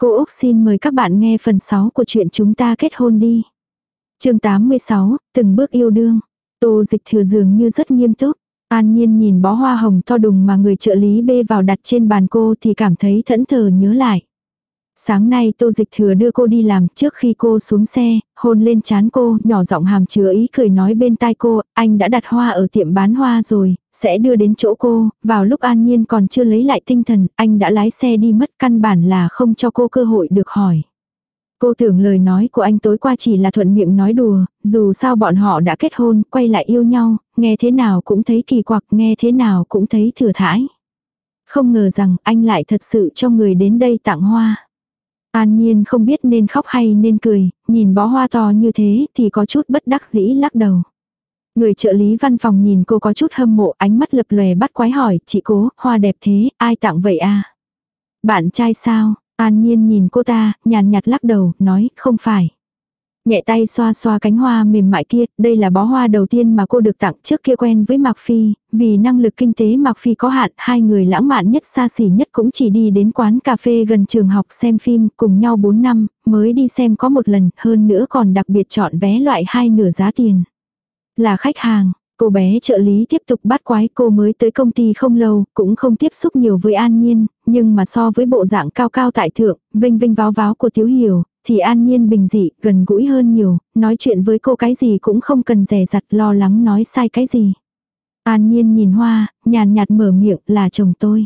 Cô Úc xin mời các bạn nghe phần 6 của chuyện chúng ta kết hôn đi. chương 86, từng bước yêu đương. Tô dịch thừa dường như rất nghiêm túc. An nhiên nhìn bó hoa hồng to đùng mà người trợ lý bê vào đặt trên bàn cô thì cảm thấy thẫn thờ nhớ lại. Sáng nay tô dịch thừa đưa cô đi làm trước khi cô xuống xe, hôn lên chán cô, nhỏ giọng hàm chứa ý cười nói bên tai cô, anh đã đặt hoa ở tiệm bán hoa rồi, sẽ đưa đến chỗ cô, vào lúc an nhiên còn chưa lấy lại tinh thần, anh đã lái xe đi mất căn bản là không cho cô cơ hội được hỏi. Cô tưởng lời nói của anh tối qua chỉ là thuận miệng nói đùa, dù sao bọn họ đã kết hôn, quay lại yêu nhau, nghe thế nào cũng thấy kỳ quặc, nghe thế nào cũng thấy thừa thãi. Không ngờ rằng anh lại thật sự cho người đến đây tặng hoa. An Nhiên không biết nên khóc hay nên cười, nhìn bó hoa to như thế thì có chút bất đắc dĩ lắc đầu. Người trợ lý văn phòng nhìn cô có chút hâm mộ ánh mắt lập lòe bắt quái hỏi, chị cố, hoa đẹp thế, ai tặng vậy à? Bạn trai sao? An Nhiên nhìn cô ta, nhàn nhạt lắc đầu, nói, không phải. Nhẹ tay xoa xoa cánh hoa mềm mại kia, đây là bó hoa đầu tiên mà cô được tặng trước kia quen với Mạc Phi, vì năng lực kinh tế Mạc Phi có hạn, hai người lãng mạn nhất xa xỉ nhất cũng chỉ đi đến quán cà phê gần trường học xem phim cùng nhau 4 năm, mới đi xem có một lần, hơn nữa còn đặc biệt chọn vé loại hai nửa giá tiền. Là khách hàng, Cô bé trợ lý tiếp tục bắt quái cô mới tới công ty không lâu, cũng không tiếp xúc nhiều với An Nhiên, nhưng mà so với bộ dạng cao cao tại thượng, vinh vinh váo váo của Tiếu Hiểu, thì An Nhiên bình dị, gần gũi hơn nhiều, nói chuyện với cô cái gì cũng không cần rẻ rặt lo lắng nói sai cái gì. An Nhiên nhìn hoa, nhàn nhạt mở miệng là chồng tôi.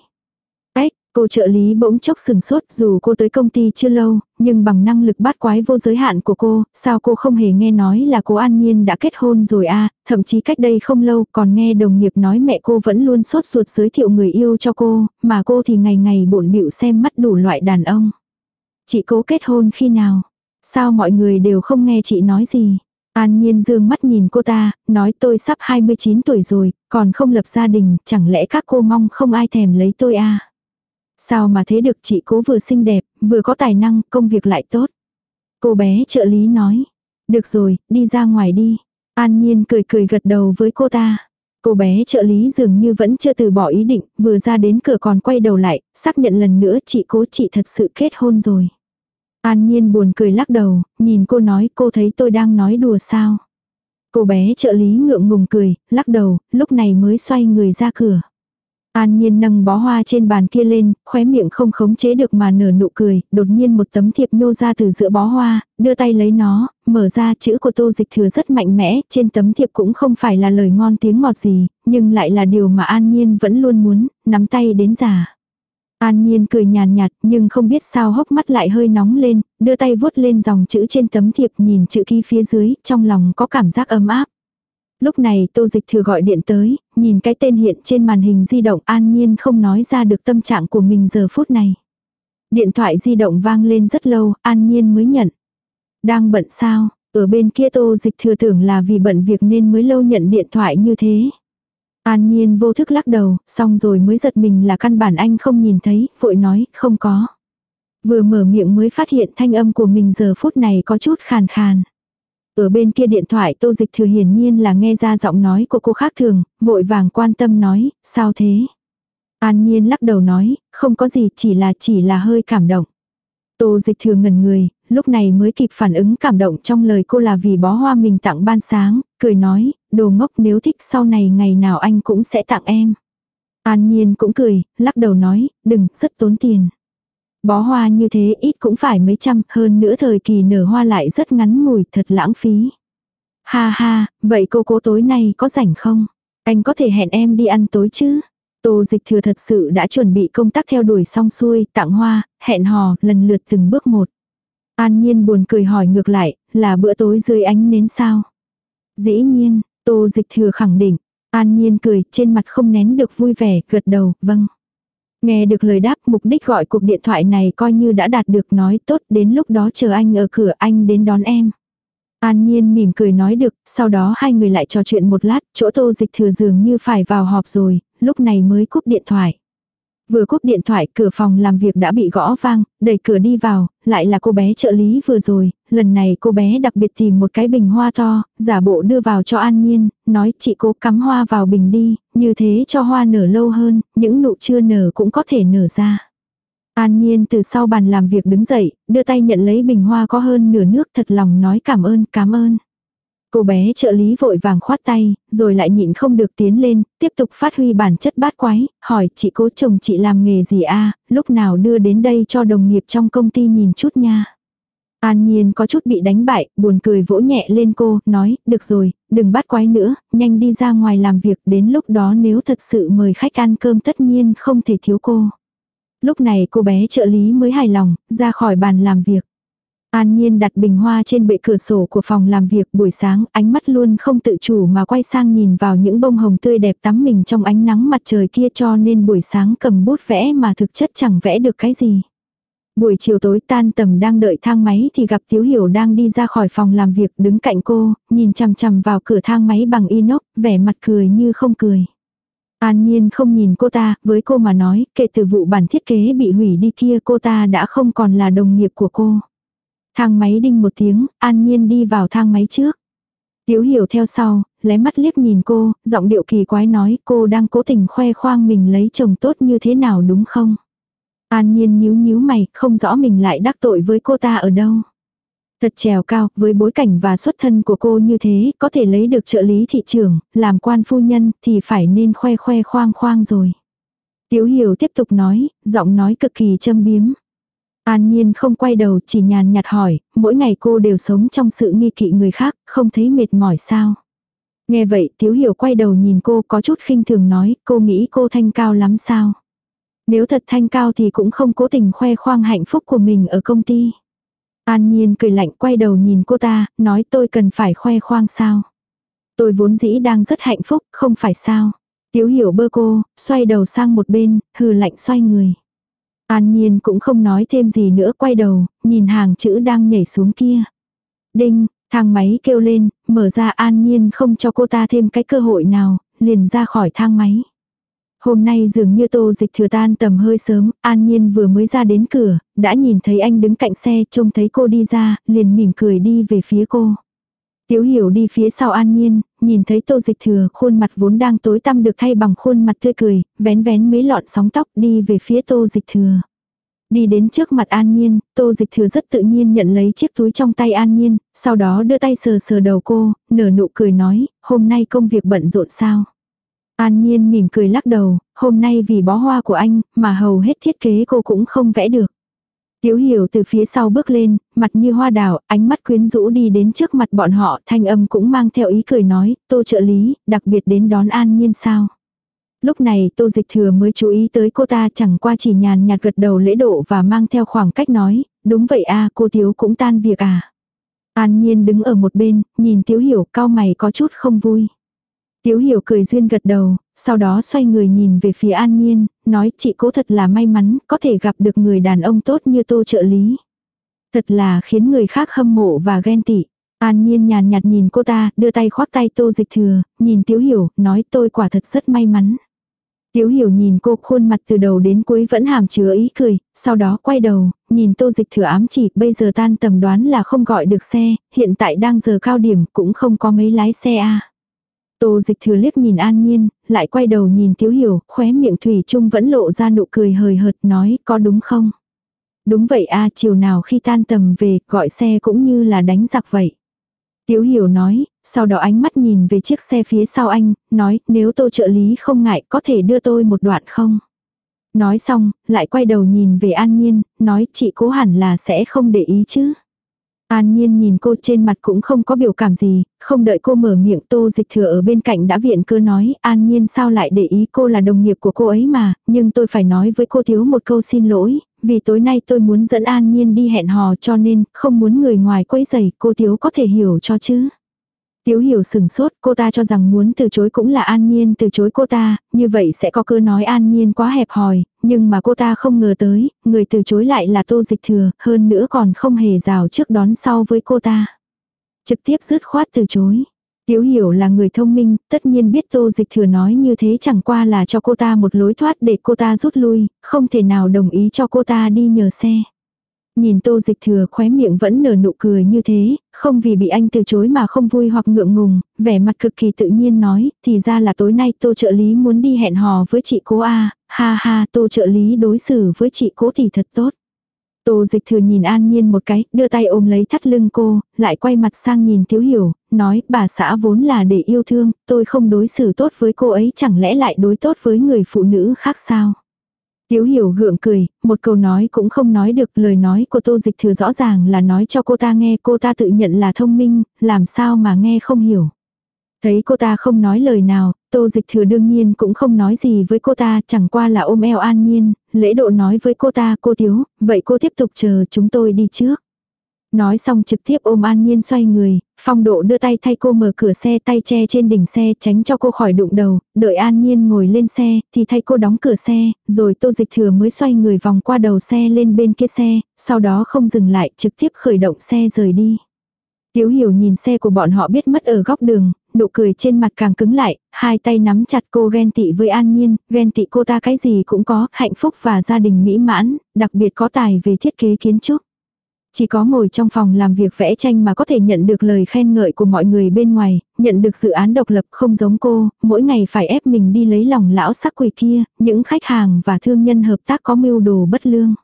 Cô trợ lý bỗng chốc sừng sốt dù cô tới công ty chưa lâu, nhưng bằng năng lực bát quái vô giới hạn của cô, sao cô không hề nghe nói là cô An Nhiên đã kết hôn rồi à, thậm chí cách đây không lâu còn nghe đồng nghiệp nói mẹ cô vẫn luôn sốt ruột giới thiệu người yêu cho cô, mà cô thì ngày ngày bộn bịu xem mắt đủ loại đàn ông. Chị cố kết hôn khi nào? Sao mọi người đều không nghe chị nói gì? An Nhiên dương mắt nhìn cô ta, nói tôi sắp 29 tuổi rồi, còn không lập gia đình, chẳng lẽ các cô mong không ai thèm lấy tôi à? Sao mà thế được chị cố vừa xinh đẹp, vừa có tài năng, công việc lại tốt. Cô bé trợ lý nói. Được rồi, đi ra ngoài đi. An Nhiên cười cười gật đầu với cô ta. Cô bé trợ lý dường như vẫn chưa từ bỏ ý định, vừa ra đến cửa còn quay đầu lại, xác nhận lần nữa chị cố chị thật sự kết hôn rồi. An Nhiên buồn cười lắc đầu, nhìn cô nói cô thấy tôi đang nói đùa sao. Cô bé trợ lý ngượng ngùng cười, lắc đầu, lúc này mới xoay người ra cửa. An Nhiên nâng bó hoa trên bàn kia lên, khóe miệng không khống chế được mà nở nụ cười, đột nhiên một tấm thiệp nhô ra từ giữa bó hoa, đưa tay lấy nó, mở ra chữ của tô dịch thừa rất mạnh mẽ, trên tấm thiệp cũng không phải là lời ngon tiếng ngọt gì, nhưng lại là điều mà An Nhiên vẫn luôn muốn, nắm tay đến già. An Nhiên cười nhàn nhạt nhưng không biết sao hốc mắt lại hơi nóng lên, đưa tay vuốt lên dòng chữ trên tấm thiệp nhìn chữ ký phía dưới, trong lòng có cảm giác ấm áp. Lúc này tô dịch thừa gọi điện tới, nhìn cái tên hiện trên màn hình di động an nhiên không nói ra được tâm trạng của mình giờ phút này. Điện thoại di động vang lên rất lâu, an nhiên mới nhận. Đang bận sao, ở bên kia tô dịch thừa tưởng là vì bận việc nên mới lâu nhận điện thoại như thế. An nhiên vô thức lắc đầu, xong rồi mới giật mình là căn bản anh không nhìn thấy, vội nói, không có. Vừa mở miệng mới phát hiện thanh âm của mình giờ phút này có chút khàn khàn. Ở bên kia điện thoại tô dịch thừa hiển nhiên là nghe ra giọng nói của cô khác thường, vội vàng quan tâm nói, sao thế? An nhiên lắc đầu nói, không có gì chỉ là chỉ là hơi cảm động. Tô dịch thừa ngần người, lúc này mới kịp phản ứng cảm động trong lời cô là vì bó hoa mình tặng ban sáng, cười nói, đồ ngốc nếu thích sau này ngày nào anh cũng sẽ tặng em. An nhiên cũng cười, lắc đầu nói, đừng, rất tốn tiền. Bó hoa như thế ít cũng phải mấy trăm, hơn nữa thời kỳ nở hoa lại rất ngắn ngủi, thật lãng phí. Ha ha, vậy cô cố tối nay có rảnh không? Anh có thể hẹn em đi ăn tối chứ? Tô dịch thừa thật sự đã chuẩn bị công tác theo đuổi xong xuôi, tặng hoa, hẹn hò, lần lượt từng bước một. An nhiên buồn cười hỏi ngược lại, là bữa tối dưới ánh nến sao? Dĩ nhiên, tô dịch thừa khẳng định. An nhiên cười, trên mặt không nén được vui vẻ, gật đầu, vâng. Nghe được lời đáp mục đích gọi cuộc điện thoại này coi như đã đạt được nói tốt đến lúc đó chờ anh ở cửa anh đến đón em. An Nhiên mỉm cười nói được, sau đó hai người lại trò chuyện một lát, chỗ tô dịch thừa dường như phải vào họp rồi, lúc này mới cúp điện thoại. Vừa cúp điện thoại, cửa phòng làm việc đã bị gõ vang, đẩy cửa đi vào, lại là cô bé trợ lý vừa rồi, lần này cô bé đặc biệt tìm một cái bình hoa to, giả bộ đưa vào cho An Nhiên, nói chị cố cắm hoa vào bình đi, như thế cho hoa nở lâu hơn, những nụ chưa nở cũng có thể nở ra. An Nhiên từ sau bàn làm việc đứng dậy, đưa tay nhận lấy bình hoa có hơn nửa nước thật lòng nói cảm ơn, cảm ơn. Cô bé trợ lý vội vàng khoát tay, rồi lại nhịn không được tiến lên, tiếp tục phát huy bản chất bát quái, hỏi chị cố chồng chị làm nghề gì a lúc nào đưa đến đây cho đồng nghiệp trong công ty nhìn chút nha. An Nhiên có chút bị đánh bại, buồn cười vỗ nhẹ lên cô, nói, được rồi, đừng bắt quái nữa, nhanh đi ra ngoài làm việc, đến lúc đó nếu thật sự mời khách ăn cơm tất nhiên không thể thiếu cô. Lúc này cô bé trợ lý mới hài lòng, ra khỏi bàn làm việc. An Nhiên đặt bình hoa trên bệ cửa sổ của phòng làm việc buổi sáng, ánh mắt luôn không tự chủ mà quay sang nhìn vào những bông hồng tươi đẹp tắm mình trong ánh nắng mặt trời kia cho nên buổi sáng cầm bút vẽ mà thực chất chẳng vẽ được cái gì. Buổi chiều tối tan tầm đang đợi thang máy thì gặp Tiếu Hiểu đang đi ra khỏi phòng làm việc đứng cạnh cô, nhìn chằm chằm vào cửa thang máy bằng inox, vẻ mặt cười như không cười. An Nhiên không nhìn cô ta, với cô mà nói, kể từ vụ bản thiết kế bị hủy đi kia cô ta đã không còn là đồng nghiệp của cô. Thang máy đinh một tiếng, An Nhiên đi vào thang máy trước. tiểu hiểu theo sau, lé mắt liếc nhìn cô, giọng điệu kỳ quái nói cô đang cố tình khoe khoang mình lấy chồng tốt như thế nào đúng không? An Nhiên nhíu nhíu mày, không rõ mình lại đắc tội với cô ta ở đâu. Thật trèo cao, với bối cảnh và xuất thân của cô như thế, có thể lấy được trợ lý thị trường, làm quan phu nhân, thì phải nên khoe khoe khoang khoang rồi. Tiếu hiểu tiếp tục nói, giọng nói cực kỳ châm biếm. An Nhiên không quay đầu chỉ nhàn nhạt hỏi, mỗi ngày cô đều sống trong sự nghi kỵ người khác, không thấy mệt mỏi sao. Nghe vậy Tiếu Hiểu quay đầu nhìn cô có chút khinh thường nói, cô nghĩ cô thanh cao lắm sao. Nếu thật thanh cao thì cũng không cố tình khoe khoang hạnh phúc của mình ở công ty. An Nhiên cười lạnh quay đầu nhìn cô ta, nói tôi cần phải khoe khoang sao. Tôi vốn dĩ đang rất hạnh phúc, không phải sao. Tiếu hiểu bơ cô, xoay đầu sang một bên, hừ lạnh xoay người. An Nhiên cũng không nói thêm gì nữa quay đầu, nhìn hàng chữ đang nhảy xuống kia. Đinh, thang máy kêu lên, mở ra An Nhiên không cho cô ta thêm cái cơ hội nào, liền ra khỏi thang máy. Hôm nay dường như tô dịch thừa tan tầm hơi sớm, An Nhiên vừa mới ra đến cửa, đã nhìn thấy anh đứng cạnh xe, trông thấy cô đi ra, liền mỉm cười đi về phía cô. Tiếu hiểu đi phía sau An Nhiên, nhìn thấy tô dịch thừa, khuôn mặt vốn đang tối tăm được thay bằng khuôn mặt tươi cười, vén vén mấy lọn sóng tóc đi về phía tô dịch thừa. Đi đến trước mặt An Nhiên, tô dịch thừa rất tự nhiên nhận lấy chiếc túi trong tay An Nhiên, sau đó đưa tay sờ sờ đầu cô, nở nụ cười nói, hôm nay công việc bận rộn sao. An Nhiên mỉm cười lắc đầu, hôm nay vì bó hoa của anh, mà hầu hết thiết kế cô cũng không vẽ được. Tiếu hiểu từ phía sau bước lên, mặt như hoa đào, ánh mắt quyến rũ đi đến trước mặt bọn họ, thanh âm cũng mang theo ý cười nói, tô trợ lý, đặc biệt đến đón An Nhiên sao. Lúc này tô dịch thừa mới chú ý tới cô ta chẳng qua chỉ nhàn nhạt gật đầu lễ độ và mang theo khoảng cách nói, đúng vậy a cô Tiếu cũng tan việc à. An Nhiên đứng ở một bên, nhìn Tiếu hiểu cao mày có chút không vui. Tiếu hiểu cười duyên gật đầu, sau đó xoay người nhìn về phía An Nhiên, nói chị cố thật là may mắn, có thể gặp được người đàn ông tốt như tô trợ lý. Thật là khiến người khác hâm mộ và ghen tị. An Nhiên nhàn nhạt nhìn cô ta, đưa tay khoác tay tô dịch thừa, nhìn Tiếu hiểu, nói tôi quả thật rất may mắn. Tiếu hiểu nhìn cô khuôn mặt từ đầu đến cuối vẫn hàm chứa ý cười, sau đó quay đầu, nhìn tô dịch thừa ám chỉ bây giờ tan tầm đoán là không gọi được xe, hiện tại đang giờ cao điểm cũng không có mấy lái xe à Tô dịch thừa liếc nhìn an nhiên, lại quay đầu nhìn tiếu hiểu, khóe miệng thủy chung vẫn lộ ra nụ cười hời hợt nói có đúng không? Đúng vậy a chiều nào khi tan tầm về, gọi xe cũng như là đánh giặc vậy. Tiếu hiểu nói, sau đó ánh mắt nhìn về chiếc xe phía sau anh, nói nếu tô trợ lý không ngại có thể đưa tôi một đoạn không? Nói xong, lại quay đầu nhìn về an nhiên, nói chị cố hẳn là sẽ không để ý chứ. An nhiên nhìn cô trên mặt cũng không có biểu cảm gì, không đợi cô mở miệng tô dịch thừa ở bên cạnh đã viện cơ nói an nhiên sao lại để ý cô là đồng nghiệp của cô ấy mà, nhưng tôi phải nói với cô thiếu một câu xin lỗi, vì tối nay tôi muốn dẫn an nhiên đi hẹn hò cho nên không muốn người ngoài quấy rầy cô thiếu có thể hiểu cho chứ. Tiếu hiểu sừng sốt, cô ta cho rằng muốn từ chối cũng là an nhiên từ chối cô ta, như vậy sẽ có cơ nói an nhiên quá hẹp hòi, nhưng mà cô ta không ngờ tới, người từ chối lại là tô dịch thừa, hơn nữa còn không hề rào trước đón sau với cô ta. Trực tiếp dứt khoát từ chối. Tiếu hiểu là người thông minh, tất nhiên biết tô dịch thừa nói như thế chẳng qua là cho cô ta một lối thoát để cô ta rút lui, không thể nào đồng ý cho cô ta đi nhờ xe. Nhìn tô dịch thừa khóe miệng vẫn nở nụ cười như thế, không vì bị anh từ chối mà không vui hoặc ngượng ngùng, vẻ mặt cực kỳ tự nhiên nói, thì ra là tối nay tô trợ lý muốn đi hẹn hò với chị cố A, ha ha tô trợ lý đối xử với chị cố thì thật tốt. Tô dịch thừa nhìn an nhiên một cái, đưa tay ôm lấy thắt lưng cô, lại quay mặt sang nhìn thiếu hiểu, nói bà xã vốn là để yêu thương, tôi không đối xử tốt với cô ấy chẳng lẽ lại đối tốt với người phụ nữ khác sao. Tiếu hiểu gượng cười, một câu nói cũng không nói được lời nói của tô dịch thừa rõ ràng là nói cho cô ta nghe cô ta tự nhận là thông minh, làm sao mà nghe không hiểu. Thấy cô ta không nói lời nào, tô dịch thừa đương nhiên cũng không nói gì với cô ta, chẳng qua là ôm eo an nhiên, lễ độ nói với cô ta, cô thiếu, vậy cô tiếp tục chờ chúng tôi đi trước. Nói xong trực tiếp ôm An Nhiên xoay người, phong độ đưa tay thay cô mở cửa xe tay che trên đỉnh xe tránh cho cô khỏi đụng đầu, đợi An Nhiên ngồi lên xe thì thay cô đóng cửa xe, rồi tô dịch thừa mới xoay người vòng qua đầu xe lên bên kia xe, sau đó không dừng lại trực tiếp khởi động xe rời đi. Tiếu hiểu nhìn xe của bọn họ biết mất ở góc đường, nụ cười trên mặt càng cứng lại, hai tay nắm chặt cô ghen tị với An Nhiên, ghen tị cô ta cái gì cũng có, hạnh phúc và gia đình mỹ mãn, đặc biệt có tài về thiết kế kiến trúc. Chỉ có ngồi trong phòng làm việc vẽ tranh mà có thể nhận được lời khen ngợi của mọi người bên ngoài, nhận được dự án độc lập không giống cô, mỗi ngày phải ép mình đi lấy lòng lão sắc quỷ kia, những khách hàng và thương nhân hợp tác có mưu đồ bất lương.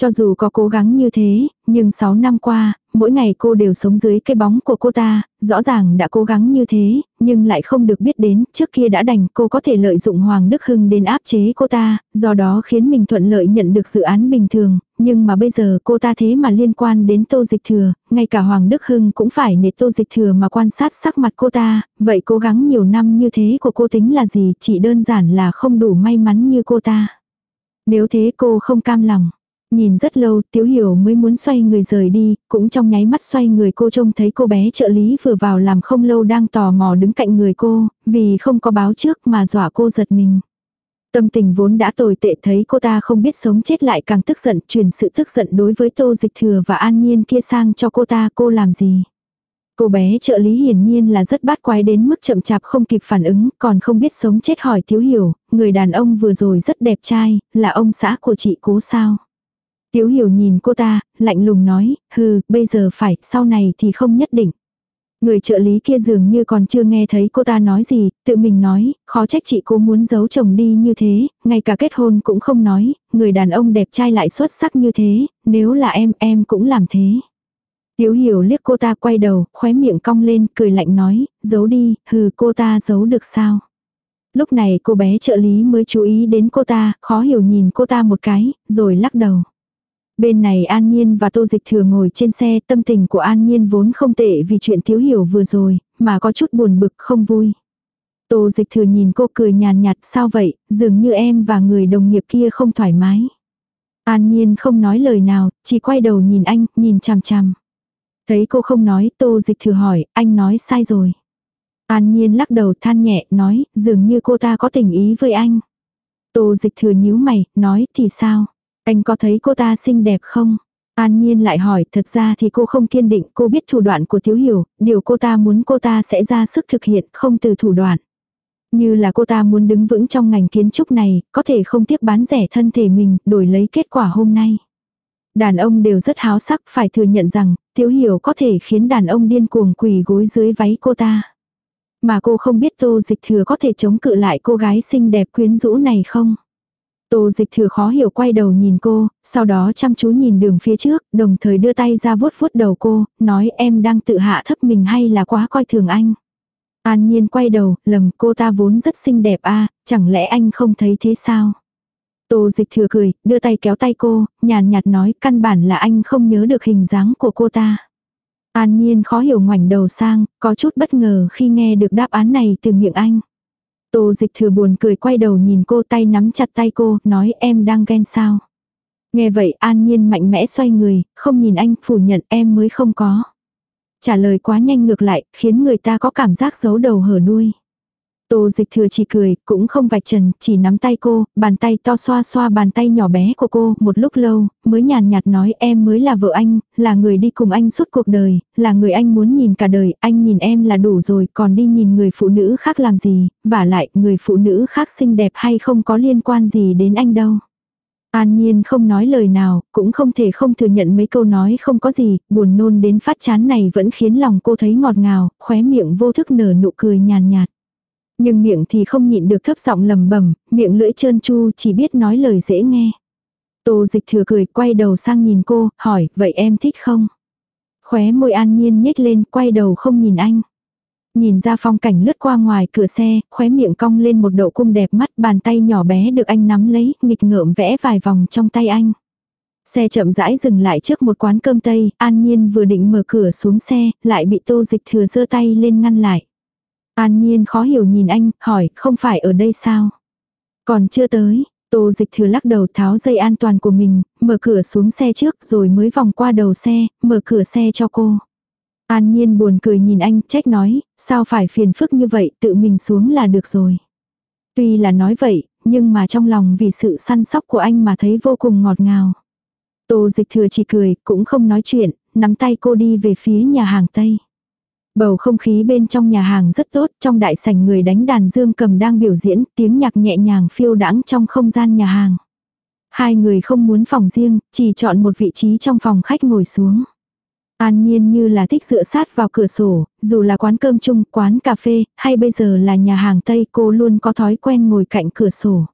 Cho dù có cố gắng như thế, nhưng 6 năm qua, mỗi ngày cô đều sống dưới cái bóng của cô ta, rõ ràng đã cố gắng như thế, nhưng lại không được biết đến, trước kia đã đành cô có thể lợi dụng Hoàng Đức Hưng đến áp chế cô ta, do đó khiến mình thuận lợi nhận được dự án bình thường, nhưng mà bây giờ cô ta thế mà liên quan đến Tô Dịch Thừa, ngay cả Hoàng Đức Hưng cũng phải nể Tô Dịch Thừa mà quan sát sắc mặt cô ta, vậy cố gắng nhiều năm như thế của cô tính là gì, chỉ đơn giản là không đủ may mắn như cô ta. Nếu thế cô không cam lòng. Nhìn rất lâu, Tiếu Hiểu mới muốn xoay người rời đi, cũng trong nháy mắt xoay người cô trông thấy cô bé trợ lý vừa vào làm không lâu đang tò mò đứng cạnh người cô, vì không có báo trước mà dọa cô giật mình. Tâm tình vốn đã tồi tệ thấy cô ta không biết sống chết lại càng tức giận, truyền sự tức giận đối với Tô Dịch Thừa và An Nhiên kia sang cho cô ta cô làm gì. Cô bé trợ lý hiển nhiên là rất bát quái đến mức chậm chạp không kịp phản ứng, còn không biết sống chết hỏi thiếu hiểu, người đàn ông vừa rồi rất đẹp trai, là ông xã của chị cố sao. Tiếu hiểu nhìn cô ta, lạnh lùng nói, hừ, bây giờ phải, sau này thì không nhất định. Người trợ lý kia dường như còn chưa nghe thấy cô ta nói gì, tự mình nói, khó trách chị cô muốn giấu chồng đi như thế, ngay cả kết hôn cũng không nói, người đàn ông đẹp trai lại xuất sắc như thế, nếu là em, em cũng làm thế. Tiếu hiểu liếc cô ta quay đầu, khóe miệng cong lên, cười lạnh nói, giấu đi, hừ cô ta giấu được sao. Lúc này cô bé trợ lý mới chú ý đến cô ta, khó hiểu nhìn cô ta một cái, rồi lắc đầu. Bên này An Nhiên và Tô Dịch Thừa ngồi trên xe, tâm tình của An Nhiên vốn không tệ vì chuyện thiếu hiểu vừa rồi, mà có chút buồn bực không vui. Tô Dịch Thừa nhìn cô cười nhàn nhạt, sao vậy, dường như em và người đồng nghiệp kia không thoải mái. An Nhiên không nói lời nào, chỉ quay đầu nhìn anh, nhìn chằm chằm. Thấy cô không nói, Tô Dịch Thừa hỏi, anh nói sai rồi. An Nhiên lắc đầu than nhẹ, nói, dường như cô ta có tình ý với anh. Tô Dịch Thừa nhíu mày, nói, thì sao? Anh có thấy cô ta xinh đẹp không? An Nhiên lại hỏi, thật ra thì cô không kiên định, cô biết thủ đoạn của Thiếu Hiểu, điều cô ta muốn cô ta sẽ ra sức thực hiện, không từ thủ đoạn. Như là cô ta muốn đứng vững trong ngành kiến trúc này, có thể không tiếc bán rẻ thân thể mình, đổi lấy kết quả hôm nay. Đàn ông đều rất háo sắc, phải thừa nhận rằng, Thiếu Hiểu có thể khiến đàn ông điên cuồng quỳ gối dưới váy cô ta. Mà cô không biết Tô Dịch Thừa có thể chống cự lại cô gái xinh đẹp quyến rũ này không? Tô dịch thừa khó hiểu quay đầu nhìn cô, sau đó chăm chú nhìn đường phía trước, đồng thời đưa tay ra vuốt vuốt đầu cô, nói em đang tự hạ thấp mình hay là quá coi thường anh. An nhiên quay đầu, lầm cô ta vốn rất xinh đẹp a chẳng lẽ anh không thấy thế sao? Tô dịch thừa cười, đưa tay kéo tay cô, nhàn nhạt nói căn bản là anh không nhớ được hình dáng của cô ta. An nhiên khó hiểu ngoảnh đầu sang, có chút bất ngờ khi nghe được đáp án này từ miệng anh. Tô dịch thừa buồn cười quay đầu nhìn cô tay nắm chặt tay cô, nói em đang ghen sao. Nghe vậy an nhiên mạnh mẽ xoay người, không nhìn anh, phủ nhận em mới không có. Trả lời quá nhanh ngược lại, khiến người ta có cảm giác giấu đầu hở đuôi. Tô dịch thừa chỉ cười, cũng không vạch trần, chỉ nắm tay cô, bàn tay to xoa xoa bàn tay nhỏ bé của cô, một lúc lâu, mới nhàn nhạt nói em mới là vợ anh, là người đi cùng anh suốt cuộc đời, là người anh muốn nhìn cả đời, anh nhìn em là đủ rồi, còn đi nhìn người phụ nữ khác làm gì, và lại, người phụ nữ khác xinh đẹp hay không có liên quan gì đến anh đâu. An Nhiên không nói lời nào, cũng không thể không thừa nhận mấy câu nói không có gì, buồn nôn đến phát chán này vẫn khiến lòng cô thấy ngọt ngào, khóe miệng vô thức nở nụ cười nhàn nhạt. Nhưng miệng thì không nhịn được thấp giọng lầm bẩm miệng lưỡi trơn chu chỉ biết nói lời dễ nghe. Tô dịch thừa cười quay đầu sang nhìn cô, hỏi, vậy em thích không? Khóe môi an nhiên nhếch lên, quay đầu không nhìn anh. Nhìn ra phong cảnh lướt qua ngoài cửa xe, khóe miệng cong lên một độ cung đẹp mắt, bàn tay nhỏ bé được anh nắm lấy, nghịch ngợm vẽ vài vòng trong tay anh. Xe chậm rãi dừng lại trước một quán cơm tây, An Nhiên vừa định mở cửa xuống xe, lại bị tô dịch thừa giơ tay lên ngăn lại. An Nhiên khó hiểu nhìn anh, hỏi, không phải ở đây sao? Còn chưa tới, tô dịch thừa lắc đầu tháo dây an toàn của mình, mở cửa xuống xe trước rồi mới vòng qua đầu xe, mở cửa xe cho cô. An Nhiên buồn cười nhìn anh, trách nói, sao phải phiền phức như vậy, tự mình xuống là được rồi. Tuy là nói vậy, nhưng mà trong lòng vì sự săn sóc của anh mà thấy vô cùng ngọt ngào. Tô dịch thừa chỉ cười, cũng không nói chuyện, nắm tay cô đi về phía nhà hàng Tây. Bầu không khí bên trong nhà hàng rất tốt, trong đại sảnh người đánh đàn dương cầm đang biểu diễn, tiếng nhạc nhẹ nhàng phiêu đãng trong không gian nhà hàng. Hai người không muốn phòng riêng, chỉ chọn một vị trí trong phòng khách ngồi xuống. An nhiên như là thích dựa sát vào cửa sổ, dù là quán cơm chung, quán cà phê, hay bây giờ là nhà hàng Tây cô luôn có thói quen ngồi cạnh cửa sổ.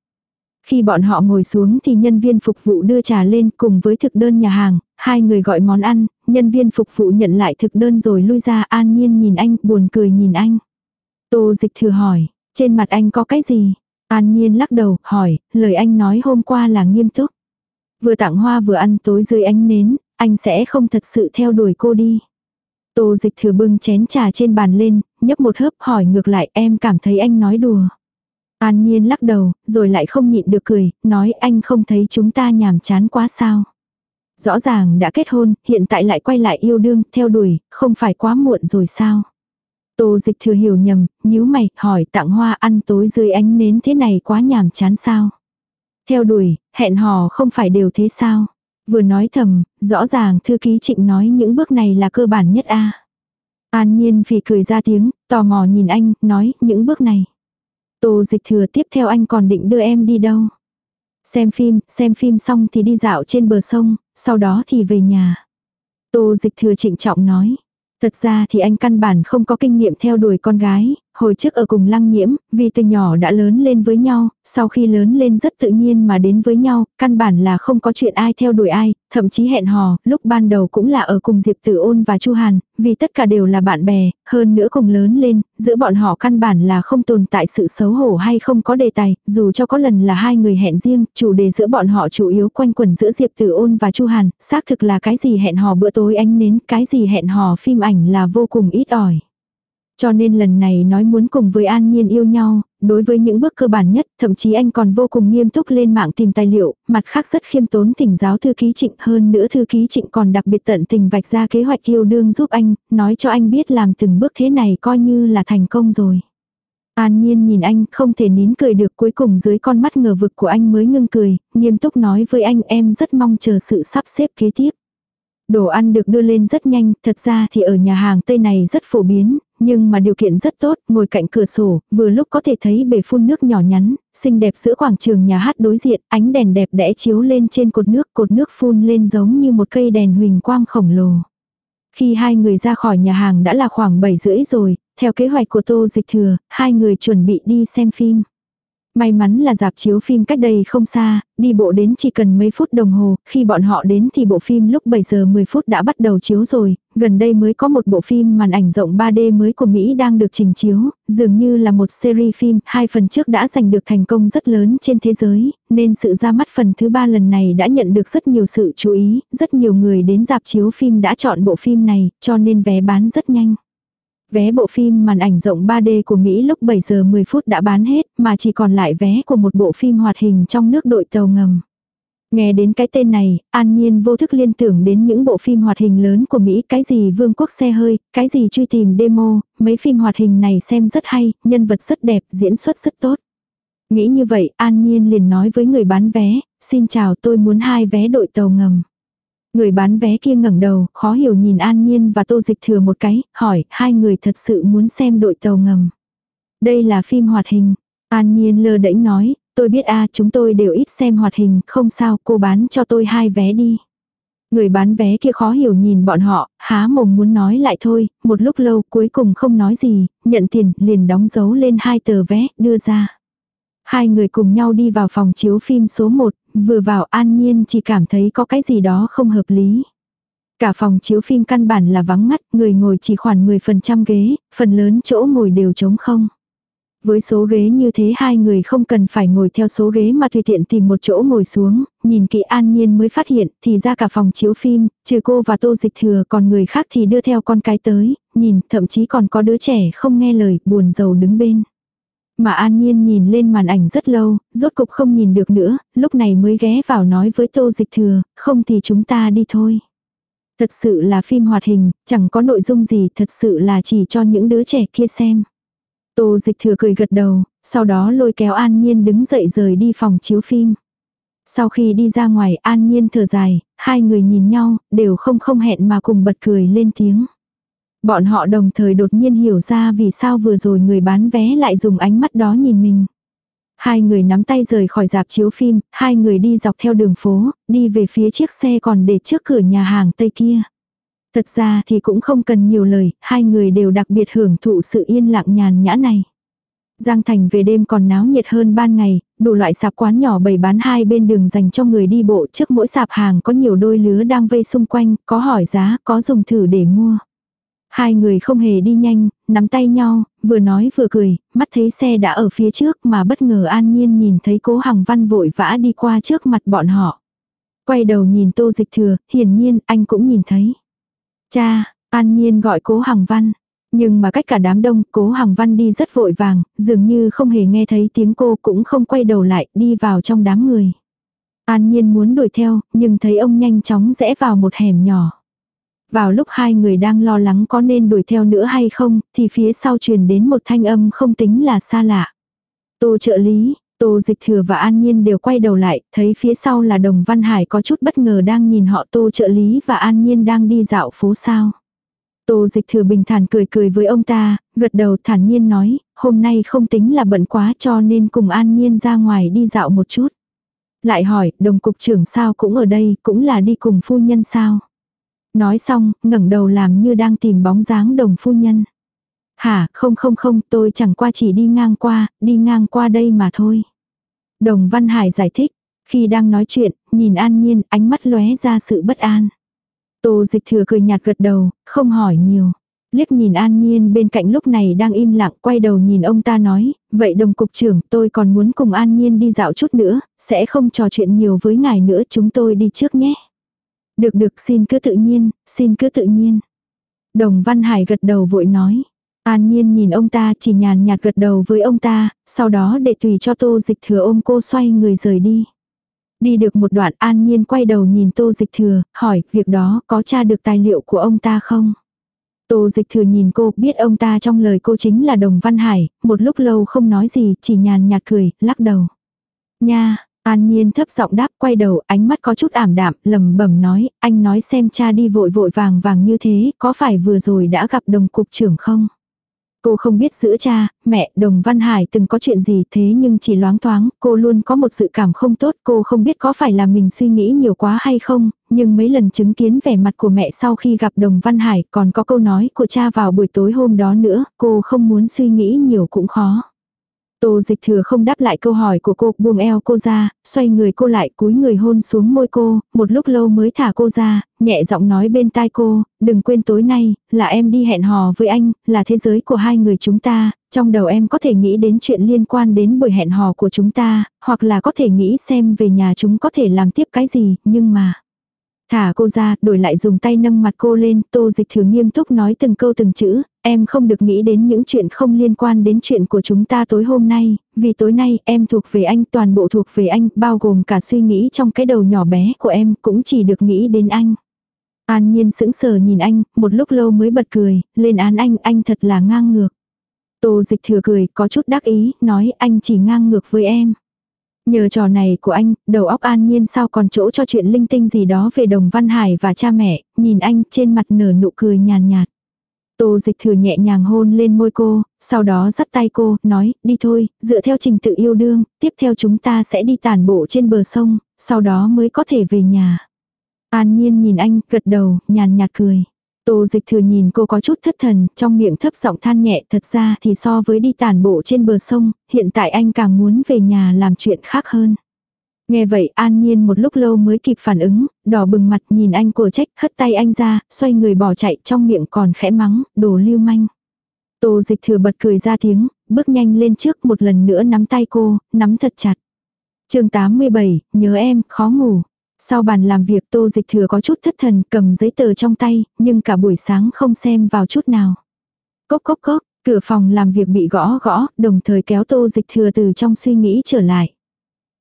Khi bọn họ ngồi xuống thì nhân viên phục vụ đưa trà lên cùng với thực đơn nhà hàng, hai người gọi món ăn, nhân viên phục vụ nhận lại thực đơn rồi lui ra an nhiên nhìn anh, buồn cười nhìn anh. Tô dịch thừa hỏi, trên mặt anh có cái gì? An nhiên lắc đầu, hỏi, lời anh nói hôm qua là nghiêm túc. Vừa tặng hoa vừa ăn tối dưới ánh nến, anh sẽ không thật sự theo đuổi cô đi. Tô dịch thừa bưng chén trà trên bàn lên, nhấp một hớp hỏi ngược lại em cảm thấy anh nói đùa. An Nhiên lắc đầu, rồi lại không nhịn được cười, nói anh không thấy chúng ta nhàm chán quá sao. Rõ ràng đã kết hôn, hiện tại lại quay lại yêu đương, theo đuổi, không phải quá muộn rồi sao. Tô dịch thừa hiểu nhầm, nhíu mày, hỏi tặng hoa ăn tối dưới ánh nến thế này quá nhàm chán sao. Theo đuổi, hẹn hò không phải đều thế sao. Vừa nói thầm, rõ ràng thư ký trịnh nói những bước này là cơ bản nhất a An nhiên vì cười ra tiếng, tò mò nhìn anh, nói những bước này. Tô dịch thừa tiếp theo anh còn định đưa em đi đâu. Xem phim, xem phim xong thì đi dạo trên bờ sông, sau đó thì về nhà. Tô dịch thừa trịnh trọng nói. Thật ra thì anh căn bản không có kinh nghiệm theo đuổi con gái, hồi trước ở cùng lăng nhiễm, vì từ nhỏ đã lớn lên với nhau, sau khi lớn lên rất tự nhiên mà đến với nhau, căn bản là không có chuyện ai theo đuổi ai, thậm chí hẹn hò, lúc ban đầu cũng là ở cùng Diệp Tử Ôn và Chu Hàn, vì tất cả đều là bạn bè, hơn nữa cùng lớn lên, giữa bọn họ căn bản là không tồn tại sự xấu hổ hay không có đề tài, dù cho có lần là hai người hẹn riêng, chủ đề giữa bọn họ chủ yếu quanh quẩn giữa Diệp Tử Ôn và Chu Hàn, xác thực là cái gì hẹn hò bữa tối ánh nến, cái gì hẹn hò phim ảnh là vô cùng ít ỏi. Cho nên lần này nói muốn cùng với An Nhiên yêu nhau, đối với những bước cơ bản nhất, thậm chí anh còn vô cùng nghiêm túc lên mạng tìm tài liệu, mặt khác rất khiêm tốn thỉnh giáo thư ký trịnh hơn nữa thư ký trịnh còn đặc biệt tận tình vạch ra kế hoạch yêu đương giúp anh, nói cho anh biết làm từng bước thế này coi như là thành công rồi. An Nhiên nhìn anh không thể nín cười được cuối cùng dưới con mắt ngờ vực của anh mới ngưng cười, nghiêm túc nói với anh em rất mong chờ sự sắp xếp kế tiếp. Đồ ăn được đưa lên rất nhanh, thật ra thì ở nhà hàng Tây này rất phổ biến, nhưng mà điều kiện rất tốt, ngồi cạnh cửa sổ, vừa lúc có thể thấy bể phun nước nhỏ nhắn, xinh đẹp giữa quảng trường nhà hát đối diện, ánh đèn đẹp đẽ chiếu lên trên cột nước, cột nước phun lên giống như một cây đèn huỳnh quang khổng lồ. Khi hai người ra khỏi nhà hàng đã là khoảng 7 rưỡi rồi, theo kế hoạch của Tô Dịch Thừa, hai người chuẩn bị đi xem phim. May mắn là dạp chiếu phim cách đây không xa, đi bộ đến chỉ cần mấy phút đồng hồ, khi bọn họ đến thì bộ phim lúc 7 giờ 10 phút đã bắt đầu chiếu rồi, gần đây mới có một bộ phim màn ảnh rộng 3D mới của Mỹ đang được trình chiếu, dường như là một series phim, hai phần trước đã giành được thành công rất lớn trên thế giới, nên sự ra mắt phần thứ ba lần này đã nhận được rất nhiều sự chú ý, rất nhiều người đến dạp chiếu phim đã chọn bộ phim này, cho nên vé bán rất nhanh. Vé bộ phim màn ảnh rộng 3D của Mỹ lúc 7 giờ 10 phút đã bán hết, mà chỉ còn lại vé của một bộ phim hoạt hình trong nước đội tàu ngầm. Nghe đến cái tên này, an nhiên vô thức liên tưởng đến những bộ phim hoạt hình lớn của Mỹ, cái gì vương quốc xe hơi, cái gì truy tìm demo, mấy phim hoạt hình này xem rất hay, nhân vật rất đẹp, diễn xuất rất tốt. Nghĩ như vậy, an nhiên liền nói với người bán vé, xin chào tôi muốn hai vé đội tàu ngầm. Người bán vé kia ngẩng đầu, khó hiểu nhìn An Nhiên và Tô Dịch Thừa một cái, hỏi, hai người thật sự muốn xem đội tàu ngầm. Đây là phim hoạt hình. An Nhiên lơ đễnh nói, tôi biết a chúng tôi đều ít xem hoạt hình, không sao, cô bán cho tôi hai vé đi. Người bán vé kia khó hiểu nhìn bọn họ, há mồm muốn nói lại thôi, một lúc lâu cuối cùng không nói gì, nhận tiền, liền đóng dấu lên hai tờ vé, đưa ra. Hai người cùng nhau đi vào phòng chiếu phim số 1, vừa vào an nhiên chỉ cảm thấy có cái gì đó không hợp lý. Cả phòng chiếu phim căn bản là vắng ngắt, người ngồi chỉ khoảng 10% ghế, phần lớn chỗ ngồi đều trống không. Với số ghế như thế hai người không cần phải ngồi theo số ghế mà tùy tiện tìm một chỗ ngồi xuống, nhìn kỹ an nhiên mới phát hiện thì ra cả phòng chiếu phim, trừ cô và tô dịch thừa còn người khác thì đưa theo con cái tới, nhìn thậm chí còn có đứa trẻ không nghe lời buồn giàu đứng bên. Mà an nhiên nhìn lên màn ảnh rất lâu, rốt cục không nhìn được nữa, lúc này mới ghé vào nói với tô dịch thừa, không thì chúng ta đi thôi. Thật sự là phim hoạt hình, chẳng có nội dung gì thật sự là chỉ cho những đứa trẻ kia xem. Tô dịch thừa cười gật đầu, sau đó lôi kéo An Nhiên đứng dậy rời đi phòng chiếu phim. Sau khi đi ra ngoài An Nhiên thở dài, hai người nhìn nhau, đều không không hẹn mà cùng bật cười lên tiếng. Bọn họ đồng thời đột nhiên hiểu ra vì sao vừa rồi người bán vé lại dùng ánh mắt đó nhìn mình. Hai người nắm tay rời khỏi dạp chiếu phim, hai người đi dọc theo đường phố, đi về phía chiếc xe còn để trước cửa nhà hàng Tây kia. Thật ra thì cũng không cần nhiều lời, hai người đều đặc biệt hưởng thụ sự yên lặng nhàn nhã này. Giang Thành về đêm còn náo nhiệt hơn ban ngày, đủ loại sạp quán nhỏ bày bán hai bên đường dành cho người đi bộ trước mỗi sạp hàng có nhiều đôi lứa đang vây xung quanh, có hỏi giá, có dùng thử để mua. Hai người không hề đi nhanh, nắm tay nhau, vừa nói vừa cười, mắt thấy xe đã ở phía trước mà bất ngờ an nhiên nhìn thấy cố Hằng Văn vội vã đi qua trước mặt bọn họ. Quay đầu nhìn tô dịch thừa, hiển nhiên anh cũng nhìn thấy. Cha, an nhiên gọi cố Hằng Văn. Nhưng mà cách cả đám đông, cố Hằng Văn đi rất vội vàng, dường như không hề nghe thấy tiếng cô cũng không quay đầu lại, đi vào trong đám người. An nhiên muốn đuổi theo, nhưng thấy ông nhanh chóng rẽ vào một hẻm nhỏ. Vào lúc hai người đang lo lắng có nên đuổi theo nữa hay không, thì phía sau truyền đến một thanh âm không tính là xa lạ. Tô trợ lý, Tô Dịch Thừa và An Nhiên đều quay đầu lại, thấy phía sau là Đồng Văn Hải có chút bất ngờ đang nhìn họ Tô trợ lý và An Nhiên đang đi dạo phố sao. Tô Dịch Thừa bình thản cười cười với ông ta, gật đầu thản nhiên nói, hôm nay không tính là bận quá cho nên cùng An Nhiên ra ngoài đi dạo một chút. Lại hỏi, đồng cục trưởng sao cũng ở đây, cũng là đi cùng phu nhân sao. Nói xong, ngẩng đầu làm như đang tìm bóng dáng đồng phu nhân. Hả, không không không, tôi chẳng qua chỉ đi ngang qua, đi ngang qua đây mà thôi. Đồng Văn Hải giải thích, khi đang nói chuyện, nhìn an nhiên, ánh mắt lóe ra sự bất an. Tô dịch thừa cười nhạt gật đầu, không hỏi nhiều. Liếc nhìn an nhiên bên cạnh lúc này đang im lặng quay đầu nhìn ông ta nói, vậy đồng cục trưởng tôi còn muốn cùng an nhiên đi dạo chút nữa, sẽ không trò chuyện nhiều với ngài nữa chúng tôi đi trước nhé. Được được xin cứ tự nhiên, xin cứ tự nhiên. Đồng Văn Hải gật đầu vội nói. An nhiên nhìn ông ta chỉ nhàn nhạt gật đầu với ông ta, sau đó để tùy cho tô dịch thừa ôm cô xoay người rời đi. Đi được một đoạn an nhiên quay đầu nhìn tô dịch thừa, hỏi việc đó có tra được tài liệu của ông ta không? Tô dịch thừa nhìn cô biết ông ta trong lời cô chính là Đồng Văn Hải, một lúc lâu không nói gì chỉ nhàn nhạt cười, lắc đầu. Nha, An Nhiên thấp giọng đáp quay đầu ánh mắt có chút ảm đạm lầm bẩm nói anh nói xem cha đi vội vội vàng vàng như thế có phải vừa rồi đã gặp đồng cục trưởng không? Cô không biết giữa cha, mẹ, đồng Văn Hải từng có chuyện gì thế nhưng chỉ loáng thoáng, cô luôn có một sự cảm không tốt, cô không biết có phải là mình suy nghĩ nhiều quá hay không, nhưng mấy lần chứng kiến vẻ mặt của mẹ sau khi gặp đồng Văn Hải còn có câu nói của cha vào buổi tối hôm đó nữa, cô không muốn suy nghĩ nhiều cũng khó. Tô dịch thừa không đáp lại câu hỏi của cô, buông eo cô ra, xoay người cô lại cúi người hôn xuống môi cô, một lúc lâu mới thả cô ra, nhẹ giọng nói bên tai cô, đừng quên tối nay, là em đi hẹn hò với anh, là thế giới của hai người chúng ta, trong đầu em có thể nghĩ đến chuyện liên quan đến buổi hẹn hò của chúng ta, hoặc là có thể nghĩ xem về nhà chúng có thể làm tiếp cái gì, nhưng mà... Thả cô ra, đổi lại dùng tay nâng mặt cô lên, tô dịch thừa nghiêm túc nói từng câu từng chữ, em không được nghĩ đến những chuyện không liên quan đến chuyện của chúng ta tối hôm nay, vì tối nay em thuộc về anh, toàn bộ thuộc về anh, bao gồm cả suy nghĩ trong cái đầu nhỏ bé của em cũng chỉ được nghĩ đến anh. An nhiên sững sờ nhìn anh, một lúc lâu mới bật cười, lên án anh, anh thật là ngang ngược. Tô dịch thừa cười, có chút đắc ý, nói anh chỉ ngang ngược với em. Nhờ trò này của anh, đầu óc an nhiên sao còn chỗ cho chuyện linh tinh gì đó về đồng Văn Hải và cha mẹ, nhìn anh trên mặt nở nụ cười nhàn nhạt. Tô dịch thừa nhẹ nhàng hôn lên môi cô, sau đó dắt tay cô, nói, đi thôi, dựa theo trình tự yêu đương, tiếp theo chúng ta sẽ đi tản bộ trên bờ sông, sau đó mới có thể về nhà. An nhiên nhìn anh, gật đầu, nhàn nhạt cười. Tô dịch thừa nhìn cô có chút thất thần, trong miệng thấp giọng than nhẹ thật ra thì so với đi tản bộ trên bờ sông, hiện tại anh càng muốn về nhà làm chuyện khác hơn. Nghe vậy an nhiên một lúc lâu mới kịp phản ứng, đỏ bừng mặt nhìn anh của trách hất tay anh ra, xoay người bỏ chạy trong miệng còn khẽ mắng, đồ lưu manh. Tô dịch thừa bật cười ra tiếng, bước nhanh lên trước một lần nữa nắm tay cô, nắm thật chặt. chương 87, nhớ em, khó ngủ. Sau bàn làm việc tô dịch thừa có chút thất thần cầm giấy tờ trong tay, nhưng cả buổi sáng không xem vào chút nào. Cốc cốc cốc, cửa phòng làm việc bị gõ gõ, đồng thời kéo tô dịch thừa từ trong suy nghĩ trở lại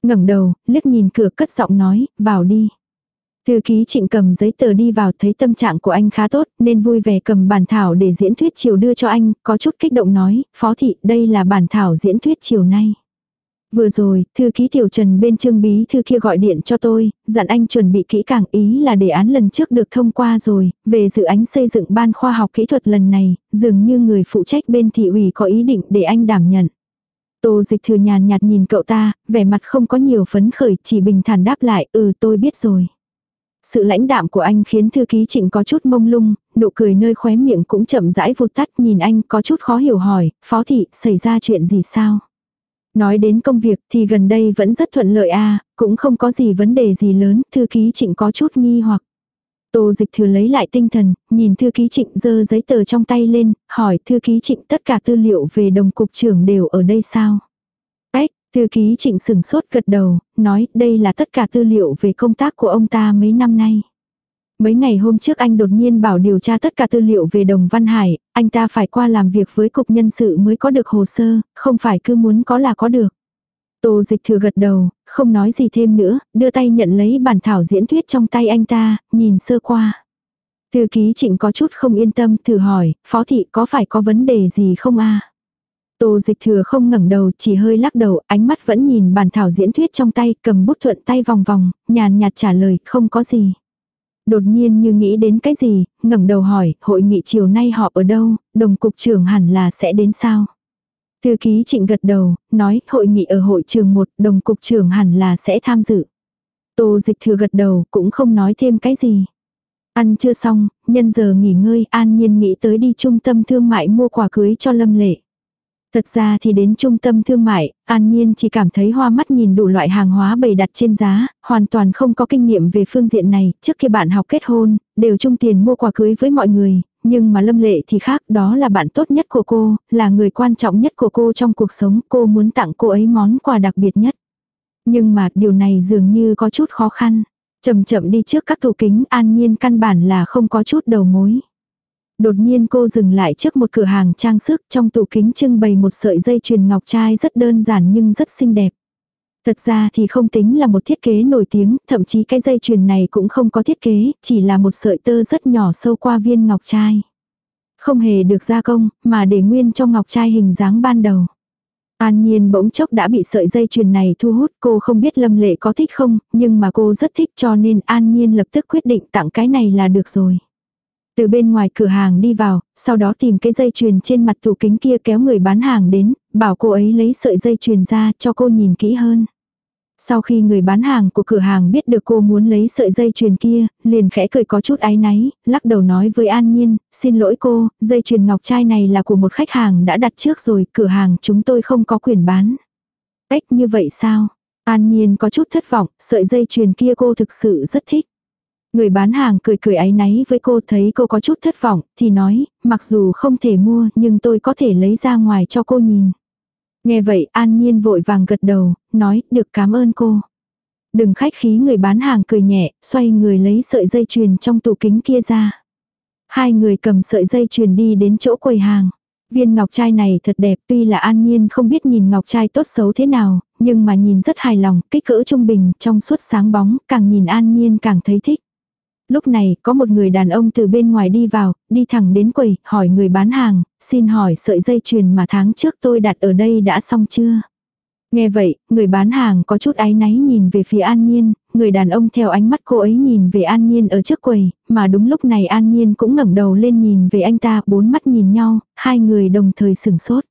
ngẩng đầu, liếc nhìn cửa cất giọng nói, vào đi. Thư ký trịnh cầm giấy tờ đi vào thấy tâm trạng của anh khá tốt nên vui vẻ cầm bản thảo để diễn thuyết chiều đưa cho anh, có chút kích động nói, phó thị đây là bản thảo diễn thuyết chiều nay. Vừa rồi, thư ký tiểu trần bên trương bí thư kia gọi điện cho tôi, dặn anh chuẩn bị kỹ càng ý là đề án lần trước được thông qua rồi, về dự án xây dựng ban khoa học kỹ thuật lần này, dường như người phụ trách bên thị ủy có ý định để anh đảm nhận. Tô dịch thừa nhàn nhạt nhìn cậu ta, vẻ mặt không có nhiều phấn khởi, chỉ bình thản đáp lại, ừ tôi biết rồi. Sự lãnh đạm của anh khiến thư ký trịnh có chút mông lung, nụ cười nơi khóe miệng cũng chậm rãi vụt tắt nhìn anh có chút khó hiểu hỏi, phó thị, xảy ra chuyện gì sao? Nói đến công việc thì gần đây vẫn rất thuận lợi a à, cũng không có gì vấn đề gì lớn, thư ký trịnh có chút nghi hoặc. Tô dịch thừa lấy lại tinh thần, nhìn thư ký trịnh dơ giấy tờ trong tay lên, hỏi thư ký trịnh tất cả tư liệu về đồng cục trưởng đều ở đây sao? Ách, thư ký trịnh sừng sốt gật đầu, nói đây là tất cả tư liệu về công tác của ông ta mấy năm nay. Mấy ngày hôm trước anh đột nhiên bảo điều tra tất cả tư liệu về đồng Văn Hải, anh ta phải qua làm việc với cục nhân sự mới có được hồ sơ, không phải cứ muốn có là có được. Tô dịch thừa gật đầu, không nói gì thêm nữa, đưa tay nhận lấy bản thảo diễn thuyết trong tay anh ta, nhìn sơ qua. Thư ký trịnh có chút không yên tâm, thử hỏi, phó thị có phải có vấn đề gì không a Tô dịch thừa không ngẩng đầu, chỉ hơi lắc đầu, ánh mắt vẫn nhìn bản thảo diễn thuyết trong tay, cầm bút thuận tay vòng vòng, nhàn nhạt trả lời, không có gì. Đột nhiên như nghĩ đến cái gì, ngẩng đầu hỏi, hội nghị chiều nay họ ở đâu, đồng cục trưởng hẳn là sẽ đến sao? Thư ký trịnh gật đầu, nói hội nghị ở hội trường một đồng cục trưởng hẳn là sẽ tham dự. Tô dịch thừa gật đầu cũng không nói thêm cái gì. Ăn chưa xong, nhân giờ nghỉ ngơi an nhiên nghĩ tới đi trung tâm thương mại mua quà cưới cho Lâm Lệ. Thật ra thì đến trung tâm thương mại, An Nhiên chỉ cảm thấy hoa mắt nhìn đủ loại hàng hóa bày đặt trên giá, hoàn toàn không có kinh nghiệm về phương diện này, trước khi bạn học kết hôn, đều chung tiền mua quà cưới với mọi người, nhưng mà Lâm Lệ thì khác, đó là bạn tốt nhất của cô, là người quan trọng nhất của cô trong cuộc sống, cô muốn tặng cô ấy món quà đặc biệt nhất. Nhưng mà điều này dường như có chút khó khăn. Chậm chậm đi trước các tủ kính, an nhiên căn bản là không có chút đầu mối. Đột nhiên cô dừng lại trước một cửa hàng trang sức, trong tủ kính trưng bày một sợi dây chuyền ngọc trai rất đơn giản nhưng rất xinh đẹp. Thật ra thì không tính là một thiết kế nổi tiếng, thậm chí cái dây chuyền này cũng không có thiết kế, chỉ là một sợi tơ rất nhỏ sâu qua viên ngọc trai. Không hề được gia công, mà để nguyên trong ngọc trai hình dáng ban đầu. An Nhiên bỗng chốc đã bị sợi dây chuyền này thu hút, cô không biết Lâm Lệ có thích không, nhưng mà cô rất thích cho nên An Nhiên lập tức quyết định tặng cái này là được rồi. Từ bên ngoài cửa hàng đi vào, sau đó tìm cái dây chuyền trên mặt tủ kính kia kéo người bán hàng đến, bảo cô ấy lấy sợi dây chuyền ra cho cô nhìn kỹ hơn. Sau khi người bán hàng của cửa hàng biết được cô muốn lấy sợi dây chuyền kia, liền khẽ cười có chút áy náy, lắc đầu nói với An Nhiên, xin lỗi cô, dây chuyền ngọc trai này là của một khách hàng đã đặt trước rồi, cửa hàng chúng tôi không có quyền bán. Cách như vậy sao? An Nhiên có chút thất vọng, sợi dây chuyền kia cô thực sự rất thích. Người bán hàng cười cười áy náy với cô thấy cô có chút thất vọng, thì nói, mặc dù không thể mua nhưng tôi có thể lấy ra ngoài cho cô nhìn. Nghe vậy An Nhiên vội vàng gật đầu, nói, được cảm ơn cô. Đừng khách khí người bán hàng cười nhẹ, xoay người lấy sợi dây chuyền trong tủ kính kia ra. Hai người cầm sợi dây chuyền đi đến chỗ quầy hàng. Viên ngọc trai này thật đẹp tuy là an nhiên không biết nhìn ngọc trai tốt xấu thế nào, nhưng mà nhìn rất hài lòng, kích cỡ trung bình, trong suốt sáng bóng, càng nhìn an nhiên càng thấy thích. Lúc này, có một người đàn ông từ bên ngoài đi vào, đi thẳng đến quầy, hỏi người bán hàng, xin hỏi sợi dây chuyền mà tháng trước tôi đặt ở đây đã xong chưa? Nghe vậy, người bán hàng có chút áy náy nhìn về phía An Nhiên, người đàn ông theo ánh mắt cô ấy nhìn về An Nhiên ở trước quầy, mà đúng lúc này An Nhiên cũng ngẩng đầu lên nhìn về anh ta, bốn mắt nhìn nhau, hai người đồng thời sửng sốt.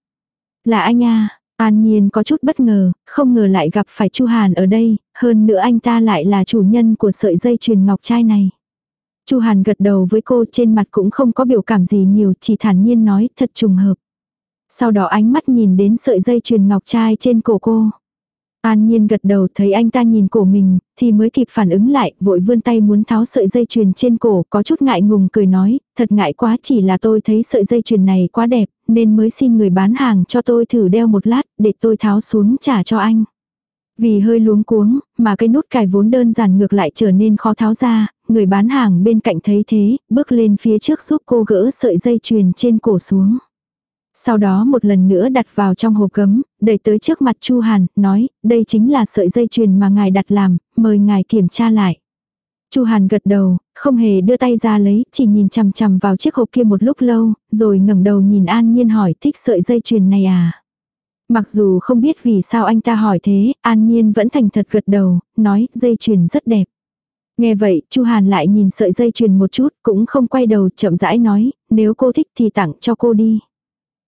Là anh à, An Nhiên có chút bất ngờ, không ngờ lại gặp phải Chu Hàn ở đây, hơn nữa anh ta lại là chủ nhân của sợi dây chuyền ngọc trai này. Chu Hàn gật đầu với cô trên mặt cũng không có biểu cảm gì nhiều, chỉ thản nhiên nói thật trùng hợp. Sau đó ánh mắt nhìn đến sợi dây chuyền ngọc trai trên cổ cô. An Nhiên gật đầu thấy anh ta nhìn cổ mình, thì mới kịp phản ứng lại, vội vươn tay muốn tháo sợi dây chuyền trên cổ, có chút ngại ngùng cười nói, thật ngại quá chỉ là tôi thấy sợi dây chuyền này quá đẹp, nên mới xin người bán hàng cho tôi thử đeo một lát, để tôi tháo xuống trả cho anh. Vì hơi luống cuống, mà cái nút cài vốn đơn giản ngược lại trở nên khó tháo ra, người bán hàng bên cạnh thấy thế, bước lên phía trước giúp cô gỡ sợi dây chuyền trên cổ xuống. Sau đó một lần nữa đặt vào trong hộp gấm, đẩy tới trước mặt Chu Hàn, nói, đây chính là sợi dây chuyền mà ngài đặt làm, mời ngài kiểm tra lại. Chu Hàn gật đầu, không hề đưa tay ra lấy, chỉ nhìn chằm chằm vào chiếc hộp kia một lúc lâu, rồi ngẩng đầu nhìn An Nhiên hỏi thích sợi dây chuyền này à. Mặc dù không biết vì sao anh ta hỏi thế, An Nhiên vẫn thành thật gật đầu, nói dây chuyền rất đẹp. Nghe vậy, Chu Hàn lại nhìn sợi dây chuyền một chút, cũng không quay đầu, chậm rãi nói, nếu cô thích thì tặng cho cô đi.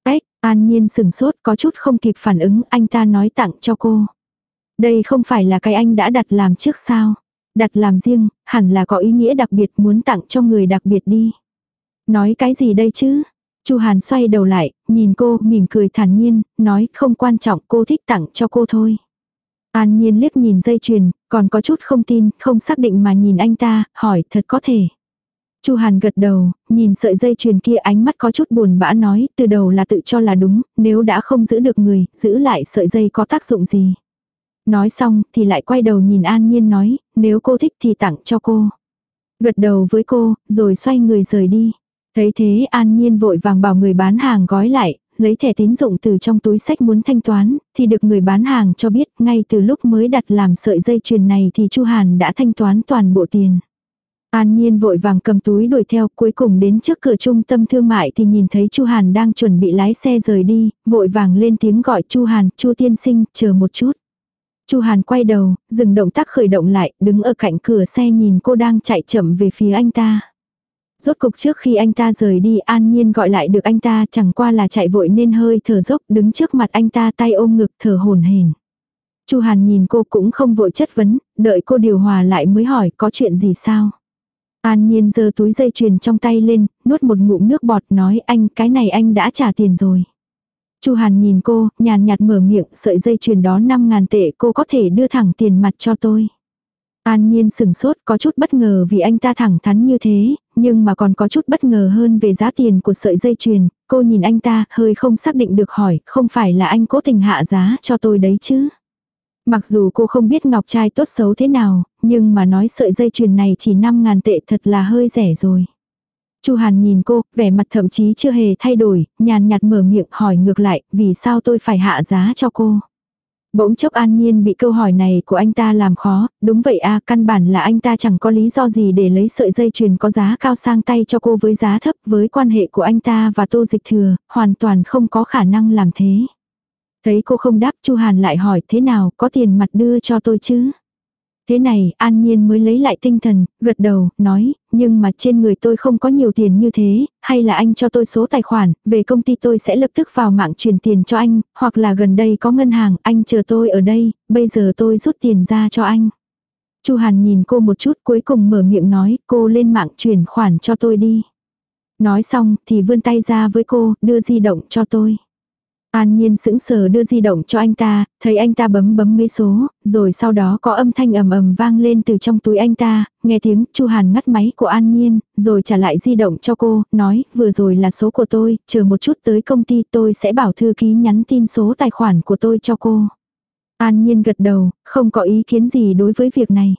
Ếch, An Nhiên sừng sốt có chút không kịp phản ứng, anh ta nói tặng cho cô. Đây không phải là cái anh đã đặt làm trước sao. Đặt làm riêng, hẳn là có ý nghĩa đặc biệt muốn tặng cho người đặc biệt đi. Nói cái gì đây chứ? Chu Hàn xoay đầu lại, nhìn cô, mỉm cười thản nhiên, nói không quan trọng cô thích tặng cho cô thôi. An nhiên liếc nhìn dây chuyền, còn có chút không tin, không xác định mà nhìn anh ta, hỏi thật có thể. Chu Hàn gật đầu, nhìn sợi dây chuyền kia ánh mắt có chút buồn bã nói, từ đầu là tự cho là đúng, nếu đã không giữ được người, giữ lại sợi dây có tác dụng gì. Nói xong thì lại quay đầu nhìn An Nhiên nói, nếu cô thích thì tặng cho cô. Gật đầu với cô, rồi xoay người rời đi. Thấy thế An Nhiên vội vàng bảo người bán hàng gói lại, lấy thẻ tín dụng từ trong túi sách muốn thanh toán, thì được người bán hàng cho biết ngay từ lúc mới đặt làm sợi dây chuyền này thì Chu Hàn đã thanh toán toàn bộ tiền. An Nhiên vội vàng cầm túi đuổi theo, cuối cùng đến trước cửa trung tâm thương mại thì nhìn thấy Chu Hàn đang chuẩn bị lái xe rời đi, vội vàng lên tiếng gọi Chu Hàn, Chu tiên sinh, chờ một chút. Chu Hàn quay đầu, dừng động tác khởi động lại, đứng ở cạnh cửa xe nhìn cô đang chạy chậm về phía anh ta. Rốt cục trước khi anh ta rời đi an nhiên gọi lại được anh ta chẳng qua là chạy vội nên hơi thở dốc đứng trước mặt anh ta tay ôm ngực thở hồn hển. Chu Hàn nhìn cô cũng không vội chất vấn, đợi cô điều hòa lại mới hỏi có chuyện gì sao. An nhiên giơ túi dây chuyền trong tay lên, nuốt một ngụm nước bọt nói anh cái này anh đã trả tiền rồi. Chu Hàn nhìn cô, nhàn nhạt mở miệng, sợi dây chuyền đó 5.000 tệ cô có thể đưa thẳng tiền mặt cho tôi. An Nhiên sừng sốt có chút bất ngờ vì anh ta thẳng thắn như thế, nhưng mà còn có chút bất ngờ hơn về giá tiền của sợi dây chuyền, cô nhìn anh ta hơi không xác định được hỏi, không phải là anh cố tình hạ giá cho tôi đấy chứ. Mặc dù cô không biết ngọc trai tốt xấu thế nào, nhưng mà nói sợi dây chuyền này chỉ 5.000 tệ thật là hơi rẻ rồi. Chu Hàn nhìn cô, vẻ mặt thậm chí chưa hề thay đổi, nhàn nhạt mở miệng hỏi ngược lại, vì sao tôi phải hạ giá cho cô. Bỗng chốc an nhiên bị câu hỏi này của anh ta làm khó, đúng vậy a căn bản là anh ta chẳng có lý do gì để lấy sợi dây chuyền có giá cao sang tay cho cô với giá thấp với quan hệ của anh ta và tô dịch thừa, hoàn toàn không có khả năng làm thế. Thấy cô không đáp Chu Hàn lại hỏi thế nào có tiền mặt đưa cho tôi chứ. Thế này, an nhiên mới lấy lại tinh thần, gật đầu, nói, nhưng mà trên người tôi không có nhiều tiền như thế, hay là anh cho tôi số tài khoản, về công ty tôi sẽ lập tức vào mạng chuyển tiền cho anh, hoặc là gần đây có ngân hàng, anh chờ tôi ở đây, bây giờ tôi rút tiền ra cho anh. Chu Hàn nhìn cô một chút cuối cùng mở miệng nói, cô lên mạng chuyển khoản cho tôi đi. Nói xong thì vươn tay ra với cô, đưa di động cho tôi. An Nhiên sững sờ đưa di động cho anh ta, thấy anh ta bấm bấm mấy số, rồi sau đó có âm thanh ầm ầm vang lên từ trong túi anh ta, nghe tiếng Chu Hàn ngắt máy của An Nhiên, rồi trả lại di động cho cô, nói, vừa rồi là số của tôi, chờ một chút tới công ty tôi sẽ bảo thư ký nhắn tin số tài khoản của tôi cho cô. An Nhiên gật đầu, không có ý kiến gì đối với việc này.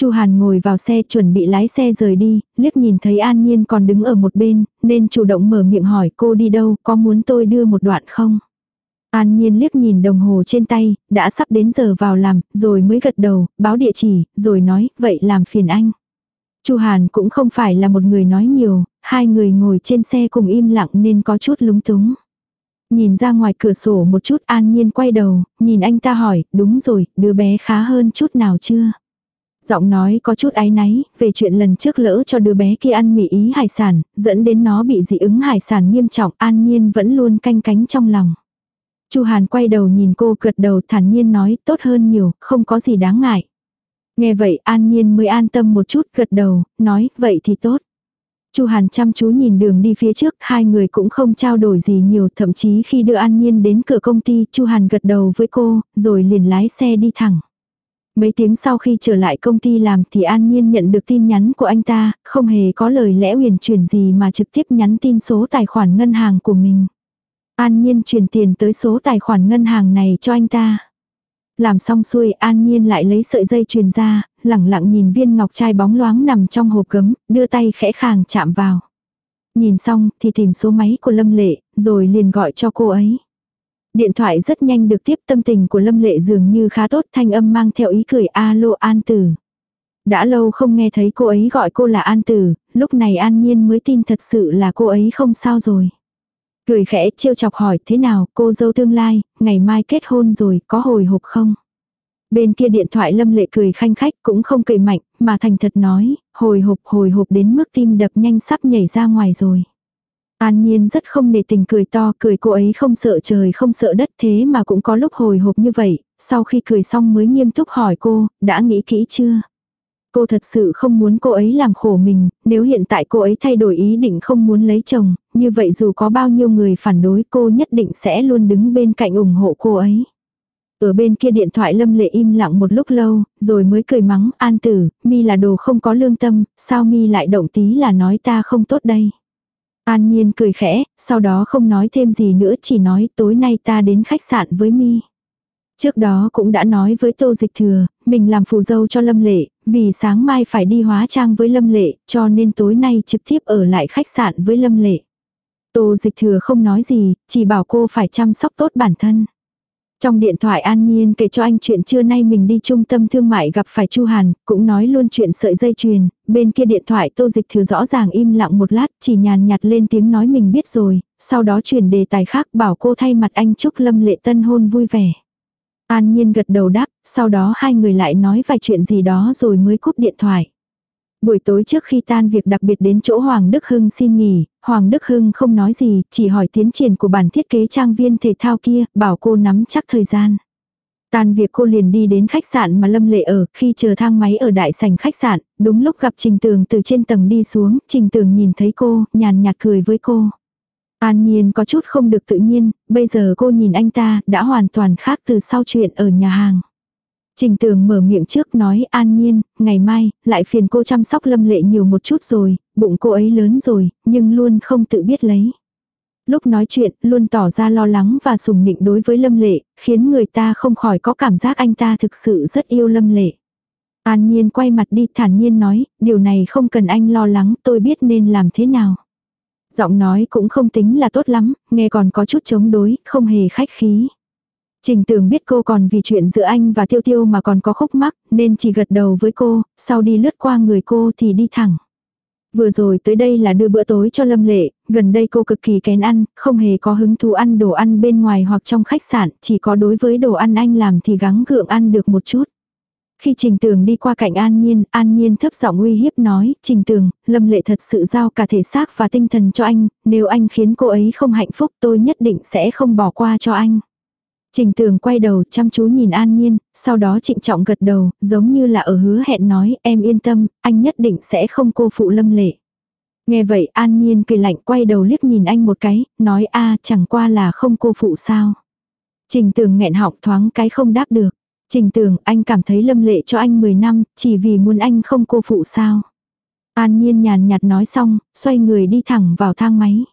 Chu Hàn ngồi vào xe chuẩn bị lái xe rời đi, liếc nhìn thấy An Nhiên còn đứng ở một bên, nên chủ động mở miệng hỏi cô đi đâu, có muốn tôi đưa một đoạn không? An Nhiên liếc nhìn đồng hồ trên tay, đã sắp đến giờ vào làm, rồi mới gật đầu, báo địa chỉ, rồi nói, vậy làm phiền anh. Chu Hàn cũng không phải là một người nói nhiều, hai người ngồi trên xe cùng im lặng nên có chút lúng túng. Nhìn ra ngoài cửa sổ một chút an nhiên quay đầu, nhìn anh ta hỏi, đúng rồi, đứa bé khá hơn chút nào chưa? Giọng nói có chút áy náy, về chuyện lần trước lỡ cho đứa bé kia ăn mì ý hải sản, dẫn đến nó bị dị ứng hải sản nghiêm trọng, an nhiên vẫn luôn canh cánh trong lòng. Chu Hàn quay đầu nhìn cô gật đầu thản nhiên nói tốt hơn nhiều, không có gì đáng ngại. Nghe vậy an nhiên mới an tâm một chút gật đầu, nói vậy thì tốt. Chu Hàn chăm chú nhìn đường đi phía trước, hai người cũng không trao đổi gì nhiều, thậm chí khi đưa An Nhiên đến cửa công ty, Chu Hàn gật đầu với cô, rồi liền lái xe đi thẳng. Mấy tiếng sau khi trở lại công ty làm thì An Nhiên nhận được tin nhắn của anh ta, không hề có lời lẽ huyền chuyển gì mà trực tiếp nhắn tin số tài khoản ngân hàng của mình. An Nhiên chuyển tiền tới số tài khoản ngân hàng này cho anh ta. Làm xong xuôi An Nhiên lại lấy sợi dây truyền ra, lẳng lặng nhìn viên ngọc trai bóng loáng nằm trong hộp gấm, đưa tay khẽ khàng chạm vào. Nhìn xong thì tìm số máy của Lâm Lệ, rồi liền gọi cho cô ấy. Điện thoại rất nhanh được tiếp tâm tình của Lâm Lệ dường như khá tốt thanh âm mang theo ý cười alo An Tử. Đã lâu không nghe thấy cô ấy gọi cô là An Tử, lúc này An Nhiên mới tin thật sự là cô ấy không sao rồi. Cười khẽ trêu chọc hỏi thế nào cô dâu tương lai, ngày mai kết hôn rồi có hồi hộp không? Bên kia điện thoại lâm lệ cười khanh khách cũng không cười mạnh, mà thành thật nói, hồi hộp hồi hộp đến mức tim đập nhanh sắp nhảy ra ngoài rồi. An Nhiên rất không nề tình cười to, cười cô ấy không sợ trời không sợ đất thế mà cũng có lúc hồi hộp như vậy, sau khi cười xong mới nghiêm túc hỏi cô, đã nghĩ kỹ chưa? Cô thật sự không muốn cô ấy làm khổ mình, nếu hiện tại cô ấy thay đổi ý định không muốn lấy chồng, như vậy dù có bao nhiêu người phản đối cô nhất định sẽ luôn đứng bên cạnh ủng hộ cô ấy. Ở bên kia điện thoại Lâm Lệ im lặng một lúc lâu, rồi mới cười mắng, an tử, mi là đồ không có lương tâm, sao mi lại động tí là nói ta không tốt đây. An Nhiên cười khẽ, sau đó không nói thêm gì nữa chỉ nói tối nay ta đến khách sạn với mi. Trước đó cũng đã nói với Tô Dịch Thừa, mình làm phù dâu cho Lâm Lệ, vì sáng mai phải đi hóa trang với Lâm Lệ, cho nên tối nay trực tiếp ở lại khách sạn với Lâm Lệ. Tô Dịch Thừa không nói gì, chỉ bảo cô phải chăm sóc tốt bản thân. Trong điện thoại An Nhiên kể cho anh chuyện trưa nay mình đi trung tâm thương mại gặp phải Chu Hàn, cũng nói luôn chuyện sợi dây chuyền, bên kia điện thoại Tô Dịch Thừa rõ ràng im lặng một lát, chỉ nhàn nhạt lên tiếng nói mình biết rồi, sau đó chuyển đề tài khác bảo cô thay mặt anh chúc Lâm Lệ tân hôn vui vẻ. An Nhiên gật đầu đáp, sau đó hai người lại nói vài chuyện gì đó rồi mới cúp điện thoại. Buổi tối trước khi tan việc đặc biệt đến chỗ Hoàng Đức Hưng xin nghỉ, Hoàng Đức Hưng không nói gì, chỉ hỏi tiến triển của bản thiết kế trang viên thể thao kia, bảo cô nắm chắc thời gian. Tan việc cô liền đi đến khách sạn mà Lâm Lệ ở, khi chờ thang máy ở đại sảnh khách sạn, đúng lúc gặp Trình Tường từ trên tầng đi xuống, Trình Tường nhìn thấy cô, nhàn nhạt cười với cô. An Nhiên có chút không được tự nhiên, bây giờ cô nhìn anh ta đã hoàn toàn khác từ sau chuyện ở nhà hàng. Trình tường mở miệng trước nói an nhiên, ngày mai, lại phiền cô chăm sóc lâm lệ nhiều một chút rồi, bụng cô ấy lớn rồi, nhưng luôn không tự biết lấy. Lúc nói chuyện, luôn tỏ ra lo lắng và sùng nịnh đối với lâm lệ, khiến người ta không khỏi có cảm giác anh ta thực sự rất yêu lâm lệ. An nhiên quay mặt đi thản nhiên nói, điều này không cần anh lo lắng, tôi biết nên làm thế nào. Giọng nói cũng không tính là tốt lắm, nghe còn có chút chống đối, không hề khách khí. Trình tường biết cô còn vì chuyện giữa anh và tiêu tiêu mà còn có khúc mắc, nên chỉ gật đầu với cô, sau đi lướt qua người cô thì đi thẳng. Vừa rồi tới đây là đưa bữa tối cho Lâm Lệ, gần đây cô cực kỳ kén ăn, không hề có hứng thú ăn đồ ăn bên ngoài hoặc trong khách sạn, chỉ có đối với đồ ăn anh làm thì gắng gượng ăn được một chút. Khi Trình Tường đi qua cạnh An Nhiên, An Nhiên thấp giọng uy hiếp nói, Trình Tường, Lâm Lệ thật sự giao cả thể xác và tinh thần cho anh, nếu anh khiến cô ấy không hạnh phúc tôi nhất định sẽ không bỏ qua cho anh. Trình tường quay đầu chăm chú nhìn An Nhiên, sau đó trịnh trọng gật đầu, giống như là ở hứa hẹn nói, em yên tâm, anh nhất định sẽ không cô phụ lâm lệ. Nghe vậy An Nhiên cười lạnh quay đầu liếc nhìn anh một cái, nói a chẳng qua là không cô phụ sao. Trình tường nghẹn họng thoáng cái không đáp được. Trình tường anh cảm thấy lâm lệ cho anh 10 năm, chỉ vì muốn anh không cô phụ sao. An Nhiên nhàn nhạt nói xong, xoay người đi thẳng vào thang máy.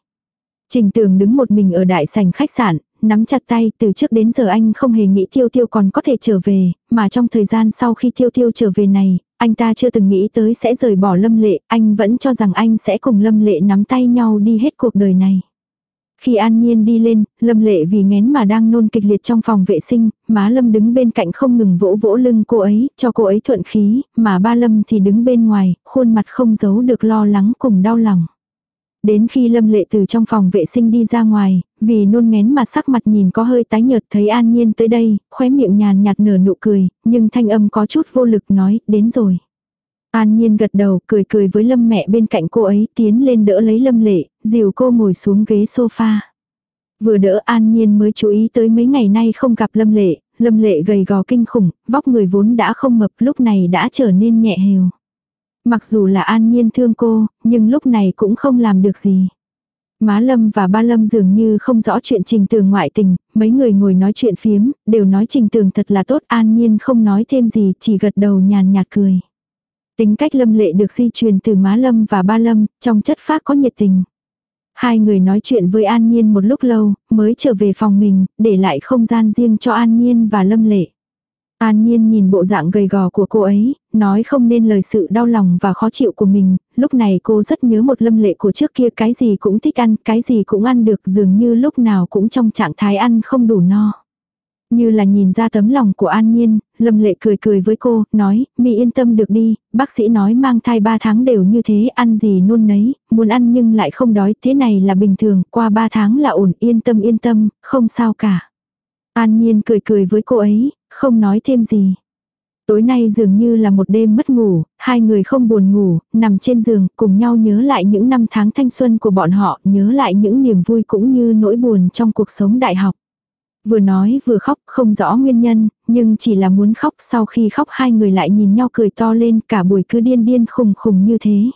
Trình tường đứng một mình ở đại sảnh khách sạn, nắm chặt tay, từ trước đến giờ anh không hề nghĩ Tiêu Tiêu còn có thể trở về, mà trong thời gian sau khi Tiêu Tiêu trở về này, anh ta chưa từng nghĩ tới sẽ rời bỏ Lâm Lệ, anh vẫn cho rằng anh sẽ cùng Lâm Lệ nắm tay nhau đi hết cuộc đời này. Khi An Nhiên đi lên, Lâm Lệ vì ngén mà đang nôn kịch liệt trong phòng vệ sinh, má Lâm đứng bên cạnh không ngừng vỗ vỗ lưng cô ấy, cho cô ấy thuận khí, mà ba Lâm thì đứng bên ngoài, khuôn mặt không giấu được lo lắng cùng đau lòng. Đến khi Lâm Lệ từ trong phòng vệ sinh đi ra ngoài, vì nôn ngén mà sắc mặt nhìn có hơi tái nhợt thấy An Nhiên tới đây, khóe miệng nhàn nhạt nở nụ cười, nhưng thanh âm có chút vô lực nói, đến rồi. An Nhiên gật đầu, cười cười với Lâm mẹ bên cạnh cô ấy, tiến lên đỡ lấy Lâm Lệ, dìu cô ngồi xuống ghế sofa. Vừa đỡ An Nhiên mới chú ý tới mấy ngày nay không gặp Lâm Lệ, Lâm Lệ gầy gò kinh khủng, vóc người vốn đã không mập lúc này đã trở nên nhẹ hều. Mặc dù là An Nhiên thương cô, nhưng lúc này cũng không làm được gì. Má Lâm và ba Lâm dường như không rõ chuyện Trình Tường ngoại tình, mấy người ngồi nói chuyện phiếm, đều nói Trình Tường thật là tốt An Nhiên không nói thêm gì, chỉ gật đầu nhàn nhạt cười. Tính cách Lâm lệ được di truyền từ má Lâm và ba Lâm, trong chất phác có nhiệt tình. Hai người nói chuyện với An Nhiên một lúc lâu, mới trở về phòng mình, để lại không gian riêng cho An Nhiên và Lâm Lệ. An Nhiên nhìn bộ dạng gầy gò của cô ấy, nói không nên lời sự đau lòng và khó chịu của mình, lúc này cô rất nhớ một lâm lệ của trước kia cái gì cũng thích ăn, cái gì cũng ăn được dường như lúc nào cũng trong trạng thái ăn không đủ no. Như là nhìn ra tấm lòng của An Nhiên, Lâm Lệ cười cười với cô, nói, mi yên tâm được đi, bác sĩ nói mang thai 3 tháng đều như thế, ăn gì nôn nấy, muốn ăn nhưng lại không đói, thế này là bình thường, qua 3 tháng là ổn, yên tâm yên tâm, không sao cả. An Nhiên cười cười với cô ấy, không nói thêm gì. Tối nay dường như là một đêm mất ngủ, hai người không buồn ngủ, nằm trên giường, cùng nhau nhớ lại những năm tháng thanh xuân của bọn họ, nhớ lại những niềm vui cũng như nỗi buồn trong cuộc sống đại học. Vừa nói vừa khóc, không rõ nguyên nhân, nhưng chỉ là muốn khóc sau khi khóc hai người lại nhìn nhau cười to lên cả buổi cứ điên điên khùng khùng như thế.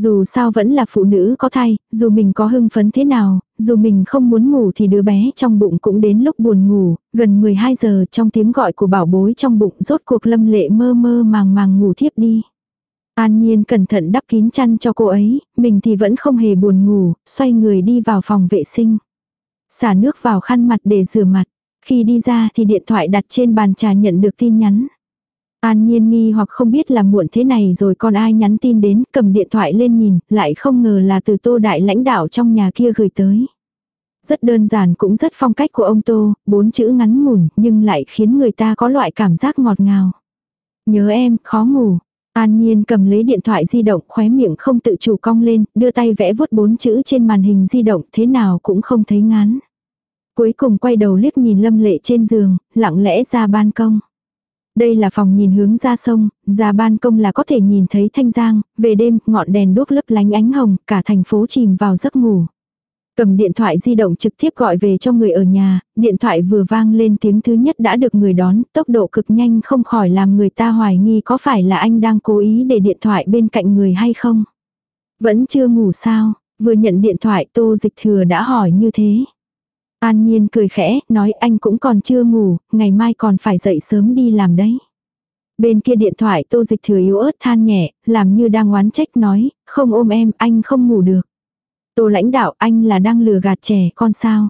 Dù sao vẫn là phụ nữ có thai, dù mình có hưng phấn thế nào, dù mình không muốn ngủ thì đứa bé trong bụng cũng đến lúc buồn ngủ, gần 12 giờ trong tiếng gọi của bảo bối trong bụng rốt cuộc lâm lệ mơ mơ màng màng ngủ thiếp đi. An Nhiên cẩn thận đắp kín chăn cho cô ấy, mình thì vẫn không hề buồn ngủ, xoay người đi vào phòng vệ sinh. Xả nước vào khăn mặt để rửa mặt. Khi đi ra thì điện thoại đặt trên bàn trà nhận được tin nhắn. An nhiên nghi hoặc không biết là muộn thế này rồi còn ai nhắn tin đến, cầm điện thoại lên nhìn, lại không ngờ là từ tô đại lãnh đạo trong nhà kia gửi tới. Rất đơn giản cũng rất phong cách của ông Tô, bốn chữ ngắn ngủn nhưng lại khiến người ta có loại cảm giác ngọt ngào. Nhớ em, khó ngủ. An Nhiên cầm lấy điện thoại di động khóe miệng không tự chủ cong lên, đưa tay vẽ vuốt bốn chữ trên màn hình di động thế nào cũng không thấy ngán. Cuối cùng quay đầu liếc nhìn lâm lệ trên giường, lặng lẽ ra ban công. Đây là phòng nhìn hướng ra sông, ra ban công là có thể nhìn thấy thanh giang, về đêm ngọn đèn đuốc lấp lánh ánh hồng, cả thành phố chìm vào giấc ngủ. Cầm điện thoại di động trực tiếp gọi về cho người ở nhà, điện thoại vừa vang lên tiếng thứ nhất đã được người đón, tốc độ cực nhanh không khỏi làm người ta hoài nghi có phải là anh đang cố ý để điện thoại bên cạnh người hay không. Vẫn chưa ngủ sao, vừa nhận điện thoại tô dịch thừa đã hỏi như thế. An Nhiên cười khẽ, nói anh cũng còn chưa ngủ, ngày mai còn phải dậy sớm đi làm đấy. Bên kia điện thoại tô dịch thừa yếu ớt than nhẹ, làm như đang oán trách nói, không ôm em, anh không ngủ được. Tô lãnh đạo anh là đang lừa gạt trẻ con sao.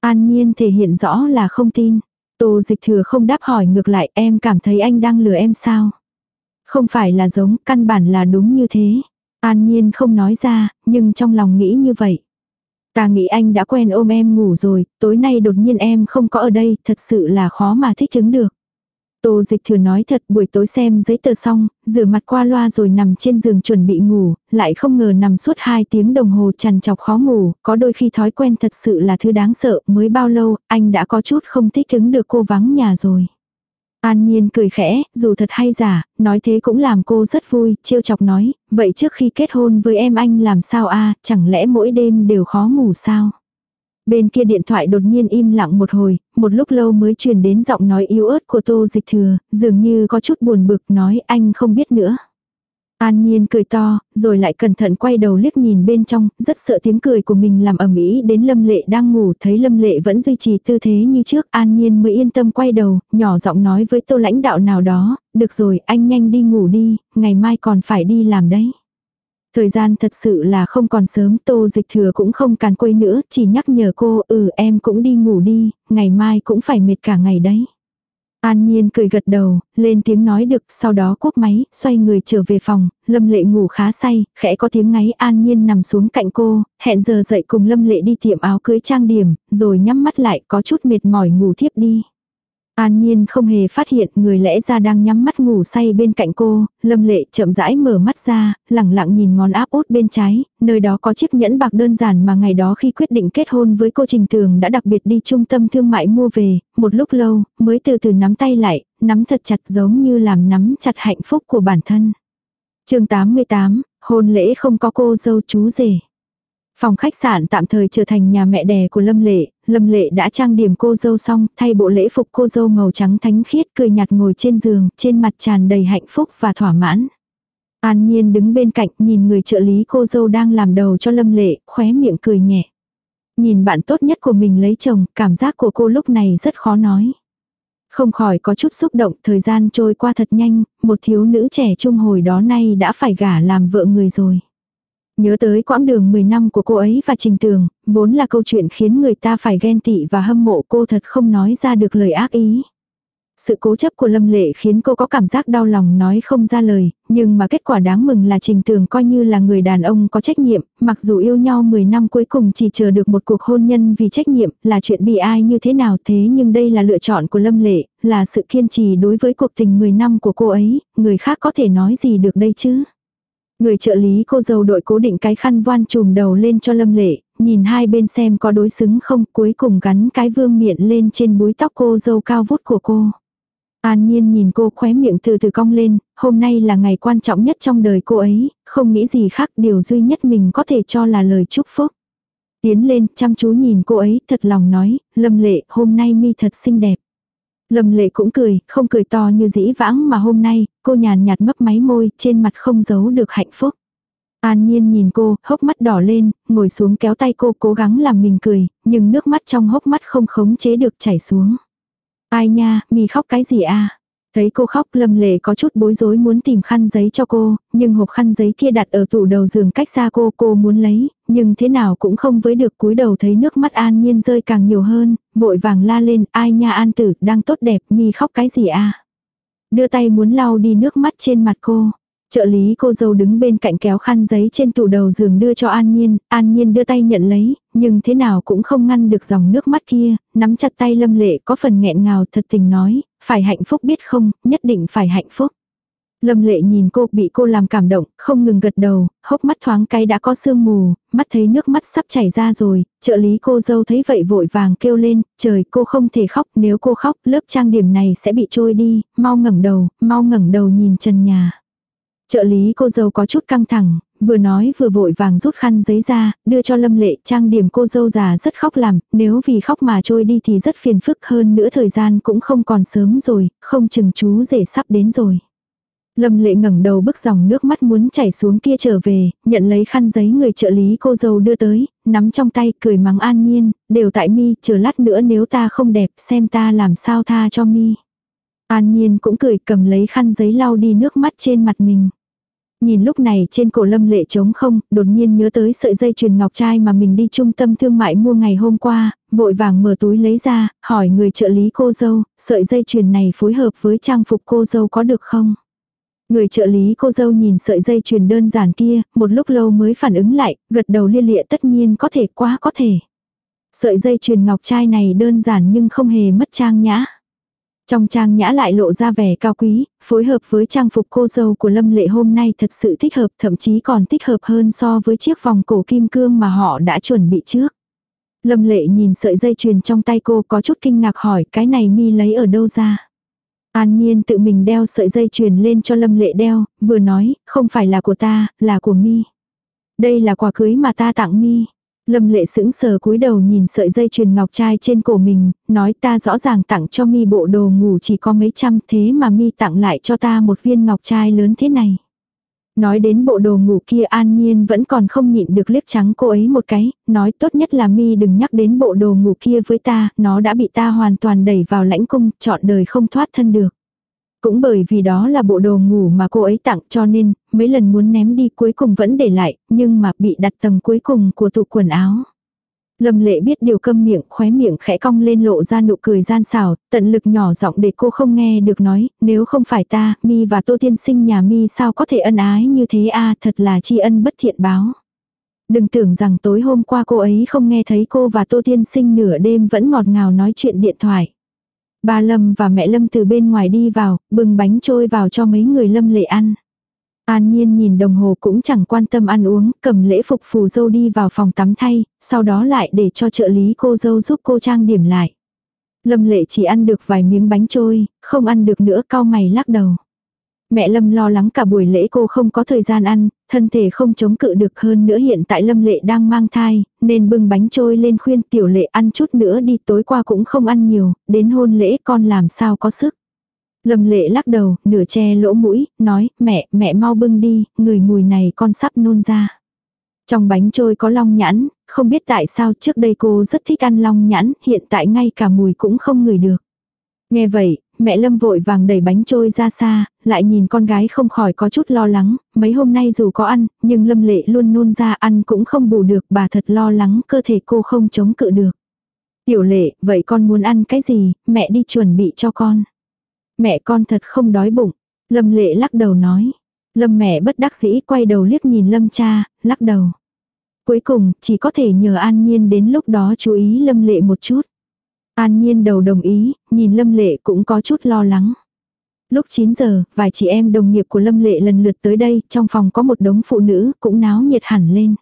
An Nhiên thể hiện rõ là không tin. Tô dịch thừa không đáp hỏi ngược lại em cảm thấy anh đang lừa em sao. Không phải là giống, căn bản là đúng như thế. An Nhiên không nói ra, nhưng trong lòng nghĩ như vậy. Ta nghĩ anh đã quen ôm em ngủ rồi, tối nay đột nhiên em không có ở đây, thật sự là khó mà thích ứng được. Tô dịch thừa nói thật buổi tối xem giấy tờ xong, rửa mặt qua loa rồi nằm trên giường chuẩn bị ngủ, lại không ngờ nằm suốt 2 tiếng đồng hồ chằn chọc khó ngủ, có đôi khi thói quen thật sự là thứ đáng sợ, mới bao lâu, anh đã có chút không thích ứng được cô vắng nhà rồi. An Nhiên cười khẽ, dù thật hay giả, nói thế cũng làm cô rất vui, trêu chọc nói, vậy trước khi kết hôn với em anh làm sao a chẳng lẽ mỗi đêm đều khó ngủ sao? Bên kia điện thoại đột nhiên im lặng một hồi, một lúc lâu mới truyền đến giọng nói yếu ớt của tô dịch thừa, dường như có chút buồn bực nói anh không biết nữa. An Nhiên cười to, rồi lại cẩn thận quay đầu liếc nhìn bên trong, rất sợ tiếng cười của mình làm ầm ĩ đến Lâm Lệ đang ngủ, thấy Lâm Lệ vẫn duy trì tư thế như trước, An Nhiên mới yên tâm quay đầu, nhỏ giọng nói với tô lãnh đạo nào đó, được rồi, anh nhanh đi ngủ đi, ngày mai còn phải đi làm đấy. Thời gian thật sự là không còn sớm, tô dịch thừa cũng không càn quấy nữa, chỉ nhắc nhở cô, ừ em cũng đi ngủ đi, ngày mai cũng phải mệt cả ngày đấy. An Nhiên cười gật đầu, lên tiếng nói được, sau đó cúp máy, xoay người trở về phòng, Lâm Lệ ngủ khá say, khẽ có tiếng ngáy An Nhiên nằm xuống cạnh cô, hẹn giờ dậy cùng Lâm Lệ đi tiệm áo cưới trang điểm, rồi nhắm mắt lại có chút mệt mỏi ngủ thiếp đi. An Nhiên không hề phát hiện người lẽ ra đang nhắm mắt ngủ say bên cạnh cô, Lâm Lệ chậm rãi mở mắt ra, lẳng lặng nhìn ngón áp út bên trái, nơi đó có chiếc nhẫn bạc đơn giản mà ngày đó khi quyết định kết hôn với cô Trình Tường đã đặc biệt đi trung tâm thương mại mua về, một lúc lâu, mới từ từ nắm tay lại, nắm thật chặt giống như làm nắm chặt hạnh phúc của bản thân. chương 88, hôn lễ không có cô dâu chú rể. Phòng khách sạn tạm thời trở thành nhà mẹ đẻ của Lâm Lệ, Lâm Lệ đã trang điểm cô dâu xong, thay bộ lễ phục cô dâu màu trắng thánh khiết cười nhạt ngồi trên giường, trên mặt tràn đầy hạnh phúc và thỏa mãn. An Nhiên đứng bên cạnh nhìn người trợ lý cô dâu đang làm đầu cho Lâm Lệ, khóe miệng cười nhẹ. Nhìn bạn tốt nhất của mình lấy chồng, cảm giác của cô lúc này rất khó nói. Không khỏi có chút xúc động, thời gian trôi qua thật nhanh, một thiếu nữ trẻ trung hồi đó nay đã phải gả làm vợ người rồi. Nhớ tới quãng đường 10 năm của cô ấy và Trình Tường, vốn là câu chuyện khiến người ta phải ghen tị và hâm mộ cô thật không nói ra được lời ác ý. Sự cố chấp của Lâm Lệ khiến cô có cảm giác đau lòng nói không ra lời, nhưng mà kết quả đáng mừng là Trình Tường coi như là người đàn ông có trách nhiệm, mặc dù yêu nhau 10 năm cuối cùng chỉ chờ được một cuộc hôn nhân vì trách nhiệm, là chuyện bị ai như thế nào thế nhưng đây là lựa chọn của Lâm Lệ, là sự kiên trì đối với cuộc tình 10 năm của cô ấy, người khác có thể nói gì được đây chứ. Người trợ lý cô dâu đội cố định cái khăn voan trùm đầu lên cho Lâm Lệ, nhìn hai bên xem có đối xứng không, cuối cùng gắn cái vương miệng lên trên búi tóc cô dâu cao vút của cô. An Nhiên nhìn cô khóe miệng từ từ cong lên, hôm nay là ngày quan trọng nhất trong đời cô ấy, không nghĩ gì khác điều duy nhất mình có thể cho là lời chúc phúc. Tiến lên, chăm chú nhìn cô ấy, thật lòng nói, Lâm Lệ, hôm nay mi thật xinh đẹp. Lâm lệ cũng cười, không cười to như dĩ vãng mà hôm nay, cô nhàn nhạt mấp máy môi, trên mặt không giấu được hạnh phúc. An Nhiên nhìn cô, hốc mắt đỏ lên, ngồi xuống kéo tay cô cố gắng làm mình cười, nhưng nước mắt trong hốc mắt không khống chế được chảy xuống. Ai nha, mì khóc cái gì à? Thấy cô khóc lâm lệ có chút bối rối muốn tìm khăn giấy cho cô, nhưng hộp khăn giấy kia đặt ở tủ đầu giường cách xa cô cô muốn lấy, nhưng thế nào cũng không với được cúi đầu thấy nước mắt an nhiên rơi càng nhiều hơn, vội vàng la lên ai nha an tử đang tốt đẹp mi khóc cái gì à. Đưa tay muốn lau đi nước mắt trên mặt cô. Trợ lý cô dâu đứng bên cạnh kéo khăn giấy trên tủ đầu giường đưa cho An Nhiên, An Nhiên đưa tay nhận lấy, nhưng thế nào cũng không ngăn được dòng nước mắt kia, nắm chặt tay Lâm Lệ có phần nghẹn ngào thật tình nói, phải hạnh phúc biết không, nhất định phải hạnh phúc. Lâm lệ nhìn cô bị cô làm cảm động, không ngừng gật đầu, hốc mắt thoáng cái đã có sương mù, mắt thấy nước mắt sắp chảy ra rồi, trợ lý cô dâu thấy vậy vội vàng kêu lên, trời cô không thể khóc, nếu cô khóc lớp trang điểm này sẽ bị trôi đi, mau ngẩng đầu, mau ngẩng đầu nhìn trần nhà. Trợ lý cô dâu có chút căng thẳng, vừa nói vừa vội vàng rút khăn giấy ra, đưa cho lâm lệ trang điểm cô dâu già rất khóc làm, nếu vì khóc mà trôi đi thì rất phiền phức hơn nữa thời gian cũng không còn sớm rồi, không chừng chú rể sắp đến rồi. Lâm lệ ngẩng đầu bức dòng nước mắt muốn chảy xuống kia trở về, nhận lấy khăn giấy người trợ lý cô dâu đưa tới, nắm trong tay cười mắng an nhiên, đều tại mi, chờ lát nữa nếu ta không đẹp xem ta làm sao tha cho mi. An nhiên cũng cười cầm lấy khăn giấy lau đi nước mắt trên mặt mình. Nhìn lúc này trên cổ lâm lệ trống không, đột nhiên nhớ tới sợi dây chuyền ngọc trai mà mình đi trung tâm thương mại mua ngày hôm qua, vội vàng mở túi lấy ra, hỏi người trợ lý cô dâu, sợi dây chuyền này phối hợp với trang phục cô dâu có được không? Người trợ lý cô dâu nhìn sợi dây chuyền đơn giản kia, một lúc lâu mới phản ứng lại, gật đầu liên lịa tất nhiên có thể quá có thể. Sợi dây chuyền ngọc trai này đơn giản nhưng không hề mất trang nhã. Trong trang nhã lại lộ ra vẻ cao quý, phối hợp với trang phục cô dâu của Lâm Lệ hôm nay thật sự thích hợp, thậm chí còn thích hợp hơn so với chiếc vòng cổ kim cương mà họ đã chuẩn bị trước. Lâm Lệ nhìn sợi dây chuyền trong tay cô có chút kinh ngạc hỏi cái này mi lấy ở đâu ra. An Nhiên tự mình đeo sợi dây chuyền lên cho Lâm Lệ đeo, vừa nói, không phải là của ta, là của mi. Đây là quà cưới mà ta tặng mi. Lâm lệ sững sờ cúi đầu nhìn sợi dây chuyền ngọc trai trên cổ mình, nói ta rõ ràng tặng cho mi bộ đồ ngủ chỉ có mấy trăm thế mà mi tặng lại cho ta một viên ngọc trai lớn thế này. Nói đến bộ đồ ngủ kia an nhiên vẫn còn không nhịn được liếc trắng cô ấy một cái, nói tốt nhất là mi đừng nhắc đến bộ đồ ngủ kia với ta, nó đã bị ta hoàn toàn đẩy vào lãnh cung, chọn đời không thoát thân được. Cũng bởi vì đó là bộ đồ ngủ mà cô ấy tặng cho nên, mấy lần muốn ném đi cuối cùng vẫn để lại, nhưng mà bị đặt tầm cuối cùng của tủ quần áo. Lâm lệ biết điều câm miệng, khóe miệng khẽ cong lên lộ ra nụ cười gian xảo, tận lực nhỏ giọng để cô không nghe được nói, nếu không phải ta, mi và tô tiên sinh nhà mi sao có thể ân ái như thế a thật là tri ân bất thiện báo. Đừng tưởng rằng tối hôm qua cô ấy không nghe thấy cô và tô tiên sinh nửa đêm vẫn ngọt ngào nói chuyện điện thoại. Ba Lâm và mẹ Lâm từ bên ngoài đi vào, bưng bánh trôi vào cho mấy người Lâm lệ ăn. An Nhiên nhìn đồng hồ cũng chẳng quan tâm ăn uống, cầm lễ phục phù dâu đi vào phòng tắm thay, sau đó lại để cho trợ lý cô dâu giúp cô trang điểm lại. Lâm lệ chỉ ăn được vài miếng bánh trôi, không ăn được nữa cao mày lắc đầu. Mẹ Lâm lo lắng cả buổi lễ cô không có thời gian ăn, thân thể không chống cự được hơn nữa hiện tại Lâm lệ đang mang thai, nên bưng bánh trôi lên khuyên tiểu lệ ăn chút nữa đi tối qua cũng không ăn nhiều, đến hôn lễ con làm sao có sức. Lâm lệ lắc đầu, nửa che lỗ mũi, nói, mẹ, mẹ mau bưng đi, người mùi này con sắp nôn ra. Trong bánh trôi có long nhãn, không biết tại sao trước đây cô rất thích ăn long nhãn, hiện tại ngay cả mùi cũng không ngửi được. Nghe vậy, mẹ Lâm vội vàng đẩy bánh trôi ra xa, lại nhìn con gái không khỏi có chút lo lắng, mấy hôm nay dù có ăn, nhưng Lâm lệ luôn nôn ra ăn cũng không bù được, bà thật lo lắng cơ thể cô không chống cự được. Tiểu lệ, vậy con muốn ăn cái gì, mẹ đi chuẩn bị cho con. Mẹ con thật không đói bụng. Lâm lệ lắc đầu nói. Lâm mẹ bất đắc dĩ quay đầu liếc nhìn Lâm cha, lắc đầu. Cuối cùng, chỉ có thể nhờ An Nhiên đến lúc đó chú ý Lâm lệ một chút. An Nhiên đầu đồng ý, nhìn Lâm lệ cũng có chút lo lắng. Lúc 9 giờ, vài chị em đồng nghiệp của Lâm Lệ lần lượt tới đây, trong phòng có một đống phụ nữ, cũng náo nhiệt hẳn lên.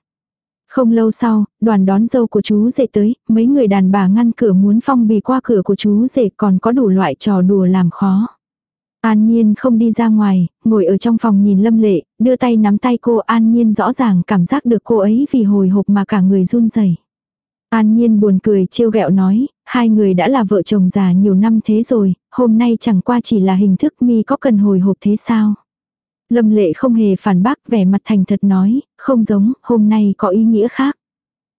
Không lâu sau, đoàn đón dâu của chú rể tới, mấy người đàn bà ngăn cửa muốn phong bì qua cửa của chú rể còn có đủ loại trò đùa làm khó. An Nhiên không đi ra ngoài, ngồi ở trong phòng nhìn Lâm Lệ, đưa tay nắm tay cô An Nhiên rõ ràng cảm giác được cô ấy vì hồi hộp mà cả người run rẩy. An Nhiên buồn cười trêu ghẹo nói, hai người đã là vợ chồng già nhiều năm thế rồi, hôm nay chẳng qua chỉ là hình thức mi có cần hồi hộp thế sao? Lâm lệ không hề phản bác vẻ mặt thành thật nói, không giống, hôm nay có ý nghĩa khác.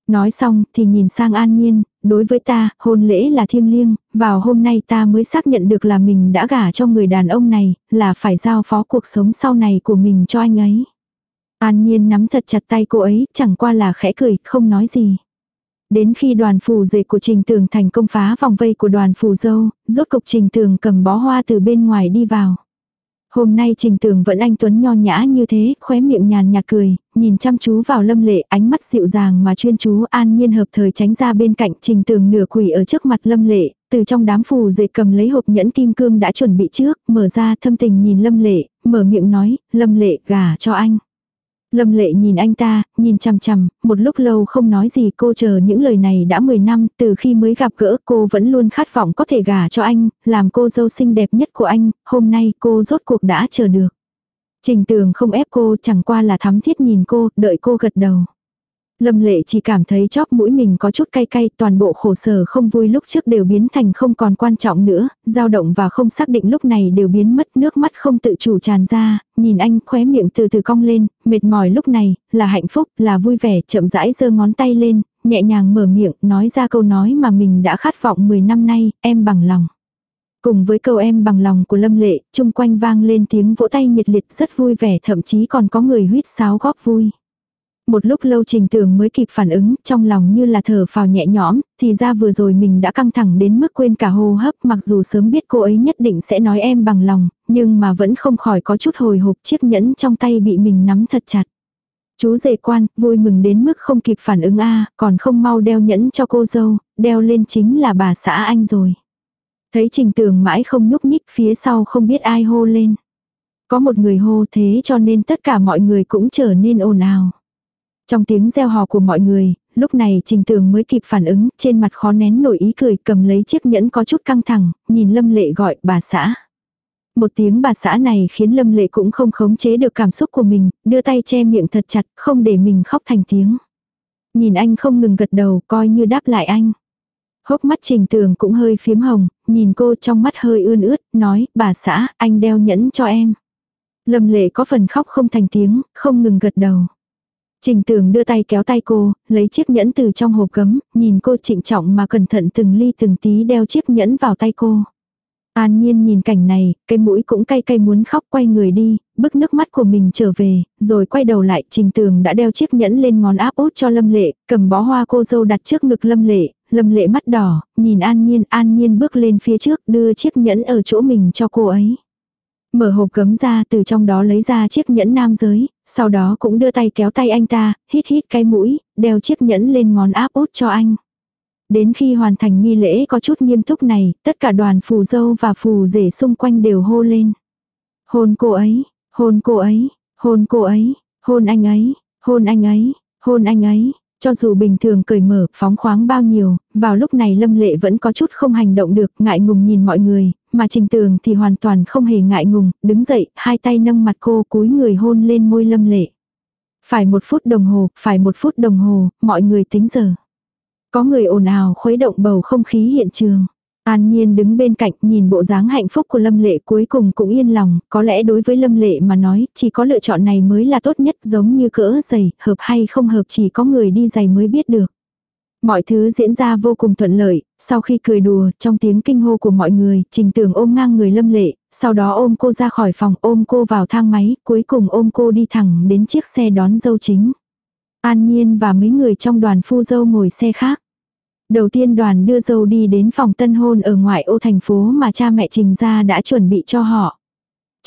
Nói xong thì nhìn sang an nhiên, đối với ta, hôn lễ là thiêng liêng, vào hôm nay ta mới xác nhận được là mình đã gả cho người đàn ông này, là phải giao phó cuộc sống sau này của mình cho anh ấy. An nhiên nắm thật chặt tay cô ấy, chẳng qua là khẽ cười, không nói gì. Đến khi đoàn phù dệ của Trình Tường thành công phá vòng vây của đoàn phù dâu, rốt cục Trình Tường cầm bó hoa từ bên ngoài đi vào. Hôm nay Trình Tường vẫn anh Tuấn nho nhã như thế, khóe miệng nhàn nhạt cười, nhìn chăm chú vào lâm lệ, ánh mắt dịu dàng mà chuyên chú an nhiên hợp thời tránh ra bên cạnh Trình Tường nửa quỷ ở trước mặt lâm lệ, từ trong đám phù dệt cầm lấy hộp nhẫn kim cương đã chuẩn bị trước, mở ra thâm tình nhìn lâm lệ, mở miệng nói, lâm lệ gà cho anh. Lâm lệ nhìn anh ta, nhìn chằm chằm, một lúc lâu không nói gì cô chờ những lời này đã 10 năm, từ khi mới gặp gỡ cô vẫn luôn khát vọng có thể gả cho anh, làm cô dâu xinh đẹp nhất của anh, hôm nay cô rốt cuộc đã chờ được. Trình tường không ép cô chẳng qua là thắm thiết nhìn cô, đợi cô gật đầu. Lâm lệ chỉ cảm thấy chóp mũi mình có chút cay cay, toàn bộ khổ sở không vui lúc trước đều biến thành không còn quan trọng nữa, dao động và không xác định lúc này đều biến mất nước mắt không tự chủ tràn ra, nhìn anh khóe miệng từ từ cong lên, mệt mỏi lúc này, là hạnh phúc, là vui vẻ, chậm rãi giơ ngón tay lên, nhẹ nhàng mở miệng, nói ra câu nói mà mình đã khát vọng 10 năm nay, em bằng lòng. Cùng với câu em bằng lòng của Lâm Lệ, chung quanh vang lên tiếng vỗ tay nhiệt liệt rất vui vẻ thậm chí còn có người huýt sáo góp vui. Một lúc lâu trình tường mới kịp phản ứng, trong lòng như là thở phào nhẹ nhõm, thì ra vừa rồi mình đã căng thẳng đến mức quên cả hô hấp mặc dù sớm biết cô ấy nhất định sẽ nói em bằng lòng, nhưng mà vẫn không khỏi có chút hồi hộp chiếc nhẫn trong tay bị mình nắm thật chặt. Chú rể quan, vui mừng đến mức không kịp phản ứng a còn không mau đeo nhẫn cho cô dâu, đeo lên chính là bà xã anh rồi. Thấy trình tường mãi không nhúc nhích phía sau không biết ai hô lên. Có một người hô thế cho nên tất cả mọi người cũng trở nên ồn ào. Trong tiếng reo hò của mọi người, lúc này Trình Tường mới kịp phản ứng, trên mặt khó nén nổi ý cười, cầm lấy chiếc nhẫn có chút căng thẳng, nhìn Lâm Lệ gọi bà xã. Một tiếng bà xã này khiến Lâm Lệ cũng không khống chế được cảm xúc của mình, đưa tay che miệng thật chặt, không để mình khóc thành tiếng. Nhìn anh không ngừng gật đầu, coi như đáp lại anh. Hốc mắt Trình Tường cũng hơi phiếm hồng, nhìn cô trong mắt hơi ươn ướt, nói, bà xã, anh đeo nhẫn cho em. Lâm Lệ có phần khóc không thành tiếng, không ngừng gật đầu. Trình tường đưa tay kéo tay cô, lấy chiếc nhẫn từ trong hộp gấm, nhìn cô trịnh trọng mà cẩn thận từng ly từng tí đeo chiếc nhẫn vào tay cô. An nhiên nhìn cảnh này, cái mũi cũng cay cay muốn khóc quay người đi, bức nước mắt của mình trở về, rồi quay đầu lại trình tường đã đeo chiếc nhẫn lên ngón áp út cho lâm lệ, cầm bó hoa cô dâu đặt trước ngực lâm lệ, lâm lệ mắt đỏ, nhìn an nhiên, an nhiên bước lên phía trước đưa chiếc nhẫn ở chỗ mình cho cô ấy. Mở hộp cấm ra từ trong đó lấy ra chiếc nhẫn nam giới, sau đó cũng đưa tay kéo tay anh ta, hít hít cái mũi, đeo chiếc nhẫn lên ngón áp út cho anh. Đến khi hoàn thành nghi lễ có chút nghiêm túc này, tất cả đoàn phù dâu và phù rể xung quanh đều hô lên. Hôn cô ấy, hôn cô ấy, hôn cô ấy, hôn anh ấy, hôn anh ấy, hôn anh ấy. Cho dù bình thường cởi mở, phóng khoáng bao nhiêu, vào lúc này Lâm Lệ vẫn có chút không hành động được, ngại ngùng nhìn mọi người, mà Trình Tường thì hoàn toàn không hề ngại ngùng, đứng dậy, hai tay nâng mặt cô cúi người hôn lên môi Lâm Lệ. Phải một phút đồng hồ, phải một phút đồng hồ, mọi người tính giờ. Có người ồn ào khuấy động bầu không khí hiện trường. An Nhiên đứng bên cạnh nhìn bộ dáng hạnh phúc của Lâm Lệ cuối cùng cũng yên lòng, có lẽ đối với Lâm Lệ mà nói, chỉ có lựa chọn này mới là tốt nhất giống như cỡ giày, hợp hay không hợp chỉ có người đi giày mới biết được. Mọi thứ diễn ra vô cùng thuận lợi, sau khi cười đùa, trong tiếng kinh hô của mọi người, trình tường ôm ngang người Lâm Lệ, sau đó ôm cô ra khỏi phòng, ôm cô vào thang máy, cuối cùng ôm cô đi thẳng đến chiếc xe đón dâu chính. An Nhiên và mấy người trong đoàn phu dâu ngồi xe khác. Đầu tiên đoàn đưa dâu đi đến phòng tân hôn ở ngoại ô thành phố mà cha mẹ Trình gia đã chuẩn bị cho họ.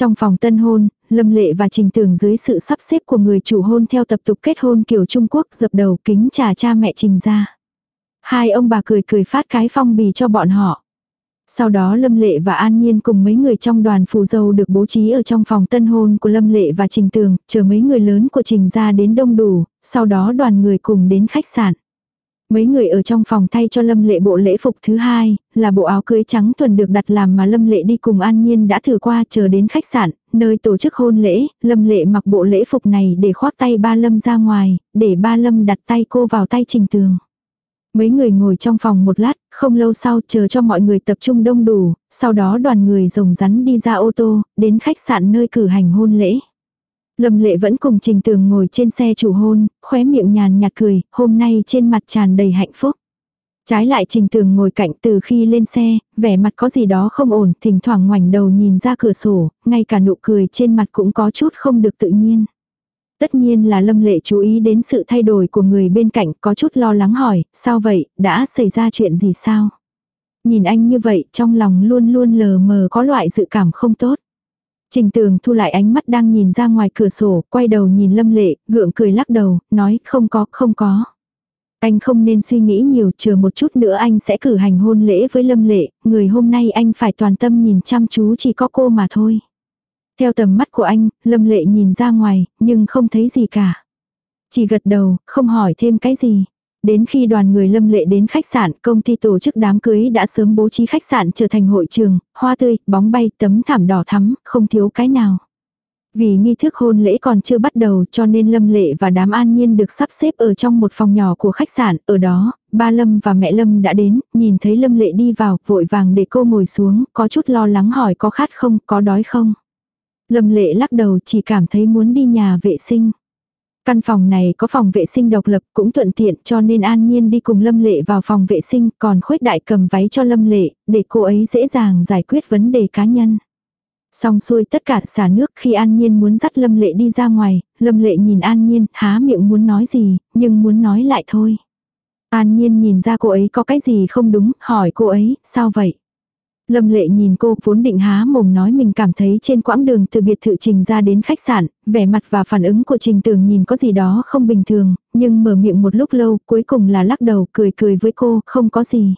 Trong phòng tân hôn, Lâm Lệ và Trình Tường dưới sự sắp xếp của người chủ hôn theo tập tục kết hôn kiểu Trung Quốc dập đầu kính trà cha mẹ Trình gia. Hai ông bà cười cười phát cái phong bì cho bọn họ. Sau đó Lâm Lệ và An Nhiên cùng mấy người trong đoàn phù dâu được bố trí ở trong phòng tân hôn của Lâm Lệ và Trình Tường, chờ mấy người lớn của Trình gia đến đông đủ, sau đó đoàn người cùng đến khách sạn. Mấy người ở trong phòng thay cho Lâm Lệ bộ lễ phục thứ hai, là bộ áo cưới trắng thuần được đặt làm mà Lâm Lệ đi cùng An Nhiên đã thử qua chờ đến khách sạn, nơi tổ chức hôn lễ, Lâm Lệ mặc bộ lễ phục này để khoác tay ba Lâm ra ngoài, để ba Lâm đặt tay cô vào tay Trình Tường. Mấy người ngồi trong phòng một lát, không lâu sau chờ cho mọi người tập trung đông đủ, sau đó đoàn người rồng rắn đi ra ô tô, đến khách sạn nơi cử hành hôn lễ. Lâm lệ vẫn cùng trình tường ngồi trên xe chủ hôn, khóe miệng nhàn nhạt cười, hôm nay trên mặt tràn đầy hạnh phúc. Trái lại trình tường ngồi cạnh từ khi lên xe, vẻ mặt có gì đó không ổn, thỉnh thoảng ngoảnh đầu nhìn ra cửa sổ, ngay cả nụ cười trên mặt cũng có chút không được tự nhiên. Tất nhiên là Lâm Lệ chú ý đến sự thay đổi của người bên cạnh có chút lo lắng hỏi, sao vậy, đã xảy ra chuyện gì sao? Nhìn anh như vậy trong lòng luôn luôn lờ mờ có loại dự cảm không tốt. Trình tường thu lại ánh mắt đang nhìn ra ngoài cửa sổ, quay đầu nhìn Lâm Lệ, gượng cười lắc đầu, nói không có, không có. Anh không nên suy nghĩ nhiều, chờ một chút nữa anh sẽ cử hành hôn lễ với Lâm Lệ, người hôm nay anh phải toàn tâm nhìn chăm chú chỉ có cô mà thôi. Theo tầm mắt của anh, Lâm Lệ nhìn ra ngoài, nhưng không thấy gì cả. Chỉ gật đầu, không hỏi thêm cái gì. Đến khi đoàn người lâm lệ đến khách sạn, công ty tổ chức đám cưới đã sớm bố trí khách sạn trở thành hội trường, hoa tươi, bóng bay, tấm thảm đỏ thắm, không thiếu cái nào. Vì nghi thức hôn lễ còn chưa bắt đầu cho nên Lâm Lệ và đám an nhiên được sắp xếp ở trong một phòng nhỏ của khách sạn, ở đó, ba Lâm và mẹ Lâm đã đến, nhìn thấy Lâm Lệ đi vào, vội vàng để cô ngồi xuống, có chút lo lắng hỏi có khát không, có đói không. Lâm Lệ lắc đầu chỉ cảm thấy muốn đi nhà vệ sinh. Căn phòng này có phòng vệ sinh độc lập cũng thuận tiện cho nên An Nhiên đi cùng Lâm Lệ vào phòng vệ sinh còn khuếch đại cầm váy cho Lâm Lệ để cô ấy dễ dàng giải quyết vấn đề cá nhân. Xong xuôi tất cả xả nước khi An Nhiên muốn dắt Lâm Lệ đi ra ngoài, Lâm Lệ nhìn An Nhiên há miệng muốn nói gì, nhưng muốn nói lại thôi. An Nhiên nhìn ra cô ấy có cái gì không đúng, hỏi cô ấy, sao vậy? Lâm lệ nhìn cô vốn định há mồm nói mình cảm thấy trên quãng đường từ biệt thự trình ra đến khách sạn, vẻ mặt và phản ứng của trình tường nhìn có gì đó không bình thường, nhưng mở miệng một lúc lâu cuối cùng là lắc đầu cười cười với cô, không có gì.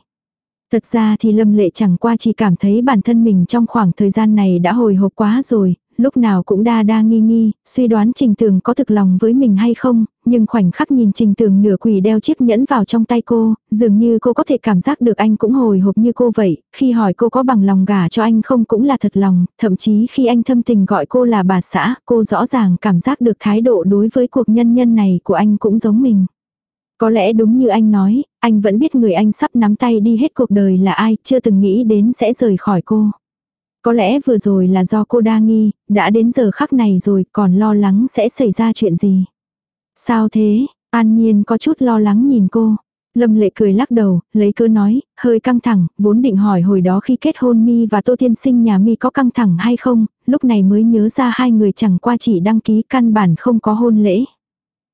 Thật ra thì Lâm Lệ chẳng qua chỉ cảm thấy bản thân mình trong khoảng thời gian này đã hồi hộp quá rồi, lúc nào cũng đa đa nghi nghi, suy đoán Trình Tường có thực lòng với mình hay không, nhưng khoảnh khắc nhìn Trình Tường nửa quỷ đeo chiếc nhẫn vào trong tay cô, dường như cô có thể cảm giác được anh cũng hồi hộp như cô vậy, khi hỏi cô có bằng lòng gả cho anh không cũng là thật lòng, thậm chí khi anh thâm tình gọi cô là bà xã, cô rõ ràng cảm giác được thái độ đối với cuộc nhân nhân này của anh cũng giống mình. Có lẽ đúng như anh nói, anh vẫn biết người anh sắp nắm tay đi hết cuộc đời là ai, chưa từng nghĩ đến sẽ rời khỏi cô. Có lẽ vừa rồi là do cô đa nghi, đã đến giờ khắc này rồi còn lo lắng sẽ xảy ra chuyện gì. Sao thế, an nhiên có chút lo lắng nhìn cô. Lâm lệ cười lắc đầu, lấy cơ nói, hơi căng thẳng, vốn định hỏi hồi đó khi kết hôn mi và tô tiên sinh nhà mi có căng thẳng hay không, lúc này mới nhớ ra hai người chẳng qua chỉ đăng ký căn bản không có hôn lễ.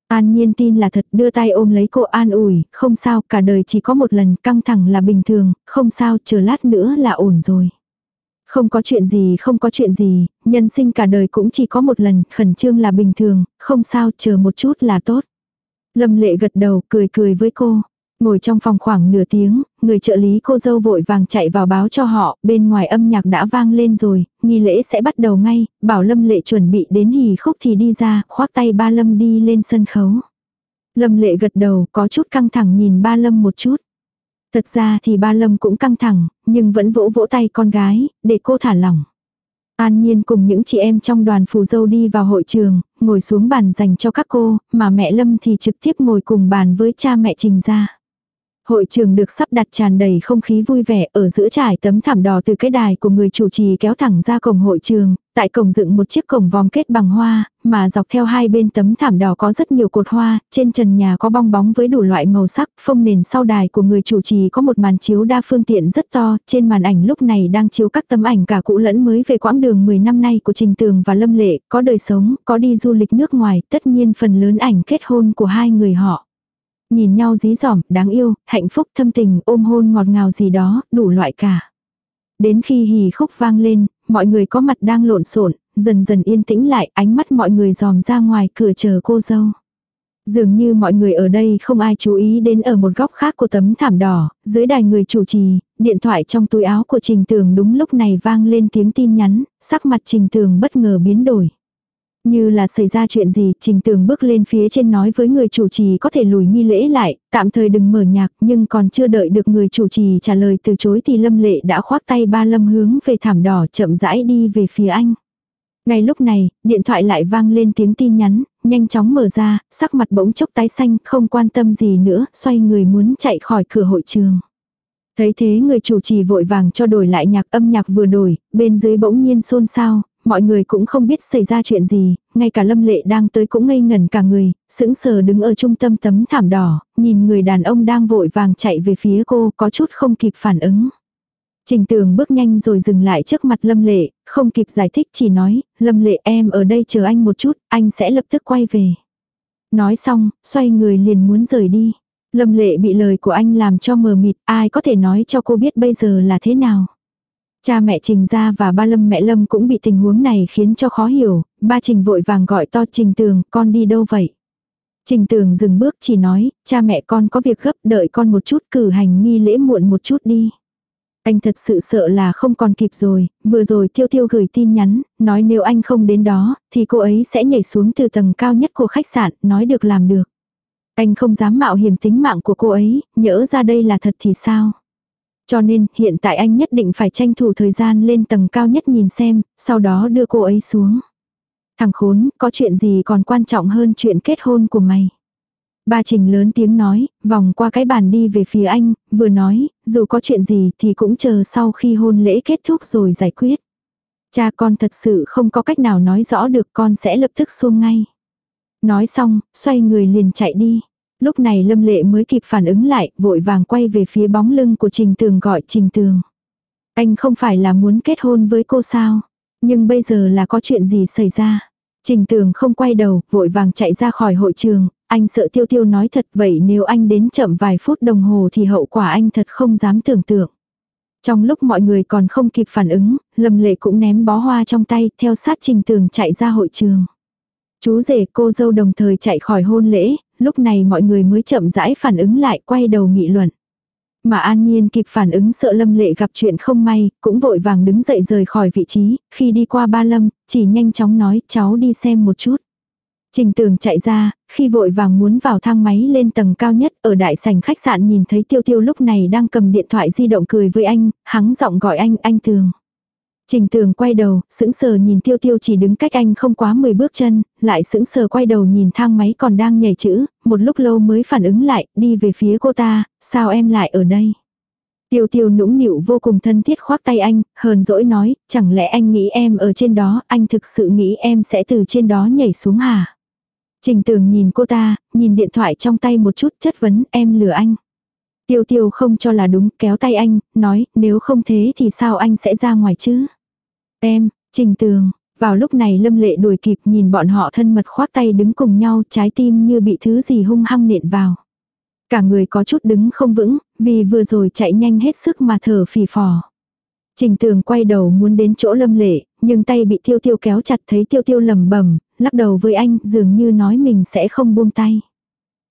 An nhiên tin là thật đưa tay ôm lấy cô an ủi, không sao, cả đời chỉ có một lần căng thẳng là bình thường, không sao, chờ lát nữa là ổn rồi. Không có chuyện gì không có chuyện gì, nhân sinh cả đời cũng chỉ có một lần, khẩn trương là bình thường, không sao, chờ một chút là tốt. Lâm lệ gật đầu, cười cười với cô. Ngồi trong phòng khoảng nửa tiếng, người trợ lý cô dâu vội vàng chạy vào báo cho họ, bên ngoài âm nhạc đã vang lên rồi, nghi lễ sẽ bắt đầu ngay, bảo Lâm Lệ chuẩn bị đến hì khúc thì đi ra, khoác tay ba Lâm đi lên sân khấu. Lâm Lệ gật đầu, có chút căng thẳng nhìn ba Lâm một chút. Thật ra thì ba Lâm cũng căng thẳng, nhưng vẫn vỗ vỗ tay con gái, để cô thả lỏng. An Nhiên cùng những chị em trong đoàn phù dâu đi vào hội trường, ngồi xuống bàn dành cho các cô, mà mẹ Lâm thì trực tiếp ngồi cùng bàn với cha mẹ Trình ra. Hội trường được sắp đặt tràn đầy không khí vui vẻ ở giữa trải tấm thảm đỏ từ cái đài của người chủ trì kéo thẳng ra cổng hội trường, tại cổng dựng một chiếc cổng vòm kết bằng hoa, mà dọc theo hai bên tấm thảm đỏ có rất nhiều cột hoa, trên trần nhà có bong bóng với đủ loại màu sắc, phông nền sau đài của người chủ trì có một màn chiếu đa phương tiện rất to, trên màn ảnh lúc này đang chiếu các tấm ảnh cả cũ lẫn mới về quãng đường 10 năm nay của Trình Tường và Lâm Lệ, có đời sống, có đi du lịch nước ngoài, tất nhiên phần lớn ảnh kết hôn của hai người họ. Nhìn nhau dí dỏm, đáng yêu, hạnh phúc thâm tình, ôm hôn ngọt ngào gì đó, đủ loại cả. Đến khi hì khúc vang lên, mọi người có mặt đang lộn xộn, dần dần yên tĩnh lại, ánh mắt mọi người dòm ra ngoài cửa chờ cô dâu. Dường như mọi người ở đây không ai chú ý đến ở một góc khác của tấm thảm đỏ, dưới đài người chủ trì, điện thoại trong túi áo của Trình Tường đúng lúc này vang lên tiếng tin nhắn, sắc mặt Trình Tường bất ngờ biến đổi. Như là xảy ra chuyện gì, Trình Tường bước lên phía trên nói với người chủ trì có thể lùi nghi lễ lại, tạm thời đừng mở nhạc, nhưng còn chưa đợi được người chủ trì trả lời từ chối thì Lâm Lệ đã khoác tay ba Lâm hướng về thảm đỏ chậm rãi đi về phía anh. Ngay lúc này, điện thoại lại vang lên tiếng tin nhắn, nhanh chóng mở ra, sắc mặt bỗng chốc tái xanh, không quan tâm gì nữa, xoay người muốn chạy khỏi cửa hội trường. Thấy thế người chủ trì vội vàng cho đổi lại nhạc âm nhạc vừa đổi, bên dưới bỗng nhiên xôn xao, mọi người cũng không biết xảy ra chuyện gì, ngay cả lâm lệ đang tới cũng ngây ngẩn cả người, sững sờ đứng ở trung tâm tấm thảm đỏ, nhìn người đàn ông đang vội vàng chạy về phía cô có chút không kịp phản ứng. Trình tường bước nhanh rồi dừng lại trước mặt lâm lệ, không kịp giải thích chỉ nói, lâm lệ em ở đây chờ anh một chút, anh sẽ lập tức quay về. Nói xong, xoay người liền muốn rời đi. Lâm lệ bị lời của anh làm cho mờ mịt, ai có thể nói cho cô biết bây giờ là thế nào. Cha mẹ Trình ra và ba Lâm mẹ Lâm cũng bị tình huống này khiến cho khó hiểu, ba Trình vội vàng gọi to Trình Tường, con đi đâu vậy? Trình Tường dừng bước chỉ nói, cha mẹ con có việc gấp đợi con một chút cử hành nghi lễ muộn một chút đi. Anh thật sự sợ là không còn kịp rồi, vừa rồi Tiêu Tiêu gửi tin nhắn, nói nếu anh không đến đó, thì cô ấy sẽ nhảy xuống từ tầng cao nhất của khách sạn, nói được làm được. Anh không dám mạo hiểm tính mạng của cô ấy, nhỡ ra đây là thật thì sao? Cho nên, hiện tại anh nhất định phải tranh thủ thời gian lên tầng cao nhất nhìn xem, sau đó đưa cô ấy xuống. Thằng khốn, có chuyện gì còn quan trọng hơn chuyện kết hôn của mày? Ba Trình lớn tiếng nói, vòng qua cái bàn đi về phía anh, vừa nói, dù có chuyện gì thì cũng chờ sau khi hôn lễ kết thúc rồi giải quyết. Cha con thật sự không có cách nào nói rõ được con sẽ lập tức xuống ngay. Nói xong, xoay người liền chạy đi. Lúc này Lâm Lệ mới kịp phản ứng lại, vội vàng quay về phía bóng lưng của Trình Tường gọi Trình Tường. Anh không phải là muốn kết hôn với cô sao? Nhưng bây giờ là có chuyện gì xảy ra? Trình Tường không quay đầu, vội vàng chạy ra khỏi hội trường, anh sợ Tiêu Tiêu nói thật vậy nếu anh đến chậm vài phút đồng hồ thì hậu quả anh thật không dám tưởng tượng. Trong lúc mọi người còn không kịp phản ứng, Lâm Lệ cũng ném bó hoa trong tay, theo sát Trình Tường chạy ra hội trường. Chú rể cô dâu đồng thời chạy khỏi hôn lễ, lúc này mọi người mới chậm rãi phản ứng lại quay đầu nghị luận. Mà An Nhiên kịp phản ứng sợ Lâm Lệ gặp chuyện không may, cũng vội vàng đứng dậy rời khỏi vị trí, khi đi qua ba Lâm, chỉ nhanh chóng nói cháu đi xem một chút. Trình tường chạy ra, khi vội vàng muốn vào thang máy lên tầng cao nhất ở đại sảnh khách sạn nhìn thấy tiêu tiêu lúc này đang cầm điện thoại di động cười với anh, hắng giọng gọi anh, anh tường. Trình tường quay đầu, sững sờ nhìn tiêu tiêu chỉ đứng cách anh không quá 10 bước chân, lại sững sờ quay đầu nhìn thang máy còn đang nhảy chữ, một lúc lâu mới phản ứng lại, đi về phía cô ta, sao em lại ở đây? Tiêu tiêu nũng nịu vô cùng thân thiết khoác tay anh, hờn dỗi nói, chẳng lẽ anh nghĩ em ở trên đó, anh thực sự nghĩ em sẽ từ trên đó nhảy xuống hả? Trình tường nhìn cô ta, nhìn điện thoại trong tay một chút chất vấn em lừa anh. Tiêu tiêu không cho là đúng, kéo tay anh, nói, nếu không thế thì sao anh sẽ ra ngoài chứ? Em, trình tường, vào lúc này lâm lệ đuổi kịp nhìn bọn họ thân mật khoác tay đứng cùng nhau trái tim như bị thứ gì hung hăng nện vào. Cả người có chút đứng không vững, vì vừa rồi chạy nhanh hết sức mà thở phì phò. Trình tường quay đầu muốn đến chỗ lâm lệ, nhưng tay bị tiêu tiêu kéo chặt thấy tiêu tiêu lầm bẩm lắc đầu với anh dường như nói mình sẽ không buông tay.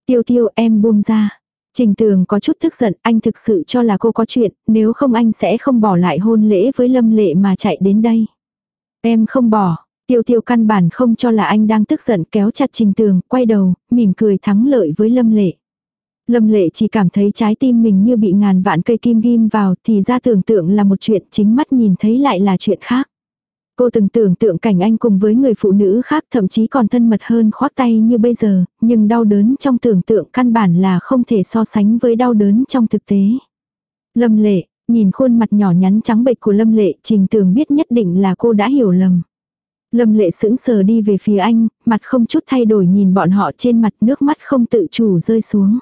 Tiêu tiêu em buông ra. Trình tường có chút tức giận, anh thực sự cho là cô có chuyện, nếu không anh sẽ không bỏ lại hôn lễ với Lâm Lệ mà chạy đến đây. Em không bỏ, tiêu tiêu căn bản không cho là anh đang tức giận kéo chặt trình tường, quay đầu, mỉm cười thắng lợi với Lâm Lệ. Lâm Lệ chỉ cảm thấy trái tim mình như bị ngàn vạn cây kim ghim vào thì ra tưởng tượng là một chuyện chính mắt nhìn thấy lại là chuyện khác. Cô từng tưởng tượng cảnh anh cùng với người phụ nữ khác thậm chí còn thân mật hơn khoác tay như bây giờ, nhưng đau đớn trong tưởng tượng căn bản là không thể so sánh với đau đớn trong thực tế. Lâm lệ, nhìn khuôn mặt nhỏ nhắn trắng bệch của Lâm lệ trình tường biết nhất định là cô đã hiểu lầm. Lâm lệ sững sờ đi về phía anh, mặt không chút thay đổi nhìn bọn họ trên mặt nước mắt không tự chủ rơi xuống.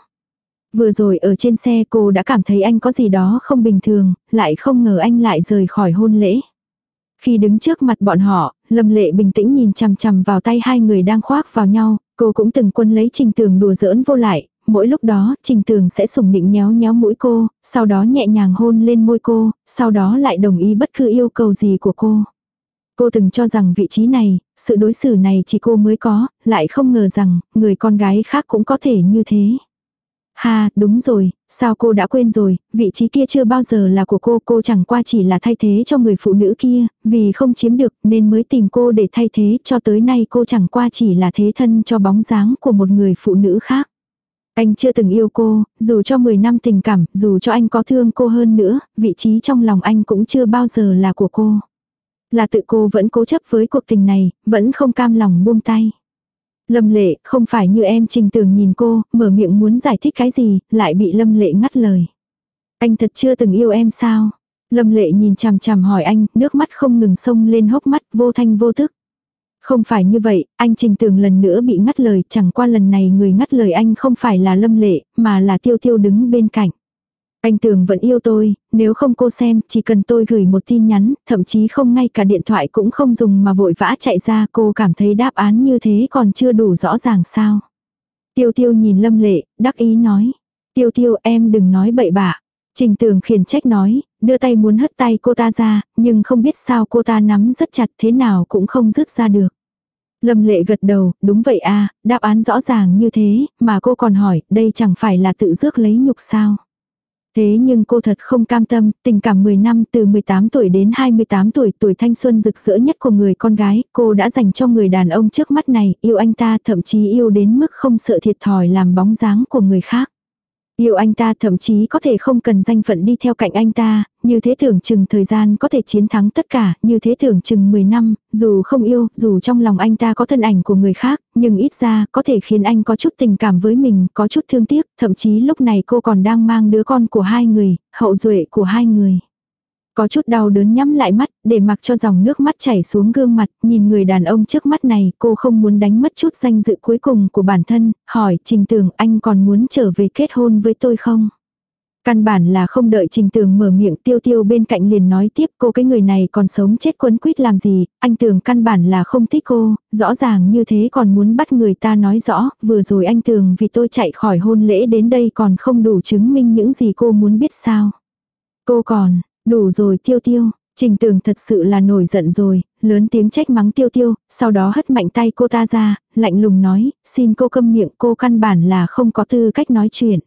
Vừa rồi ở trên xe cô đã cảm thấy anh có gì đó không bình thường, lại không ngờ anh lại rời khỏi hôn lễ. Khi đứng trước mặt bọn họ, Lâm Lệ bình tĩnh nhìn chằm chằm vào tay hai người đang khoác vào nhau, cô cũng từng quân lấy Trình Tường đùa giỡn vô lại, mỗi lúc đó Trình Tường sẽ sủng nịnh nhéo nhéo mũi cô, sau đó nhẹ nhàng hôn lên môi cô, sau đó lại đồng ý bất cứ yêu cầu gì của cô. Cô từng cho rằng vị trí này, sự đối xử này chỉ cô mới có, lại không ngờ rằng, người con gái khác cũng có thể như thế. Ha, đúng rồi, sao cô đã quên rồi, vị trí kia chưa bao giờ là của cô, cô chẳng qua chỉ là thay thế cho người phụ nữ kia, vì không chiếm được nên mới tìm cô để thay thế, cho tới nay cô chẳng qua chỉ là thế thân cho bóng dáng của một người phụ nữ khác. Anh chưa từng yêu cô, dù cho 10 năm tình cảm, dù cho anh có thương cô hơn nữa, vị trí trong lòng anh cũng chưa bao giờ là của cô. Là tự cô vẫn cố chấp với cuộc tình này, vẫn không cam lòng buông tay. Lâm lệ, không phải như em trình tường nhìn cô, mở miệng muốn giải thích cái gì, lại bị lâm lệ ngắt lời. Anh thật chưa từng yêu em sao? Lâm lệ nhìn chằm chằm hỏi anh, nước mắt không ngừng sông lên hốc mắt, vô thanh vô thức. Không phải như vậy, anh trình tường lần nữa bị ngắt lời, chẳng qua lần này người ngắt lời anh không phải là lâm lệ, mà là tiêu tiêu đứng bên cạnh. Anh Tường vẫn yêu tôi, nếu không cô xem, chỉ cần tôi gửi một tin nhắn, thậm chí không ngay cả điện thoại cũng không dùng mà vội vã chạy ra cô cảm thấy đáp án như thế còn chưa đủ rõ ràng sao. Tiêu tiêu nhìn lâm lệ, đắc ý nói. Tiêu tiêu em đừng nói bậy bạ. Trình tường khiển trách nói, đưa tay muốn hất tay cô ta ra, nhưng không biết sao cô ta nắm rất chặt thế nào cũng không rứt ra được. Lâm lệ gật đầu, đúng vậy à, đáp án rõ ràng như thế, mà cô còn hỏi, đây chẳng phải là tự rước lấy nhục sao. Thế nhưng cô thật không cam tâm, tình cảm 10 năm từ 18 tuổi đến 28 tuổi, tuổi thanh xuân rực rỡ nhất của người con gái, cô đã dành cho người đàn ông trước mắt này, yêu anh ta thậm chí yêu đến mức không sợ thiệt thòi làm bóng dáng của người khác. Yêu anh ta thậm chí có thể không cần danh phận đi theo cạnh anh ta, như thế tưởng chừng thời gian có thể chiến thắng tất cả, như thế tưởng chừng 10 năm, dù không yêu, dù trong lòng anh ta có thân ảnh của người khác, nhưng ít ra có thể khiến anh có chút tình cảm với mình, có chút thương tiếc, thậm chí lúc này cô còn đang mang đứa con của hai người, hậu duệ của hai người. Có chút đau đớn nhắm lại mắt, để mặc cho dòng nước mắt chảy xuống gương mặt, nhìn người đàn ông trước mắt này, cô không muốn đánh mất chút danh dự cuối cùng của bản thân, hỏi Trình Tường anh còn muốn trở về kết hôn với tôi không? Căn bản là không đợi Trình Tường mở miệng tiêu tiêu bên cạnh liền nói tiếp cô cái người này còn sống chết quấn quýt làm gì, anh Tường căn bản là không thích cô, rõ ràng như thế còn muốn bắt người ta nói rõ, vừa rồi anh Tường vì tôi chạy khỏi hôn lễ đến đây còn không đủ chứng minh những gì cô muốn biết sao. Cô còn, Đủ rồi tiêu tiêu, Trình tường thật sự là nổi giận rồi, lớn tiếng trách mắng tiêu tiêu, sau đó hất mạnh tay cô ta ra, lạnh lùng nói, xin cô câm miệng cô căn bản là không có tư cách nói chuyện.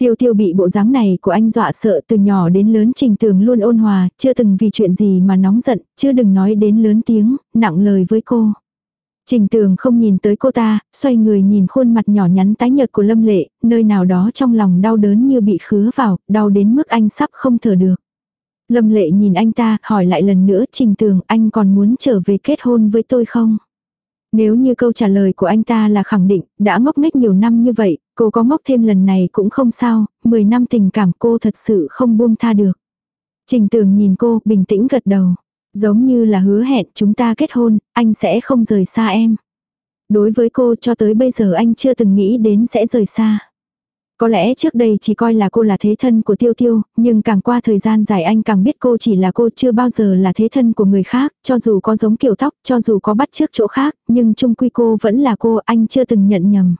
Tiêu tiêu bị bộ dáng này của anh dọa sợ từ nhỏ đến lớn trình tường luôn ôn hòa, chưa từng vì chuyện gì mà nóng giận, chưa đừng nói đến lớn tiếng, nặng lời với cô. Trình tường không nhìn tới cô ta, xoay người nhìn khuôn mặt nhỏ nhắn tái nhợt của lâm lệ, nơi nào đó trong lòng đau đớn như bị khứa vào, đau đến mức anh sắp không thở được. Lâm lệ nhìn anh ta, hỏi lại lần nữa trình tường anh còn muốn trở về kết hôn với tôi không? Nếu như câu trả lời của anh ta là khẳng định, đã ngốc nghếch nhiều năm như vậy, cô có ngốc thêm lần này cũng không sao, 10 năm tình cảm cô thật sự không buông tha được. Trình tường nhìn cô, bình tĩnh gật đầu. Giống như là hứa hẹn chúng ta kết hôn, anh sẽ không rời xa em. Đối với cô cho tới bây giờ anh chưa từng nghĩ đến sẽ rời xa. Có lẽ trước đây chỉ coi là cô là thế thân của Tiêu Tiêu, nhưng càng qua thời gian dài anh càng biết cô chỉ là cô chưa bao giờ là thế thân của người khác, cho dù có giống kiểu tóc, cho dù có bắt trước chỗ khác, nhưng chung quy cô vẫn là cô, anh chưa từng nhận nhầm.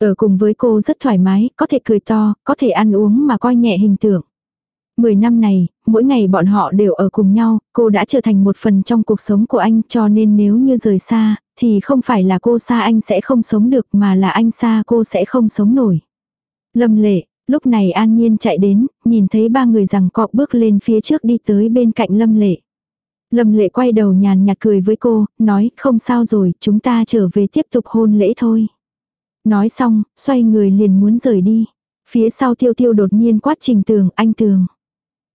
Ở cùng với cô rất thoải mái, có thể cười to, có thể ăn uống mà coi nhẹ hình tượng. Mười năm này, mỗi ngày bọn họ đều ở cùng nhau, cô đã trở thành một phần trong cuộc sống của anh cho nên nếu như rời xa, thì không phải là cô xa anh sẽ không sống được mà là anh xa cô sẽ không sống nổi. Lâm lệ, Lúc này An Nhiên chạy đến, nhìn thấy ba người rằng cọ bước lên phía trước đi tới bên cạnh Lâm Lệ. Lâm Lệ quay đầu nhàn nhạt cười với cô, nói không sao rồi, chúng ta trở về tiếp tục hôn lễ thôi. Nói xong, xoay người liền muốn rời đi. Phía sau tiêu tiêu đột nhiên quát trình tường, anh tường.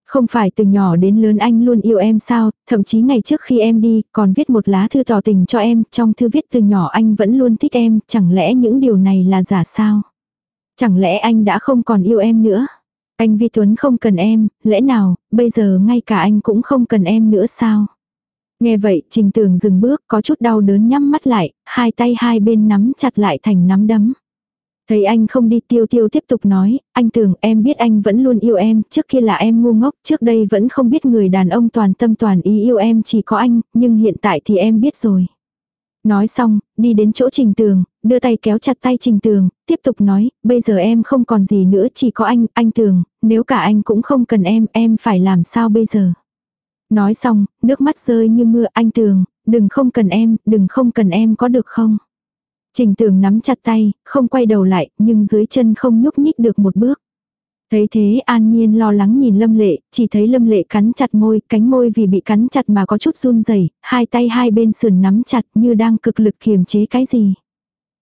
Không phải từ nhỏ đến lớn anh luôn yêu em sao, thậm chí ngày trước khi em đi, còn viết một lá thư tỏ tình cho em, trong thư viết từ nhỏ anh vẫn luôn thích em, chẳng lẽ những điều này là giả sao? Chẳng lẽ anh đã không còn yêu em nữa? Anh Vi Tuấn không cần em, lẽ nào, bây giờ ngay cả anh cũng không cần em nữa sao? Nghe vậy, Trình Tường dừng bước, có chút đau đớn nhắm mắt lại, hai tay hai bên nắm chặt lại thành nắm đấm. Thấy anh không đi tiêu tiêu tiếp tục nói, anh tưởng em biết anh vẫn luôn yêu em, trước kia là em ngu ngốc, trước đây vẫn không biết người đàn ông toàn tâm toàn ý yêu em chỉ có anh, nhưng hiện tại thì em biết rồi. Nói xong, đi đến chỗ trình tường, đưa tay kéo chặt tay trình tường, tiếp tục nói, bây giờ em không còn gì nữa chỉ có anh, anh tường, nếu cả anh cũng không cần em, em phải làm sao bây giờ. Nói xong, nước mắt rơi như mưa, anh tường, đừng không cần em, đừng không cần em có được không. Trình tường nắm chặt tay, không quay đầu lại, nhưng dưới chân không nhúc nhích được một bước. Thấy thế an nhiên lo lắng nhìn lâm lệ, chỉ thấy lâm lệ cắn chặt môi, cánh môi vì bị cắn chặt mà có chút run rẩy hai tay hai bên sườn nắm chặt như đang cực lực kiềm chế cái gì.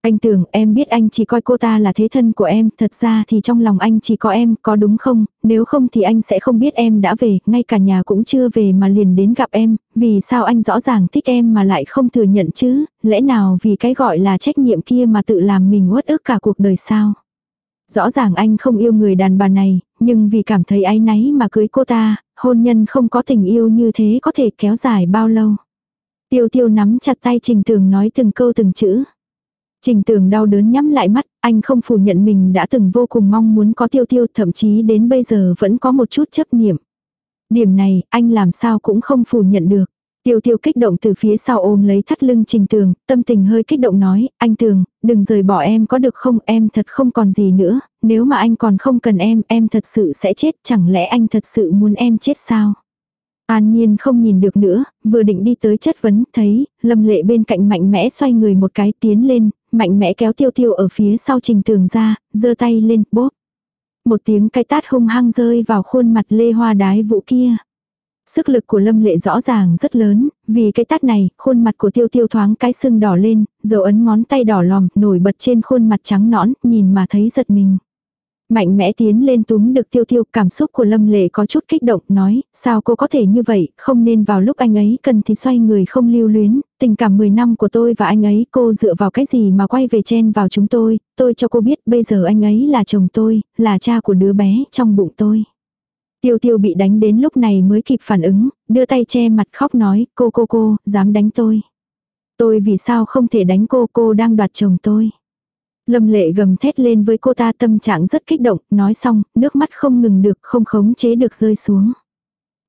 Anh tưởng em biết anh chỉ coi cô ta là thế thân của em, thật ra thì trong lòng anh chỉ có em, có đúng không, nếu không thì anh sẽ không biết em đã về, ngay cả nhà cũng chưa về mà liền đến gặp em, vì sao anh rõ ràng thích em mà lại không thừa nhận chứ, lẽ nào vì cái gọi là trách nhiệm kia mà tự làm mình uất ức cả cuộc đời sao. Rõ ràng anh không yêu người đàn bà này, nhưng vì cảm thấy áy náy mà cưới cô ta, hôn nhân không có tình yêu như thế có thể kéo dài bao lâu. Tiêu tiêu nắm chặt tay Trình Tường nói từng câu từng chữ. Trình tường đau đớn nhắm lại mắt, anh không phủ nhận mình đã từng vô cùng mong muốn có tiêu tiêu thậm chí đến bây giờ vẫn có một chút chấp niệm. Điểm này, anh làm sao cũng không phủ nhận được. Tiêu tiêu kích động từ phía sau ôm lấy thắt lưng trình tường, tâm tình hơi kích động nói, anh tường, đừng rời bỏ em có được không, em thật không còn gì nữa, nếu mà anh còn không cần em, em thật sự sẽ chết, chẳng lẽ anh thật sự muốn em chết sao? An Nhiên không nhìn được nữa, vừa định đi tới chất vấn, thấy, lâm lệ bên cạnh mạnh mẽ xoay người một cái tiến lên, mạnh mẽ kéo tiêu tiêu ở phía sau trình tường ra, giơ tay lên, bóp. Một tiếng cái tát hung hăng rơi vào khuôn mặt lê hoa đái vũ kia. Sức lực của lâm lệ rõ ràng rất lớn, vì cái tát này, khuôn mặt của tiêu tiêu thoáng cái sưng đỏ lên, dấu ấn ngón tay đỏ lòm, nổi bật trên khuôn mặt trắng nõn, nhìn mà thấy giật mình. Mạnh mẽ tiến lên túm được tiêu tiêu, cảm xúc của Lâm Lệ có chút kích động, nói, sao cô có thể như vậy, không nên vào lúc anh ấy cần thì xoay người không lưu luyến, tình cảm 10 năm của tôi và anh ấy cô dựa vào cái gì mà quay về chen vào chúng tôi, tôi cho cô biết bây giờ anh ấy là chồng tôi, là cha của đứa bé trong bụng tôi. Tiêu tiêu bị đánh đến lúc này mới kịp phản ứng, đưa tay che mặt khóc nói, cô cô cô, dám đánh tôi. Tôi vì sao không thể đánh cô, cô đang đoạt chồng tôi. Lâm lệ gầm thét lên với cô ta tâm trạng rất kích động, nói xong, nước mắt không ngừng được, không khống chế được rơi xuống.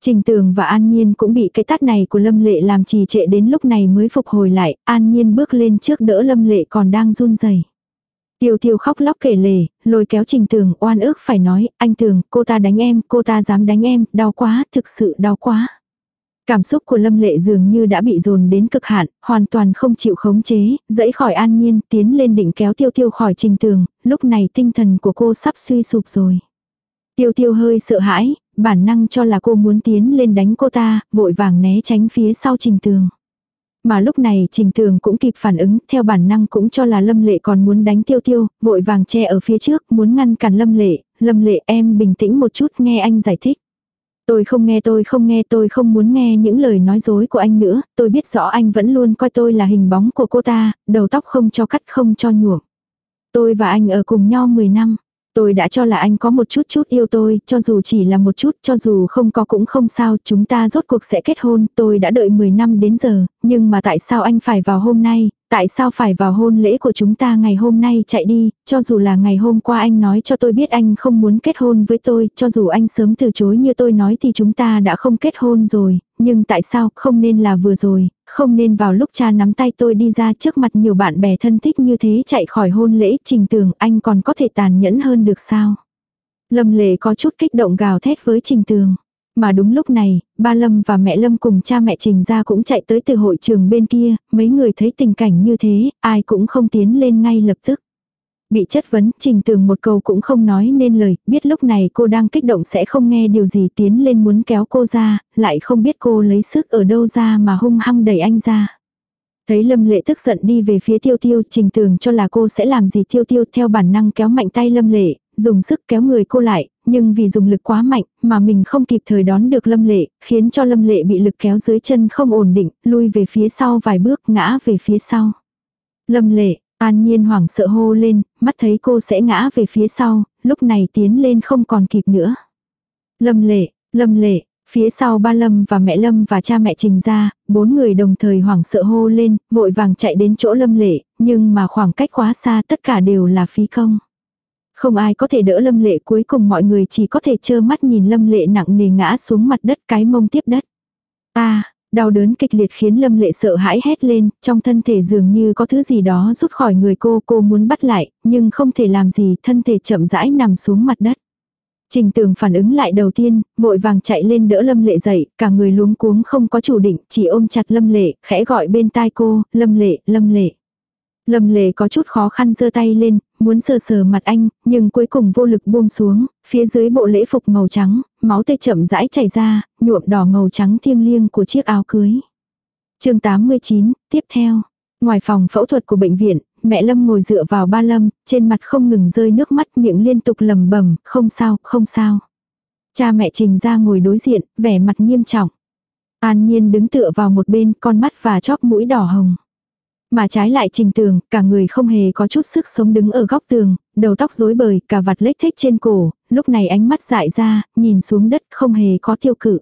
Trình tường và An Nhiên cũng bị cái tát này của Lâm Lệ làm trì trệ đến lúc này mới phục hồi lại, An Nhiên bước lên trước đỡ Lâm Lệ còn đang run rẩy. Tiêu tiêu khóc lóc kể lể, lôi kéo trình tường oan ức phải nói, anh tường, cô ta đánh em, cô ta dám đánh em, đau quá, thực sự đau quá. Cảm xúc của Lâm Lệ dường như đã bị dồn đến cực hạn, hoàn toàn không chịu khống chế, dẫy khỏi an nhiên, tiến lên định kéo tiêu tiêu khỏi trình tường, lúc này tinh thần của cô sắp suy sụp rồi. Tiêu tiêu hơi sợ hãi, bản năng cho là cô muốn tiến lên đánh cô ta, vội vàng né tránh phía sau trình tường. Mà lúc này trình tường cũng kịp phản ứng, theo bản năng cũng cho là lâm lệ còn muốn đánh tiêu tiêu, vội vàng che ở phía trước, muốn ngăn cản lâm lệ, lâm lệ em bình tĩnh một chút nghe anh giải thích. Tôi không nghe tôi không nghe tôi không muốn nghe những lời nói dối của anh nữa, tôi biết rõ anh vẫn luôn coi tôi là hình bóng của cô ta, đầu tóc không cho cắt không cho nhuộm. Tôi và anh ở cùng nhau 10 năm. Tôi đã cho là anh có một chút chút yêu tôi, cho dù chỉ là một chút, cho dù không có cũng không sao, chúng ta rốt cuộc sẽ kết hôn, tôi đã đợi 10 năm đến giờ, nhưng mà tại sao anh phải vào hôm nay, tại sao phải vào hôn lễ của chúng ta ngày hôm nay? Chạy đi, cho dù là ngày hôm qua anh nói cho tôi biết anh không muốn kết hôn với tôi, cho dù anh sớm từ chối như tôi nói thì chúng ta đã không kết hôn rồi, nhưng tại sao? Không nên là vừa rồi, không nên vào lúc cha nắm tay tôi đi ra trước mặt nhiều bạn bè thân thích như thế chạy khỏi hôn lễ. Trình tường anh còn có thể tàn nhẫn hơn được sao. Lâm lệ có chút kích động gào thét với trình tường. Mà đúng lúc này, ba Lâm và mẹ Lâm cùng cha mẹ Trình ra cũng chạy tới từ hội trường bên kia, mấy người thấy tình cảnh như thế, ai cũng không tiến lên ngay lập tức. Bị chất vấn, trình tường một câu cũng không nói nên lời, biết lúc này cô đang kích động sẽ không nghe điều gì tiến lên muốn kéo cô ra, lại không biết cô lấy sức ở đâu ra mà hung hăng đẩy anh ra. Thấy Lâm Lệ tức giận đi về phía tiêu tiêu, trình tường cho là cô sẽ làm gì tiêu tiêu theo bản năng kéo mạnh tay Lâm Lệ, dùng sức kéo người cô lại, nhưng vì dùng lực quá mạnh mà mình không kịp thời đón được Lâm Lệ, khiến cho Lâm Lệ bị lực kéo dưới chân không ổn định, lui về phía sau vài bước ngã về phía sau. Lâm Lệ, An Nhiên hoảng sợ hô lên, mắt thấy cô sẽ ngã về phía sau, lúc này tiến lên không còn kịp nữa. Lâm Lệ, Lâm Lệ, Phía sau ba Lâm và mẹ Lâm và cha mẹ Trình ra, bốn người đồng thời hoảng sợ hô lên, vội vàng chạy đến chỗ Lâm Lệ, nhưng mà khoảng cách quá xa tất cả đều là phí công. Không ai có thể đỡ Lâm Lệ cuối cùng mọi người chỉ có thể trơ mắt nhìn Lâm Lệ nặng nề ngã xuống mặt đất cái mông tiếp đất. Ta, đau đớn kịch liệt khiến Lâm Lệ sợ hãi hét lên, trong thân thể dường như có thứ gì đó rút khỏi người cô, cô muốn bắt lại, nhưng không thể làm gì, thân thể chậm rãi nằm xuống mặt đất. Trình tường phản ứng lại đầu tiên, vội vàng chạy lên đỡ lâm lệ dậy, cả người luống cuống không có chủ định, chỉ ôm chặt lâm lệ, khẽ gọi bên tai cô, lâm lệ, lâm lệ. Lâm lệ có chút khó khăn giơ tay lên, muốn sờ sờ mặt anh, nhưng cuối cùng vô lực buông xuống, phía dưới bộ lễ phục màu trắng, máu tê chậm rãi chảy ra, nhuộm đỏ màu trắng thiêng liêng của chiếc áo cưới. chương 89, tiếp theo. Ngoài phòng phẫu thuật của bệnh viện, mẹ Lâm ngồi dựa vào ba Lâm, trên mặt không ngừng rơi nước mắt miệng liên tục lầm bầm, không sao, không sao. Cha mẹ Trình ra ngồi đối diện, vẻ mặt nghiêm trọng. An Nhiên đứng tựa vào một bên, con mắt và chóp mũi đỏ hồng. Mà trái lại trình tường, cả người không hề có chút sức sống đứng ở góc tường, đầu tóc rối bời, cả vạt lếch thếch trên cổ, lúc này ánh mắt dại ra, nhìn xuống đất không hề có tiêu cự.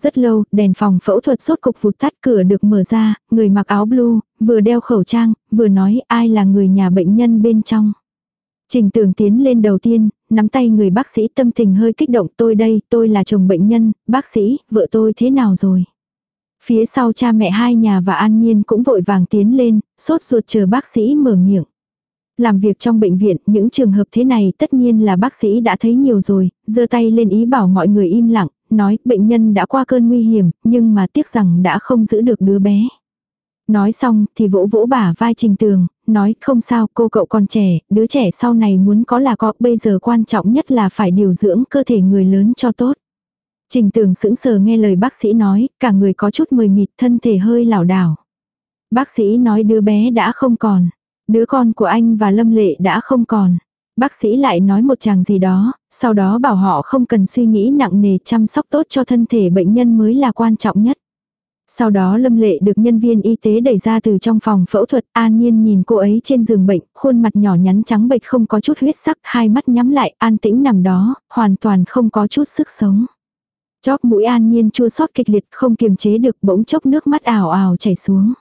Rất lâu, đèn phòng phẫu thuật sốt cục vụt tắt cửa được mở ra, người mặc áo blue, vừa đeo khẩu trang, vừa nói ai là người nhà bệnh nhân bên trong. Trình tường tiến lên đầu tiên, nắm tay người bác sĩ tâm tình hơi kích động tôi đây, tôi là chồng bệnh nhân, bác sĩ, vợ tôi thế nào rồi? Phía sau cha mẹ hai nhà và an nhiên cũng vội vàng tiến lên, sốt ruột chờ bác sĩ mở miệng. Làm việc trong bệnh viện, những trường hợp thế này tất nhiên là bác sĩ đã thấy nhiều rồi, giơ tay lên ý bảo mọi người im lặng, nói bệnh nhân đã qua cơn nguy hiểm, nhưng mà tiếc rằng đã không giữ được đứa bé. Nói xong thì vỗ vỗ bả vai trình tường, nói không sao cô cậu còn trẻ, đứa trẻ sau này muốn có là có, bây giờ quan trọng nhất là phải điều dưỡng cơ thể người lớn cho tốt. Trình tường sững sờ nghe lời bác sĩ nói, cả người có chút mười mịt thân thể hơi lảo đảo. Bác sĩ nói đứa bé đã không còn, đứa con của anh và Lâm Lệ đã không còn. Bác sĩ lại nói một chàng gì đó, sau đó bảo họ không cần suy nghĩ nặng nề chăm sóc tốt cho thân thể bệnh nhân mới là quan trọng nhất. Sau đó Lâm Lệ được nhân viên y tế đẩy ra từ trong phòng phẫu thuật, an nhiên nhìn cô ấy trên giường bệnh, khuôn mặt nhỏ nhắn trắng bệch không có chút huyết sắc, hai mắt nhắm lại, an tĩnh nằm đó, hoàn toàn không có chút sức sống. Chóp mũi an nhiên chua xót kịch liệt không kiềm chế được bỗng chốc nước mắt ảo ảo chảy xuống.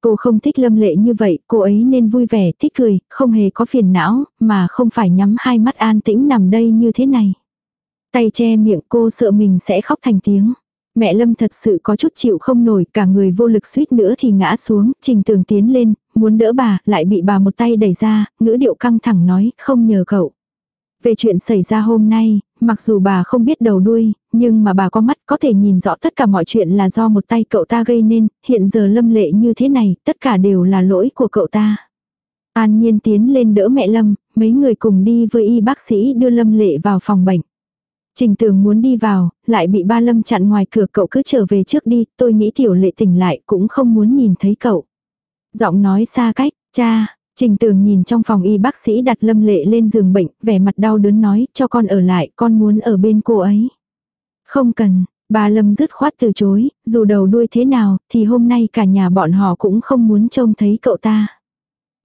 Cô không thích lâm lệ như vậy, cô ấy nên vui vẻ, thích cười, không hề có phiền não, mà không phải nhắm hai mắt an tĩnh nằm đây như thế này. Tay che miệng cô sợ mình sẽ khóc thành tiếng. Mẹ Lâm thật sự có chút chịu không nổi, cả người vô lực suýt nữa thì ngã xuống, trình tường tiến lên, muốn đỡ bà, lại bị bà một tay đẩy ra, ngữ điệu căng thẳng nói, không nhờ cậu. Về chuyện xảy ra hôm nay, mặc dù bà không biết đầu đuôi, nhưng mà bà có mắt có thể nhìn rõ tất cả mọi chuyện là do một tay cậu ta gây nên, hiện giờ lâm lệ như thế này, tất cả đều là lỗi của cậu ta. An nhiên tiến lên đỡ mẹ Lâm, mấy người cùng đi với y bác sĩ đưa Lâm lệ vào phòng bệnh. Trình tường muốn đi vào, lại bị ba Lâm chặn ngoài cửa cậu cứ trở về trước đi, tôi nghĩ tiểu lệ tỉnh lại cũng không muốn nhìn thấy cậu. Giọng nói xa cách, cha, Trình tường nhìn trong phòng y bác sĩ đặt lâm lệ lên giường bệnh, vẻ mặt đau đớn nói, cho con ở lại, con muốn ở bên cô ấy. Không cần, bà lâm dứt khoát từ chối, dù đầu đuôi thế nào, thì hôm nay cả nhà bọn họ cũng không muốn trông thấy cậu ta.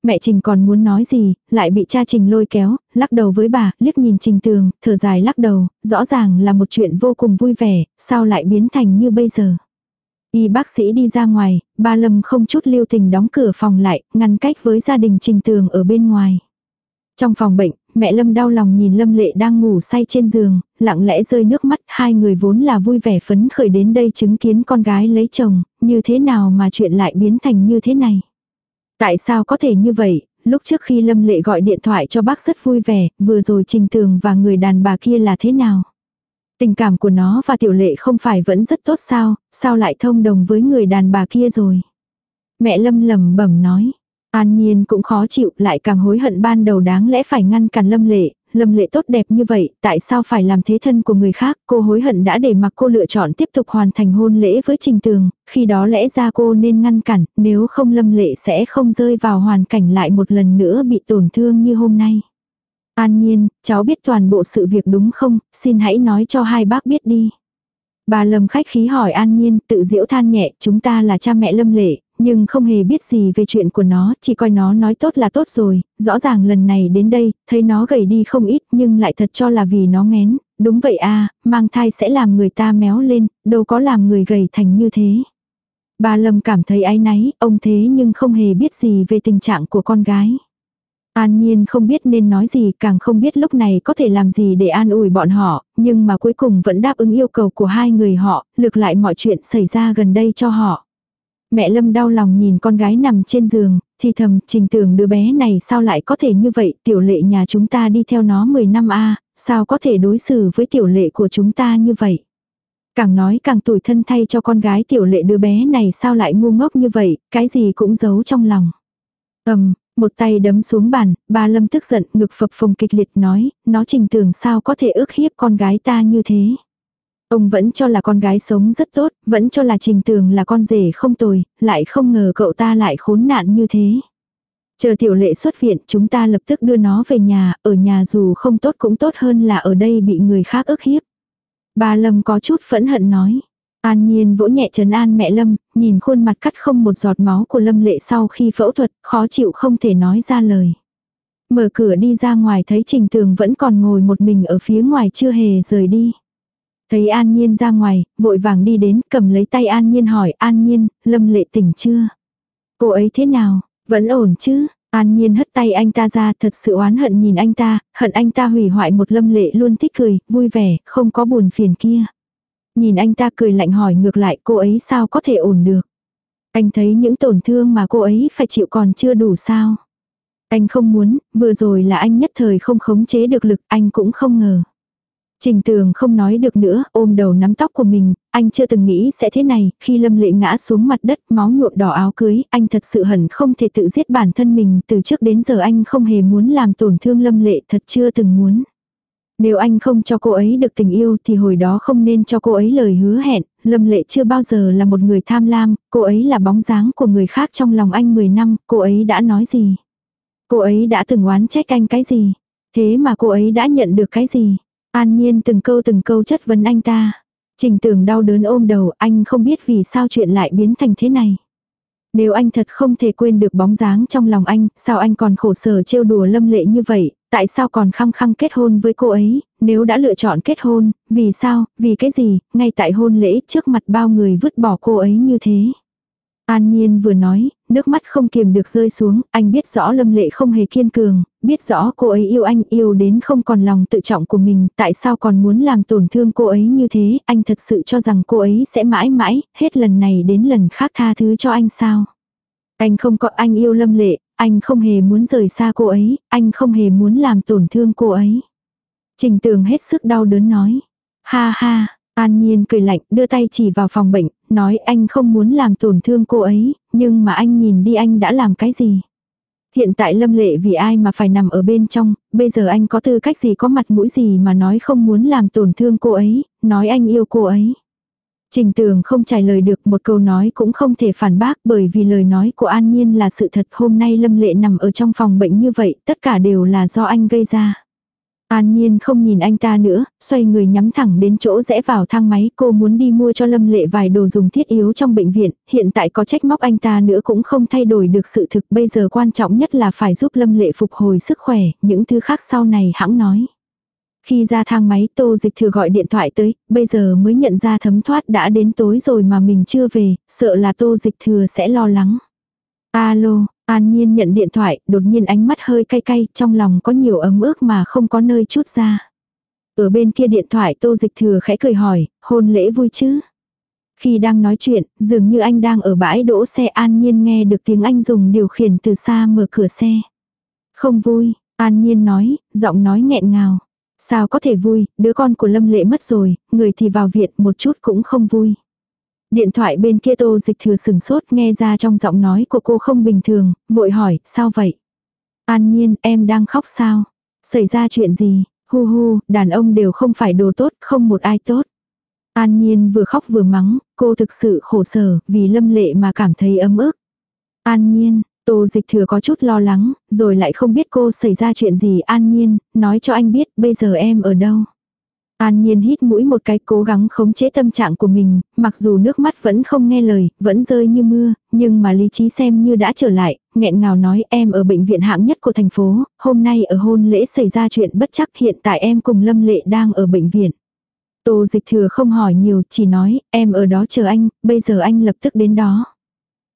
Mẹ Trình còn muốn nói gì, lại bị cha Trình lôi kéo, lắc đầu với bà, liếc nhìn Trình tường, thở dài lắc đầu, rõ ràng là một chuyện vô cùng vui vẻ, sao lại biến thành như bây giờ. Y bác sĩ đi ra ngoài, ba Lâm không chút lưu tình đóng cửa phòng lại, ngăn cách với gia đình Trình Tường ở bên ngoài. Trong phòng bệnh, mẹ Lâm đau lòng nhìn Lâm Lệ đang ngủ say trên giường, lặng lẽ rơi nước mắt, hai người vốn là vui vẻ phấn khởi đến đây chứng kiến con gái lấy chồng, như thế nào mà chuyện lại biến thành như thế này. Tại sao có thể như vậy, lúc trước khi Lâm Lệ gọi điện thoại cho bác rất vui vẻ, vừa rồi Trình Tường và người đàn bà kia là thế nào. Tình cảm của nó và tiểu lệ không phải vẫn rất tốt sao, sao lại thông đồng với người đàn bà kia rồi. Mẹ Lâm lầm bẩm nói. An Nhiên cũng khó chịu, lại càng hối hận ban đầu đáng lẽ phải ngăn cản Lâm Lệ, Lâm Lệ tốt đẹp như vậy, tại sao phải làm thế thân của người khác, cô hối hận đã để mặc cô lựa chọn tiếp tục hoàn thành hôn lễ với Trình Tường, khi đó lẽ ra cô nên ngăn cản, nếu không Lâm Lệ sẽ không rơi vào hoàn cảnh lại một lần nữa bị tổn thương như hôm nay. An Nhiên, cháu biết toàn bộ sự việc đúng không, xin hãy nói cho hai bác biết đi. Bà Lâm khách khí hỏi An Nhiên, tự diễu than nhẹ, chúng ta là cha mẹ Lâm Lệ, nhưng không hề biết gì về chuyện của nó, chỉ coi nó nói tốt là tốt rồi, rõ ràng lần này đến đây, thấy nó gầy đi không ít nhưng lại thật cho là vì nó ngén, đúng vậy à, mang thai sẽ làm người ta méo lên, đâu có làm người gầy thành như thế. Bà Lâm cảm thấy áy náy, ông thế nhưng không hề biết gì về tình trạng của con gái. An Nhiên không biết nên nói gì, càng không biết lúc này có thể làm gì để an ủi bọn họ, nhưng mà cuối cùng vẫn đáp ứng yêu cầu của hai người họ, lược lại mọi chuyện xảy ra gần đây cho họ. Mẹ Lâm đau lòng nhìn con gái nằm trên giường, thì thầm, trình tưởng đứa bé này sao lại có thể như vậy, tiểu lệ nhà chúng ta đi theo nó 10 năm a sao có thể đối xử với tiểu lệ của chúng ta như vậy. Càng nói càng tủi thân thay cho con gái tiểu lệ đứa bé này sao lại ngu ngốc như vậy, cái gì cũng giấu trong lòng. Ầm, một tay đấm xuống bàn, ba lâm tức giận ngực phập phồng kịch liệt nói, nó trình tưởng sao có thể ước hiếp con gái ta như thế. Ông vẫn cho là con gái sống rất tốt, vẫn cho là trình tường là con rể không tồi, lại không ngờ cậu ta lại khốn nạn như thế. Chờ tiểu lệ xuất viện chúng ta lập tức đưa nó về nhà, ở nhà dù không tốt cũng tốt hơn là ở đây bị người khác ức hiếp. Bà Lâm có chút phẫn hận nói. An Nhiên vỗ nhẹ trấn an mẹ Lâm, nhìn khuôn mặt cắt không một giọt máu của Lâm lệ sau khi phẫu thuật, khó chịu không thể nói ra lời. Mở cửa đi ra ngoài thấy Trình Tường vẫn còn ngồi một mình ở phía ngoài chưa hề rời đi. Thấy An Nhiên ra ngoài, vội vàng đi đến, cầm lấy tay An Nhiên hỏi, An Nhiên, Lâm Lệ tỉnh chưa? Cô ấy thế nào? Vẫn ổn chứ? An Nhiên hất tay anh ta ra thật sự oán hận nhìn anh ta, hận anh ta hủy hoại một Lâm Lệ luôn thích cười, vui vẻ, không có buồn phiền kia. Nhìn anh ta cười lạnh hỏi ngược lại cô ấy sao có thể ổn được. Anh thấy những tổn thương mà cô ấy phải chịu còn chưa đủ sao. Anh không muốn, vừa rồi là anh nhất thời không khống chế được lực, anh cũng không ngờ. Trình tường không nói được nữa, ôm đầu nắm tóc của mình, anh chưa từng nghĩ sẽ thế này, khi lâm lệ ngã xuống mặt đất, máu nhuộm đỏ áo cưới, anh thật sự hận không thể tự giết bản thân mình, từ trước đến giờ anh không hề muốn làm tổn thương lâm lệ, thật chưa từng muốn. Nếu anh không cho cô ấy được tình yêu thì hồi đó không nên cho cô ấy lời hứa hẹn, lâm lệ chưa bao giờ là một người tham lam, cô ấy là bóng dáng của người khác trong lòng anh 10 năm, cô ấy đã nói gì? Cô ấy đã từng oán trách anh cái gì? Thế mà cô ấy đã nhận được cái gì? An Nhiên từng câu từng câu chất vấn anh ta. Trình tưởng đau đớn ôm đầu anh không biết vì sao chuyện lại biến thành thế này. Nếu anh thật không thể quên được bóng dáng trong lòng anh, sao anh còn khổ sở trêu đùa lâm lệ như vậy, tại sao còn khăng khăng kết hôn với cô ấy, nếu đã lựa chọn kết hôn, vì sao, vì cái gì, ngay tại hôn lễ trước mặt bao người vứt bỏ cô ấy như thế. An Nhiên vừa nói, nước mắt không kiềm được rơi xuống, anh biết rõ Lâm Lệ không hề kiên cường, biết rõ cô ấy yêu anh yêu đến không còn lòng tự trọng của mình, tại sao còn muốn làm tổn thương cô ấy như thế, anh thật sự cho rằng cô ấy sẽ mãi mãi, hết lần này đến lần khác tha thứ cho anh sao. Anh không có anh yêu Lâm Lệ, anh không hề muốn rời xa cô ấy, anh không hề muốn làm tổn thương cô ấy. Trình tường hết sức đau đớn nói. Ha ha, An Nhiên cười lạnh, đưa tay chỉ vào phòng bệnh, nói anh không muốn làm tổn thương cô ấy, nhưng mà anh nhìn đi anh đã làm cái gì. Hiện tại lâm lệ vì ai mà phải nằm ở bên trong, bây giờ anh có tư cách gì có mặt mũi gì mà nói không muốn làm tổn thương cô ấy, nói anh yêu cô ấy. Trình tường không trả lời được một câu nói cũng không thể phản bác bởi vì lời nói của An Nhiên là sự thật hôm nay lâm lệ nằm ở trong phòng bệnh như vậy, tất cả đều là do anh gây ra. An Nhiên không nhìn anh ta nữa, xoay người nhắm thẳng đến chỗ rẽ vào thang máy. Cô muốn đi mua cho Lâm Lệ vài đồ dùng thiết yếu trong bệnh viện, hiện tại có trách móc anh ta nữa cũng không thay đổi được sự thực. Bây giờ quan trọng nhất là phải giúp Lâm Lệ phục hồi sức khỏe, những thứ khác sau này hãng nói. Khi ra thang máy Tô Dịch Thừa gọi điện thoại tới, bây giờ mới nhận ra thấm thoát đã đến tối rồi mà mình chưa về, sợ là Tô Dịch Thừa sẽ lo lắng. Alo, An Nhiên nhận điện thoại, đột nhiên ánh mắt hơi cay cay, trong lòng có nhiều ấm ước mà không có nơi chút ra. Ở bên kia điện thoại Tô Dịch Thừa khẽ cười hỏi, hôn lễ vui chứ? Khi đang nói chuyện, dường như anh đang ở bãi đỗ xe An Nhiên nghe được tiếng anh dùng điều khiển từ xa mở cửa xe. Không vui, An Nhiên nói, giọng nói nghẹn ngào. Sao có thể vui, đứa con của Lâm Lệ mất rồi, người thì vào viện một chút cũng không vui. Điện thoại bên kia tô dịch thừa sừng sốt nghe ra trong giọng nói của cô không bình thường, vội hỏi, sao vậy? An nhiên, em đang khóc sao? Xảy ra chuyện gì? Hu hu, đàn ông đều không phải đồ tốt, không một ai tốt. An nhiên vừa khóc vừa mắng, cô thực sự khổ sở, vì lâm lệ mà cảm thấy ấm ức. An nhiên, tô dịch thừa có chút lo lắng, rồi lại không biết cô xảy ra chuyện gì. An nhiên, nói cho anh biết bây giờ em ở đâu. An Nhiên hít mũi một cái cố gắng khống chế tâm trạng của mình, mặc dù nước mắt vẫn không nghe lời, vẫn rơi như mưa, nhưng mà lý trí xem như đã trở lại, nghẹn ngào nói em ở bệnh viện hạng nhất của thành phố, hôm nay ở hôn lễ xảy ra chuyện bất chắc hiện tại em cùng Lâm Lệ đang ở bệnh viện. Tô dịch thừa không hỏi nhiều, chỉ nói, em ở đó chờ anh, bây giờ anh lập tức đến đó.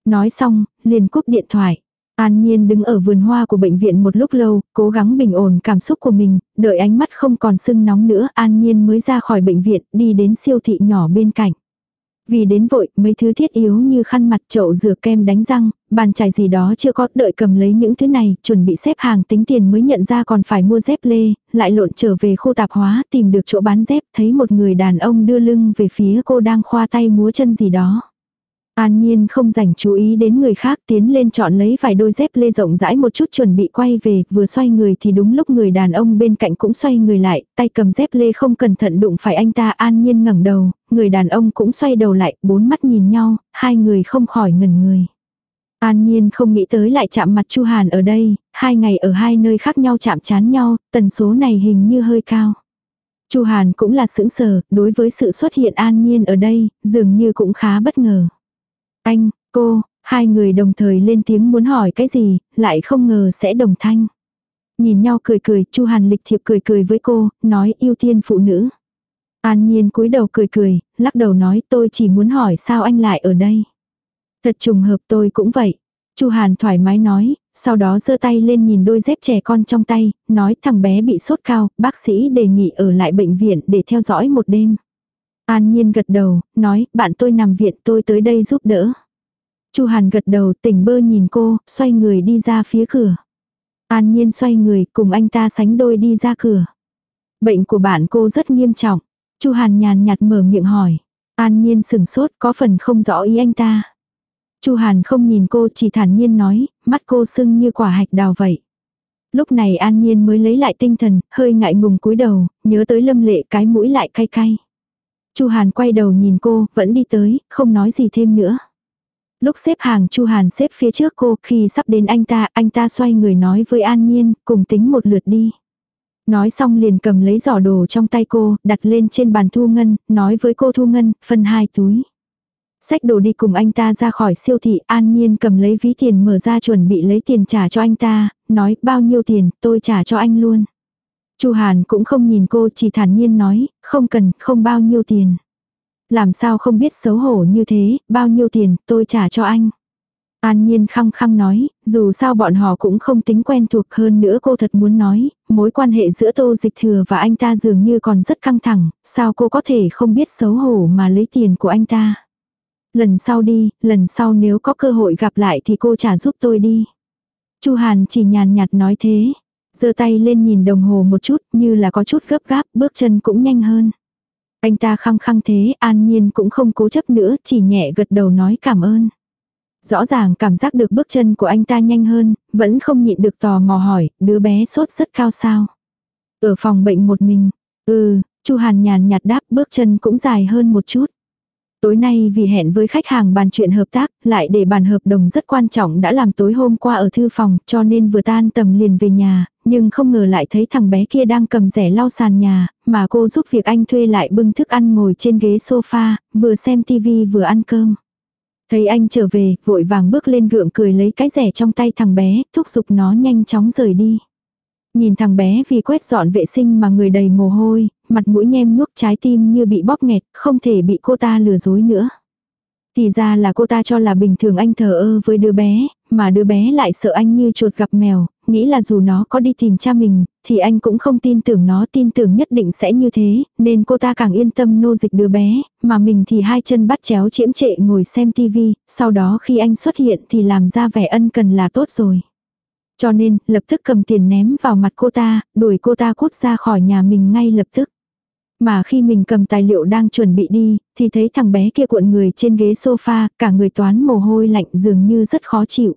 Nói xong, liền cúp điện thoại. An Nhiên đứng ở vườn hoa của bệnh viện một lúc lâu, cố gắng bình ổn cảm xúc của mình, đợi ánh mắt không còn sưng nóng nữa, An Nhiên mới ra khỏi bệnh viện, đi đến siêu thị nhỏ bên cạnh. Vì đến vội, mấy thứ thiết yếu như khăn mặt chậu rửa kem đánh răng, bàn chải gì đó chưa có, đợi cầm lấy những thứ này, chuẩn bị xếp hàng tính tiền mới nhận ra còn phải mua dép lê, lại lộn trở về khu tạp hóa, tìm được chỗ bán dép, thấy một người đàn ông đưa lưng về phía cô đang khoa tay múa chân gì đó. An Nhiên không dành chú ý đến người khác tiến lên chọn lấy vài đôi dép lê rộng rãi một chút chuẩn bị quay về, vừa xoay người thì đúng lúc người đàn ông bên cạnh cũng xoay người lại, tay cầm dép lê không cẩn thận đụng phải anh ta An Nhiên ngẩng đầu, người đàn ông cũng xoay đầu lại, bốn mắt nhìn nhau, hai người không khỏi ngẩn người. An Nhiên không nghĩ tới lại chạm mặt Chu Hàn ở đây, hai ngày ở hai nơi khác nhau chạm chán nhau, tần số này hình như hơi cao. Chu Hàn cũng là sững sờ, đối với sự xuất hiện An Nhiên ở đây, dường như cũng khá bất ngờ. Anh, cô, hai người đồng thời lên tiếng muốn hỏi cái gì, lại không ngờ sẽ đồng thanh. Nhìn nhau cười cười, Chu Hàn lịch thiệp cười cười với cô, nói yêu tiên phụ nữ. An Nhiên cúi đầu cười cười, lắc đầu nói tôi chỉ muốn hỏi sao anh lại ở đây. Thật trùng hợp tôi cũng vậy. Chu Hàn thoải mái nói, sau đó giơ tay lên nhìn đôi dép trẻ con trong tay, nói thằng bé bị sốt cao, bác sĩ đề nghị ở lại bệnh viện để theo dõi một đêm. An Nhiên gật đầu, nói, bạn tôi nằm viện tôi tới đây giúp đỡ. Chu Hàn gật đầu tỉnh bơ nhìn cô, xoay người đi ra phía cửa. An Nhiên xoay người cùng anh ta sánh đôi đi ra cửa. Bệnh của bạn cô rất nghiêm trọng. Chu Hàn nhàn nhạt mở miệng hỏi. An Nhiên sừng sốt có phần không rõ ý anh ta. Chu Hàn không nhìn cô chỉ thản nhiên nói, mắt cô sưng như quả hạch đào vậy. Lúc này An Nhiên mới lấy lại tinh thần, hơi ngại ngùng cúi đầu, nhớ tới lâm lệ cái mũi lại cay cay. Chu Hàn quay đầu nhìn cô, vẫn đi tới, không nói gì thêm nữa. Lúc xếp hàng Chu Hàn xếp phía trước cô, khi sắp đến anh ta, anh ta xoay người nói với An Nhiên, cùng tính một lượt đi. Nói xong liền cầm lấy giỏ đồ trong tay cô, đặt lên trên bàn Thu Ngân, nói với cô Thu Ngân, phân hai túi. Xách đồ đi cùng anh ta ra khỏi siêu thị, An Nhiên cầm lấy ví tiền mở ra chuẩn bị lấy tiền trả cho anh ta, nói bao nhiêu tiền, tôi trả cho anh luôn. Chu Hàn cũng không nhìn cô chỉ thản nhiên nói, không cần, không bao nhiêu tiền. Làm sao không biết xấu hổ như thế, bao nhiêu tiền, tôi trả cho anh. An Nhiên khăng khăng nói, dù sao bọn họ cũng không tính quen thuộc hơn nữa cô thật muốn nói, mối quan hệ giữa Tô Dịch Thừa và anh ta dường như còn rất căng thẳng, sao cô có thể không biết xấu hổ mà lấy tiền của anh ta. Lần sau đi, lần sau nếu có cơ hội gặp lại thì cô trả giúp tôi đi. Chu Hàn chỉ nhàn nhạt nói thế, giơ tay lên nhìn đồng hồ một chút như là có chút gấp gáp, bước chân cũng nhanh hơn. Anh ta khăng khăng thế, an nhiên cũng không cố chấp nữa, chỉ nhẹ gật đầu nói cảm ơn. Rõ ràng cảm giác được bước chân của anh ta nhanh hơn, vẫn không nhịn được tò mò hỏi, đứa bé sốt rất cao sao. Ở phòng bệnh một mình, ừ, Chu Hàn nhàn nhạt đáp bước chân cũng dài hơn một chút. Tối nay vì hẹn với khách hàng bàn chuyện hợp tác, lại để bàn hợp đồng rất quan trọng đã làm tối hôm qua ở thư phòng, cho nên vừa tan tầm liền về nhà, nhưng không ngờ lại thấy thằng bé kia đang cầm rẻ lau sàn nhà, mà cô giúp việc anh thuê lại bưng thức ăn ngồi trên ghế sofa, vừa xem tivi vừa ăn cơm. Thấy anh trở về, vội vàng bước lên gượng cười lấy cái rẻ trong tay thằng bé, thúc giục nó nhanh chóng rời đi. Nhìn thằng bé vì quét dọn vệ sinh mà người đầy mồ hôi, mặt mũi nhem nhuốc trái tim như bị bóp nghẹt, không thể bị cô ta lừa dối nữa. Thì ra là cô ta cho là bình thường anh thờ ơ với đứa bé, mà đứa bé lại sợ anh như chuột gặp mèo, nghĩ là dù nó có đi tìm cha mình, thì anh cũng không tin tưởng nó tin tưởng nhất định sẽ như thế, nên cô ta càng yên tâm nô dịch đứa bé, mà mình thì hai chân bắt chéo chiếm trệ ngồi xem tivi, sau đó khi anh xuất hiện thì làm ra vẻ ân cần là tốt rồi. Cho nên, lập tức cầm tiền ném vào mặt cô ta, đuổi cô ta cút ra khỏi nhà mình ngay lập tức. Mà khi mình cầm tài liệu đang chuẩn bị đi, thì thấy thằng bé kia cuộn người trên ghế sofa, cả người toán mồ hôi lạnh dường như rất khó chịu.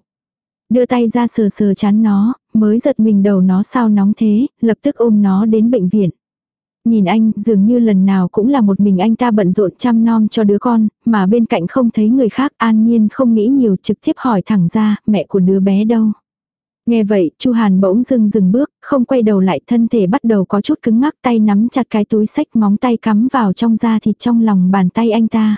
Đưa tay ra sờ sờ chán nó, mới giật mình đầu nó sao nóng thế, lập tức ôm nó đến bệnh viện. Nhìn anh, dường như lần nào cũng là một mình anh ta bận rộn chăm nom cho đứa con, mà bên cạnh không thấy người khác an nhiên không nghĩ nhiều trực tiếp hỏi thẳng ra, mẹ của đứa bé đâu. Nghe vậy, Chu Hàn bỗng dừng dừng bước, không quay đầu lại thân thể bắt đầu có chút cứng ngắc tay nắm chặt cái túi sách móng tay cắm vào trong da thịt trong lòng bàn tay anh ta.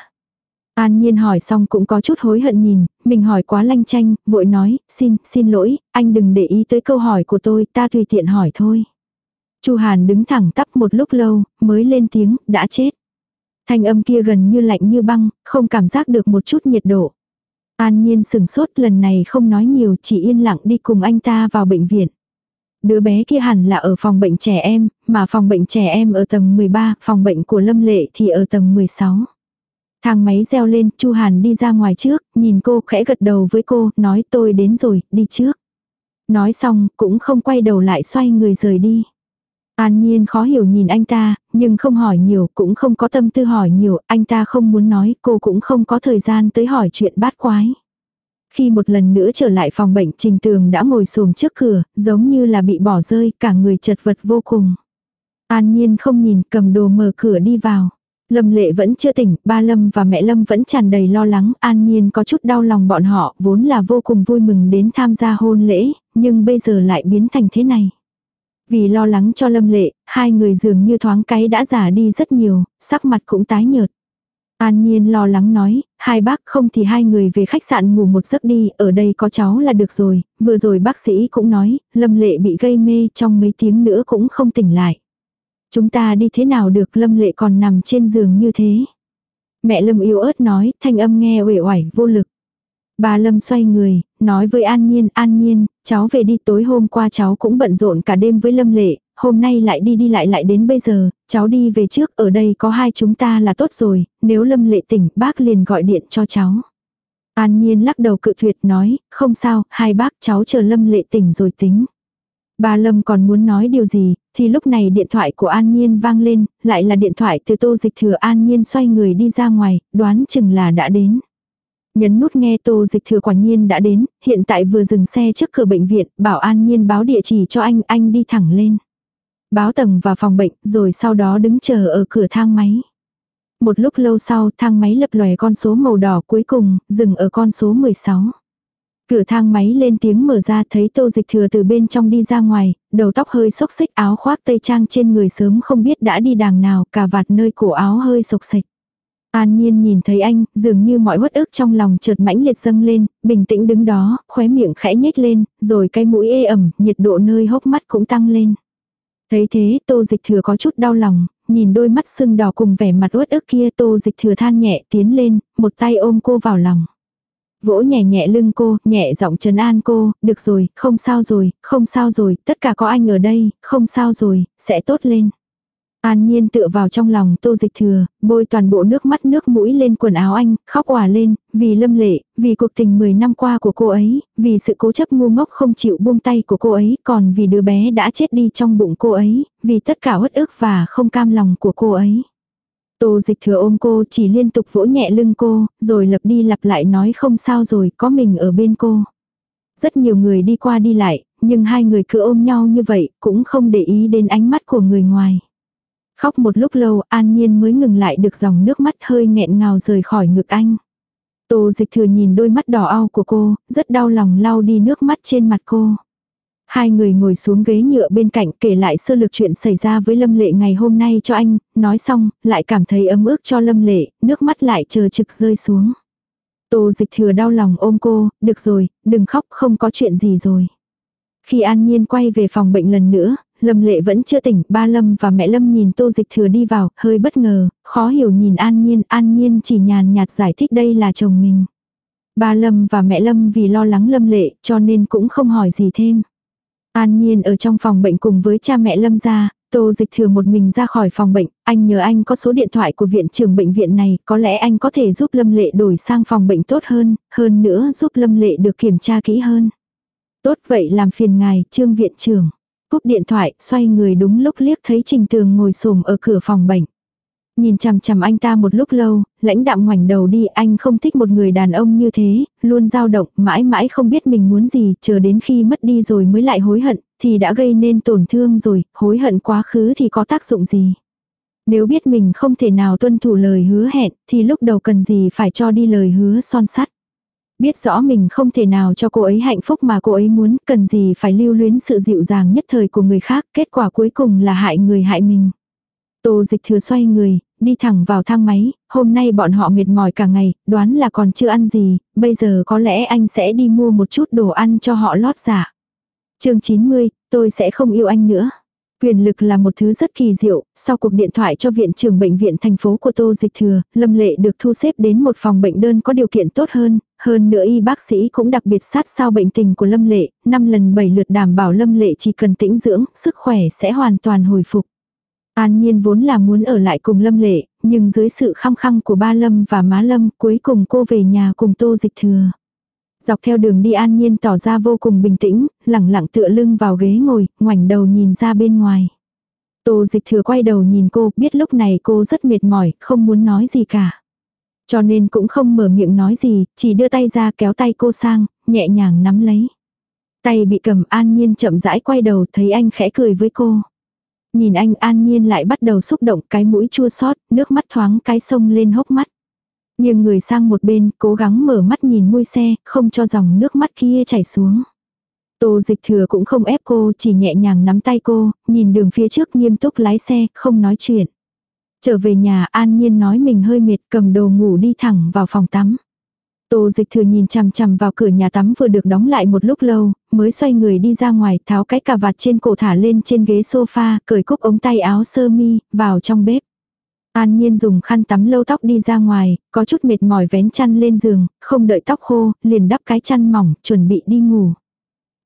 An Nhiên hỏi xong cũng có chút hối hận nhìn, mình hỏi quá lanh chanh, vội nói, xin, xin lỗi, anh đừng để ý tới câu hỏi của tôi, ta tùy tiện hỏi thôi. Chu Hàn đứng thẳng tắp một lúc lâu, mới lên tiếng, đã chết. Thanh âm kia gần như lạnh như băng, không cảm giác được một chút nhiệt độ. An Nhiên sừng sốt lần này không nói nhiều chỉ yên lặng đi cùng anh ta vào bệnh viện. Đứa bé kia hẳn là ở phòng bệnh trẻ em, mà phòng bệnh trẻ em ở tầng 13, phòng bệnh của Lâm Lệ thì ở tầng 16. Thang máy reo lên, Chu Hàn đi ra ngoài trước, nhìn cô khẽ gật đầu với cô, nói tôi đến rồi, đi trước. Nói xong, cũng không quay đầu lại xoay người rời đi. An Nhiên khó hiểu nhìn anh ta, nhưng không hỏi nhiều, cũng không có tâm tư hỏi nhiều, anh ta không muốn nói, cô cũng không có thời gian tới hỏi chuyện bát quái. Khi một lần nữa trở lại phòng bệnh Trình Tường đã ngồi xổm trước cửa, giống như là bị bỏ rơi, cả người chật vật vô cùng. An Nhiên không nhìn, cầm đồ mở cửa đi vào. Lâm Lệ vẫn chưa tỉnh, ba Lâm và mẹ Lâm vẫn tràn đầy lo lắng, An Nhiên có chút đau lòng bọn họ, vốn là vô cùng vui mừng đến tham gia hôn lễ, nhưng bây giờ lại biến thành thế này. Vì lo lắng cho Lâm Lệ, hai người dường như thoáng cái đã giả đi rất nhiều, sắc mặt cũng tái nhợt. An Nhiên lo lắng nói, hai bác không thì hai người về khách sạn ngủ một giấc đi, ở đây có cháu là được rồi, vừa rồi bác sĩ cũng nói, Lâm Lệ bị gây mê trong mấy tiếng nữa cũng không tỉnh lại. Chúng ta đi thế nào được Lâm Lệ còn nằm trên giường như thế. Mẹ Lâm yếu ớt nói, thanh âm nghe uể oải vô lực. Bà Lâm xoay người, nói với An Nhiên, An Nhiên, cháu về đi tối hôm qua cháu cũng bận rộn cả đêm với Lâm Lệ, hôm nay lại đi đi lại lại đến bây giờ, cháu đi về trước, ở đây có hai chúng ta là tốt rồi, nếu Lâm Lệ tỉnh, bác liền gọi điện cho cháu. An Nhiên lắc đầu cự tuyệt nói, không sao, hai bác cháu chờ Lâm Lệ tỉnh rồi tính. Bà Lâm còn muốn nói điều gì, thì lúc này điện thoại của An Nhiên vang lên, lại là điện thoại từ tô dịch thừa An Nhiên xoay người đi ra ngoài, đoán chừng là đã đến. Nhấn nút nghe tô dịch thừa quả nhiên đã đến, hiện tại vừa dừng xe trước cửa bệnh viện, bảo An Nhiên báo địa chỉ cho anh, anh đi thẳng lên. Báo tầng vào phòng bệnh, rồi sau đó đứng chờ ở cửa thang máy. Một lúc lâu sau, thang máy lập lòe con số màu đỏ cuối cùng, dừng ở con số 16. Cửa thang máy lên tiếng mở ra thấy tô dịch thừa từ bên trong đi ra ngoài, đầu tóc hơi xốc xích áo khoác tây trang trên người sớm không biết đã đi đàng nào, cả vạt nơi cổ áo hơi sộc sạch. An nhiên nhìn thấy anh, dường như mọi uất ức trong lòng chợt mãnh liệt dâng lên, bình tĩnh đứng đó, khóe miệng khẽ nhếch lên, rồi cái mũi ê ẩm, nhiệt độ nơi hốc mắt cũng tăng lên. Thấy thế, tô dịch thừa có chút đau lòng, nhìn đôi mắt sưng đỏ cùng vẻ mặt uất ức kia tô dịch thừa than nhẹ tiến lên, một tay ôm cô vào lòng. Vỗ nhẹ nhẹ lưng cô, nhẹ giọng trấn an cô, được rồi, không sao rồi, không sao rồi, tất cả có anh ở đây, không sao rồi, sẽ tốt lên. An nhiên tựa vào trong lòng tô dịch thừa, bôi toàn bộ nước mắt nước mũi lên quần áo anh, khóc quả lên, vì lâm lệ, vì cuộc tình 10 năm qua của cô ấy, vì sự cố chấp ngu ngốc không chịu buông tay của cô ấy, còn vì đứa bé đã chết đi trong bụng cô ấy, vì tất cả uất ức và không cam lòng của cô ấy. Tô dịch thừa ôm cô chỉ liên tục vỗ nhẹ lưng cô, rồi lặp đi lặp lại nói không sao rồi, có mình ở bên cô. Rất nhiều người đi qua đi lại, nhưng hai người cứ ôm nhau như vậy, cũng không để ý đến ánh mắt của người ngoài. Khóc một lúc lâu, an nhiên mới ngừng lại được dòng nước mắt hơi nghẹn ngào rời khỏi ngực anh. Tô dịch thừa nhìn đôi mắt đỏ au của cô, rất đau lòng lau đi nước mắt trên mặt cô. Hai người ngồi xuống ghế nhựa bên cạnh kể lại sơ lược chuyện xảy ra với Lâm Lệ ngày hôm nay cho anh, nói xong, lại cảm thấy ấm ức cho Lâm Lệ, nước mắt lại chờ trực rơi xuống. Tô dịch thừa đau lòng ôm cô, được rồi, đừng khóc không có chuyện gì rồi. Khi An Nhiên quay về phòng bệnh lần nữa, Lâm Lệ vẫn chưa tỉnh, ba Lâm và mẹ Lâm nhìn Tô Dịch Thừa đi vào, hơi bất ngờ, khó hiểu nhìn An Nhiên, An Nhiên chỉ nhàn nhạt giải thích đây là chồng mình. Ba Lâm và mẹ Lâm vì lo lắng Lâm Lệ, cho nên cũng không hỏi gì thêm. An Nhiên ở trong phòng bệnh cùng với cha mẹ Lâm ra, Tô Dịch Thừa một mình ra khỏi phòng bệnh, anh nhờ anh có số điện thoại của viện trưởng bệnh viện này, có lẽ anh có thể giúp Lâm Lệ đổi sang phòng bệnh tốt hơn, hơn nữa giúp Lâm Lệ được kiểm tra kỹ hơn. Tốt vậy làm phiền ngài, trương viện trưởng. Cúp điện thoại, xoay người đúng lúc liếc thấy Trình Tường ngồi xổm ở cửa phòng bệnh. Nhìn chằm chằm anh ta một lúc lâu, lãnh đạm ngoảnh đầu đi anh không thích một người đàn ông như thế, luôn dao động, mãi mãi không biết mình muốn gì, chờ đến khi mất đi rồi mới lại hối hận, thì đã gây nên tổn thương rồi, hối hận quá khứ thì có tác dụng gì. Nếu biết mình không thể nào tuân thủ lời hứa hẹn, thì lúc đầu cần gì phải cho đi lời hứa son sắt. Biết rõ mình không thể nào cho cô ấy hạnh phúc mà cô ấy muốn, cần gì phải lưu luyến sự dịu dàng nhất thời của người khác, kết quả cuối cùng là hại người hại mình. Tô dịch thừa xoay người, đi thẳng vào thang máy, hôm nay bọn họ mệt mỏi cả ngày, đoán là còn chưa ăn gì, bây giờ có lẽ anh sẽ đi mua một chút đồ ăn cho họ lót giả. Dạ. chương 90, tôi sẽ không yêu anh nữa. Quyền lực là một thứ rất kỳ diệu, sau cuộc điện thoại cho viện trưởng bệnh viện thành phố của Tô Dịch Thừa, Lâm Lệ được thu xếp đến một phòng bệnh đơn có điều kiện tốt hơn, hơn nữa y bác sĩ cũng đặc biệt sát sao bệnh tình của Lâm Lệ, năm lần bảy lượt đảm bảo Lâm Lệ chỉ cần tĩnh dưỡng, sức khỏe sẽ hoàn toàn hồi phục. An Nhiên vốn là muốn ở lại cùng Lâm Lệ, nhưng dưới sự khăng khăng của ba Lâm và má Lâm cuối cùng cô về nhà cùng Tô Dịch Thừa. Dọc theo đường đi An Nhiên tỏ ra vô cùng bình tĩnh, lẳng lặng tựa lưng vào ghế ngồi, ngoảnh đầu nhìn ra bên ngoài. Tô Dịch Thừa quay đầu nhìn cô, biết lúc này cô rất mệt mỏi, không muốn nói gì cả. Cho nên cũng không mở miệng nói gì, chỉ đưa tay ra kéo tay cô sang, nhẹ nhàng nắm lấy. Tay bị cầm An Nhiên chậm rãi quay đầu thấy anh khẽ cười với cô. Nhìn anh an nhiên lại bắt đầu xúc động cái mũi chua xót nước mắt thoáng cái sông lên hốc mắt. Nhưng người sang một bên, cố gắng mở mắt nhìn môi xe, không cho dòng nước mắt kia chảy xuống. Tô dịch thừa cũng không ép cô, chỉ nhẹ nhàng nắm tay cô, nhìn đường phía trước nghiêm túc lái xe, không nói chuyện. Trở về nhà an nhiên nói mình hơi mệt cầm đồ ngủ đi thẳng vào phòng tắm. Tô dịch thừa nhìn chằm chằm vào cửa nhà tắm vừa được đóng lại một lúc lâu, mới xoay người đi ra ngoài tháo cái cà vạt trên cổ thả lên trên ghế sofa, cởi cúc ống tay áo sơ mi, vào trong bếp. An Nhiên dùng khăn tắm lâu tóc đi ra ngoài, có chút mệt mỏi vén chăn lên giường, không đợi tóc khô, liền đắp cái chăn mỏng, chuẩn bị đi ngủ.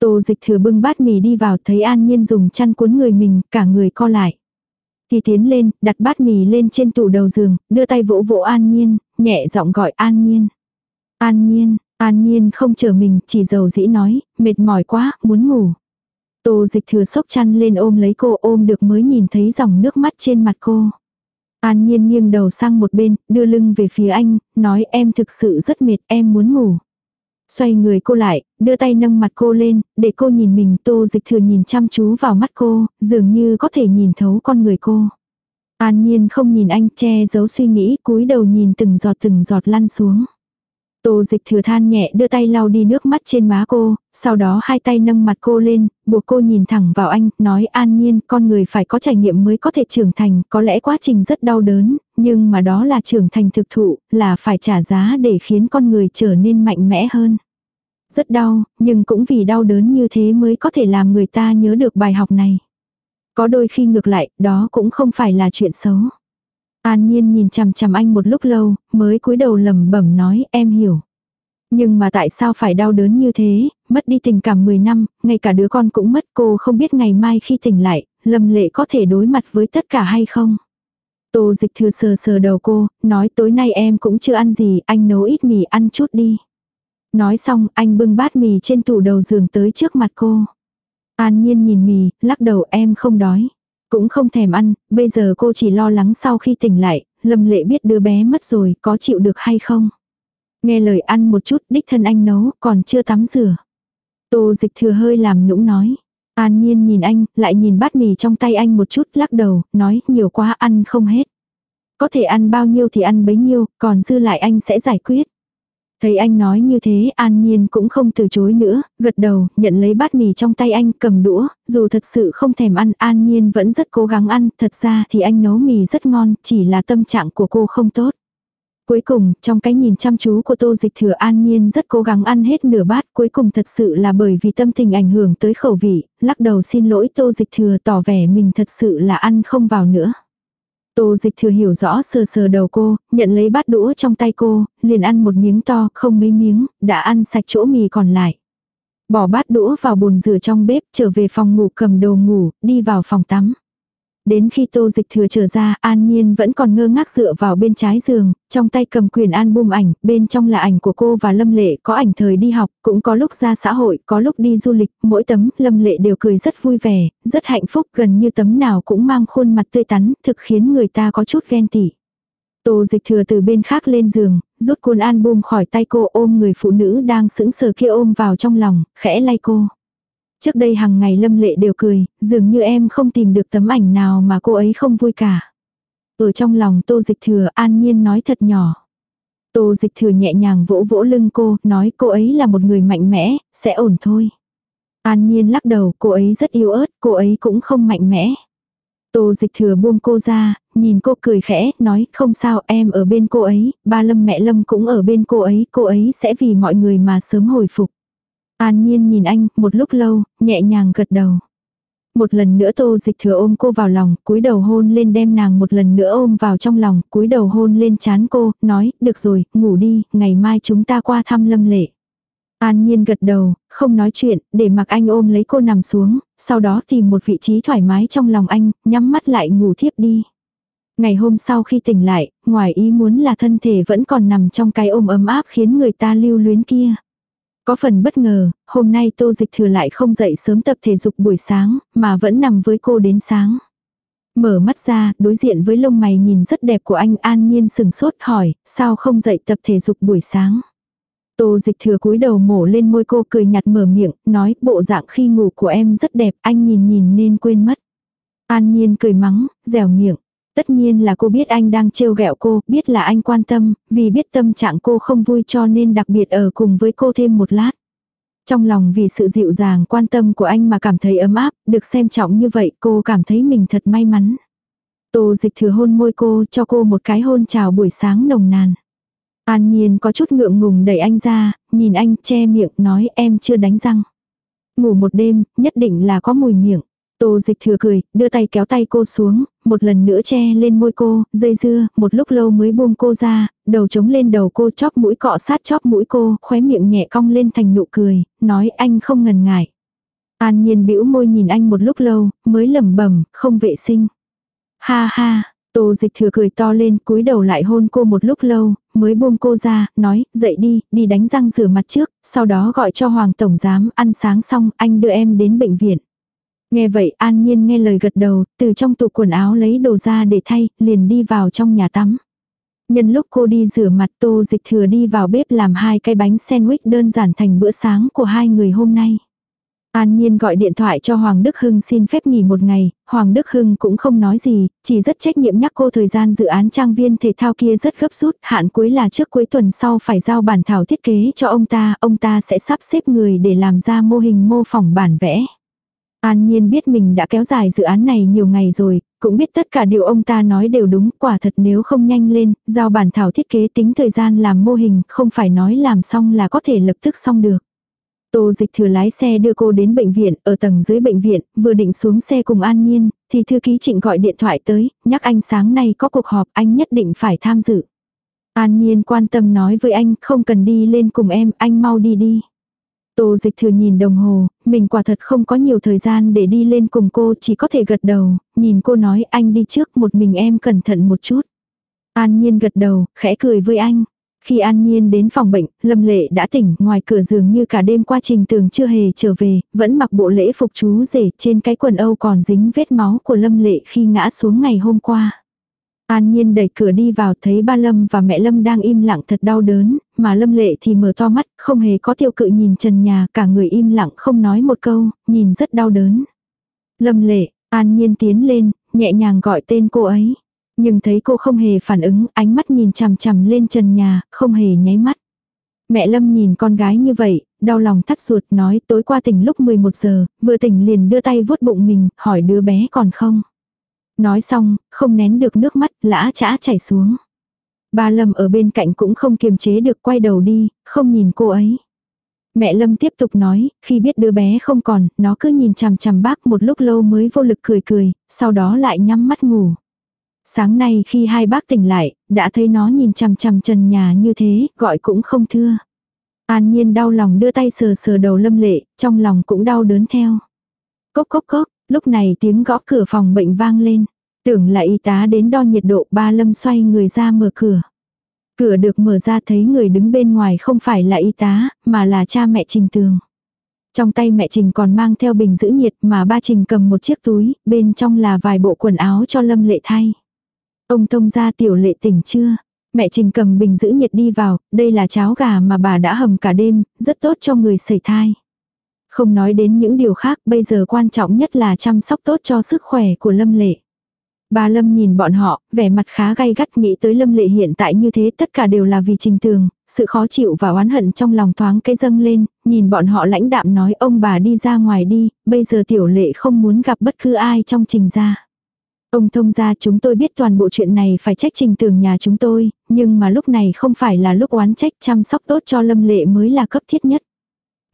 Tô dịch thừa bưng bát mì đi vào thấy An Nhiên dùng chăn cuốn người mình, cả người co lại. Thì tiến lên, đặt bát mì lên trên tủ đầu giường, đưa tay vỗ vỗ An Nhiên, nhẹ giọng gọi An Nhiên. An nhiên, an nhiên không chờ mình, chỉ dầu dĩ nói, mệt mỏi quá, muốn ngủ. Tô dịch thừa sốc chăn lên ôm lấy cô ôm được mới nhìn thấy dòng nước mắt trên mặt cô. An nhiên nghiêng đầu sang một bên, đưa lưng về phía anh, nói em thực sự rất mệt, em muốn ngủ. Xoay người cô lại, đưa tay nâng mặt cô lên, để cô nhìn mình tô dịch thừa nhìn chăm chú vào mắt cô, dường như có thể nhìn thấu con người cô. An nhiên không nhìn anh che giấu suy nghĩ cúi đầu nhìn từng giọt từng giọt lăn xuống. Tô dịch thừa than nhẹ đưa tay lau đi nước mắt trên má cô, sau đó hai tay nâng mặt cô lên, buộc cô nhìn thẳng vào anh, nói an nhiên con người phải có trải nghiệm mới có thể trưởng thành, có lẽ quá trình rất đau đớn, nhưng mà đó là trưởng thành thực thụ, là phải trả giá để khiến con người trở nên mạnh mẽ hơn. Rất đau, nhưng cũng vì đau đớn như thế mới có thể làm người ta nhớ được bài học này. Có đôi khi ngược lại, đó cũng không phải là chuyện xấu. An Nhiên nhìn chằm chằm anh một lúc lâu, mới cúi đầu lẩm bẩm nói em hiểu. Nhưng mà tại sao phải đau đớn như thế, mất đi tình cảm 10 năm, ngay cả đứa con cũng mất cô không biết ngày mai khi tỉnh lại, Lâm Lệ có thể đối mặt với tất cả hay không. Tô dịch thừa sờ sờ đầu cô, nói tối nay em cũng chưa ăn gì, anh nấu ít mì ăn chút đi. Nói xong, anh bưng bát mì trên tủ đầu giường tới trước mặt cô. An nhiên nhìn mì, lắc đầu em không đói. Cũng không thèm ăn, bây giờ cô chỉ lo lắng sau khi tỉnh lại, Lâm Lệ biết đứa bé mất rồi, có chịu được hay không. Nghe lời ăn một chút, đích thân anh nấu, còn chưa tắm rửa. Tô dịch thừa hơi làm nũng nói. An nhiên nhìn anh, lại nhìn bát mì trong tay anh một chút, lắc đầu, nói, nhiều quá ăn không hết. Có thể ăn bao nhiêu thì ăn bấy nhiêu, còn dư lại anh sẽ giải quyết. Thấy anh nói như thế an nhiên cũng không từ chối nữa, gật đầu, nhận lấy bát mì trong tay anh cầm đũa, dù thật sự không thèm ăn an nhiên vẫn rất cố gắng ăn, thật ra thì anh nấu mì rất ngon, chỉ là tâm trạng của cô không tốt. Cuối cùng, trong cái nhìn chăm chú của tô dịch thừa an nhiên rất cố gắng ăn hết nửa bát, cuối cùng thật sự là bởi vì tâm tình ảnh hưởng tới khẩu vị, lắc đầu xin lỗi tô dịch thừa tỏ vẻ mình thật sự là ăn không vào nữa. Tô dịch thừa hiểu rõ sờ sờ đầu cô, nhận lấy bát đũa trong tay cô, liền ăn một miếng to, không mấy miếng, đã ăn sạch chỗ mì còn lại. Bỏ bát đũa vào bồn rửa trong bếp, trở về phòng ngủ cầm đồ ngủ, đi vào phòng tắm. Đến khi tô dịch thừa trở ra, An Nhiên vẫn còn ngơ ngác dựa vào bên trái giường, trong tay cầm quyền album ảnh, bên trong là ảnh của cô và Lâm Lệ, có ảnh thời đi học, cũng có lúc ra xã hội, có lúc đi du lịch, mỗi tấm Lâm Lệ đều cười rất vui vẻ, rất hạnh phúc, gần như tấm nào cũng mang khuôn mặt tươi tắn, thực khiến người ta có chút ghen tị. Tô dịch thừa từ bên khác lên giường, rút cuốn album khỏi tay cô ôm người phụ nữ đang sững sờ kia ôm vào trong lòng, khẽ lay cô. Trước đây hàng ngày lâm lệ đều cười, dường như em không tìm được tấm ảnh nào mà cô ấy không vui cả. Ở trong lòng tô dịch thừa an nhiên nói thật nhỏ. Tô dịch thừa nhẹ nhàng vỗ vỗ lưng cô, nói cô ấy là một người mạnh mẽ, sẽ ổn thôi. An nhiên lắc đầu, cô ấy rất yếu ớt, cô ấy cũng không mạnh mẽ. Tô dịch thừa buông cô ra, nhìn cô cười khẽ, nói không sao em ở bên cô ấy, ba lâm mẹ lâm cũng ở bên cô ấy, cô ấy sẽ vì mọi người mà sớm hồi phục. An nhiên nhìn anh, một lúc lâu, nhẹ nhàng gật đầu. Một lần nữa tô dịch thừa ôm cô vào lòng, cúi đầu hôn lên đem nàng một lần nữa ôm vào trong lòng, cúi đầu hôn lên chán cô, nói, được rồi, ngủ đi, ngày mai chúng ta qua thăm lâm lệ. An nhiên gật đầu, không nói chuyện, để mặc anh ôm lấy cô nằm xuống, sau đó tìm một vị trí thoải mái trong lòng anh, nhắm mắt lại ngủ thiếp đi. Ngày hôm sau khi tỉnh lại, ngoài ý muốn là thân thể vẫn còn nằm trong cái ôm ấm áp khiến người ta lưu luyến kia. Có phần bất ngờ, hôm nay tô dịch thừa lại không dậy sớm tập thể dục buổi sáng, mà vẫn nằm với cô đến sáng. Mở mắt ra, đối diện với lông mày nhìn rất đẹp của anh an nhiên sừng sốt hỏi, sao không dậy tập thể dục buổi sáng. Tô dịch thừa cúi đầu mổ lên môi cô cười nhạt mở miệng, nói bộ dạng khi ngủ của em rất đẹp, anh nhìn nhìn nên quên mất. An nhiên cười mắng, dẻo miệng. Tất nhiên là cô biết anh đang trêu ghẹo cô, biết là anh quan tâm, vì biết tâm trạng cô không vui cho nên đặc biệt ở cùng với cô thêm một lát. Trong lòng vì sự dịu dàng quan tâm của anh mà cảm thấy ấm áp, được xem trọng như vậy cô cảm thấy mình thật may mắn. Tô dịch thừa hôn môi cô cho cô một cái hôn chào buổi sáng nồng nàn. An Nhiên có chút ngượng ngùng đẩy anh ra, nhìn anh che miệng nói em chưa đánh răng. Ngủ một đêm, nhất định là có mùi miệng. Tô dịch thừa cười, đưa tay kéo tay cô xuống, một lần nữa che lên môi cô, dây dưa, một lúc lâu mới buông cô ra, đầu trống lên đầu cô chóp mũi cọ sát chóp mũi cô, khóe miệng nhẹ cong lên thành nụ cười, nói anh không ngần ngại. An nhiên bĩu môi nhìn anh một lúc lâu, mới lẩm bẩm không vệ sinh. Ha ha, Tô dịch thừa cười to lên cúi đầu lại hôn cô một lúc lâu, mới buông cô ra, nói, dậy đi, đi đánh răng rửa mặt trước, sau đó gọi cho Hoàng Tổng Giám ăn sáng xong, anh đưa em đến bệnh viện. Nghe vậy an nhiên nghe lời gật đầu, từ trong tủ quần áo lấy đồ ra để thay, liền đi vào trong nhà tắm. Nhân lúc cô đi rửa mặt tô dịch thừa đi vào bếp làm hai cái bánh sandwich đơn giản thành bữa sáng của hai người hôm nay. An Nhiên gọi điện thoại cho Hoàng Đức Hưng xin phép nghỉ một ngày, Hoàng Đức Hưng cũng không nói gì, chỉ rất trách nhiệm nhắc cô thời gian dự án trang viên thể thao kia rất gấp rút, hạn cuối là trước cuối tuần sau phải giao bản thảo thiết kế cho ông ta, ông ta sẽ sắp xếp người để làm ra mô hình mô phỏng bản vẽ. An Nhiên biết mình đã kéo dài dự án này nhiều ngày rồi, cũng biết tất cả điều ông ta nói đều đúng, quả thật nếu không nhanh lên, giao bản thảo thiết kế tính thời gian làm mô hình, không phải nói làm xong là có thể lập tức xong được. Tô dịch thừa lái xe đưa cô đến bệnh viện, ở tầng dưới bệnh viện, vừa định xuống xe cùng An Nhiên, thì thư ký trịnh gọi điện thoại tới, nhắc anh sáng nay có cuộc họp, anh nhất định phải tham dự. An Nhiên quan tâm nói với anh, không cần đi lên cùng em, anh mau đi đi. Tô dịch thừa nhìn đồng hồ, mình quả thật không có nhiều thời gian để đi lên cùng cô, chỉ có thể gật đầu, nhìn cô nói anh đi trước một mình em cẩn thận một chút. An Nhiên gật đầu, khẽ cười với anh. Khi An Nhiên đến phòng bệnh, Lâm Lệ đã tỉnh, ngoài cửa giường như cả đêm qua trình tường chưa hề trở về, vẫn mặc bộ lễ phục chú rể trên cái quần âu còn dính vết máu của Lâm Lệ khi ngã xuống ngày hôm qua. An Nhiên đẩy cửa đi vào thấy ba Lâm và mẹ Lâm đang im lặng thật đau đớn, mà Lâm Lệ thì mở to mắt, không hề có tiêu cự nhìn trần nhà, cả người im lặng không nói một câu, nhìn rất đau đớn. Lâm Lệ, An Nhiên tiến lên, nhẹ nhàng gọi tên cô ấy. Nhưng thấy cô không hề phản ứng, ánh mắt nhìn chằm chằm lên trần nhà, không hề nháy mắt. Mẹ Lâm nhìn con gái như vậy, đau lòng thắt ruột nói tối qua tỉnh lúc 11 giờ, vừa tỉnh liền đưa tay vuốt bụng mình, hỏi đứa bé còn không. Nói xong, không nén được nước mắt, lã chã chảy xuống. Ba Lâm ở bên cạnh cũng không kiềm chế được quay đầu đi, không nhìn cô ấy. Mẹ Lâm tiếp tục nói, khi biết đứa bé không còn, nó cứ nhìn chằm chằm bác một lúc lâu mới vô lực cười cười, sau đó lại nhắm mắt ngủ. Sáng nay khi hai bác tỉnh lại, đã thấy nó nhìn chằm chằm trần nhà như thế, gọi cũng không thưa. An nhiên đau lòng đưa tay sờ sờ đầu lâm lệ, trong lòng cũng đau đớn theo. Cốc cốc cốc, lúc này tiếng gõ cửa phòng bệnh vang lên. Tưởng là y tá đến đo nhiệt độ ba lâm xoay người ra mở cửa. Cửa được mở ra thấy người đứng bên ngoài không phải là y tá, mà là cha mẹ Trình Tường. Trong tay mẹ Trình còn mang theo bình giữ nhiệt mà ba Trình cầm một chiếc túi, bên trong là vài bộ quần áo cho Lâm Lệ thay. Ông thông ra tiểu lệ tỉnh chưa? Mẹ Trình cầm bình giữ nhiệt đi vào, đây là cháo gà mà bà đã hầm cả đêm, rất tốt cho người sẩy thai. Không nói đến những điều khác, bây giờ quan trọng nhất là chăm sóc tốt cho sức khỏe của Lâm Lệ. Bà Lâm nhìn bọn họ, vẻ mặt khá gay gắt nghĩ tới Lâm Lệ hiện tại như thế tất cả đều là vì trình tường, sự khó chịu và oán hận trong lòng thoáng cây dâng lên, nhìn bọn họ lãnh đạm nói ông bà đi ra ngoài đi, bây giờ tiểu lệ không muốn gặp bất cứ ai trong trình gia. Ông thông ra chúng tôi biết toàn bộ chuyện này phải trách trình tường nhà chúng tôi, nhưng mà lúc này không phải là lúc oán trách chăm sóc tốt cho lâm lệ mới là cấp thiết nhất.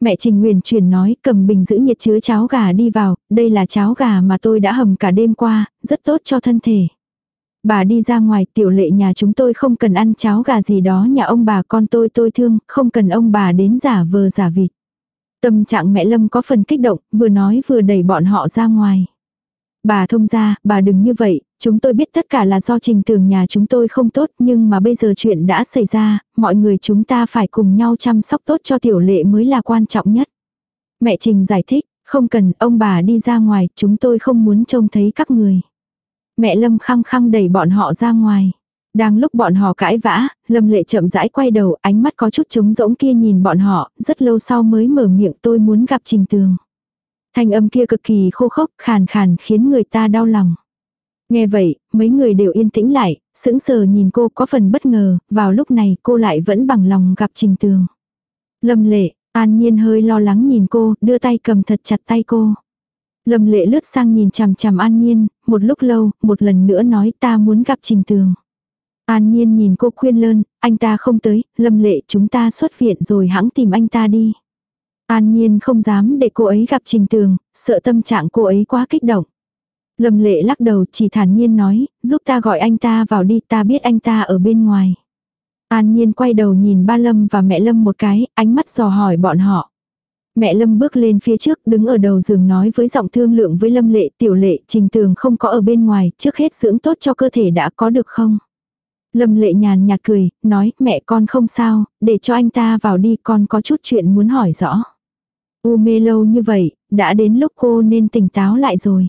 Mẹ Trình Nguyền truyền nói cầm bình giữ nhiệt chứa cháo gà đi vào, đây là cháo gà mà tôi đã hầm cả đêm qua, rất tốt cho thân thể. Bà đi ra ngoài tiểu lệ nhà chúng tôi không cần ăn cháo gà gì đó nhà ông bà con tôi tôi thương, không cần ông bà đến giả vờ giả vịt. Tâm trạng mẹ Lâm có phần kích động, vừa nói vừa đẩy bọn họ ra ngoài. Bà thông ra, bà đừng như vậy, chúng tôi biết tất cả là do trình tường nhà chúng tôi không tốt nhưng mà bây giờ chuyện đã xảy ra, mọi người chúng ta phải cùng nhau chăm sóc tốt cho tiểu lệ mới là quan trọng nhất. Mẹ Trình giải thích, không cần ông bà đi ra ngoài, chúng tôi không muốn trông thấy các người. Mẹ Lâm khăng khăng đẩy bọn họ ra ngoài. Đang lúc bọn họ cãi vã, Lâm Lệ chậm rãi quay đầu, ánh mắt có chút trống rỗng kia nhìn bọn họ, rất lâu sau mới mở miệng tôi muốn gặp Trình Tường. Thanh âm kia cực kỳ khô khốc, khàn khàn khiến người ta đau lòng. Nghe vậy, mấy người đều yên tĩnh lại, sững sờ nhìn cô có phần bất ngờ, vào lúc này cô lại vẫn bằng lòng gặp Trình Tường. Lâm lệ, an nhiên hơi lo lắng nhìn cô, đưa tay cầm thật chặt tay cô. Lâm lệ lướt sang nhìn chằm chằm an nhiên, một lúc lâu, một lần nữa nói ta muốn gặp Trình Tường. An nhiên nhìn cô khuyên lơn, anh ta không tới, lâm lệ chúng ta xuất viện rồi hãng tìm anh ta đi. An nhiên không dám để cô ấy gặp trình tường, sợ tâm trạng cô ấy quá kích động. Lâm lệ lắc đầu chỉ thản nhiên nói, giúp ta gọi anh ta vào đi ta biết anh ta ở bên ngoài. An nhiên quay đầu nhìn ba Lâm và mẹ Lâm một cái, ánh mắt dò hỏi bọn họ. Mẹ Lâm bước lên phía trước đứng ở đầu giường nói với giọng thương lượng với Lâm lệ tiểu lệ trình tường không có ở bên ngoài, trước hết dưỡng tốt cho cơ thể đã có được không? Lâm lệ nhàn nhạt cười, nói mẹ con không sao, để cho anh ta vào đi con có chút chuyện muốn hỏi rõ. U mê lâu như vậy, đã đến lúc cô nên tỉnh táo lại rồi.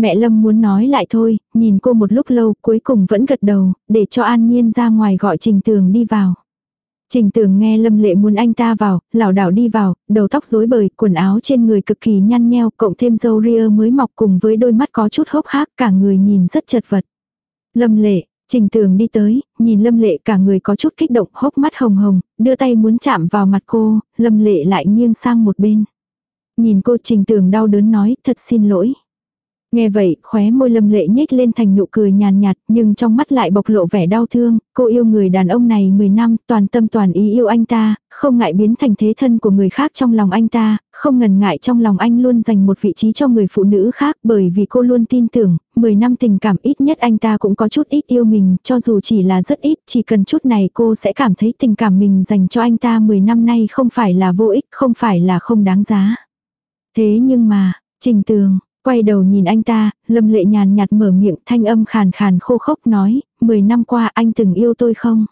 Mẹ Lâm muốn nói lại thôi, nhìn cô một lúc lâu cuối cùng vẫn gật đầu, để cho An Nhiên ra ngoài gọi Trình Tường đi vào. Trình Tường nghe Lâm Lệ muốn anh ta vào, lảo đảo đi vào, đầu tóc rối bời, quần áo trên người cực kỳ nhăn nheo, cộng thêm râu ria mới mọc cùng với đôi mắt có chút hốc hác, cả người nhìn rất chật vật. Lâm Lệ, Trình tường đi tới, nhìn lâm lệ cả người có chút kích động hốc mắt hồng hồng, đưa tay muốn chạm vào mặt cô, lâm lệ lại nghiêng sang một bên. Nhìn cô trình tường đau đớn nói thật xin lỗi. Nghe vậy, khóe môi lâm lệ nhếch lên thành nụ cười nhàn nhạt, nhưng trong mắt lại bộc lộ vẻ đau thương, cô yêu người đàn ông này 10 năm, toàn tâm toàn ý yêu anh ta, không ngại biến thành thế thân của người khác trong lòng anh ta, không ngần ngại trong lòng anh luôn dành một vị trí cho người phụ nữ khác bởi vì cô luôn tin tưởng, 10 năm tình cảm ít nhất anh ta cũng có chút ít yêu mình, cho dù chỉ là rất ít, chỉ cần chút này cô sẽ cảm thấy tình cảm mình dành cho anh ta 10 năm nay không phải là vô ích, không phải là không đáng giá. Thế nhưng mà, Trình Tường, Quay đầu nhìn anh ta, lâm lệ nhàn nhạt mở miệng thanh âm khàn khàn khô khốc nói, 10 năm qua anh từng yêu tôi không?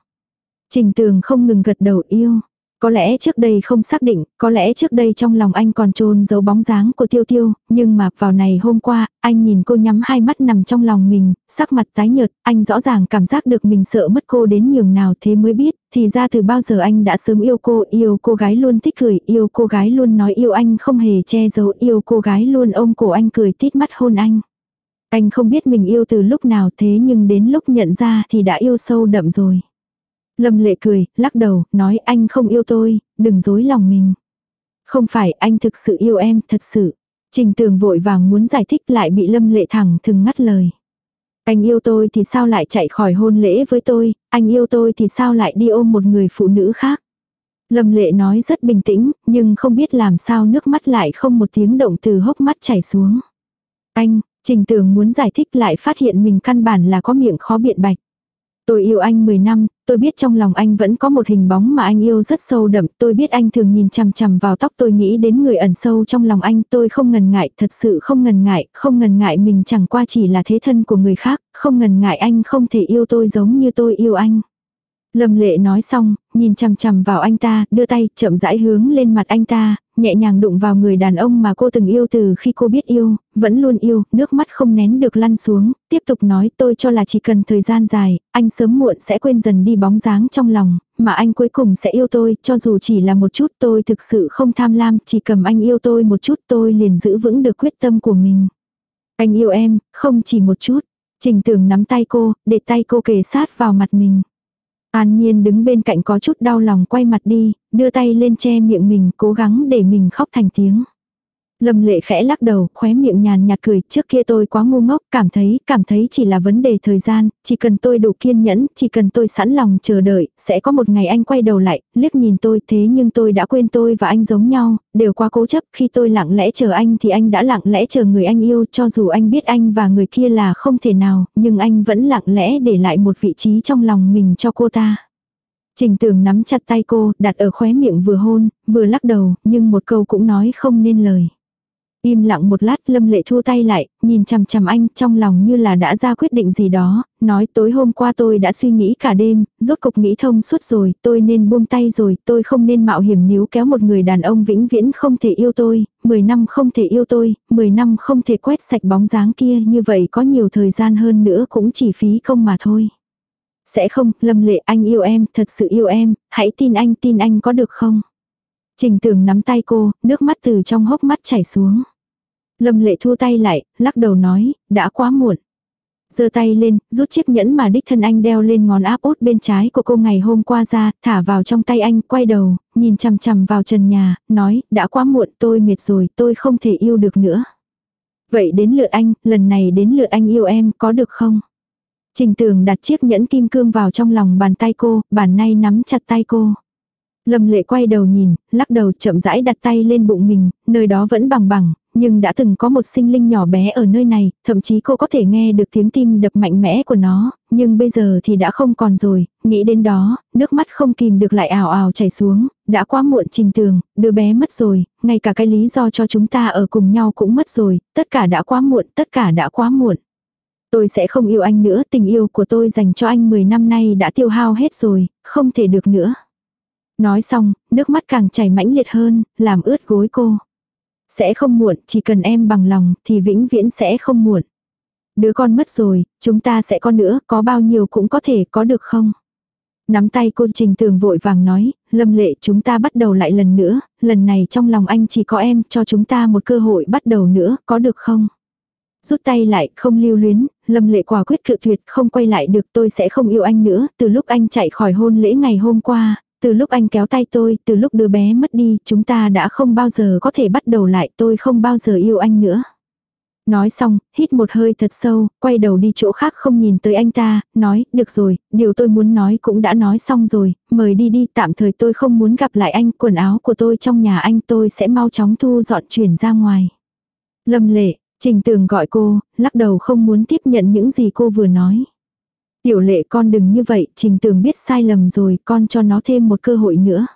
Trình tường không ngừng gật đầu yêu. Có lẽ trước đây không xác định, có lẽ trước đây trong lòng anh còn trôn giấu bóng dáng của tiêu tiêu, nhưng mà vào này hôm qua, anh nhìn cô nhắm hai mắt nằm trong lòng mình, sắc mặt tái nhợt, anh rõ ràng cảm giác được mình sợ mất cô đến nhường nào thế mới biết, thì ra từ bao giờ anh đã sớm yêu cô, yêu cô gái luôn thích cười, yêu cô gái luôn nói yêu anh không hề che giấu, yêu cô gái luôn ôm cổ anh cười tít mắt hôn anh. Anh không biết mình yêu từ lúc nào thế nhưng đến lúc nhận ra thì đã yêu sâu đậm rồi. Lâm lệ cười, lắc đầu, nói anh không yêu tôi, đừng dối lòng mình. Không phải anh thực sự yêu em, thật sự. Trình tường vội vàng muốn giải thích lại bị lâm lệ thẳng thừng ngắt lời. Anh yêu tôi thì sao lại chạy khỏi hôn lễ với tôi, anh yêu tôi thì sao lại đi ôm một người phụ nữ khác. Lâm lệ nói rất bình tĩnh, nhưng không biết làm sao nước mắt lại không một tiếng động từ hốc mắt chảy xuống. Anh, trình tường muốn giải thích lại phát hiện mình căn bản là có miệng khó biện bạch. Tôi yêu anh 10 năm, tôi biết trong lòng anh vẫn có một hình bóng mà anh yêu rất sâu đậm, tôi biết anh thường nhìn chằm chằm vào tóc tôi nghĩ đến người ẩn sâu trong lòng anh, tôi không ngần ngại, thật sự không ngần ngại, không ngần ngại mình chẳng qua chỉ là thế thân của người khác, không ngần ngại anh không thể yêu tôi giống như tôi yêu anh. Lâm lệ nói xong, nhìn chằm chằm vào anh ta, đưa tay chậm rãi hướng lên mặt anh ta, nhẹ nhàng đụng vào người đàn ông mà cô từng yêu từ khi cô biết yêu, vẫn luôn yêu, nước mắt không nén được lăn xuống, tiếp tục nói tôi cho là chỉ cần thời gian dài, anh sớm muộn sẽ quên dần đi bóng dáng trong lòng, mà anh cuối cùng sẽ yêu tôi, cho dù chỉ là một chút tôi thực sự không tham lam, chỉ cầm anh yêu tôi một chút tôi liền giữ vững được quyết tâm của mình. Anh yêu em, không chỉ một chút. Trình tưởng nắm tay cô, để tay cô kề sát vào mặt mình. An Nhiên đứng bên cạnh có chút đau lòng quay mặt đi, đưa tay lên che miệng mình cố gắng để mình khóc thành tiếng. Lâm lệ khẽ lắc đầu, khóe miệng nhàn nhạt cười, trước kia tôi quá ngu ngốc, cảm thấy, cảm thấy chỉ là vấn đề thời gian, chỉ cần tôi đủ kiên nhẫn, chỉ cần tôi sẵn lòng chờ đợi, sẽ có một ngày anh quay đầu lại, liếc nhìn tôi, thế nhưng tôi đã quên tôi và anh giống nhau, đều quá cố chấp, khi tôi lặng lẽ chờ anh thì anh đã lặng lẽ chờ người anh yêu, cho dù anh biết anh và người kia là không thể nào, nhưng anh vẫn lặng lẽ để lại một vị trí trong lòng mình cho cô ta. Trình tường nắm chặt tay cô, đặt ở khóe miệng vừa hôn, vừa lắc đầu, nhưng một câu cũng nói không nên lời. Im lặng một lát lâm lệ thua tay lại, nhìn chằm chằm anh trong lòng như là đã ra quyết định gì đó, nói tối hôm qua tôi đã suy nghĩ cả đêm, rốt cục nghĩ thông suốt rồi, tôi nên buông tay rồi, tôi không nên mạo hiểm níu kéo một người đàn ông vĩnh viễn không thể yêu tôi, 10 năm không thể yêu tôi, 10 năm không thể quét sạch bóng dáng kia, như vậy có nhiều thời gian hơn nữa cũng chỉ phí công mà thôi. Sẽ không, lâm lệ anh yêu em, thật sự yêu em, hãy tin anh, tin anh có được không? Trình tường nắm tay cô, nước mắt từ trong hốc mắt chảy xuống. Lâm lệ thu tay lại, lắc đầu nói, đã quá muộn. giơ tay lên, rút chiếc nhẫn mà đích thân anh đeo lên ngón áp út bên trái của cô ngày hôm qua ra, thả vào trong tay anh, quay đầu, nhìn chằm chằm vào trần nhà, nói, đã quá muộn, tôi mệt rồi, tôi không thể yêu được nữa. Vậy đến lượt anh, lần này đến lượt anh yêu em, có được không? Trình tường đặt chiếc nhẫn kim cương vào trong lòng bàn tay cô, bàn nay nắm chặt tay cô. Lâm lệ quay đầu nhìn, lắc đầu chậm rãi đặt tay lên bụng mình, nơi đó vẫn bằng bằng, nhưng đã từng có một sinh linh nhỏ bé ở nơi này, thậm chí cô có thể nghe được tiếng tim đập mạnh mẽ của nó, nhưng bây giờ thì đã không còn rồi, nghĩ đến đó, nước mắt không kìm được lại ảo ảo chảy xuống, đã quá muộn trình tường, đứa bé mất rồi, ngay cả cái lý do cho chúng ta ở cùng nhau cũng mất rồi, tất cả đã quá muộn, tất cả đã quá muộn. Tôi sẽ không yêu anh nữa, tình yêu của tôi dành cho anh 10 năm nay đã tiêu hao hết rồi, không thể được nữa. Nói xong, nước mắt càng chảy mãnh liệt hơn, làm ướt gối cô. Sẽ không muộn, chỉ cần em bằng lòng thì vĩnh viễn sẽ không muộn. Đứa con mất rồi, chúng ta sẽ có nữa, có bao nhiêu cũng có thể, có được không? Nắm tay cô Trình Tường vội vàng nói, Lâm Lệ chúng ta bắt đầu lại lần nữa, lần này trong lòng anh chỉ có em, cho chúng ta một cơ hội bắt đầu nữa, có được không? Rút tay lại, không lưu luyến, Lâm Lệ quả quyết cự tuyệt, không quay lại được tôi sẽ không yêu anh nữa, từ lúc anh chạy khỏi hôn lễ ngày hôm qua, từ lúc anh kéo tay tôi, từ lúc đứa bé mất đi, chúng ta đã không bao giờ có thể bắt đầu lại, tôi không bao giờ yêu anh nữa. Nói xong, hít một hơi thật sâu, quay đầu đi chỗ khác không nhìn tới anh ta, nói, được rồi, điều tôi muốn nói cũng đã nói xong rồi, mời đi đi, tạm thời tôi không muốn gặp lại anh, quần áo của tôi trong nhà anh tôi sẽ mau chóng thu dọn chuyển ra ngoài. Lâm lệ, Trình tường gọi cô, lắc đầu không muốn tiếp nhận những gì cô vừa nói. Tiểu lệ con đừng như vậy, trình tường biết sai lầm rồi, con cho nó thêm một cơ hội nữa.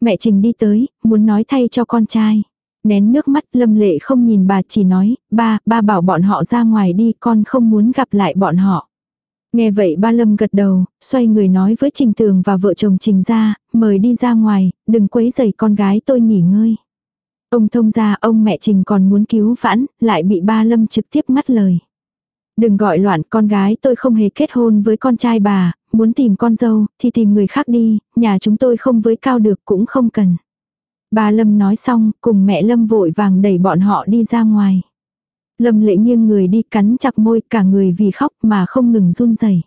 Mẹ trình đi tới, muốn nói thay cho con trai. Nén nước mắt lâm lệ không nhìn bà chỉ nói, ba, ba bảo bọn họ ra ngoài đi, con không muốn gặp lại bọn họ. Nghe vậy ba lâm gật đầu, xoay người nói với trình tường và vợ chồng trình ra, mời đi ra ngoài, đừng quấy rầy con gái tôi nghỉ ngơi. Ông thông ra ông mẹ trình còn muốn cứu vãn, lại bị ba lâm trực tiếp ngắt lời. Đừng gọi loạn con gái tôi không hề kết hôn với con trai bà, muốn tìm con dâu thì tìm người khác đi, nhà chúng tôi không với cao được cũng không cần. Bà Lâm nói xong, cùng mẹ Lâm vội vàng đẩy bọn họ đi ra ngoài. Lâm lệ nghiêng người đi cắn chặt môi cả người vì khóc mà không ngừng run rẩy.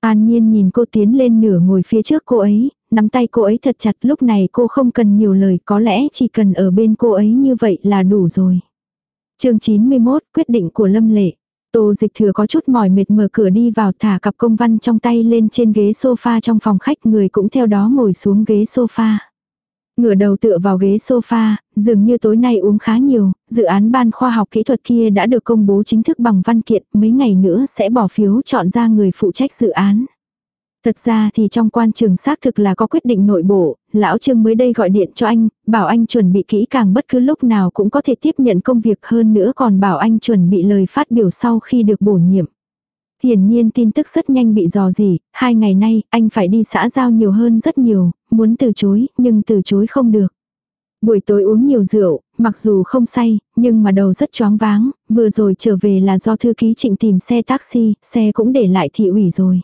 An nhiên nhìn cô tiến lên nửa ngồi phía trước cô ấy, nắm tay cô ấy thật chặt lúc này cô không cần nhiều lời có lẽ chỉ cần ở bên cô ấy như vậy là đủ rồi. chương 91 quyết định của Lâm Lệ. Tô dịch thừa có chút mỏi mệt mở cửa đi vào thả cặp công văn trong tay lên trên ghế sofa trong phòng khách người cũng theo đó ngồi xuống ghế sofa. Ngửa đầu tựa vào ghế sofa, dường như tối nay uống khá nhiều, dự án ban khoa học kỹ thuật kia đã được công bố chính thức bằng văn kiện, mấy ngày nữa sẽ bỏ phiếu chọn ra người phụ trách dự án. Thật ra thì trong quan trường xác thực là có quyết định nội bộ, lão trương mới đây gọi điện cho anh, bảo anh chuẩn bị kỹ càng bất cứ lúc nào cũng có thể tiếp nhận công việc hơn nữa còn bảo anh chuẩn bị lời phát biểu sau khi được bổ nhiệm. Hiển nhiên tin tức rất nhanh bị dò dỉ, hai ngày nay anh phải đi xã giao nhiều hơn rất nhiều, muốn từ chối, nhưng từ chối không được. Buổi tối uống nhiều rượu, mặc dù không say, nhưng mà đầu rất choáng váng, vừa rồi trở về là do thư ký trịnh tìm xe taxi, xe cũng để lại thị ủy rồi.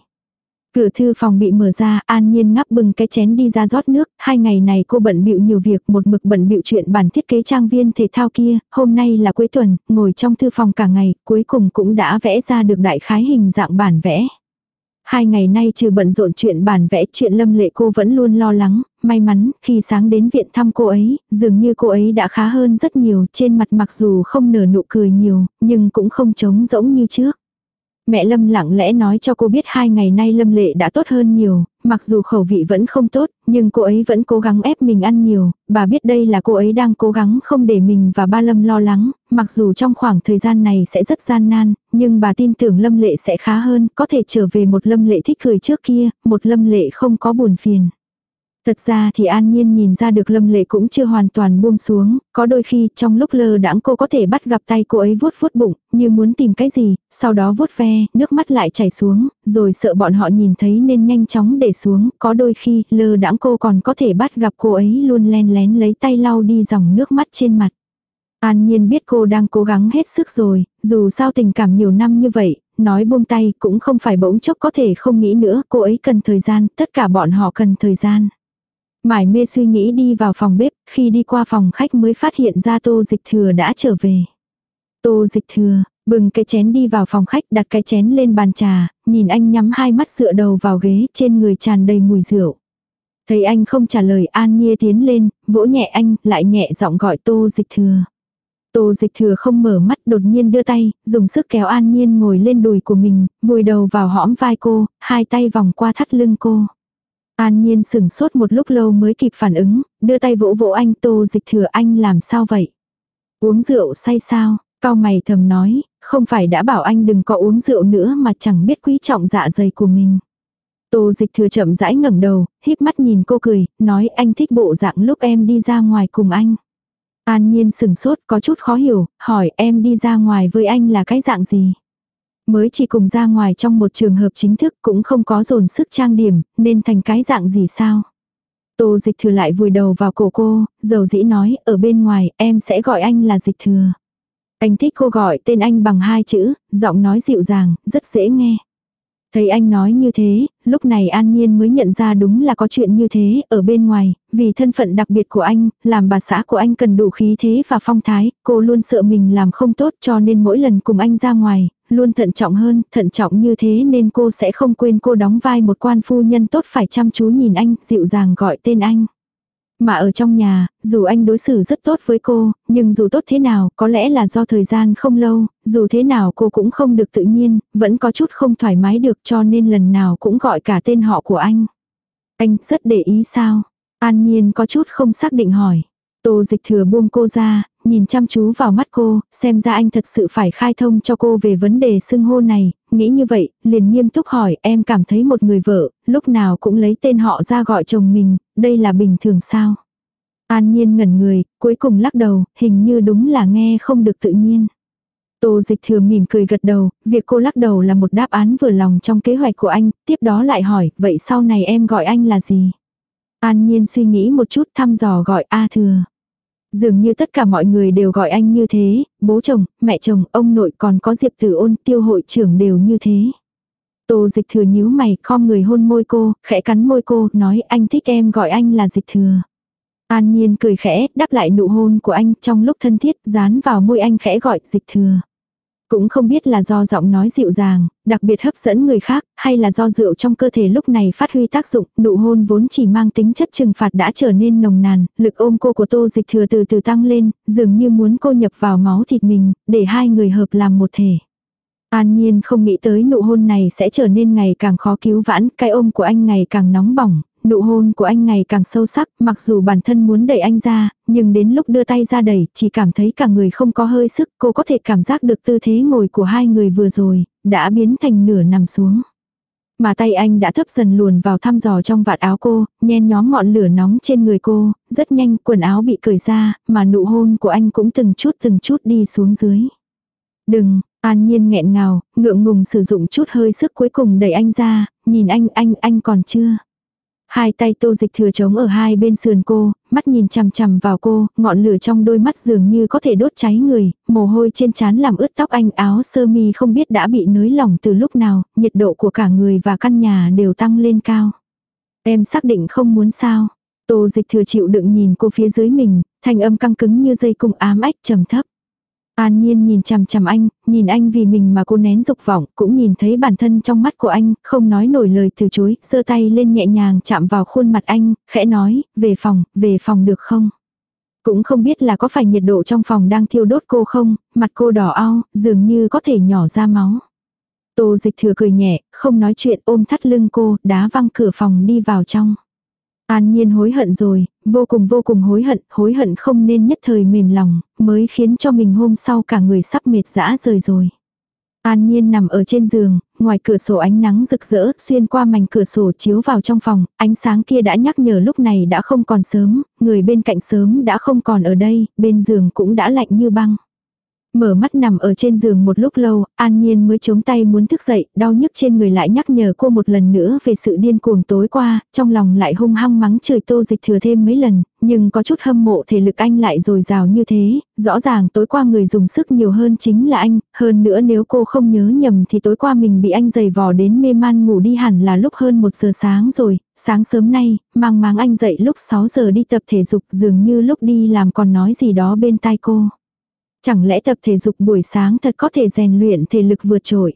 Cửa thư phòng bị mở ra, An Nhiên ngắp bưng cái chén đi ra rót nước, hai ngày này cô bận bịu nhiều việc, một mực bận bịu chuyện bản thiết kế trang viên thể thao kia, hôm nay là cuối tuần, ngồi trong thư phòng cả ngày, cuối cùng cũng đã vẽ ra được đại khái hình dạng bản vẽ. Hai ngày nay trừ bận rộn chuyện bản vẽ chuyện lâm lệ cô vẫn luôn lo lắng, may mắn khi sáng đến viện thăm cô ấy, dường như cô ấy đã khá hơn rất nhiều, trên mặt mặc dù không nở nụ cười nhiều, nhưng cũng không trống rỗng như trước. Mẹ Lâm lặng lẽ nói cho cô biết hai ngày nay Lâm Lệ đã tốt hơn nhiều, mặc dù khẩu vị vẫn không tốt, nhưng cô ấy vẫn cố gắng ép mình ăn nhiều, bà biết đây là cô ấy đang cố gắng không để mình và ba Lâm lo lắng, mặc dù trong khoảng thời gian này sẽ rất gian nan, nhưng bà tin tưởng Lâm Lệ sẽ khá hơn, có thể trở về một Lâm Lệ thích cười trước kia, một Lâm Lệ không có buồn phiền. Thật ra thì an nhiên nhìn ra được lâm lệ cũng chưa hoàn toàn buông xuống, có đôi khi trong lúc lơ đãng cô có thể bắt gặp tay cô ấy vuốt vuốt bụng, như muốn tìm cái gì, sau đó vuốt ve, nước mắt lại chảy xuống, rồi sợ bọn họ nhìn thấy nên nhanh chóng để xuống, có đôi khi lơ đãng cô còn có thể bắt gặp cô ấy luôn len lén lấy tay lau đi dòng nước mắt trên mặt. An Nhiên biết cô đang cố gắng hết sức rồi, dù sao tình cảm nhiều năm như vậy, nói buông tay cũng không phải bỗng chốc có thể không nghĩ nữa, cô ấy cần thời gian, tất cả bọn họ cần thời gian. Mải mê suy nghĩ đi vào phòng bếp, khi đi qua phòng khách mới phát hiện ra tô dịch thừa đã trở về. Tô dịch thừa, bừng cái chén đi vào phòng khách đặt cái chén lên bàn trà, nhìn anh nhắm hai mắt dựa đầu vào ghế trên người tràn đầy mùi rượu. Thấy anh không trả lời an nhiên tiến lên, vỗ nhẹ anh, lại nhẹ giọng gọi tô dịch thừa. Tô dịch thừa không mở mắt đột nhiên đưa tay, dùng sức kéo an nhiên ngồi lên đùi của mình, vùi đầu vào hõm vai cô, hai tay vòng qua thắt lưng cô. An nhiên sừng sốt một lúc lâu mới kịp phản ứng, đưa tay vỗ vỗ anh tô dịch thừa anh làm sao vậy? Uống rượu say sao? Cao mày thầm nói, không phải đã bảo anh đừng có uống rượu nữa mà chẳng biết quý trọng dạ dày của mình. Tô dịch thừa chậm rãi ngẩng đầu, híp mắt nhìn cô cười, nói anh thích bộ dạng lúc em đi ra ngoài cùng anh. An nhiên sừng sốt có chút khó hiểu, hỏi em đi ra ngoài với anh là cái dạng gì? Mới chỉ cùng ra ngoài trong một trường hợp chính thức cũng không có dồn sức trang điểm, nên thành cái dạng gì sao. Tô dịch thừa lại vùi đầu vào cổ cô, dầu dĩ nói, ở bên ngoài em sẽ gọi anh là dịch thừa. Anh thích cô gọi tên anh bằng hai chữ, giọng nói dịu dàng, rất dễ nghe. Thấy anh nói như thế, lúc này An Nhiên mới nhận ra đúng là có chuyện như thế, ở bên ngoài, vì thân phận đặc biệt của anh, làm bà xã của anh cần đủ khí thế và phong thái, cô luôn sợ mình làm không tốt cho nên mỗi lần cùng anh ra ngoài, luôn thận trọng hơn, thận trọng như thế nên cô sẽ không quên cô đóng vai một quan phu nhân tốt phải chăm chú nhìn anh, dịu dàng gọi tên anh. Mà ở trong nhà, dù anh đối xử rất tốt với cô, nhưng dù tốt thế nào, có lẽ là do thời gian không lâu, dù thế nào cô cũng không được tự nhiên, vẫn có chút không thoải mái được cho nên lần nào cũng gọi cả tên họ của anh. Anh rất để ý sao? An Nhiên có chút không xác định hỏi. Tô dịch thừa buông cô ra, nhìn chăm chú vào mắt cô, xem ra anh thật sự phải khai thông cho cô về vấn đề xưng hô này, nghĩ như vậy, liền nghiêm túc hỏi em cảm thấy một người vợ, lúc nào cũng lấy tên họ ra gọi chồng mình, đây là bình thường sao? An nhiên ngẩn người, cuối cùng lắc đầu, hình như đúng là nghe không được tự nhiên. Tô dịch thừa mỉm cười gật đầu, việc cô lắc đầu là một đáp án vừa lòng trong kế hoạch của anh, tiếp đó lại hỏi, vậy sau này em gọi anh là gì? An nhiên suy nghĩ một chút thăm dò gọi A thừa. Dường như tất cả mọi người đều gọi anh như thế, bố chồng, mẹ chồng, ông nội còn có Diệp Tử ôn tiêu hội trưởng đều như thế. Tô dịch thừa nhíu mày, khom người hôn môi cô, khẽ cắn môi cô, nói anh thích em gọi anh là dịch thừa. An nhiên cười khẽ, đáp lại nụ hôn của anh trong lúc thân thiết, dán vào môi anh khẽ gọi dịch thừa. Cũng không biết là do giọng nói dịu dàng, đặc biệt hấp dẫn người khác, hay là do rượu trong cơ thể lúc này phát huy tác dụng, nụ hôn vốn chỉ mang tính chất trừng phạt đã trở nên nồng nàn, lực ôm cô của tô dịch thừa từ từ tăng lên, dường như muốn cô nhập vào máu thịt mình, để hai người hợp làm một thể. An Nhiên không nghĩ tới nụ hôn này sẽ trở nên ngày càng khó cứu vãn, cái ôm của anh ngày càng nóng bỏng, nụ hôn của anh ngày càng sâu sắc, mặc dù bản thân muốn đẩy anh ra, nhưng đến lúc đưa tay ra đẩy, chỉ cảm thấy cả người không có hơi sức, cô có thể cảm giác được tư thế ngồi của hai người vừa rồi, đã biến thành nửa nằm xuống. Mà tay anh đã thấp dần luồn vào thăm dò trong vạt áo cô, nhen nhóm ngọn lửa nóng trên người cô, rất nhanh quần áo bị cởi ra, mà nụ hôn của anh cũng từng chút từng chút đi xuống dưới. Đừng, an nhiên nghẹn ngào, ngượng ngùng sử dụng chút hơi sức cuối cùng đẩy anh ra, nhìn anh anh anh còn chưa. Hai tay tô dịch thừa trống ở hai bên sườn cô, mắt nhìn chằm chằm vào cô, ngọn lửa trong đôi mắt dường như có thể đốt cháy người, mồ hôi trên trán làm ướt tóc anh áo sơ mi không biết đã bị nới lỏng từ lúc nào, nhiệt độ của cả người và căn nhà đều tăng lên cao. Em xác định không muốn sao. Tô dịch thừa chịu đựng nhìn cô phía dưới mình, thanh âm căng cứng như dây cung ám ách trầm thấp. An Nhiên nhìn chằm chằm anh, nhìn anh vì mình mà cô nén dục vọng, cũng nhìn thấy bản thân trong mắt của anh, không nói nổi lời từ chối, giơ tay lên nhẹ nhàng chạm vào khuôn mặt anh, khẽ nói, về phòng, về phòng được không? Cũng không biết là có phải nhiệt độ trong phòng đang thiêu đốt cô không, mặt cô đỏ ao, dường như có thể nhỏ ra máu. Tô dịch thừa cười nhẹ, không nói chuyện ôm thắt lưng cô, đá văng cửa phòng đi vào trong. An nhiên hối hận rồi, vô cùng vô cùng hối hận, hối hận không nên nhất thời mềm lòng, mới khiến cho mình hôm sau cả người sắp mệt dã rời rồi. An nhiên nằm ở trên giường, ngoài cửa sổ ánh nắng rực rỡ, xuyên qua mảnh cửa sổ chiếu vào trong phòng, ánh sáng kia đã nhắc nhở lúc này đã không còn sớm, người bên cạnh sớm đã không còn ở đây, bên giường cũng đã lạnh như băng. Mở mắt nằm ở trên giường một lúc lâu, an nhiên mới chống tay muốn thức dậy, đau nhức trên người lại nhắc nhở cô một lần nữa về sự điên cuồng tối qua, trong lòng lại hung hăng mắng chửi tô dịch thừa thêm mấy lần, nhưng có chút hâm mộ thể lực anh lại dồi dào như thế, rõ ràng tối qua người dùng sức nhiều hơn chính là anh, hơn nữa nếu cô không nhớ nhầm thì tối qua mình bị anh giày vò đến mê man ngủ đi hẳn là lúc hơn một giờ sáng rồi, sáng sớm nay, mang máng anh dậy lúc 6 giờ đi tập thể dục dường như lúc đi làm còn nói gì đó bên tai cô. Chẳng lẽ tập thể dục buổi sáng thật có thể rèn luyện thể lực vượt trội.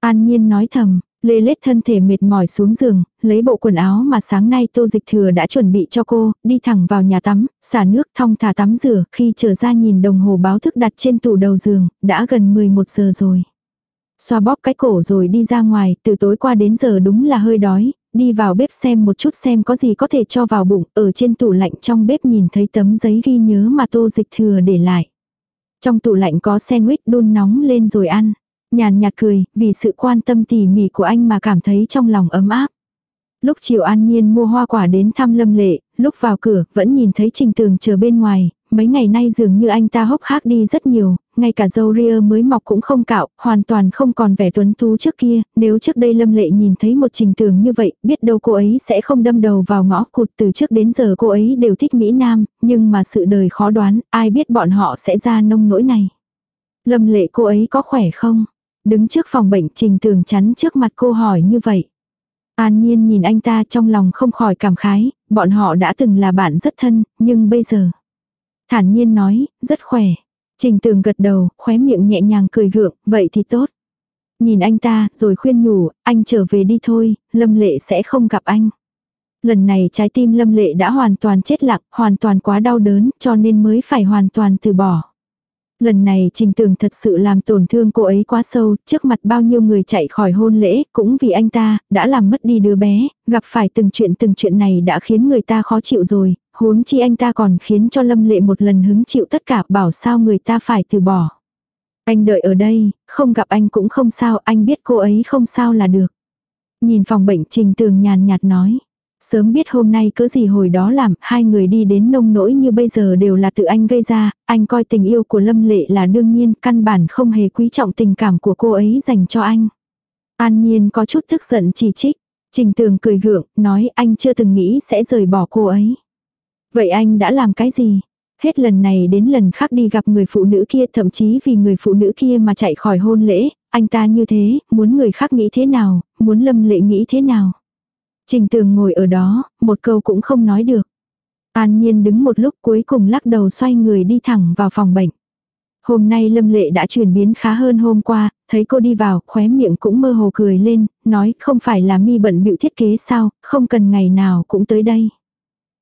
An nhiên nói thầm, Lê lết thân thể mệt mỏi xuống giường, lấy bộ quần áo mà sáng nay tô dịch thừa đã chuẩn bị cho cô, đi thẳng vào nhà tắm, xả nước thong thả tắm rửa, khi trở ra nhìn đồng hồ báo thức đặt trên tủ đầu giường, đã gần 11 giờ rồi. Xoa bóp cái cổ rồi đi ra ngoài, từ tối qua đến giờ đúng là hơi đói, đi vào bếp xem một chút xem có gì có thể cho vào bụng, ở trên tủ lạnh trong bếp nhìn thấy tấm giấy ghi nhớ mà tô dịch thừa để lại. Trong tủ lạnh có sandwich đun nóng lên rồi ăn. Nhàn nhạt cười, vì sự quan tâm tỉ mỉ của anh mà cảm thấy trong lòng ấm áp. Lúc chiều an nhiên mua hoa quả đến thăm lâm lệ, lúc vào cửa vẫn nhìn thấy trình tường chờ bên ngoài, mấy ngày nay dường như anh ta hốc hác đi rất nhiều, ngay cả dâu ria mới mọc cũng không cạo, hoàn toàn không còn vẻ tuấn tú trước kia, nếu trước đây Lâm Lệ nhìn thấy một trình tường như vậy, biết đâu cô ấy sẽ không đâm đầu vào ngõ cụt từ trước đến giờ cô ấy đều thích Mỹ Nam, nhưng mà sự đời khó đoán, ai biết bọn họ sẽ ra nông nỗi này. Lâm Lệ cô ấy có khỏe không? Đứng trước phòng bệnh trình tường chắn trước mặt cô hỏi như vậy. An nhiên nhìn anh ta trong lòng không khỏi cảm khái, bọn họ đã từng là bạn rất thân, nhưng bây giờ. Thản nhiên nói, rất khỏe. Trình tường gật đầu, khóe miệng nhẹ nhàng cười gượng, vậy thì tốt. Nhìn anh ta, rồi khuyên nhủ, anh trở về đi thôi, lâm lệ sẽ không gặp anh. Lần này trái tim lâm lệ đã hoàn toàn chết lặng, hoàn toàn quá đau đớn, cho nên mới phải hoàn toàn từ bỏ. Lần này trình tường thật sự làm tổn thương cô ấy quá sâu, trước mặt bao nhiêu người chạy khỏi hôn lễ, cũng vì anh ta, đã làm mất đi đứa bé, gặp phải từng chuyện từng chuyện này đã khiến người ta khó chịu rồi, huống chi anh ta còn khiến cho lâm lệ một lần hứng chịu tất cả bảo sao người ta phải từ bỏ. Anh đợi ở đây, không gặp anh cũng không sao, anh biết cô ấy không sao là được. Nhìn phòng bệnh trình tường nhàn nhạt nói. Sớm biết hôm nay cỡ gì hồi đó làm, hai người đi đến nông nỗi như bây giờ đều là tự anh gây ra, anh coi tình yêu của Lâm Lệ là đương nhiên, căn bản không hề quý trọng tình cảm của cô ấy dành cho anh. An Nhiên có chút tức giận chỉ trích, Trình Tường cười gượng, nói anh chưa từng nghĩ sẽ rời bỏ cô ấy. Vậy anh đã làm cái gì? Hết lần này đến lần khác đi gặp người phụ nữ kia thậm chí vì người phụ nữ kia mà chạy khỏi hôn lễ, anh ta như thế, muốn người khác nghĩ thế nào, muốn lâm lệ nghĩ thế nào. Trình tường ngồi ở đó, một câu cũng không nói được. An nhiên đứng một lúc cuối cùng lắc đầu xoay người đi thẳng vào phòng bệnh. Hôm nay Lâm Lệ đã chuyển biến khá hơn hôm qua, thấy cô đi vào, khóe miệng cũng mơ hồ cười lên, nói không phải là mi bận bịu thiết kế sao, không cần ngày nào cũng tới đây.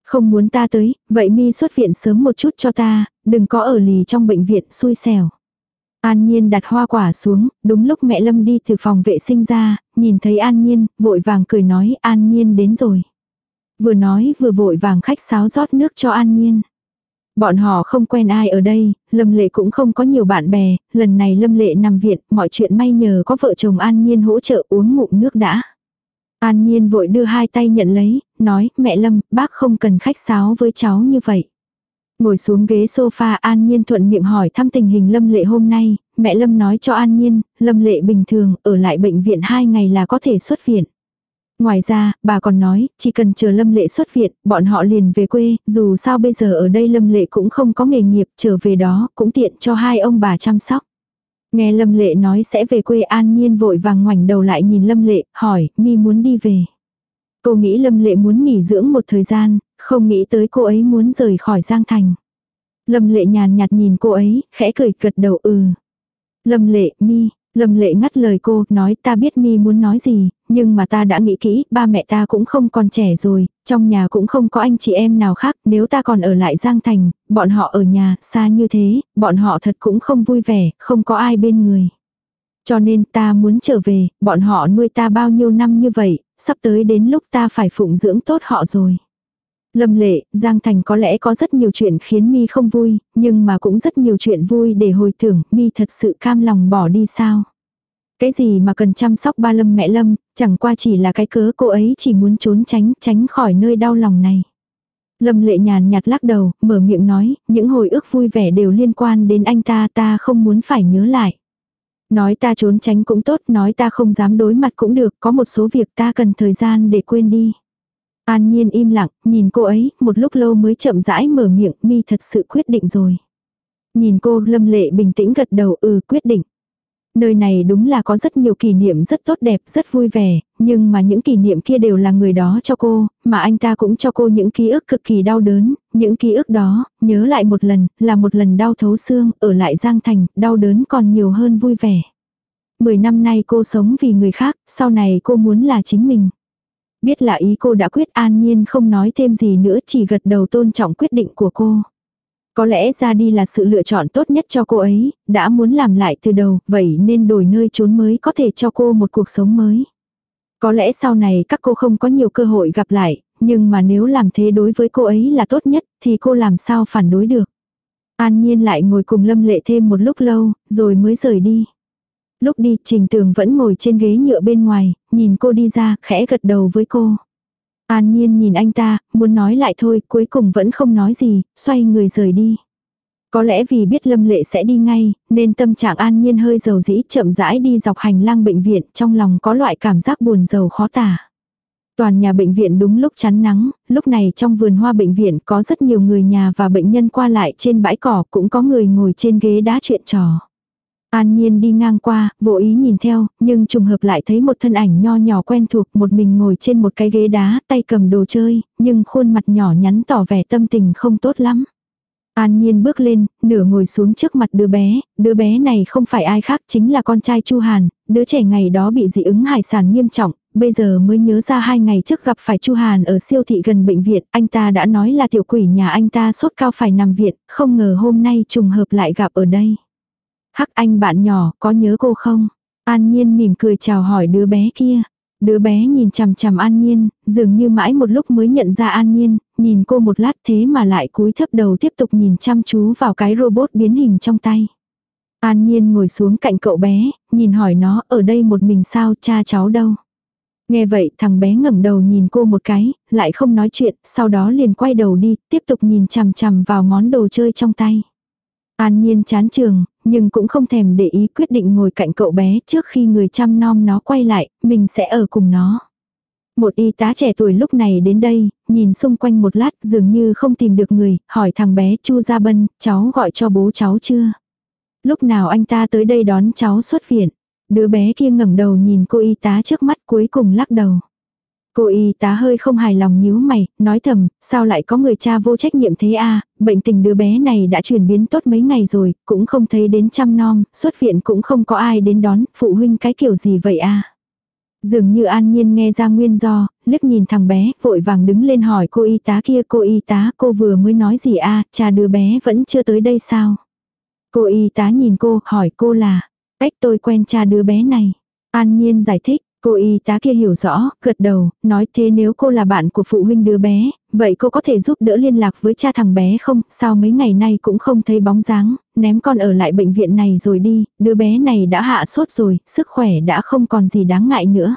Không muốn ta tới, vậy mi xuất viện sớm một chút cho ta, đừng có ở lì trong bệnh viện xui xẻo. An Nhiên đặt hoa quả xuống, đúng lúc mẹ Lâm đi từ phòng vệ sinh ra, nhìn thấy An Nhiên, vội vàng cười nói An Nhiên đến rồi. Vừa nói vừa vội vàng khách sáo rót nước cho An Nhiên. Bọn họ không quen ai ở đây, Lâm Lệ cũng không có nhiều bạn bè, lần này Lâm Lệ nằm viện, mọi chuyện may nhờ có vợ chồng An Nhiên hỗ trợ uống ngụm nước đã. An Nhiên vội đưa hai tay nhận lấy, nói, mẹ Lâm, bác không cần khách sáo với cháu như vậy. Ngồi xuống ghế sofa An Nhiên thuận miệng hỏi thăm tình hình Lâm Lệ hôm nay, mẹ Lâm nói cho An Nhiên, Lâm Lệ bình thường, ở lại bệnh viện hai ngày là có thể xuất viện. Ngoài ra, bà còn nói, chỉ cần chờ Lâm Lệ xuất viện, bọn họ liền về quê, dù sao bây giờ ở đây Lâm Lệ cũng không có nghề nghiệp, trở về đó cũng tiện cho hai ông bà chăm sóc. Nghe Lâm Lệ nói sẽ về quê an nhiên vội vàng ngoảnh đầu lại nhìn Lâm Lệ, hỏi, mi muốn đi về. Cô nghĩ Lâm Lệ muốn nghỉ dưỡng một thời gian, không nghĩ tới cô ấy muốn rời khỏi Giang Thành. Lâm Lệ nhàn nhạt nhìn cô ấy, khẽ cười gật đầu ừ. Lâm Lệ, mi, Lâm lệ ngắt lời cô, nói ta biết mi muốn nói gì, nhưng mà ta đã nghĩ kỹ, ba mẹ ta cũng không còn trẻ rồi, trong nhà cũng không có anh chị em nào khác, nếu ta còn ở lại Giang Thành, bọn họ ở nhà, xa như thế, bọn họ thật cũng không vui vẻ, không có ai bên người. Cho nên ta muốn trở về, bọn họ nuôi ta bao nhiêu năm như vậy, sắp tới đến lúc ta phải phụng dưỡng tốt họ rồi. Lâm lệ, Giang Thành có lẽ có rất nhiều chuyện khiến mi không vui, nhưng mà cũng rất nhiều chuyện vui để hồi tưởng, mi thật sự cam lòng bỏ đi sao. Cái gì mà cần chăm sóc ba Lâm mẹ Lâm, chẳng qua chỉ là cái cớ cô ấy chỉ muốn trốn tránh, tránh khỏi nơi đau lòng này. Lâm lệ nhàn nhạt lắc đầu, mở miệng nói, những hồi ức vui vẻ đều liên quan đến anh ta, ta không muốn phải nhớ lại. Nói ta trốn tránh cũng tốt, nói ta không dám đối mặt cũng được, có một số việc ta cần thời gian để quên đi. An Nhiên im lặng, nhìn cô ấy, một lúc lâu mới chậm rãi mở miệng, mi thật sự quyết định rồi. Nhìn cô, Lâm Lệ bình tĩnh gật đầu, ừ quyết định. Nơi này đúng là có rất nhiều kỷ niệm rất tốt đẹp, rất vui vẻ, nhưng mà những kỷ niệm kia đều là người đó cho cô, mà anh ta cũng cho cô những ký ức cực kỳ đau đớn, những ký ức đó, nhớ lại một lần, là một lần đau thấu xương, ở lại Giang Thành, đau đớn còn nhiều hơn vui vẻ. Mười năm nay cô sống vì người khác, sau này cô muốn là chính mình. Biết là ý cô đã quyết an nhiên không nói thêm gì nữa chỉ gật đầu tôn trọng quyết định của cô. Có lẽ ra đi là sự lựa chọn tốt nhất cho cô ấy, đã muốn làm lại từ đầu, vậy nên đổi nơi trốn mới có thể cho cô một cuộc sống mới. Có lẽ sau này các cô không có nhiều cơ hội gặp lại, nhưng mà nếu làm thế đối với cô ấy là tốt nhất thì cô làm sao phản đối được. An Nhiên lại ngồi cùng Lâm Lệ thêm một lúc lâu, rồi mới rời đi. Lúc đi Trình Tường vẫn ngồi trên ghế nhựa bên ngoài, nhìn cô đi ra, khẽ gật đầu với cô. An Nhiên nhìn anh ta, muốn nói lại thôi, cuối cùng vẫn không nói gì, xoay người rời đi. Có lẽ vì biết Lâm Lệ sẽ đi ngay, nên tâm trạng An Nhiên hơi dầu dĩ chậm rãi đi dọc hành lang bệnh viện, trong lòng có loại cảm giác buồn rầu khó tả. Toàn nhà bệnh viện đúng lúc chắn nắng, lúc này trong vườn hoa bệnh viện có rất nhiều người nhà và bệnh nhân qua lại trên bãi cỏ cũng có người ngồi trên ghế đá chuyện trò. An Nhiên đi ngang qua, vô ý nhìn theo, nhưng trùng hợp lại thấy một thân ảnh nho nhỏ quen thuộc một mình ngồi trên một cái ghế đá, tay cầm đồ chơi, nhưng khuôn mặt nhỏ nhắn tỏ vẻ tâm tình không tốt lắm. An Nhiên bước lên, nửa ngồi xuống trước mặt đứa bé, đứa bé này không phải ai khác chính là con trai Chu Hàn, đứa trẻ ngày đó bị dị ứng hải sản nghiêm trọng, bây giờ mới nhớ ra hai ngày trước gặp phải Chu Hàn ở siêu thị gần bệnh viện, anh ta đã nói là tiểu quỷ nhà anh ta sốt cao phải nằm viện, không ngờ hôm nay trùng hợp lại gặp ở đây. Hắc anh bạn nhỏ, có nhớ cô không? An Nhiên mỉm cười chào hỏi đứa bé kia. Đứa bé nhìn chằm chằm An Nhiên, dường như mãi một lúc mới nhận ra An Nhiên, nhìn cô một lát thế mà lại cúi thấp đầu tiếp tục nhìn chăm chú vào cái robot biến hình trong tay. An Nhiên ngồi xuống cạnh cậu bé, nhìn hỏi nó ở đây một mình sao cha cháu đâu. Nghe vậy thằng bé ngẩng đầu nhìn cô một cái, lại không nói chuyện, sau đó liền quay đầu đi, tiếp tục nhìn chằm chằm vào món đồ chơi trong tay. An Nhiên chán trường, nhưng cũng không thèm để ý quyết định ngồi cạnh cậu bé trước khi người chăm nom nó quay lại, mình sẽ ở cùng nó. Một y tá trẻ tuổi lúc này đến đây, nhìn xung quanh một lát dường như không tìm được người, hỏi thằng bé Chu Gia Bân, cháu gọi cho bố cháu chưa? Lúc nào anh ta tới đây đón cháu xuất viện? Đứa bé kia ngẩng đầu nhìn cô y tá trước mắt cuối cùng lắc đầu. Cô y tá hơi không hài lòng nhíu mày, nói thầm, sao lại có người cha vô trách nhiệm thế a bệnh tình đứa bé này đã chuyển biến tốt mấy ngày rồi, cũng không thấy đến chăm nom, xuất viện cũng không có ai đến đón, phụ huynh cái kiểu gì vậy a Dường như an nhiên nghe ra nguyên do, liếc nhìn thằng bé, vội vàng đứng lên hỏi cô y tá kia, cô y tá cô vừa mới nói gì a cha đứa bé vẫn chưa tới đây sao? Cô y tá nhìn cô, hỏi cô là, cách tôi quen cha đứa bé này. An nhiên giải thích, Cô y tá kia hiểu rõ, gật đầu, nói thế nếu cô là bạn của phụ huynh đứa bé, vậy cô có thể giúp đỡ liên lạc với cha thằng bé không, sao mấy ngày nay cũng không thấy bóng dáng, ném con ở lại bệnh viện này rồi đi, đứa bé này đã hạ sốt rồi, sức khỏe đã không còn gì đáng ngại nữa.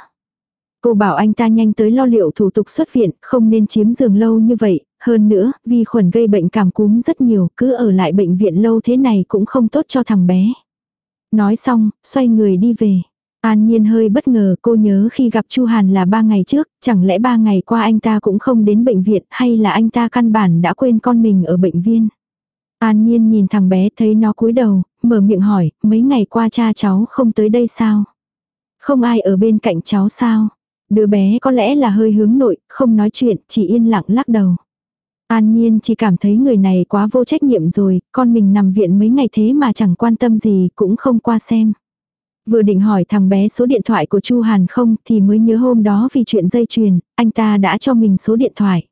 Cô bảo anh ta nhanh tới lo liệu thủ tục xuất viện, không nên chiếm giường lâu như vậy, hơn nữa, vi khuẩn gây bệnh cảm cúm rất nhiều, cứ ở lại bệnh viện lâu thế này cũng không tốt cho thằng bé. Nói xong, xoay người đi về. An Nhiên hơi bất ngờ cô nhớ khi gặp Chu Hàn là ba ngày trước, chẳng lẽ ba ngày qua anh ta cũng không đến bệnh viện hay là anh ta căn bản đã quên con mình ở bệnh viện. An Nhiên nhìn thằng bé thấy nó cúi đầu, mở miệng hỏi, mấy ngày qua cha cháu không tới đây sao? Không ai ở bên cạnh cháu sao? Đứa bé có lẽ là hơi hướng nội, không nói chuyện, chỉ yên lặng lắc đầu. An Nhiên chỉ cảm thấy người này quá vô trách nhiệm rồi, con mình nằm viện mấy ngày thế mà chẳng quan tâm gì, cũng không qua xem. Vừa định hỏi thằng bé số điện thoại của Chu Hàn không thì mới nhớ hôm đó vì chuyện dây chuyền, anh ta đã cho mình số điện thoại.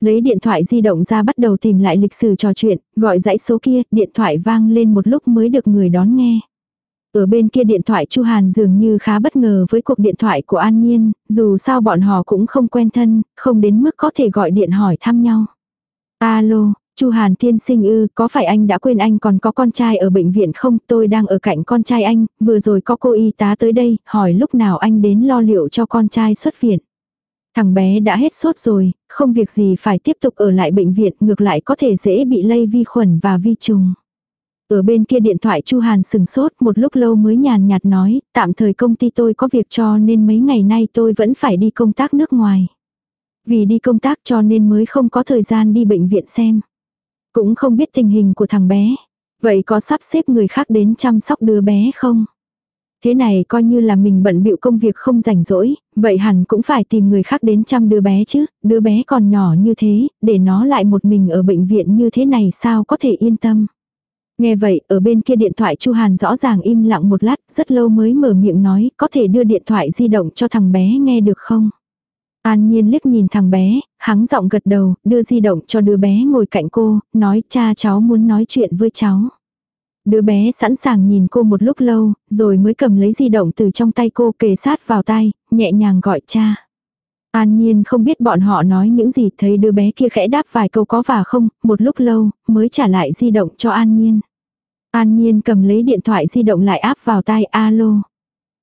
Lấy điện thoại di động ra bắt đầu tìm lại lịch sử trò chuyện, gọi dãy số kia, điện thoại vang lên một lúc mới được người đón nghe. Ở bên kia điện thoại Chu Hàn dường như khá bất ngờ với cuộc điện thoại của An Nhiên, dù sao bọn họ cũng không quen thân, không đến mức có thể gọi điện hỏi thăm nhau. Alo, Chu Hàn tiên sinh ư, có phải anh đã quên anh còn có con trai ở bệnh viện không? Tôi đang ở cạnh con trai anh, vừa rồi có cô y tá tới đây, hỏi lúc nào anh đến lo liệu cho con trai xuất viện. Thằng bé đã hết sốt rồi, không việc gì phải tiếp tục ở lại bệnh viện, ngược lại có thể dễ bị lây vi khuẩn và vi trùng. Ở bên kia điện thoại Chu Hàn sừng sốt một lúc lâu mới nhàn nhạt nói, tạm thời công ty tôi có việc cho nên mấy ngày nay tôi vẫn phải đi công tác nước ngoài. Vì đi công tác cho nên mới không có thời gian đi bệnh viện xem. Cũng không biết tình hình của thằng bé. Vậy có sắp xếp người khác đến chăm sóc đứa bé không? Thế này coi như là mình bận bịu công việc không rảnh rỗi, vậy hẳn cũng phải tìm người khác đến chăm đứa bé chứ, đứa bé còn nhỏ như thế, để nó lại một mình ở bệnh viện như thế này sao có thể yên tâm. Nghe vậy, ở bên kia điện thoại Chu Hàn rõ ràng im lặng một lát, rất lâu mới mở miệng nói, có thể đưa điện thoại di động cho thằng bé nghe được không? An Nhiên liếc nhìn thằng bé, hắng giọng gật đầu, đưa di động cho đứa bé ngồi cạnh cô, nói cha cháu muốn nói chuyện với cháu. Đứa bé sẵn sàng nhìn cô một lúc lâu, rồi mới cầm lấy di động từ trong tay cô kề sát vào tay, nhẹ nhàng gọi cha. An Nhiên không biết bọn họ nói những gì, thấy đứa bé kia khẽ đáp vài câu có và không, một lúc lâu, mới trả lại di động cho An Nhiên. An Nhiên cầm lấy điện thoại di động lại áp vào tai alo.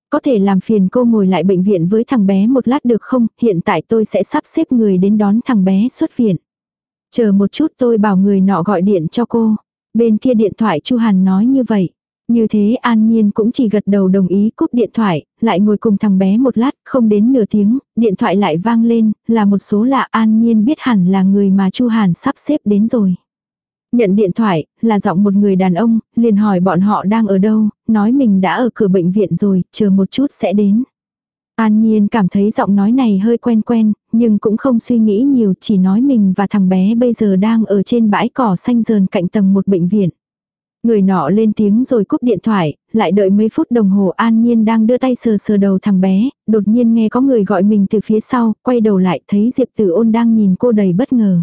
Có thể làm phiền cô ngồi lại bệnh viện với thằng bé một lát được không, hiện tại tôi sẽ sắp xếp người đến đón thằng bé xuất viện. Chờ một chút tôi bảo người nọ gọi điện cho cô. Bên kia điện thoại Chu Hàn nói như vậy. Như thế An Nhiên cũng chỉ gật đầu đồng ý cúp điện thoại, lại ngồi cùng thằng bé một lát, không đến nửa tiếng, điện thoại lại vang lên, là một số lạ An Nhiên biết hẳn là người mà Chu Hàn sắp xếp đến rồi. Nhận điện thoại, là giọng một người đàn ông, liền hỏi bọn họ đang ở đâu, nói mình đã ở cửa bệnh viện rồi, chờ một chút sẽ đến. An Nhiên cảm thấy giọng nói này hơi quen quen, nhưng cũng không suy nghĩ nhiều, chỉ nói mình và thằng bé bây giờ đang ở trên bãi cỏ xanh dờn cạnh tầng một bệnh viện. Người nọ lên tiếng rồi cúp điện thoại, lại đợi mấy phút đồng hồ An Nhiên đang đưa tay sờ sờ đầu thằng bé, đột nhiên nghe có người gọi mình từ phía sau, quay đầu lại thấy Diệp Tử ôn đang nhìn cô đầy bất ngờ.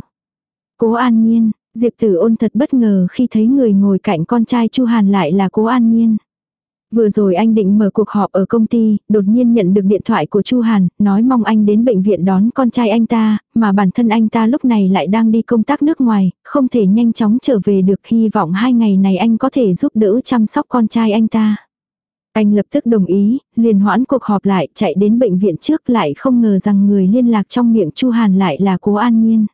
Cố An Nhiên, Diệp Tử ôn thật bất ngờ khi thấy người ngồi cạnh con trai Chu Hàn lại là cố An Nhiên. Vừa rồi anh định mở cuộc họp ở công ty, đột nhiên nhận được điện thoại của Chu Hàn, nói mong anh đến bệnh viện đón con trai anh ta, mà bản thân anh ta lúc này lại đang đi công tác nước ngoài, không thể nhanh chóng trở về được hy vọng hai ngày này anh có thể giúp đỡ chăm sóc con trai anh ta. Anh lập tức đồng ý, liền hoãn cuộc họp lại, chạy đến bệnh viện trước lại không ngờ rằng người liên lạc trong miệng Chu Hàn lại là cố An Nhiên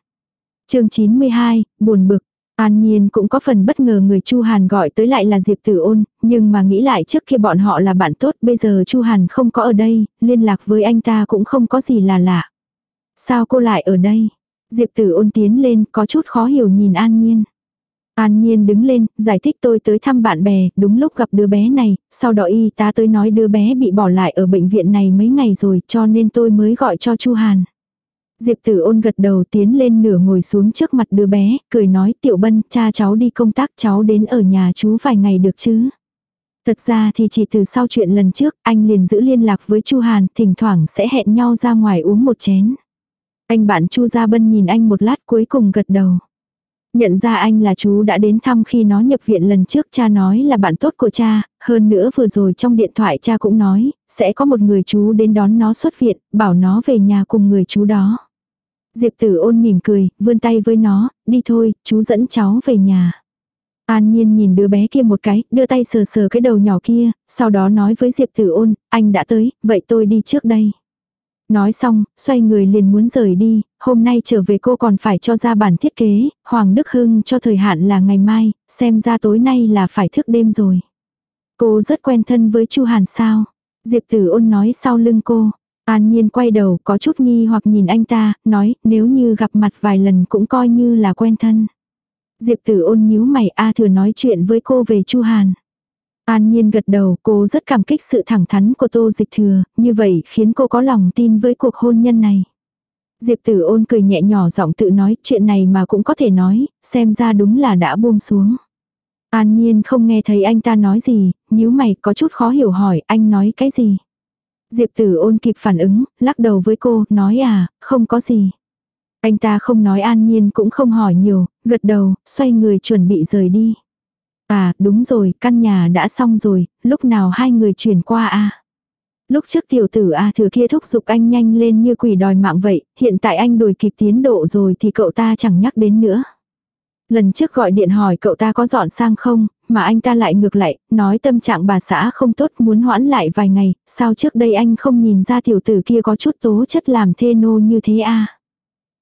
chương 92, buồn bực. An Nhiên cũng có phần bất ngờ người Chu Hàn gọi tới lại là Diệp Tử Ôn, nhưng mà nghĩ lại trước kia bọn họ là bạn tốt, bây giờ Chu Hàn không có ở đây, liên lạc với anh ta cũng không có gì là lạ. Sao cô lại ở đây? Diệp Tử Ôn tiến lên, có chút khó hiểu nhìn An Nhiên. An Nhiên đứng lên, giải thích tôi tới thăm bạn bè, đúng lúc gặp đứa bé này, sau đó y tá tới nói đứa bé bị bỏ lại ở bệnh viện này mấy ngày rồi, cho nên tôi mới gọi cho Chu Hàn. Diệp tử ôn gật đầu tiến lên nửa ngồi xuống trước mặt đứa bé, cười nói tiểu bân, cha cháu đi công tác cháu đến ở nhà chú vài ngày được chứ. Thật ra thì chỉ từ sau chuyện lần trước, anh liền giữ liên lạc với Chu Hàn, thỉnh thoảng sẽ hẹn nhau ra ngoài uống một chén. Anh bạn Chu Gia Bân nhìn anh một lát cuối cùng gật đầu. Nhận ra anh là chú đã đến thăm khi nó nhập viện lần trước cha nói là bạn tốt của cha, hơn nữa vừa rồi trong điện thoại cha cũng nói, sẽ có một người chú đến đón nó xuất viện, bảo nó về nhà cùng người chú đó. Diệp tử ôn mỉm cười, vươn tay với nó, đi thôi, chú dẫn cháu về nhà. An Nhiên nhìn đứa bé kia một cái, đưa tay sờ sờ cái đầu nhỏ kia, sau đó nói với Diệp Tử Ôn, anh đã tới, vậy tôi đi trước đây. Nói xong, xoay người liền muốn rời đi, hôm nay trở về cô còn phải cho ra bản thiết kế, Hoàng Đức Hưng cho thời hạn là ngày mai, xem ra tối nay là phải thức đêm rồi. Cô rất quen thân với Chu Hàn sao. Diệp tử ôn nói sau lưng cô. An nhiên quay đầu có chút nghi hoặc nhìn anh ta, nói nếu như gặp mặt vài lần cũng coi như là quen thân. Diệp tử ôn nhíu mày A thừa nói chuyện với cô về Chu Hàn. An nhiên gật đầu cô rất cảm kích sự thẳng thắn của tô dịch thừa, như vậy khiến cô có lòng tin với cuộc hôn nhân này. Diệp tử ôn cười nhẹ nhỏ giọng tự nói chuyện này mà cũng có thể nói, xem ra đúng là đã buông xuống. An nhiên không nghe thấy anh ta nói gì, nhíu mày có chút khó hiểu hỏi anh nói cái gì. Diệp tử ôn kịp phản ứng, lắc đầu với cô, nói à, không có gì. Anh ta không nói an nhiên cũng không hỏi nhiều, gật đầu, xoay người chuẩn bị rời đi. À, đúng rồi, căn nhà đã xong rồi, lúc nào hai người chuyển qua à? Lúc trước tiểu tử A thừa kia thúc giục anh nhanh lên như quỷ đòi mạng vậy, hiện tại anh đuổi kịp tiến độ rồi thì cậu ta chẳng nhắc đến nữa. Lần trước gọi điện hỏi cậu ta có dọn sang không, mà anh ta lại ngược lại, nói tâm trạng bà xã không tốt muốn hoãn lại vài ngày, sao trước đây anh không nhìn ra tiểu tử kia có chút tố chất làm thê nô như thế a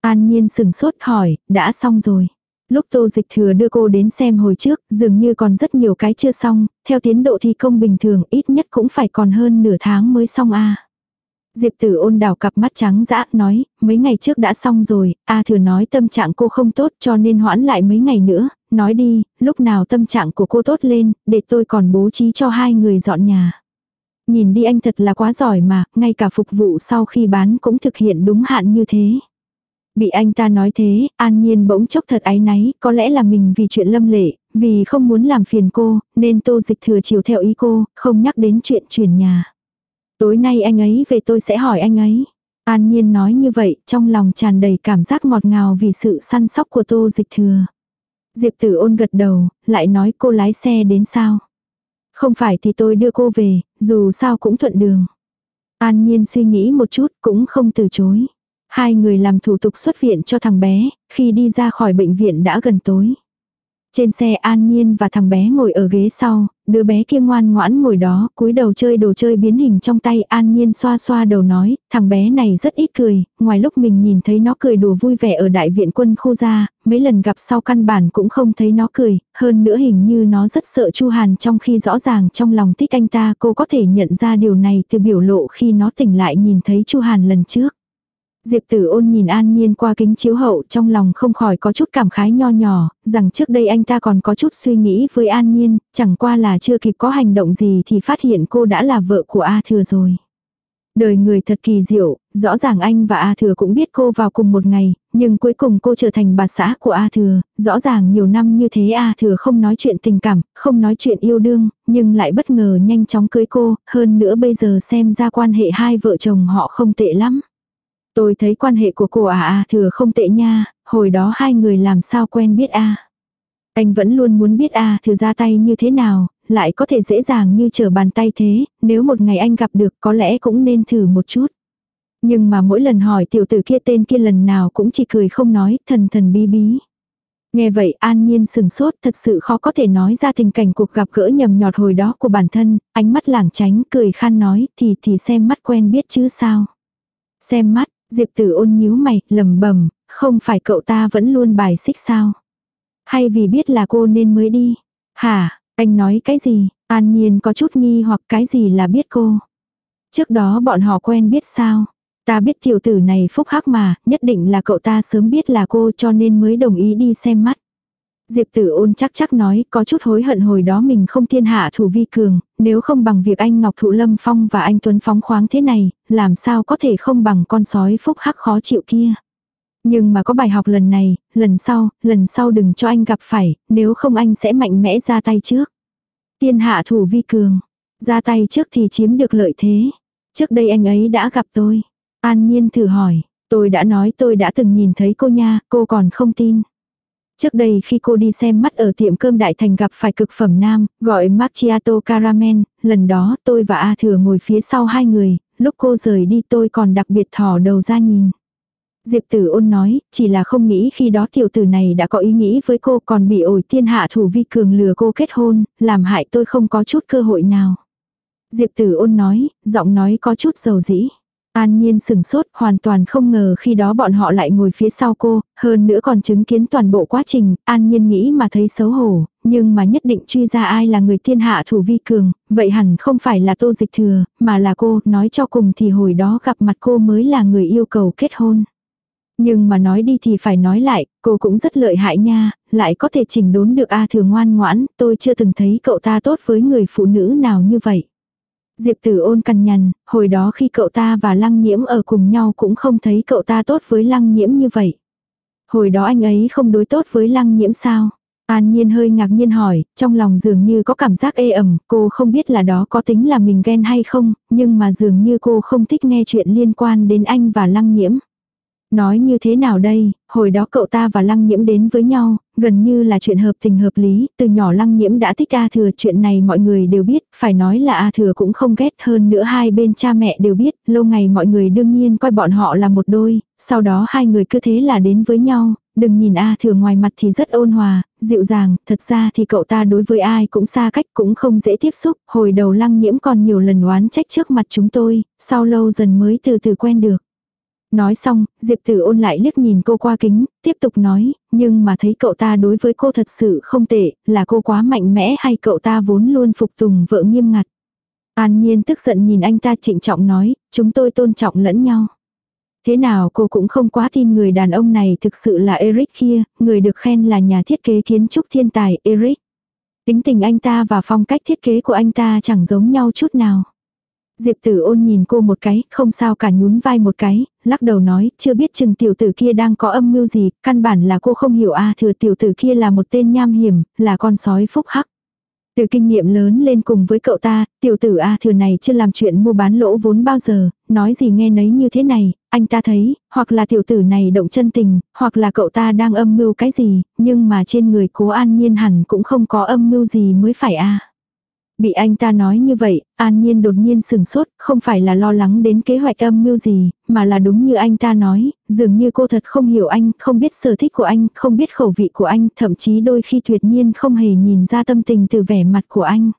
An nhiên sừng sốt hỏi, đã xong rồi. Lúc tô dịch thừa đưa cô đến xem hồi trước, dường như còn rất nhiều cái chưa xong, theo tiến độ thi công bình thường ít nhất cũng phải còn hơn nửa tháng mới xong a Diệp tử ôn đảo cặp mắt trắng dã nói, mấy ngày trước đã xong rồi, A thừa nói tâm trạng cô không tốt cho nên hoãn lại mấy ngày nữa, nói đi, lúc nào tâm trạng của cô tốt lên, để tôi còn bố trí cho hai người dọn nhà. Nhìn đi anh thật là quá giỏi mà, ngay cả phục vụ sau khi bán cũng thực hiện đúng hạn như thế. Bị anh ta nói thế, an nhiên bỗng chốc thật áy náy, có lẽ là mình vì chuyện lâm lệ, vì không muốn làm phiền cô, nên tô dịch thừa chiều theo ý cô, không nhắc đến chuyện chuyển nhà. Tối nay anh ấy về tôi sẽ hỏi anh ấy. An nhiên nói như vậy, trong lòng tràn đầy cảm giác ngọt ngào vì sự săn sóc của tô dịch thừa. Diệp tử ôn gật đầu, lại nói cô lái xe đến sao. Không phải thì tôi đưa cô về, dù sao cũng thuận đường. An nhiên suy nghĩ một chút cũng không từ chối. Hai người làm thủ tục xuất viện cho thằng bé, khi đi ra khỏi bệnh viện đã gần tối. Trên xe An Nhiên và thằng bé ngồi ở ghế sau, đứa bé kia ngoan ngoãn ngồi đó, cúi đầu chơi đồ chơi biến hình trong tay An Nhiên xoa xoa đầu nói, thằng bé này rất ít cười, ngoài lúc mình nhìn thấy nó cười đùa vui vẻ ở đại viện quân khu gia, mấy lần gặp sau căn bản cũng không thấy nó cười, hơn nữa hình như nó rất sợ Chu Hàn trong khi rõ ràng trong lòng thích anh ta cô có thể nhận ra điều này từ biểu lộ khi nó tỉnh lại nhìn thấy Chu Hàn lần trước. Diệp tử ôn nhìn an nhiên qua kính chiếu hậu trong lòng không khỏi có chút cảm khái nho nhỏ, rằng trước đây anh ta còn có chút suy nghĩ với an nhiên, chẳng qua là chưa kịp có hành động gì thì phát hiện cô đã là vợ của A Thừa rồi. Đời người thật kỳ diệu, rõ ràng anh và A Thừa cũng biết cô vào cùng một ngày, nhưng cuối cùng cô trở thành bà xã của A Thừa, rõ ràng nhiều năm như thế A Thừa không nói chuyện tình cảm, không nói chuyện yêu đương, nhưng lại bất ngờ nhanh chóng cưới cô, hơn nữa bây giờ xem ra quan hệ hai vợ chồng họ không tệ lắm. Tôi thấy quan hệ của cô à à thừa không tệ nha, hồi đó hai người làm sao quen biết a Anh vẫn luôn muốn biết a thừa ra tay như thế nào, lại có thể dễ dàng như trở bàn tay thế, nếu một ngày anh gặp được có lẽ cũng nên thử một chút. Nhưng mà mỗi lần hỏi tiểu tử kia tên kia lần nào cũng chỉ cười không nói, thần thần bí bí. Nghe vậy an nhiên sừng sốt thật sự khó có thể nói ra tình cảnh cuộc gặp gỡ nhầm nhọt hồi đó của bản thân, ánh mắt lảng tránh cười khan nói thì thì xem mắt quen biết chứ sao. Xem mắt, Diệp tử ôn nhíu mày, lầm bầm, không phải cậu ta vẫn luôn bài xích sao? Hay vì biết là cô nên mới đi? Hả, anh nói cái gì? An nhiên có chút nghi hoặc cái gì là biết cô? Trước đó bọn họ quen biết sao? Ta biết tiểu tử này phúc hắc mà, nhất định là cậu ta sớm biết là cô cho nên mới đồng ý đi xem mắt. Diệp tử ôn chắc chắc nói có chút hối hận hồi đó mình không thiên hạ thủ vi cường, nếu không bằng việc anh Ngọc Thụ Lâm Phong và anh Tuấn Phóng khoáng thế này, làm sao có thể không bằng con sói phúc hắc khó chịu kia. Nhưng mà có bài học lần này, lần sau, lần sau đừng cho anh gặp phải, nếu không anh sẽ mạnh mẽ ra tay trước. Tiên hạ thủ vi cường, ra tay trước thì chiếm được lợi thế. Trước đây anh ấy đã gặp tôi. An Nhiên thử hỏi, tôi đã nói tôi đã từng nhìn thấy cô nha, cô còn không tin. Trước đây khi cô đi xem mắt ở tiệm cơm đại thành gặp phải cực phẩm nam, gọi macchiato caramel, lần đó tôi và A Thừa ngồi phía sau hai người, lúc cô rời đi tôi còn đặc biệt thỏ đầu ra nhìn. Diệp tử ôn nói, chỉ là không nghĩ khi đó tiểu tử này đã có ý nghĩ với cô còn bị ổi tiên hạ thủ vi cường lừa cô kết hôn, làm hại tôi không có chút cơ hội nào. Diệp tử ôn nói, giọng nói có chút dầu dĩ. An Nhiên sừng sốt, hoàn toàn không ngờ khi đó bọn họ lại ngồi phía sau cô, hơn nữa còn chứng kiến toàn bộ quá trình, An Nhiên nghĩ mà thấy xấu hổ, nhưng mà nhất định truy ra ai là người thiên hạ thủ vi cường, vậy hẳn không phải là tô dịch thừa, mà là cô, nói cho cùng thì hồi đó gặp mặt cô mới là người yêu cầu kết hôn. Nhưng mà nói đi thì phải nói lại, cô cũng rất lợi hại nha, lại có thể chỉnh đốn được A thừa ngoan ngoãn, tôi chưa từng thấy cậu ta tốt với người phụ nữ nào như vậy. Diệp tử ôn cằn nhằn, hồi đó khi cậu ta và lăng nhiễm ở cùng nhau cũng không thấy cậu ta tốt với lăng nhiễm như vậy. Hồi đó anh ấy không đối tốt với lăng nhiễm sao? An Nhiên hơi ngạc nhiên hỏi, trong lòng dường như có cảm giác ê ẩm, cô không biết là đó có tính là mình ghen hay không, nhưng mà dường như cô không thích nghe chuyện liên quan đến anh và lăng nhiễm. Nói như thế nào đây, hồi đó cậu ta và lăng nhiễm đến với nhau, gần như là chuyện hợp tình hợp lý, từ nhỏ lăng nhiễm đã thích A thừa chuyện này mọi người đều biết, phải nói là A thừa cũng không ghét hơn nữa hai bên cha mẹ đều biết, lâu ngày mọi người đương nhiên coi bọn họ là một đôi, sau đó hai người cứ thế là đến với nhau, đừng nhìn A thừa ngoài mặt thì rất ôn hòa, dịu dàng, thật ra thì cậu ta đối với ai cũng xa cách cũng không dễ tiếp xúc, hồi đầu lăng nhiễm còn nhiều lần oán trách trước mặt chúng tôi, sau lâu dần mới từ từ quen được. Nói xong, Diệp Tử ôn lại liếc nhìn cô qua kính, tiếp tục nói, nhưng mà thấy cậu ta đối với cô thật sự không tệ, là cô quá mạnh mẽ hay cậu ta vốn luôn phục tùng vợ nghiêm ngặt. An Nhiên tức giận nhìn anh ta trịnh trọng nói, chúng tôi tôn trọng lẫn nhau. Thế nào cô cũng không quá tin người đàn ông này thực sự là Eric kia, người được khen là nhà thiết kế kiến trúc thiên tài Eric. Tính tình anh ta và phong cách thiết kế của anh ta chẳng giống nhau chút nào. Diệp tử ôn nhìn cô một cái, không sao cả nhún vai một cái, lắc đầu nói, chưa biết chừng tiểu tử kia đang có âm mưu gì, căn bản là cô không hiểu a à, thừa tiểu tử kia là một tên nham hiểm, là con sói phúc hắc. Từ kinh nghiệm lớn lên cùng với cậu ta, tiểu tử A thừa này chưa làm chuyện mua bán lỗ vốn bao giờ, nói gì nghe nấy như thế này, anh ta thấy, hoặc là tiểu tử này động chân tình, hoặc là cậu ta đang âm mưu cái gì, nhưng mà trên người cố an nhiên hẳn cũng không có âm mưu gì mới phải a Bị anh ta nói như vậy, an nhiên đột nhiên sừng sốt, không phải là lo lắng đến kế hoạch âm mưu gì, mà là đúng như anh ta nói, dường như cô thật không hiểu anh, không biết sở thích của anh, không biết khẩu vị của anh, thậm chí đôi khi tuyệt nhiên không hề nhìn ra tâm tình từ vẻ mặt của anh.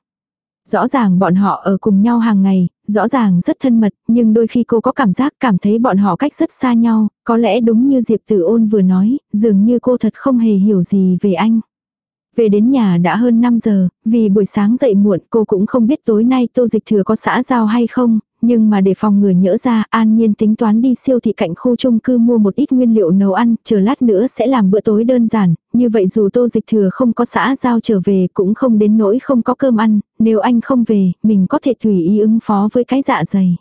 Rõ ràng bọn họ ở cùng nhau hàng ngày, rõ ràng rất thân mật, nhưng đôi khi cô có cảm giác cảm thấy bọn họ cách rất xa nhau, có lẽ đúng như Diệp Tử Ôn vừa nói, dường như cô thật không hề hiểu gì về anh. Về đến nhà đã hơn 5 giờ, vì buổi sáng dậy muộn cô cũng không biết tối nay tô dịch thừa có xã giao hay không, nhưng mà để phòng người nhỡ ra, an nhiên tính toán đi siêu thị cạnh khu chung cư mua một ít nguyên liệu nấu ăn, chờ lát nữa sẽ làm bữa tối đơn giản, như vậy dù tô dịch thừa không có xã giao trở về cũng không đến nỗi không có cơm ăn, nếu anh không về, mình có thể tùy ý ứng phó với cái dạ dày.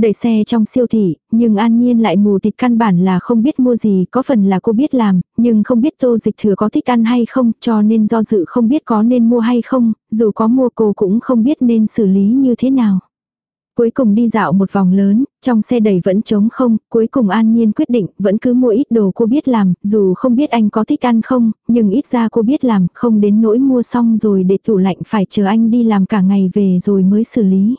Đẩy xe trong siêu thị, nhưng an nhiên lại mù tịt căn bản là không biết mua gì, có phần là cô biết làm, nhưng không biết tô dịch thừa có thích ăn hay không, cho nên do dự không biết có nên mua hay không, dù có mua cô cũng không biết nên xử lý như thế nào. Cuối cùng đi dạo một vòng lớn, trong xe đầy vẫn trống không, cuối cùng An Nhiên quyết định vẫn cứ mua ít đồ cô biết làm, dù không biết anh có thích ăn không, nhưng ít ra cô biết làm, không đến nỗi mua xong rồi để tủ lạnh phải chờ anh đi làm cả ngày về rồi mới xử lý.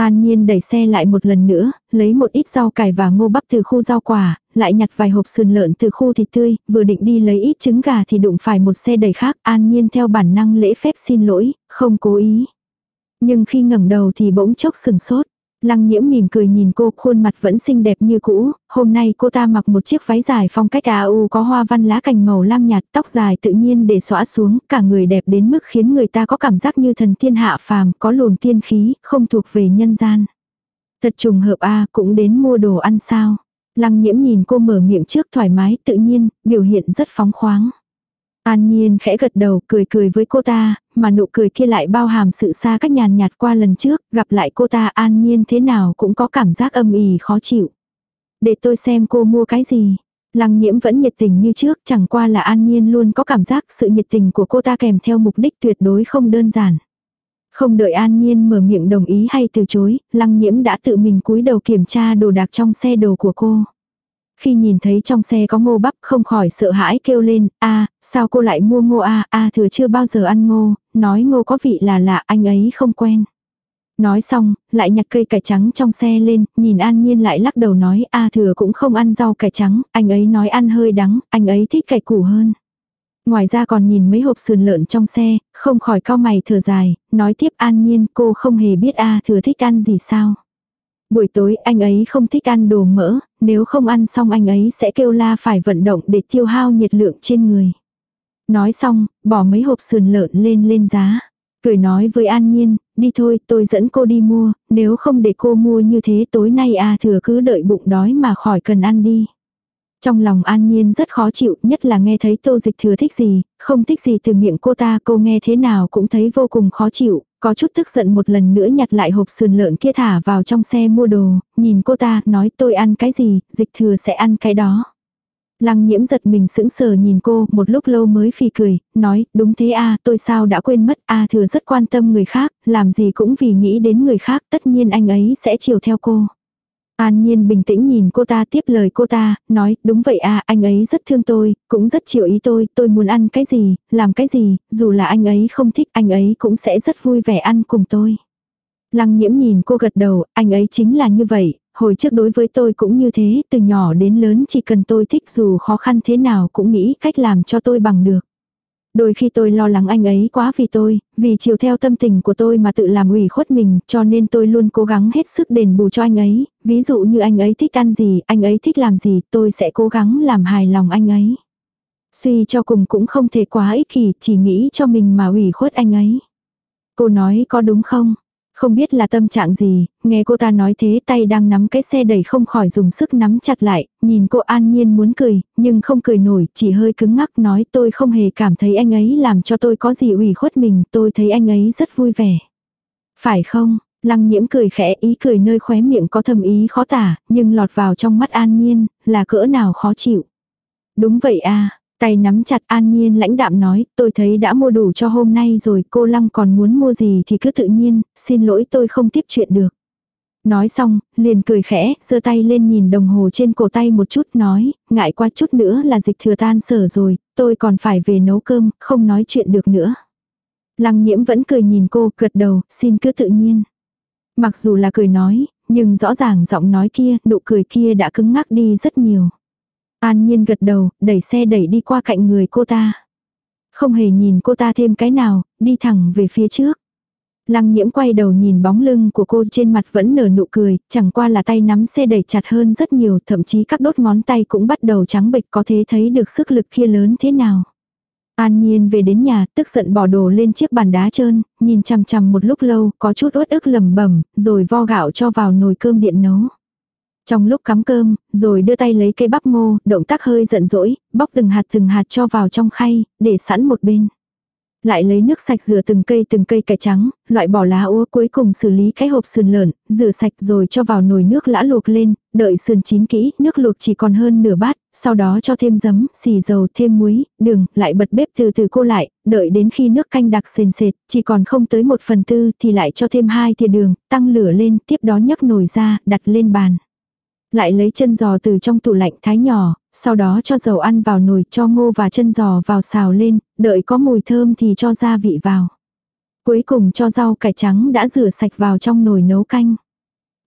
An Nhiên đẩy xe lại một lần nữa, lấy một ít rau cải và ngô bắp từ khu rau quả, lại nhặt vài hộp sườn lợn từ khu thịt tươi, vừa định đi lấy ít trứng gà thì đụng phải một xe đầy khác. An Nhiên theo bản năng lễ phép xin lỗi, không cố ý. Nhưng khi ngẩng đầu thì bỗng chốc sừng sốt. Lăng nhiễm mỉm cười nhìn cô, khuôn mặt vẫn xinh đẹp như cũ, hôm nay cô ta mặc một chiếc váy dài phong cách AU có hoa văn lá cành màu lam nhạt, tóc dài tự nhiên để xõa xuống, cả người đẹp đến mức khiến người ta có cảm giác như thần tiên hạ phàm, có luồng tiên khí, không thuộc về nhân gian. Thật trùng hợp a cũng đến mua đồ ăn sao. Lăng nhiễm nhìn cô mở miệng trước thoải mái, tự nhiên, biểu hiện rất phóng khoáng. An Nhiên khẽ gật đầu cười cười với cô ta, mà nụ cười kia lại bao hàm sự xa cách nhàn nhạt qua lần trước, gặp lại cô ta An Nhiên thế nào cũng có cảm giác âm ỉ khó chịu. Để tôi xem cô mua cái gì. Lăng nhiễm vẫn nhiệt tình như trước, chẳng qua là An Nhiên luôn có cảm giác sự nhiệt tình của cô ta kèm theo mục đích tuyệt đối không đơn giản. Không đợi An Nhiên mở miệng đồng ý hay từ chối, Lăng nhiễm đã tự mình cúi đầu kiểm tra đồ đạc trong xe đồ của cô. Khi nhìn thấy trong xe có ngô bắp không khỏi sợ hãi kêu lên, a sao cô lại mua ngô a a thừa chưa bao giờ ăn ngô, nói ngô có vị là lạ anh ấy không quen. Nói xong, lại nhặt cây cải trắng trong xe lên, nhìn an nhiên lại lắc đầu nói a thừa cũng không ăn rau cải trắng, anh ấy nói ăn hơi đắng, anh ấy thích cải củ hơn. Ngoài ra còn nhìn mấy hộp sườn lợn trong xe, không khỏi cao mày thở dài, nói tiếp an nhiên cô không hề biết a thừa thích ăn gì sao. Buổi tối anh ấy không thích ăn đồ mỡ, nếu không ăn xong anh ấy sẽ kêu la phải vận động để tiêu hao nhiệt lượng trên người. Nói xong, bỏ mấy hộp sườn lợn lên lên giá. Cười nói với An Nhiên, đi thôi tôi dẫn cô đi mua, nếu không để cô mua như thế tối nay à thừa cứ đợi bụng đói mà khỏi cần ăn đi. Trong lòng an nhiên rất khó chịu, nhất là nghe thấy tô dịch thừa thích gì, không thích gì từ miệng cô ta cô nghe thế nào cũng thấy vô cùng khó chịu, có chút tức giận một lần nữa nhặt lại hộp sườn lợn kia thả vào trong xe mua đồ, nhìn cô ta nói tôi ăn cái gì, dịch thừa sẽ ăn cái đó. Lăng nhiễm giật mình sững sờ nhìn cô, một lúc lâu mới phì cười, nói, đúng thế a tôi sao đã quên mất, a thừa rất quan tâm người khác, làm gì cũng vì nghĩ đến người khác, tất nhiên anh ấy sẽ chiều theo cô. An Nhiên bình tĩnh nhìn cô ta tiếp lời cô ta, nói, đúng vậy à, anh ấy rất thương tôi, cũng rất chịu ý tôi, tôi muốn ăn cái gì, làm cái gì, dù là anh ấy không thích, anh ấy cũng sẽ rất vui vẻ ăn cùng tôi. Lăng nhiễm nhìn cô gật đầu, anh ấy chính là như vậy, hồi trước đối với tôi cũng như thế, từ nhỏ đến lớn chỉ cần tôi thích dù khó khăn thế nào cũng nghĩ cách làm cho tôi bằng được. Đôi khi tôi lo lắng anh ấy quá vì tôi, vì chiều theo tâm tình của tôi mà tự làm ủy khuất mình, cho nên tôi luôn cố gắng hết sức đền bù cho anh ấy. Ví dụ như anh ấy thích ăn gì, anh ấy thích làm gì, tôi sẽ cố gắng làm hài lòng anh ấy. Suy cho cùng cũng không thể quá ích kỷ, chỉ nghĩ cho mình mà ủy khuất anh ấy. Cô nói có đúng không? Không biết là tâm trạng gì, nghe cô ta nói thế tay đang nắm cái xe đẩy không khỏi dùng sức nắm chặt lại, nhìn cô an nhiên muốn cười, nhưng không cười nổi, chỉ hơi cứng ngắc nói tôi không hề cảm thấy anh ấy làm cho tôi có gì ủy khuất mình, tôi thấy anh ấy rất vui vẻ. Phải không? Lăng nhiễm cười khẽ ý cười nơi khóe miệng có thầm ý khó tả, nhưng lọt vào trong mắt an nhiên, là cỡ nào khó chịu. Đúng vậy à, Tay nắm chặt an nhiên lãnh đạm nói, tôi thấy đã mua đủ cho hôm nay rồi, cô Lăng còn muốn mua gì thì cứ tự nhiên, xin lỗi tôi không tiếp chuyện được. Nói xong, liền cười khẽ, giơ tay lên nhìn đồng hồ trên cổ tay một chút nói, ngại qua chút nữa là dịch thừa tan sở rồi, tôi còn phải về nấu cơm, không nói chuyện được nữa. Lăng nhiễm vẫn cười nhìn cô, gật đầu, xin cứ tự nhiên. Mặc dù là cười nói, nhưng rõ ràng giọng nói kia, nụ cười kia đã cứng ngắc đi rất nhiều. An nhiên gật đầu, đẩy xe đẩy đi qua cạnh người cô ta. Không hề nhìn cô ta thêm cái nào, đi thẳng về phía trước. Lăng nhiễm quay đầu nhìn bóng lưng của cô trên mặt vẫn nở nụ cười, chẳng qua là tay nắm xe đẩy chặt hơn rất nhiều, thậm chí các đốt ngón tay cũng bắt đầu trắng bệch có thể thấy được sức lực kia lớn thế nào. An Nhiên về đến nhà, tức giận bỏ đồ lên chiếc bàn đá trơn, nhìn chằm chằm một lúc lâu, có chút uất ức lầm bẩm, rồi vo gạo cho vào nồi cơm điện nấu. Trong lúc cắm cơm, rồi đưa tay lấy cây bắp ngô, động tác hơi giận dỗi, bóc từng hạt từng hạt cho vào trong khay, để sẵn một bên. Lại lấy nước sạch rửa từng cây từng cây cải trắng, loại bỏ lá úa cuối cùng xử lý cái hộp sườn lợn, rửa sạch rồi cho vào nồi nước lã luộc lên, đợi sườn chín kỹ, nước luộc chỉ còn hơn nửa bát, sau đó cho thêm giấm, xì dầu, thêm muối, đường, lại bật bếp từ từ cô lại, đợi đến khi nước canh đặc sền sệt, chỉ còn không tới một phần tư thì lại cho thêm hai thìa đường, tăng lửa lên, tiếp đó nhấc nồi ra, đặt lên bàn. Lại lấy chân giò từ trong tủ lạnh thái nhỏ, sau đó cho dầu ăn vào nồi cho ngô và chân giò vào xào lên, đợi có mùi thơm thì cho gia vị vào. Cuối cùng cho rau cải trắng đã rửa sạch vào trong nồi nấu canh.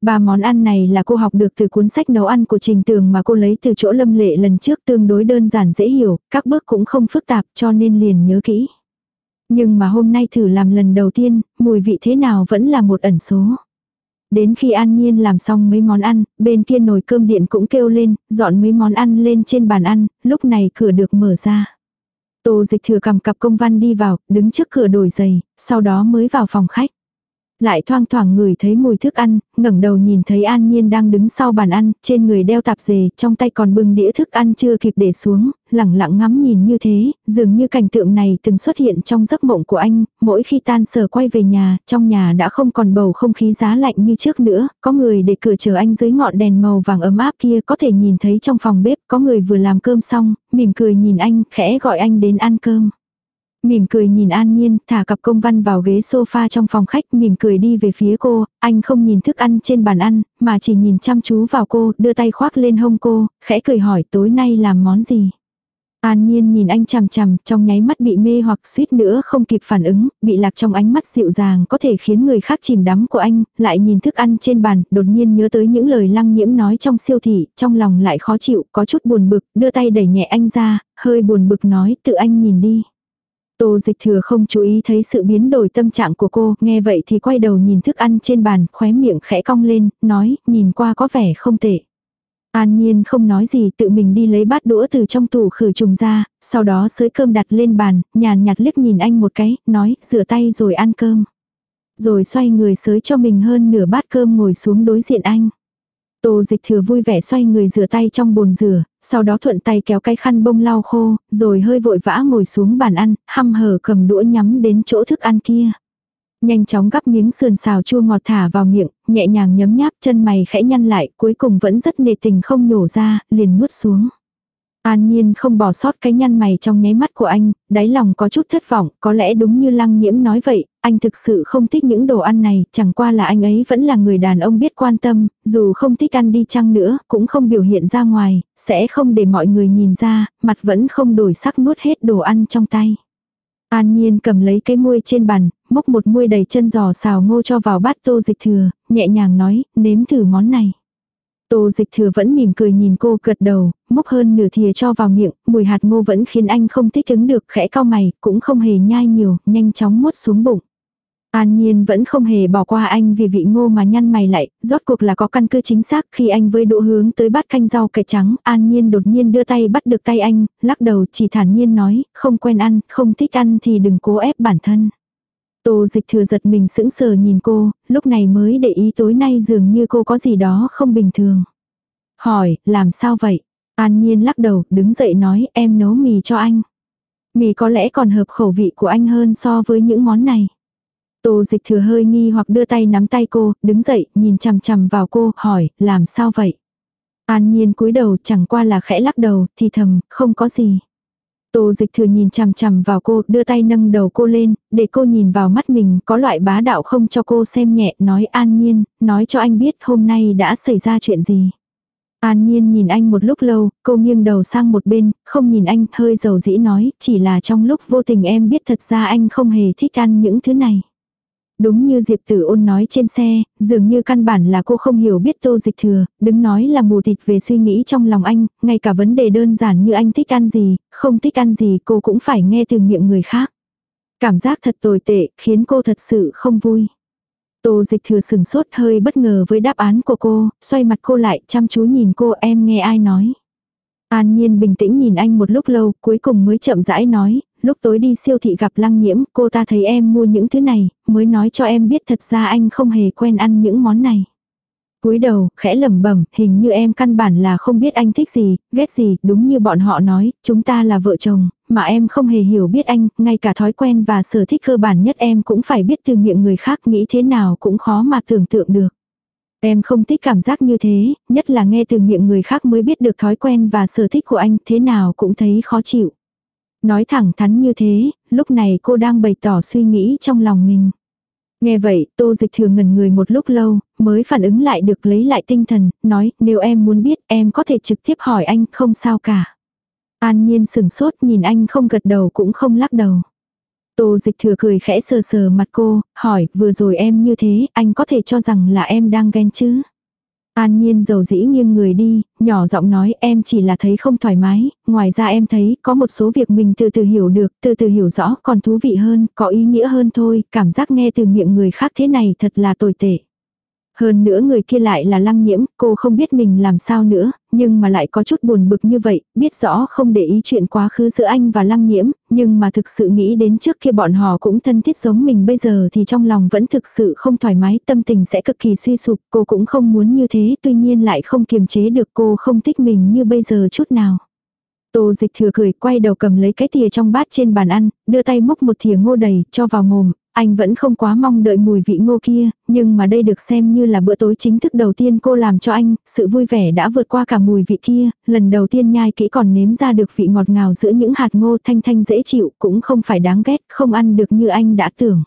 Ba món ăn này là cô học được từ cuốn sách nấu ăn của Trình Tường mà cô lấy từ chỗ lâm lệ lần trước tương đối đơn giản dễ hiểu, các bước cũng không phức tạp cho nên liền nhớ kỹ. Nhưng mà hôm nay thử làm lần đầu tiên, mùi vị thế nào vẫn là một ẩn số. Đến khi An Nhiên làm xong mấy món ăn, bên kia nồi cơm điện cũng kêu lên, dọn mấy món ăn lên trên bàn ăn, lúc này cửa được mở ra. Tô dịch thừa cầm cặp công văn đi vào, đứng trước cửa đổi giày, sau đó mới vào phòng khách. Lại thoang thoảng ngửi thấy mùi thức ăn, ngẩng đầu nhìn thấy An Nhiên đang đứng sau bàn ăn, trên người đeo tạp dề, trong tay còn bưng đĩa thức ăn chưa kịp để xuống, lẳng lặng ngắm nhìn như thế, dường như cảnh tượng này từng xuất hiện trong giấc mộng của anh, mỗi khi tan sở quay về nhà, trong nhà đã không còn bầu không khí giá lạnh như trước nữa, có người để cửa chờ anh dưới ngọn đèn màu vàng ấm áp kia, có thể nhìn thấy trong phòng bếp, có người vừa làm cơm xong, mỉm cười nhìn anh, khẽ gọi anh đến ăn cơm. Mỉm cười nhìn An Nhiên, thả cặp công văn vào ghế sofa trong phòng khách, mỉm cười đi về phía cô, anh không nhìn thức ăn trên bàn ăn, mà chỉ nhìn chăm chú vào cô, đưa tay khoác lên hông cô, khẽ cười hỏi tối nay làm món gì. An Nhiên nhìn anh chằm chằm, trong nháy mắt bị mê hoặc suýt nữa không kịp phản ứng, bị lạc trong ánh mắt dịu dàng có thể khiến người khác chìm đắm của anh, lại nhìn thức ăn trên bàn, đột nhiên nhớ tới những lời lăng nhiễm nói trong siêu thị, trong lòng lại khó chịu, có chút buồn bực, đưa tay đẩy nhẹ anh ra, hơi buồn bực nói tự anh nhìn đi. Tô dịch thừa không chú ý thấy sự biến đổi tâm trạng của cô, nghe vậy thì quay đầu nhìn thức ăn trên bàn, khóe miệng khẽ cong lên, nói, nhìn qua có vẻ không tệ. An Nhiên không nói gì tự mình đi lấy bát đũa từ trong tủ khử trùng ra, sau đó sới cơm đặt lên bàn, nhàn nhạt liếc nhìn anh một cái, nói, rửa tay rồi ăn cơm. Rồi xoay người sới cho mình hơn nửa bát cơm ngồi xuống đối diện anh. Tô dịch thừa vui vẻ xoay người rửa tay trong bồn rửa, sau đó thuận tay kéo cái khăn bông lau khô, rồi hơi vội vã ngồi xuống bàn ăn, hăm hở cầm đũa nhắm đến chỗ thức ăn kia. Nhanh chóng gắp miếng sườn xào chua ngọt thả vào miệng, nhẹ nhàng nhấm nháp chân mày khẽ nhăn lại, cuối cùng vẫn rất nề tình không nhổ ra, liền nuốt xuống. An nhiên không bỏ sót cái nhăn mày trong nháy mắt của anh, đáy lòng có chút thất vọng, có lẽ đúng như lăng nhiễm nói vậy, anh thực sự không thích những đồ ăn này, chẳng qua là anh ấy vẫn là người đàn ông biết quan tâm, dù không thích ăn đi chăng nữa, cũng không biểu hiện ra ngoài, sẽ không để mọi người nhìn ra, mặt vẫn không đổi sắc nuốt hết đồ ăn trong tay. An Nhiên cầm lấy cái muôi trên bàn, múc một muôi đầy chân giò xào ngô cho vào bát tô dịch thừa, nhẹ nhàng nói, nếm thử món này. Tô dịch thừa vẫn mỉm cười nhìn cô gật đầu, múc hơn nửa thìa cho vào miệng, mùi hạt ngô vẫn khiến anh không thích ứng được, khẽ cao mày, cũng không hề nhai nhiều, nhanh chóng mốt xuống bụng. An Nhiên vẫn không hề bỏ qua anh vì vị ngô mà nhăn mày lại, rốt cuộc là có căn cứ chính xác khi anh với độ hướng tới bát canh rau cải trắng, An Nhiên đột nhiên đưa tay bắt được tay anh, lắc đầu chỉ thản nhiên nói, không quen ăn, không thích ăn thì đừng cố ép bản thân. Tô dịch thừa giật mình sững sờ nhìn cô, lúc này mới để ý tối nay dường như cô có gì đó không bình thường. Hỏi, làm sao vậy? An Nhiên lắc đầu, đứng dậy nói, em nấu mì cho anh. Mì có lẽ còn hợp khẩu vị của anh hơn so với những món này. Tô dịch thừa hơi nghi hoặc đưa tay nắm tay cô, đứng dậy, nhìn chằm chằm vào cô, hỏi, làm sao vậy? An nhiên cúi đầu chẳng qua là khẽ lắc đầu, thì thầm, không có gì. Tô dịch thừa nhìn chằm chằm vào cô, đưa tay nâng đầu cô lên, để cô nhìn vào mắt mình, có loại bá đạo không cho cô xem nhẹ, nói an nhiên, nói cho anh biết hôm nay đã xảy ra chuyện gì. An nhiên nhìn anh một lúc lâu, cô nghiêng đầu sang một bên, không nhìn anh, hơi dầu dĩ nói, chỉ là trong lúc vô tình em biết thật ra anh không hề thích ăn những thứ này. Đúng như Diệp Tử ôn nói trên xe, dường như căn bản là cô không hiểu biết tô dịch thừa, đứng nói là mù tịt về suy nghĩ trong lòng anh, ngay cả vấn đề đơn giản như anh thích ăn gì, không thích ăn gì cô cũng phải nghe từ miệng người khác. Cảm giác thật tồi tệ, khiến cô thật sự không vui. Tô dịch thừa sừng sốt hơi bất ngờ với đáp án của cô, xoay mặt cô lại chăm chú nhìn cô em nghe ai nói. An Nhiên bình tĩnh nhìn anh một lúc lâu, cuối cùng mới chậm rãi nói, lúc tối đi siêu thị gặp lăng nhiễm, cô ta thấy em mua những thứ này, mới nói cho em biết thật ra anh không hề quen ăn những món này. cúi đầu, khẽ lẩm bẩm, hình như em căn bản là không biết anh thích gì, ghét gì, đúng như bọn họ nói, chúng ta là vợ chồng, mà em không hề hiểu biết anh, ngay cả thói quen và sở thích cơ bản nhất em cũng phải biết từ miệng người khác nghĩ thế nào cũng khó mà tưởng tượng được. Em không thích cảm giác như thế, nhất là nghe từ miệng người khác mới biết được thói quen và sở thích của anh, thế nào cũng thấy khó chịu. Nói thẳng thắn như thế, lúc này cô đang bày tỏ suy nghĩ trong lòng mình. Nghe vậy, tô dịch thừa ngẩn người một lúc lâu, mới phản ứng lại được lấy lại tinh thần, nói, nếu em muốn biết, em có thể trực tiếp hỏi anh, không sao cả. An nhiên sừng sốt nhìn anh không gật đầu cũng không lắc đầu. Tô dịch thừa cười khẽ sờ sờ mặt cô, hỏi, vừa rồi em như thế, anh có thể cho rằng là em đang ghen chứ? An nhiên dầu dĩ nghiêng người đi, nhỏ giọng nói em chỉ là thấy không thoải mái, ngoài ra em thấy có một số việc mình từ từ hiểu được, từ từ hiểu rõ còn thú vị hơn, có ý nghĩa hơn thôi, cảm giác nghe từ miệng người khác thế này thật là tồi tệ. Hơn nữa người kia lại là lăng nhiễm, cô không biết mình làm sao nữa, nhưng mà lại có chút buồn bực như vậy, biết rõ không để ý chuyện quá khứ giữa anh và lăng nhiễm, nhưng mà thực sự nghĩ đến trước kia bọn họ cũng thân thiết giống mình bây giờ thì trong lòng vẫn thực sự không thoải mái, tâm tình sẽ cực kỳ suy sụp, cô cũng không muốn như thế, tuy nhiên lại không kiềm chế được cô không thích mình như bây giờ chút nào. Tô dịch thừa cười quay đầu cầm lấy cái thìa trong bát trên bàn ăn, đưa tay múc một thìa ngô đầy, cho vào mồm, anh vẫn không quá mong đợi mùi vị ngô kia, nhưng mà đây được xem như là bữa tối chính thức đầu tiên cô làm cho anh, sự vui vẻ đã vượt qua cả mùi vị kia, lần đầu tiên nhai kỹ còn nếm ra được vị ngọt ngào giữa những hạt ngô thanh thanh dễ chịu, cũng không phải đáng ghét, không ăn được như anh đã tưởng.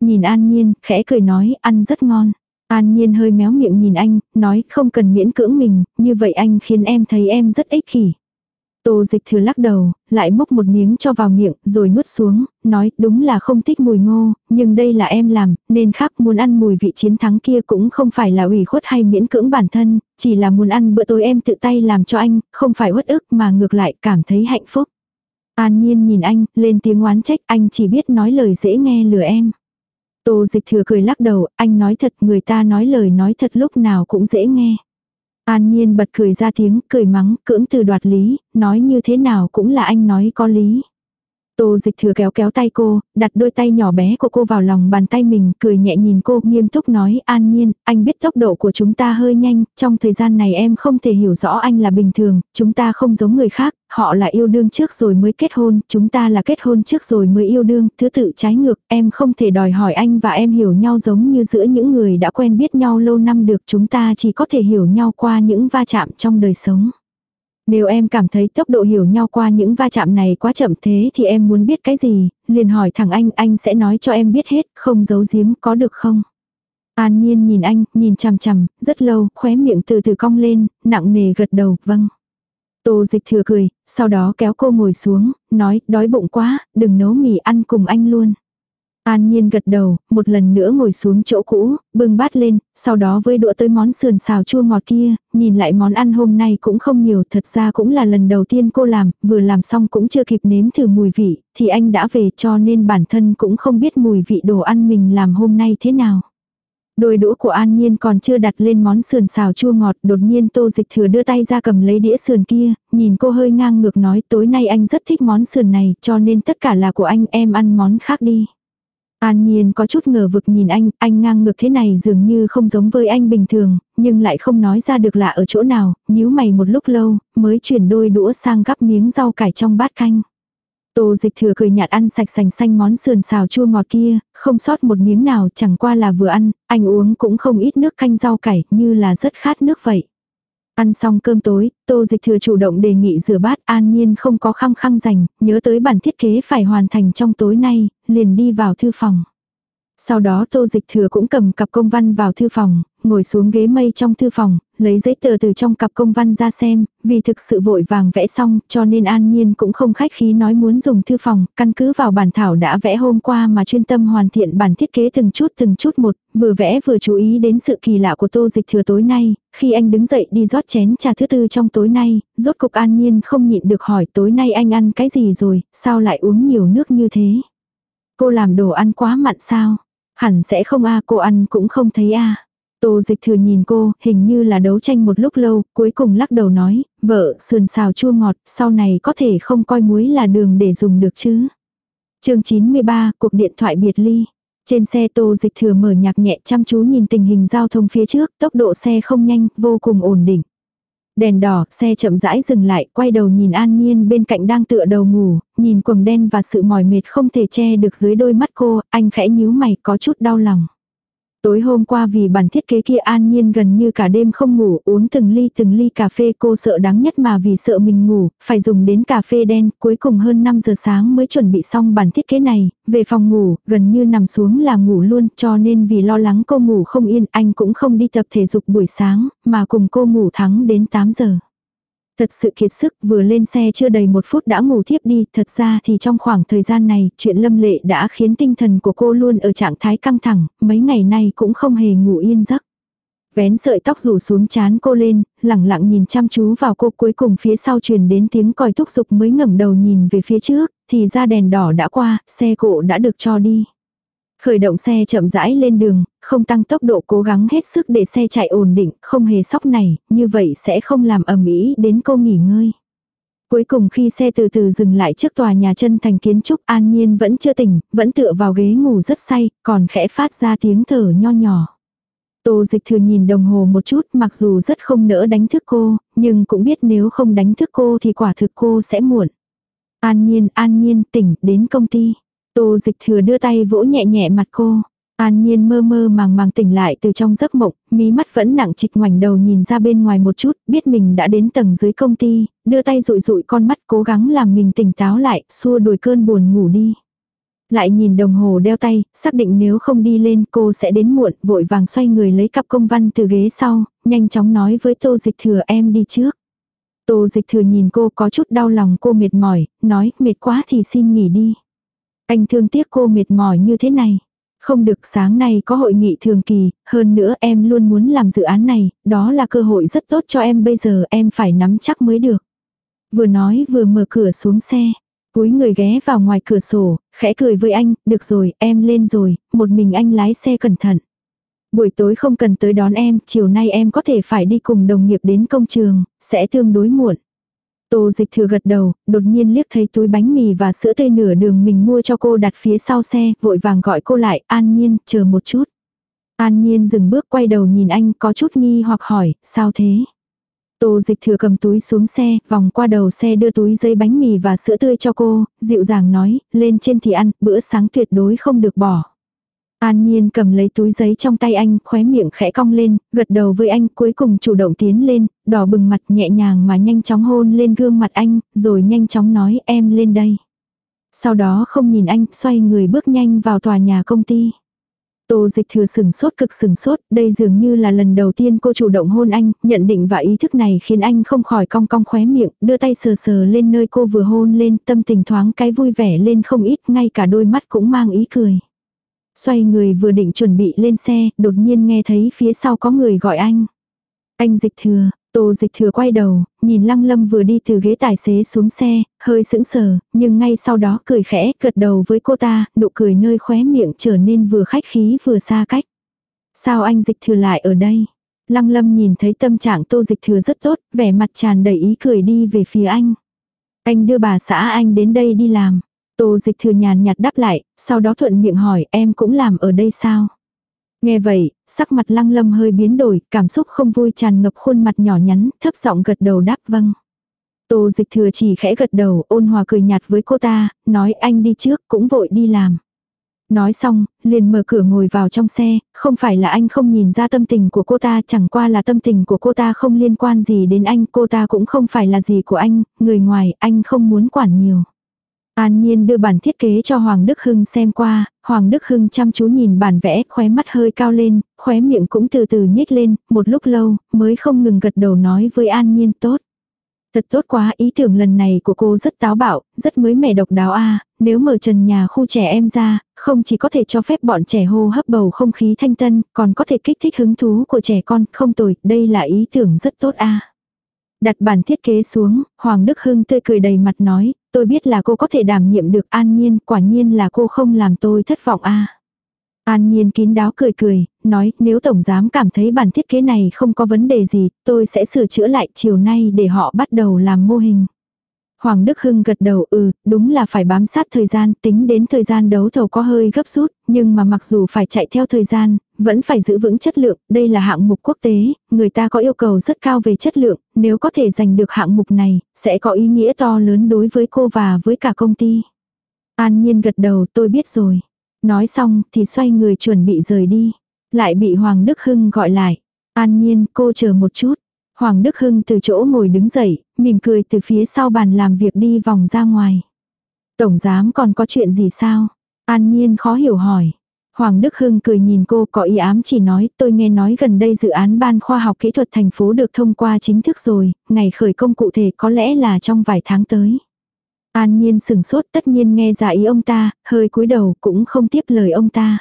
Nhìn An Nhiên, khẽ cười nói, ăn rất ngon. An Nhiên hơi méo miệng nhìn anh, nói không cần miễn cưỡng mình, như vậy anh khiến em thấy em rất ích kỷ. Tô dịch thừa lắc đầu, lại múc một miếng cho vào miệng, rồi nuốt xuống, nói đúng là không thích mùi ngô, nhưng đây là em làm, nên khác muốn ăn mùi vị chiến thắng kia cũng không phải là ủy khuất hay miễn cưỡng bản thân, chỉ là muốn ăn bữa tối em tự tay làm cho anh, không phải uất ức mà ngược lại cảm thấy hạnh phúc. An nhiên nhìn anh, lên tiếng oán trách, anh chỉ biết nói lời dễ nghe lừa em. Tô dịch thừa cười lắc đầu, anh nói thật người ta nói lời nói thật lúc nào cũng dễ nghe. An nhiên bật cười ra tiếng, cười mắng, cưỡng từ đoạt lý, nói như thế nào cũng là anh nói có lý. Tô dịch thừa kéo kéo tay cô, đặt đôi tay nhỏ bé của cô vào lòng bàn tay mình, cười nhẹ nhìn cô, nghiêm túc nói, an nhiên, anh biết tốc độ của chúng ta hơi nhanh, trong thời gian này em không thể hiểu rõ anh là bình thường, chúng ta không giống người khác, họ là yêu đương trước rồi mới kết hôn, chúng ta là kết hôn trước rồi mới yêu đương, thứ tự trái ngược, em không thể đòi hỏi anh và em hiểu nhau giống như giữa những người đã quen biết nhau lâu năm được, chúng ta chỉ có thể hiểu nhau qua những va chạm trong đời sống. Nếu em cảm thấy tốc độ hiểu nhau qua những va chạm này quá chậm thế thì em muốn biết cái gì, liền hỏi thẳng anh, anh sẽ nói cho em biết hết, không giấu giếm, có được không? An nhiên nhìn anh, nhìn chằm chằm, rất lâu, khóe miệng từ từ cong lên, nặng nề gật đầu, vâng. Tô dịch thừa cười, sau đó kéo cô ngồi xuống, nói, đói bụng quá, đừng nấu mì ăn cùng anh luôn. An Nhiên gật đầu, một lần nữa ngồi xuống chỗ cũ, bưng bát lên, sau đó với đũa tới món sườn xào chua ngọt kia, nhìn lại món ăn hôm nay cũng không nhiều, thật ra cũng là lần đầu tiên cô làm, vừa làm xong cũng chưa kịp nếm thử mùi vị, thì anh đã về cho nên bản thân cũng không biết mùi vị đồ ăn mình làm hôm nay thế nào. Đôi đũa của An Nhiên còn chưa đặt lên món sườn xào chua ngọt, đột nhiên Tô Dịch Thừa đưa tay ra cầm lấy đĩa sườn kia, nhìn cô hơi ngang ngược nói tối nay anh rất thích món sườn này, cho nên tất cả là của anh, em ăn món khác đi. An Nhiên có chút ngờ vực nhìn anh, anh ngang ngược thế này dường như không giống với anh bình thường, nhưng lại không nói ra được lạ ở chỗ nào, nhíu mày một lúc lâu, mới chuyển đôi đũa sang gắp miếng rau cải trong bát canh. Tô dịch thừa cười nhạt ăn sạch sành xanh món sườn xào chua ngọt kia, không sót một miếng nào chẳng qua là vừa ăn, anh uống cũng không ít nước canh rau cải, như là rất khát nước vậy. Ăn xong cơm tối, tô dịch thừa chủ động đề nghị rửa bát an nhiên không có khăng khăng dành, nhớ tới bản thiết kế phải hoàn thành trong tối nay, liền đi vào thư phòng. Sau đó tô dịch thừa cũng cầm cặp công văn vào thư phòng, ngồi xuống ghế mây trong thư phòng, lấy giấy tờ từ trong cặp công văn ra xem, vì thực sự vội vàng vẽ xong, cho nên an nhiên cũng không khách khí nói muốn dùng thư phòng, căn cứ vào bản thảo đã vẽ hôm qua mà chuyên tâm hoàn thiện bản thiết kế từng chút từng chút một, vừa vẽ vừa chú ý đến sự kỳ lạ của tô dịch thừa tối nay, khi anh đứng dậy đi rót chén trà thứ tư trong tối nay, rốt cục an nhiên không nhịn được hỏi tối nay anh ăn cái gì rồi, sao lại uống nhiều nước như thế. Cô làm đồ ăn quá mặn sao? Hẳn sẽ không a cô ăn cũng không thấy a Tô dịch thừa nhìn cô, hình như là đấu tranh một lúc lâu, cuối cùng lắc đầu nói, vợ, sườn xào chua ngọt, sau này có thể không coi muối là đường để dùng được chứ. chương 93, cuộc điện thoại biệt ly. Trên xe tô dịch thừa mở nhạc nhẹ chăm chú nhìn tình hình giao thông phía trước, tốc độ xe không nhanh, vô cùng ổn định. Đèn đỏ, xe chậm rãi dừng lại, quay đầu nhìn An Nhiên bên cạnh đang tựa đầu ngủ, nhìn quầng đen và sự mỏi mệt không thể che được dưới đôi mắt cô, anh khẽ nhíu mày có chút đau lòng. Tối hôm qua vì bản thiết kế kia an nhiên gần như cả đêm không ngủ uống từng ly từng ly cà phê cô sợ đáng nhất mà vì sợ mình ngủ, phải dùng đến cà phê đen, cuối cùng hơn 5 giờ sáng mới chuẩn bị xong bản thiết kế này, về phòng ngủ, gần như nằm xuống là ngủ luôn cho nên vì lo lắng cô ngủ không yên anh cũng không đi tập thể dục buổi sáng, mà cùng cô ngủ thắng đến 8 giờ. Thật sự kiệt sức vừa lên xe chưa đầy một phút đã ngủ thiếp đi, thật ra thì trong khoảng thời gian này, chuyện lâm lệ đã khiến tinh thần của cô luôn ở trạng thái căng thẳng, mấy ngày nay cũng không hề ngủ yên giấc. Vén sợi tóc rủ xuống chán cô lên, lẳng lặng nhìn chăm chú vào cô cuối cùng phía sau truyền đến tiếng còi thúc giục mới ngẩng đầu nhìn về phía trước, thì ra đèn đỏ đã qua, xe cộ đã được cho đi. Khởi động xe chậm rãi lên đường, không tăng tốc độ cố gắng hết sức để xe chạy ổn định, không hề sóc này, như vậy sẽ không làm ầm ĩ đến cô nghỉ ngơi. Cuối cùng khi xe từ từ dừng lại trước tòa nhà chân thành kiến trúc an nhiên vẫn chưa tỉnh, vẫn tựa vào ghế ngủ rất say, còn khẽ phát ra tiếng thở nho nhỏ. Tô dịch thừa nhìn đồng hồ một chút mặc dù rất không nỡ đánh thức cô, nhưng cũng biết nếu không đánh thức cô thì quả thực cô sẽ muộn. An nhiên, an nhiên, tỉnh, đến công ty. Tô dịch thừa đưa tay vỗ nhẹ nhẹ mặt cô. An nhiên mơ mơ màng màng tỉnh lại từ trong giấc mộng, mí mắt vẫn nặng trịch ngoảnh đầu nhìn ra bên ngoài một chút, biết mình đã đến tầng dưới công ty, đưa tay rụi rụi con mắt cố gắng làm mình tỉnh táo lại, xua đuổi cơn buồn ngủ đi. Lại nhìn đồng hồ đeo tay, xác định nếu không đi lên cô sẽ đến muộn, vội vàng xoay người lấy cặp công văn từ ghế sau, nhanh chóng nói với tô dịch thừa em đi trước. Tô dịch thừa nhìn cô có chút đau lòng cô mệt mỏi, nói mệt quá thì xin nghỉ đi. Anh thương tiếc cô mệt mỏi như thế này. Không được sáng nay có hội nghị thường kỳ, hơn nữa em luôn muốn làm dự án này, đó là cơ hội rất tốt cho em bây giờ em phải nắm chắc mới được. Vừa nói vừa mở cửa xuống xe. Cúi người ghé vào ngoài cửa sổ, khẽ cười với anh, được rồi, em lên rồi, một mình anh lái xe cẩn thận. Buổi tối không cần tới đón em, chiều nay em có thể phải đi cùng đồng nghiệp đến công trường, sẽ tương đối muộn. Tô dịch thừa gật đầu, đột nhiên liếc thấy túi bánh mì và sữa tươi nửa đường mình mua cho cô đặt phía sau xe, vội vàng gọi cô lại, an nhiên, chờ một chút. An nhiên dừng bước quay đầu nhìn anh có chút nghi hoặc hỏi, sao thế? Tô dịch thừa cầm túi xuống xe, vòng qua đầu xe đưa túi dây bánh mì và sữa tươi cho cô, dịu dàng nói, lên trên thì ăn, bữa sáng tuyệt đối không được bỏ. An Nhiên cầm lấy túi giấy trong tay anh, khóe miệng khẽ cong lên, gật đầu với anh, cuối cùng chủ động tiến lên, đỏ bừng mặt nhẹ nhàng mà nhanh chóng hôn lên gương mặt anh, rồi nhanh chóng nói em lên đây. Sau đó không nhìn anh, xoay người bước nhanh vào tòa nhà công ty. Tô dịch thừa sừng sốt cực sừng sốt, đây dường như là lần đầu tiên cô chủ động hôn anh, nhận định và ý thức này khiến anh không khỏi cong cong khóe miệng, đưa tay sờ sờ lên nơi cô vừa hôn lên, tâm tình thoáng cái vui vẻ lên không ít, ngay cả đôi mắt cũng mang ý cười. Xoay người vừa định chuẩn bị lên xe, đột nhiên nghe thấy phía sau có người gọi anh. Anh dịch thừa, Tô dịch thừa quay đầu, nhìn lăng lâm vừa đi từ ghế tài xế xuống xe, hơi sững sờ, nhưng ngay sau đó cười khẽ, gật đầu với cô ta, nụ cười nơi khóe miệng trở nên vừa khách khí vừa xa cách. Sao anh dịch thừa lại ở đây? Lăng lâm nhìn thấy tâm trạng tô dịch thừa rất tốt, vẻ mặt tràn đầy ý cười đi về phía anh. Anh đưa bà xã anh đến đây đi làm. Tô dịch thừa nhàn nhạt đáp lại, sau đó thuận miệng hỏi em cũng làm ở đây sao? Nghe vậy, sắc mặt lăng lâm hơi biến đổi, cảm xúc không vui tràn ngập khuôn mặt nhỏ nhắn, thấp giọng gật đầu đáp vâng. Tô dịch thừa chỉ khẽ gật đầu, ôn hòa cười nhạt với cô ta, nói anh đi trước, cũng vội đi làm. Nói xong, liền mở cửa ngồi vào trong xe, không phải là anh không nhìn ra tâm tình của cô ta, chẳng qua là tâm tình của cô ta không liên quan gì đến anh, cô ta cũng không phải là gì của anh, người ngoài, anh không muốn quản nhiều. An Nhiên đưa bản thiết kế cho Hoàng Đức Hưng xem qua, Hoàng Đức Hưng chăm chú nhìn bản vẽ, khóe mắt hơi cao lên, khóe miệng cũng từ từ nhếch lên, một lúc lâu, mới không ngừng gật đầu nói với An Nhiên tốt. Thật tốt quá, ý tưởng lần này của cô rất táo bạo, rất mới mẻ độc đáo a nếu mở trần nhà khu trẻ em ra, không chỉ có thể cho phép bọn trẻ hô hấp bầu không khí thanh tân, còn có thể kích thích hứng thú của trẻ con, không tồi, đây là ý tưởng rất tốt a Đặt bản thiết kế xuống, Hoàng Đức Hưng tươi cười đầy mặt nói, tôi biết là cô có thể đảm nhiệm được an nhiên, quả nhiên là cô không làm tôi thất vọng a. An nhiên kín đáo cười cười, nói nếu tổng giám cảm thấy bản thiết kế này không có vấn đề gì, tôi sẽ sửa chữa lại chiều nay để họ bắt đầu làm mô hình. Hoàng Đức Hưng gật đầu ừ, đúng là phải bám sát thời gian, tính đến thời gian đấu thầu có hơi gấp rút, nhưng mà mặc dù phải chạy theo thời gian, vẫn phải giữ vững chất lượng, đây là hạng mục quốc tế, người ta có yêu cầu rất cao về chất lượng, nếu có thể giành được hạng mục này, sẽ có ý nghĩa to lớn đối với cô và với cả công ty. An Nhiên gật đầu tôi biết rồi. Nói xong thì xoay người chuẩn bị rời đi. Lại bị Hoàng Đức Hưng gọi lại. An Nhiên cô chờ một chút. Hoàng Đức Hưng từ chỗ ngồi đứng dậy, mỉm cười từ phía sau bàn làm việc đi vòng ra ngoài. Tổng giám còn có chuyện gì sao? An Nhiên khó hiểu hỏi. Hoàng Đức Hưng cười nhìn cô có ý ám chỉ nói tôi nghe nói gần đây dự án ban khoa học kỹ thuật thành phố được thông qua chính thức rồi, ngày khởi công cụ thể có lẽ là trong vài tháng tới. An Nhiên sừng sốt tất nhiên nghe ra ý ông ta, hơi cúi đầu cũng không tiếp lời ông ta.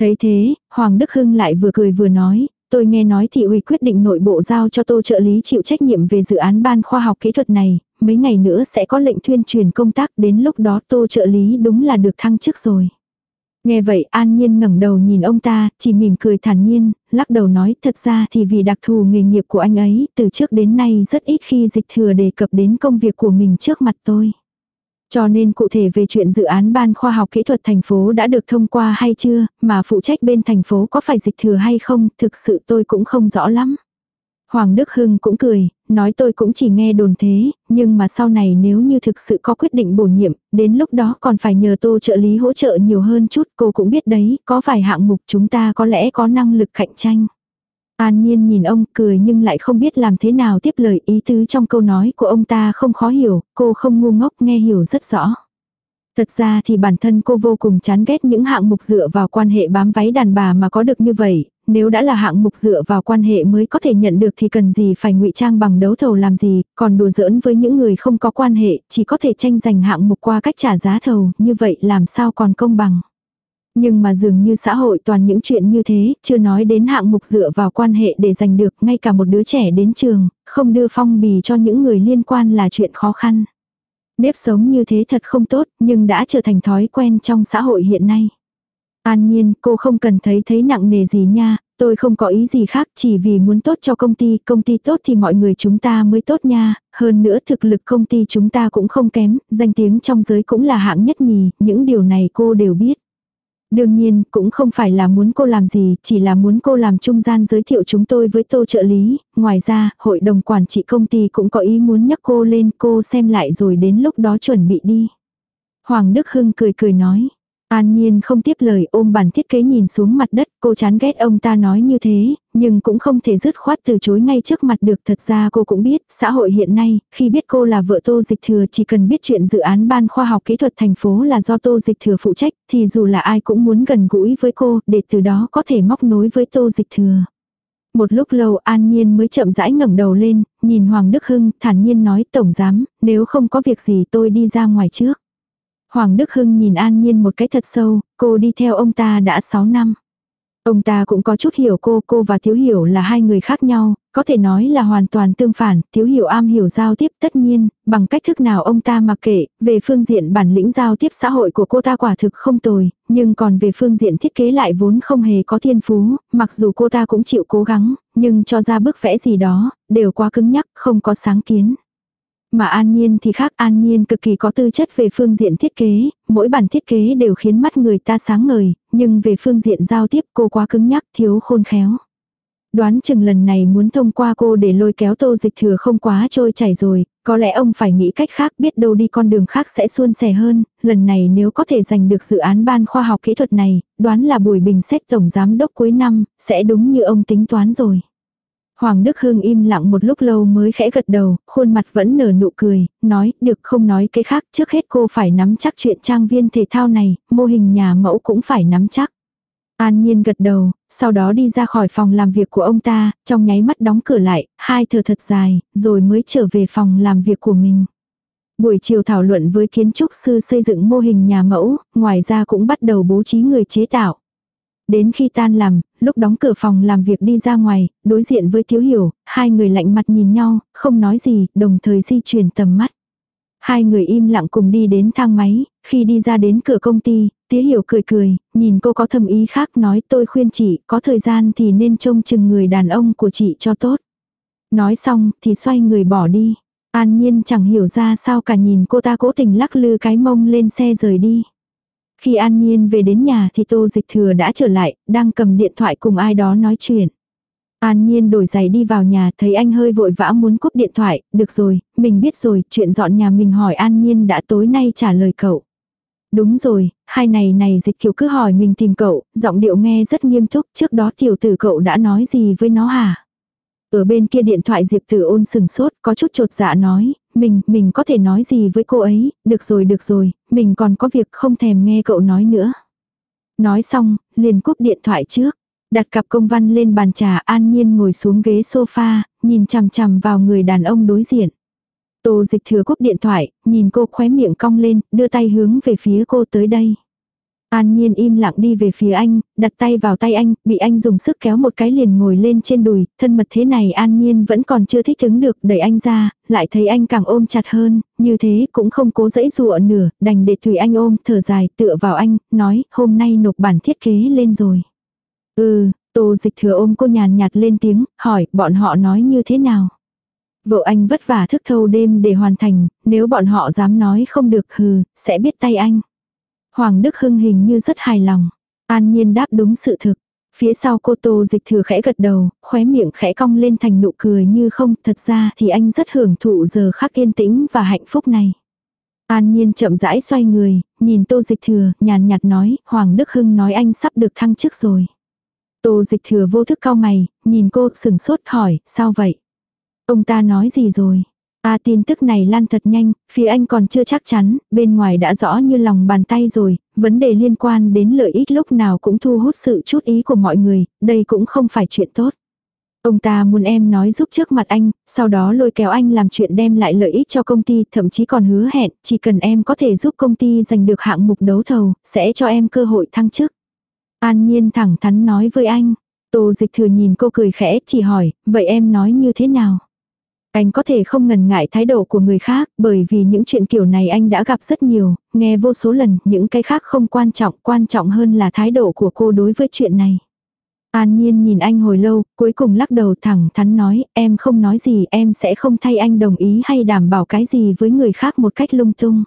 Thấy thế, Hoàng Đức Hưng lại vừa cười vừa nói, tôi nghe nói thị ủy quyết định nội bộ giao cho tô trợ lý chịu trách nhiệm về dự án ban khoa học kỹ thuật này, mấy ngày nữa sẽ có lệnh tuyên truyền công tác đến lúc đó tô trợ lý đúng là được thăng chức rồi. Nghe vậy an nhiên ngẩng đầu nhìn ông ta, chỉ mỉm cười thản nhiên, lắc đầu nói thật ra thì vì đặc thù nghề nghiệp của anh ấy, từ trước đến nay rất ít khi dịch thừa đề cập đến công việc của mình trước mặt tôi. Cho nên cụ thể về chuyện dự án ban khoa học kỹ thuật thành phố đã được thông qua hay chưa, mà phụ trách bên thành phố có phải dịch thừa hay không, thực sự tôi cũng không rõ lắm. Hoàng Đức Hưng cũng cười, nói tôi cũng chỉ nghe đồn thế, nhưng mà sau này nếu như thực sự có quyết định bổ nhiệm, đến lúc đó còn phải nhờ tô trợ lý hỗ trợ nhiều hơn chút, cô cũng biết đấy, có vài hạng mục chúng ta có lẽ có năng lực cạnh tranh. An Nhiên nhìn ông cười nhưng lại không biết làm thế nào tiếp lời ý tứ trong câu nói của ông ta không khó hiểu, cô không ngu ngốc nghe hiểu rất rõ. Thật ra thì bản thân cô vô cùng chán ghét những hạng mục dựa vào quan hệ bám váy đàn bà mà có được như vậy, nếu đã là hạng mục dựa vào quan hệ mới có thể nhận được thì cần gì phải ngụy trang bằng đấu thầu làm gì, còn đùa giỡn với những người không có quan hệ, chỉ có thể tranh giành hạng mục qua cách trả giá thầu, như vậy làm sao còn công bằng. Nhưng mà dường như xã hội toàn những chuyện như thế, chưa nói đến hạng mục dựa vào quan hệ để giành được ngay cả một đứa trẻ đến trường, không đưa phong bì cho những người liên quan là chuyện khó khăn. Nếp sống như thế thật không tốt, nhưng đã trở thành thói quen trong xã hội hiện nay. An nhiên, cô không cần thấy thấy nặng nề gì nha, tôi không có ý gì khác chỉ vì muốn tốt cho công ty, công ty tốt thì mọi người chúng ta mới tốt nha, hơn nữa thực lực công ty chúng ta cũng không kém, danh tiếng trong giới cũng là hạng nhất nhì, những điều này cô đều biết. Đương nhiên, cũng không phải là muốn cô làm gì, chỉ là muốn cô làm trung gian giới thiệu chúng tôi với tô trợ lý. Ngoài ra, hội đồng quản trị công ty cũng có ý muốn nhắc cô lên cô xem lại rồi đến lúc đó chuẩn bị đi. Hoàng Đức Hưng cười cười nói. An Nhiên không tiếp lời ôm bản thiết kế nhìn xuống mặt đất, cô chán ghét ông ta nói như thế, nhưng cũng không thể dứt khoát từ chối ngay trước mặt được. Thật ra cô cũng biết, xã hội hiện nay, khi biết cô là vợ Tô Dịch Thừa chỉ cần biết chuyện dự án ban khoa học kỹ thuật thành phố là do Tô Dịch Thừa phụ trách, thì dù là ai cũng muốn gần gũi với cô, để từ đó có thể móc nối với Tô Dịch Thừa. Một lúc lâu An Nhiên mới chậm rãi ngẩng đầu lên, nhìn Hoàng Đức Hưng, thản nhiên nói Tổng Giám, nếu không có việc gì tôi đi ra ngoài trước. Hoàng Đức Hưng nhìn An Nhiên một cái thật sâu, cô đi theo ông ta đã 6 năm. Ông ta cũng có chút hiểu cô, cô và Thiếu Hiểu là hai người khác nhau, có thể nói là hoàn toàn tương phản, Thiếu Hiểu am hiểu giao tiếp tất nhiên, bằng cách thức nào ông ta mặc kệ, về phương diện bản lĩnh giao tiếp xã hội của cô ta quả thực không tồi, nhưng còn về phương diện thiết kế lại vốn không hề có thiên phú, mặc dù cô ta cũng chịu cố gắng, nhưng cho ra bức vẽ gì đó, đều quá cứng nhắc, không có sáng kiến. Mà An Nhiên thì khác An Nhiên cực kỳ có tư chất về phương diện thiết kế, mỗi bản thiết kế đều khiến mắt người ta sáng ngời, nhưng về phương diện giao tiếp cô quá cứng nhắc thiếu khôn khéo. Đoán chừng lần này muốn thông qua cô để lôi kéo tô dịch thừa không quá trôi chảy rồi, có lẽ ông phải nghĩ cách khác biết đâu đi con đường khác sẽ suôn sẻ hơn, lần này nếu có thể giành được dự án ban khoa học kỹ thuật này, đoán là buổi bình xét tổng giám đốc cuối năm, sẽ đúng như ông tính toán rồi. Hoàng Đức Hưng im lặng một lúc lâu mới khẽ gật đầu, khuôn mặt vẫn nở nụ cười, nói, được không nói cái khác, trước hết cô phải nắm chắc chuyện trang viên thể thao này, mô hình nhà mẫu cũng phải nắm chắc. An Nhiên gật đầu, sau đó đi ra khỏi phòng làm việc của ông ta, trong nháy mắt đóng cửa lại, hai thở thật dài, rồi mới trở về phòng làm việc của mình. Buổi chiều thảo luận với kiến trúc sư xây dựng mô hình nhà mẫu, ngoài ra cũng bắt đầu bố trí người chế tạo. Đến khi tan làm, lúc đóng cửa phòng làm việc đi ra ngoài, đối diện với Thiếu Hiểu, hai người lạnh mặt nhìn nhau, không nói gì, đồng thời di chuyển tầm mắt. Hai người im lặng cùng đi đến thang máy, khi đi ra đến cửa công ty, Tía Hiểu cười cười, nhìn cô có thầm ý khác nói tôi khuyên chị, có thời gian thì nên trông chừng người đàn ông của chị cho tốt. Nói xong thì xoay người bỏ đi. An nhiên chẳng hiểu ra sao cả nhìn cô ta cố tình lắc lư cái mông lên xe rời đi. Khi An Nhiên về đến nhà thì Tô Dịch Thừa đã trở lại, đang cầm điện thoại cùng ai đó nói chuyện. An Nhiên đổi giày đi vào nhà, thấy anh hơi vội vã muốn cúp điện thoại, được rồi, mình biết rồi, chuyện dọn nhà mình hỏi An Nhiên đã tối nay trả lời cậu. Đúng rồi, hai này này dịch kiều cứ hỏi mình tìm cậu, giọng điệu nghe rất nghiêm túc, trước đó tiểu tử cậu đã nói gì với nó hả? Ở bên kia điện thoại Diệp Tử ôn sừng sốt, có chút trột dạ nói, mình, mình có thể nói gì với cô ấy, được rồi được rồi, mình còn có việc không thèm nghe cậu nói nữa. Nói xong, liền cúp điện thoại trước. Đặt cặp công văn lên bàn trà an nhiên ngồi xuống ghế sofa, nhìn chằm chằm vào người đàn ông đối diện. Tô dịch thừa cúp điện thoại, nhìn cô khóe miệng cong lên, đưa tay hướng về phía cô tới đây. An Nhiên im lặng đi về phía anh, đặt tay vào tay anh, bị anh dùng sức kéo một cái liền ngồi lên trên đùi, thân mật thế này An Nhiên vẫn còn chưa thích ứng được, đẩy anh ra, lại thấy anh càng ôm chặt hơn, như thế cũng không cố dãy dụa nửa, đành để tùy anh ôm, thở dài, tựa vào anh, nói, hôm nay nộp bản thiết kế lên rồi. Ừ, tô dịch thừa ôm cô nhàn nhạt lên tiếng, hỏi, bọn họ nói như thế nào? Vợ anh vất vả thức thâu đêm để hoàn thành, nếu bọn họ dám nói không được hừ, sẽ biết tay anh. Hoàng Đức Hưng hình như rất hài lòng. An Nhiên đáp đúng sự thực. Phía sau cô Tô Dịch Thừa khẽ gật đầu, khóe miệng khẽ cong lên thành nụ cười như không, thật ra thì anh rất hưởng thụ giờ khắc yên tĩnh và hạnh phúc này. An Nhiên chậm rãi xoay người, nhìn Tô Dịch Thừa, nhàn nhạt nói, Hoàng Đức Hưng nói anh sắp được thăng chức rồi. Tô Dịch Thừa vô thức cau mày, nhìn cô sừng sốt hỏi, sao vậy? Ông ta nói gì rồi? À tin tức này lan thật nhanh, phía anh còn chưa chắc chắn, bên ngoài đã rõ như lòng bàn tay rồi, vấn đề liên quan đến lợi ích lúc nào cũng thu hút sự chút ý của mọi người, đây cũng không phải chuyện tốt. Ông ta muốn em nói giúp trước mặt anh, sau đó lôi kéo anh làm chuyện đem lại lợi ích cho công ty, thậm chí còn hứa hẹn, chỉ cần em có thể giúp công ty giành được hạng mục đấu thầu, sẽ cho em cơ hội thăng chức. An Nhiên thẳng thắn nói với anh. Tô dịch thừa nhìn cô cười khẽ, chỉ hỏi, vậy em nói như thế nào? Anh có thể không ngần ngại thái độ của người khác, bởi vì những chuyện kiểu này anh đã gặp rất nhiều, nghe vô số lần, những cái khác không quan trọng, quan trọng hơn là thái độ của cô đối với chuyện này. An Nhiên nhìn anh hồi lâu, cuối cùng lắc đầu thẳng thắn nói, em không nói gì, em sẽ không thay anh đồng ý hay đảm bảo cái gì với người khác một cách lung tung.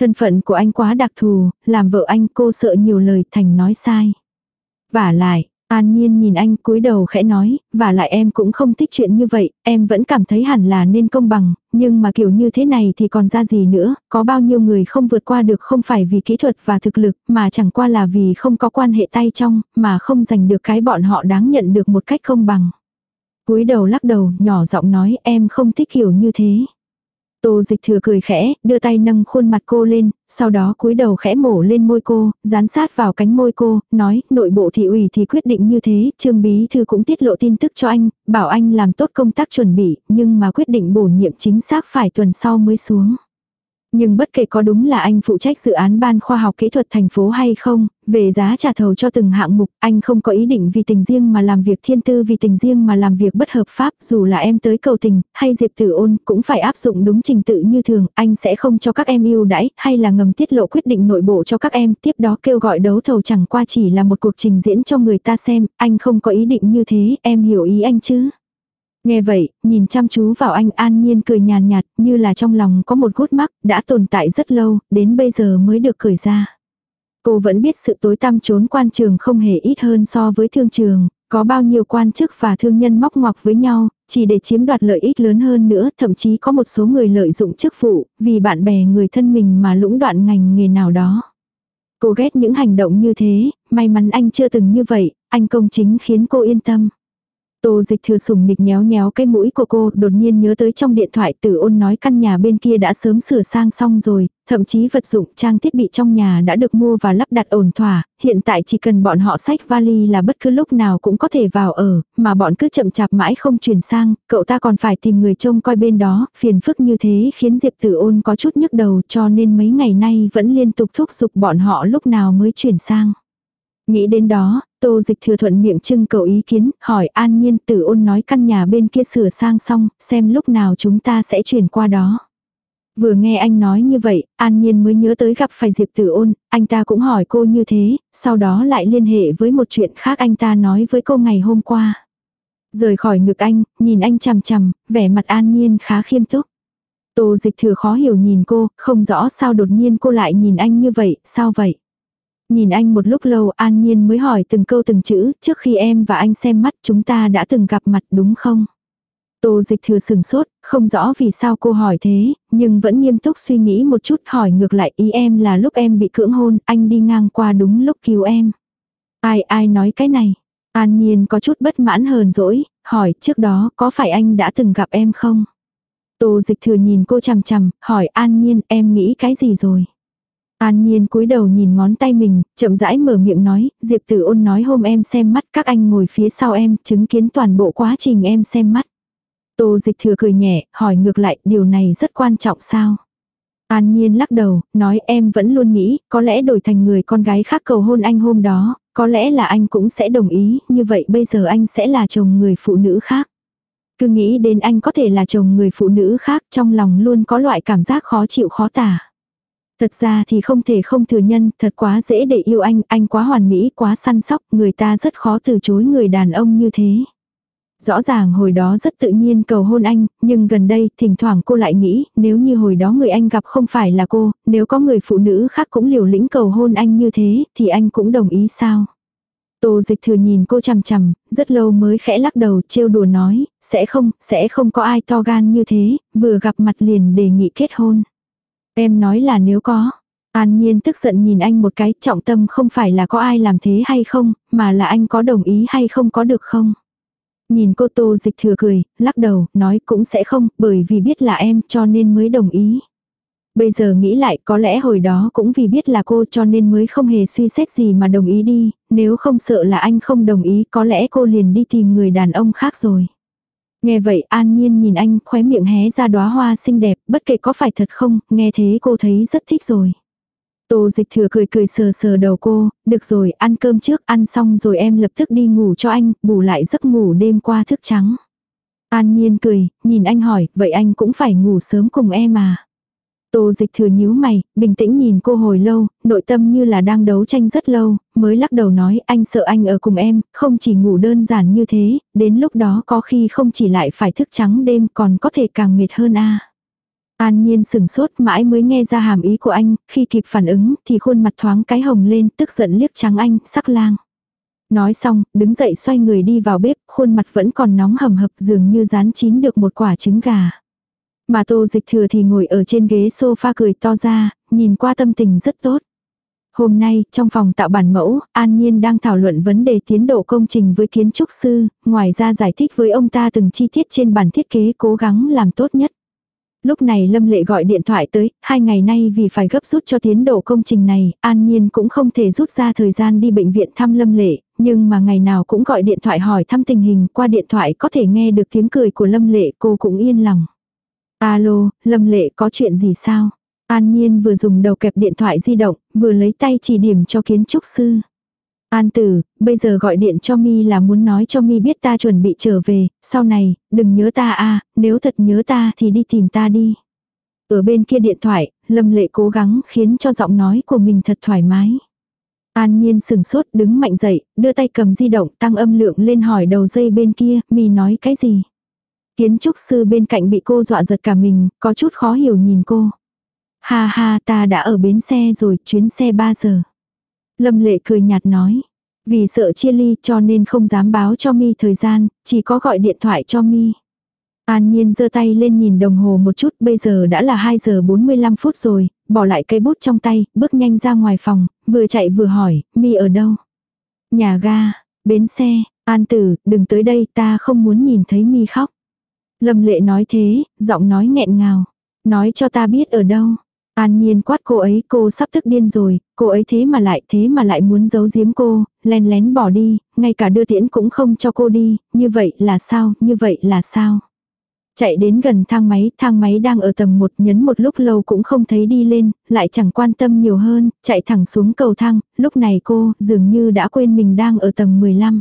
Thân phận của anh quá đặc thù, làm vợ anh cô sợ nhiều lời thành nói sai. Và lại, An Nhiên nhìn anh cúi đầu khẽ nói, và lại em cũng không thích chuyện như vậy, em vẫn cảm thấy hẳn là nên công bằng, nhưng mà kiểu như thế này thì còn ra gì nữa, có bao nhiêu người không vượt qua được không phải vì kỹ thuật và thực lực, mà chẳng qua là vì không có quan hệ tay trong, mà không giành được cái bọn họ đáng nhận được một cách công bằng. cúi đầu lắc đầu, nhỏ giọng nói em không thích kiểu như thế. Tô dịch thừa cười khẽ, đưa tay nâng khuôn mặt cô lên, sau đó cúi đầu khẽ mổ lên môi cô, dán sát vào cánh môi cô, nói, nội bộ thị ủy thì quyết định như thế, trương bí thư cũng tiết lộ tin tức cho anh, bảo anh làm tốt công tác chuẩn bị, nhưng mà quyết định bổ nhiệm chính xác phải tuần sau mới xuống. Nhưng bất kể có đúng là anh phụ trách dự án ban khoa học kỹ thuật thành phố hay không, về giá trả thầu cho từng hạng mục, anh không có ý định vì tình riêng mà làm việc thiên tư vì tình riêng mà làm việc bất hợp pháp, dù là em tới cầu tình, hay diệp tử ôn, cũng phải áp dụng đúng trình tự như thường, anh sẽ không cho các em yêu đãi, hay là ngầm tiết lộ quyết định nội bộ cho các em, tiếp đó kêu gọi đấu thầu chẳng qua chỉ là một cuộc trình diễn cho người ta xem, anh không có ý định như thế, em hiểu ý anh chứ. Nghe vậy, nhìn chăm chú vào anh an nhiên cười nhàn nhạt, như là trong lòng có một gút mắc, đã tồn tại rất lâu, đến bây giờ mới được cười ra. Cô vẫn biết sự tối tăm trốn quan trường không hề ít hơn so với thương trường, có bao nhiêu quan chức và thương nhân móc ngoặc với nhau, chỉ để chiếm đoạt lợi ích lớn hơn nữa, thậm chí có một số người lợi dụng chức vụ, vì bạn bè người thân mình mà lũng đoạn ngành nghề nào đó. Cô ghét những hành động như thế, may mắn anh chưa từng như vậy, anh công chính khiến cô yên tâm. Tô dịch thừa sùng nịch nhéo nhéo cái mũi của cô, đột nhiên nhớ tới trong điện thoại tử ôn nói căn nhà bên kia đã sớm sửa sang xong rồi, thậm chí vật dụng trang thiết bị trong nhà đã được mua và lắp đặt ổn thỏa, hiện tại chỉ cần bọn họ sách vali là bất cứ lúc nào cũng có thể vào ở, mà bọn cứ chậm chạp mãi không chuyển sang, cậu ta còn phải tìm người trông coi bên đó, phiền phức như thế khiến Diệp tử ôn có chút nhức đầu cho nên mấy ngày nay vẫn liên tục thúc giục bọn họ lúc nào mới chuyển sang. Nghĩ đến đó, Tô dịch thừa thuận miệng trưng cầu ý kiến, hỏi an nhiên tử ôn nói căn nhà bên kia sửa sang xong, xem lúc nào chúng ta sẽ chuyển qua đó. Vừa nghe anh nói như vậy, an nhiên mới nhớ tới gặp phải Diệp tử ôn, anh ta cũng hỏi cô như thế, sau đó lại liên hệ với một chuyện khác anh ta nói với cô ngày hôm qua. Rời khỏi ngực anh, nhìn anh chằm chằm, vẻ mặt an nhiên khá khiêm túc. Tô dịch thừa khó hiểu nhìn cô, không rõ sao đột nhiên cô lại nhìn anh như vậy, sao vậy? Nhìn anh một lúc lâu an nhiên mới hỏi từng câu từng chữ, trước khi em và anh xem mắt chúng ta đã từng gặp mặt đúng không? Tô dịch thừa sừng sốt, không rõ vì sao cô hỏi thế, nhưng vẫn nghiêm túc suy nghĩ một chút hỏi ngược lại ý em là lúc em bị cưỡng hôn, anh đi ngang qua đúng lúc cứu em. Ai ai nói cái này? An nhiên có chút bất mãn hờn dỗi, hỏi trước đó có phải anh đã từng gặp em không? Tô dịch thừa nhìn cô chằm chằm, hỏi an nhiên em nghĩ cái gì rồi? An Nhiên cúi đầu nhìn ngón tay mình, chậm rãi mở miệng nói, Diệp Tử Ôn nói hôm em xem mắt các anh ngồi phía sau em, chứng kiến toàn bộ quá trình em xem mắt. Tô dịch thừa cười nhẹ, hỏi ngược lại, điều này rất quan trọng sao? An Nhiên lắc đầu, nói em vẫn luôn nghĩ, có lẽ đổi thành người con gái khác cầu hôn anh hôm đó, có lẽ là anh cũng sẽ đồng ý, như vậy bây giờ anh sẽ là chồng người phụ nữ khác. Cứ nghĩ đến anh có thể là chồng người phụ nữ khác trong lòng luôn có loại cảm giác khó chịu khó tả. Thật ra thì không thể không thừa nhân, thật quá dễ để yêu anh, anh quá hoàn mỹ, quá săn sóc, người ta rất khó từ chối người đàn ông như thế. Rõ ràng hồi đó rất tự nhiên cầu hôn anh, nhưng gần đây thỉnh thoảng cô lại nghĩ nếu như hồi đó người anh gặp không phải là cô, nếu có người phụ nữ khác cũng liều lĩnh cầu hôn anh như thế thì anh cũng đồng ý sao. Tô dịch thừa nhìn cô chằm chằm, rất lâu mới khẽ lắc đầu trêu đùa nói, sẽ không, sẽ không có ai to gan như thế, vừa gặp mặt liền đề nghị kết hôn. Em nói là nếu có. An Nhiên tức giận nhìn anh một cái, trọng tâm không phải là có ai làm thế hay không, mà là anh có đồng ý hay không có được không. Nhìn cô Tô Dịch thừa cười, lắc đầu, nói cũng sẽ không, bởi vì biết là em cho nên mới đồng ý. Bây giờ nghĩ lại có lẽ hồi đó cũng vì biết là cô cho nên mới không hề suy xét gì mà đồng ý đi, nếu không sợ là anh không đồng ý có lẽ cô liền đi tìm người đàn ông khác rồi. Nghe vậy an nhiên nhìn anh khóe miệng hé ra đóa hoa xinh đẹp, bất kể có phải thật không, nghe thế cô thấy rất thích rồi. Tô dịch thừa cười cười sờ sờ đầu cô, được rồi, ăn cơm trước, ăn xong rồi em lập tức đi ngủ cho anh, bù lại giấc ngủ đêm qua thức trắng. An Nhiên cười, nhìn anh hỏi, vậy anh cũng phải ngủ sớm cùng em à. Tô dịch thừa nhíu mày, bình tĩnh nhìn cô hồi lâu, nội tâm như là đang đấu tranh rất lâu, mới lắc đầu nói anh sợ anh ở cùng em, không chỉ ngủ đơn giản như thế, đến lúc đó có khi không chỉ lại phải thức trắng đêm còn có thể càng mệt hơn a An nhiên sừng sốt mãi mới nghe ra hàm ý của anh, khi kịp phản ứng thì khuôn mặt thoáng cái hồng lên tức giận liếc trắng anh, sắc lang. Nói xong, đứng dậy xoay người đi vào bếp, khuôn mặt vẫn còn nóng hầm hập dường như rán chín được một quả trứng gà. Mà tô dịch thừa thì ngồi ở trên ghế sofa cười to ra, nhìn qua tâm tình rất tốt. Hôm nay, trong phòng tạo bản mẫu, An Nhiên đang thảo luận vấn đề tiến độ công trình với kiến trúc sư, ngoài ra giải thích với ông ta từng chi tiết trên bản thiết kế cố gắng làm tốt nhất. Lúc này Lâm Lệ gọi điện thoại tới, hai ngày nay vì phải gấp rút cho tiến độ công trình này, An Nhiên cũng không thể rút ra thời gian đi bệnh viện thăm Lâm Lệ, nhưng mà ngày nào cũng gọi điện thoại hỏi thăm tình hình, qua điện thoại có thể nghe được tiếng cười của Lâm Lệ cô cũng yên lòng. Alo, Lâm Lệ có chuyện gì sao? An Nhiên vừa dùng đầu kẹp điện thoại di động, vừa lấy tay chỉ điểm cho kiến trúc sư. An tử, bây giờ gọi điện cho mi là muốn nói cho mi biết ta chuẩn bị trở về, sau này, đừng nhớ ta a nếu thật nhớ ta thì đi tìm ta đi. Ở bên kia điện thoại, Lâm Lệ cố gắng khiến cho giọng nói của mình thật thoải mái. An Nhiên sừng sốt đứng mạnh dậy, đưa tay cầm di động tăng âm lượng lên hỏi đầu dây bên kia, mi nói cái gì. Kiến trúc sư bên cạnh bị cô dọa giật cả mình, có chút khó hiểu nhìn cô. Ha ha ta đã ở bến xe rồi, chuyến xe 3 giờ. Lâm lệ cười nhạt nói. Vì sợ chia ly cho nên không dám báo cho mi thời gian, chỉ có gọi điện thoại cho mi. An Nhiên giơ tay lên nhìn đồng hồ một chút, bây giờ đã là 2 giờ 45 phút rồi, bỏ lại cây bút trong tay, bước nhanh ra ngoài phòng, vừa chạy vừa hỏi, mi ở đâu? Nhà ga, bến xe, An Tử, đừng tới đây, ta không muốn nhìn thấy mi khóc. Lâm lệ nói thế, giọng nói nghẹn ngào. Nói cho ta biết ở đâu. An nhiên quát cô ấy, cô sắp tức điên rồi, cô ấy thế mà lại thế mà lại muốn giấu giếm cô, len lén bỏ đi, ngay cả đưa tiễn cũng không cho cô đi, như vậy là sao, như vậy là sao. Chạy đến gần thang máy, thang máy đang ở tầng 1 nhấn một lúc lâu cũng không thấy đi lên, lại chẳng quan tâm nhiều hơn, chạy thẳng xuống cầu thang, lúc này cô dường như đã quên mình đang ở tầng 15.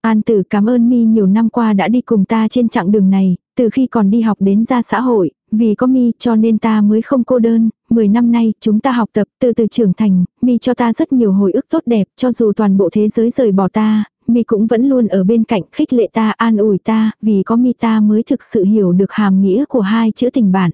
An tử cảm ơn mi nhiều năm qua đã đi cùng ta trên chặng đường này, từ khi còn đi học đến ra xã hội, vì có mi cho nên ta mới không cô đơn, 10 năm nay chúng ta học tập từ từ trưởng thành, mi cho ta rất nhiều hồi ức tốt đẹp cho dù toàn bộ thế giới rời bỏ ta, mi cũng vẫn luôn ở bên cạnh khích lệ ta an ủi ta, vì có mi ta mới thực sự hiểu được hàm nghĩa của hai chữ tình bạn.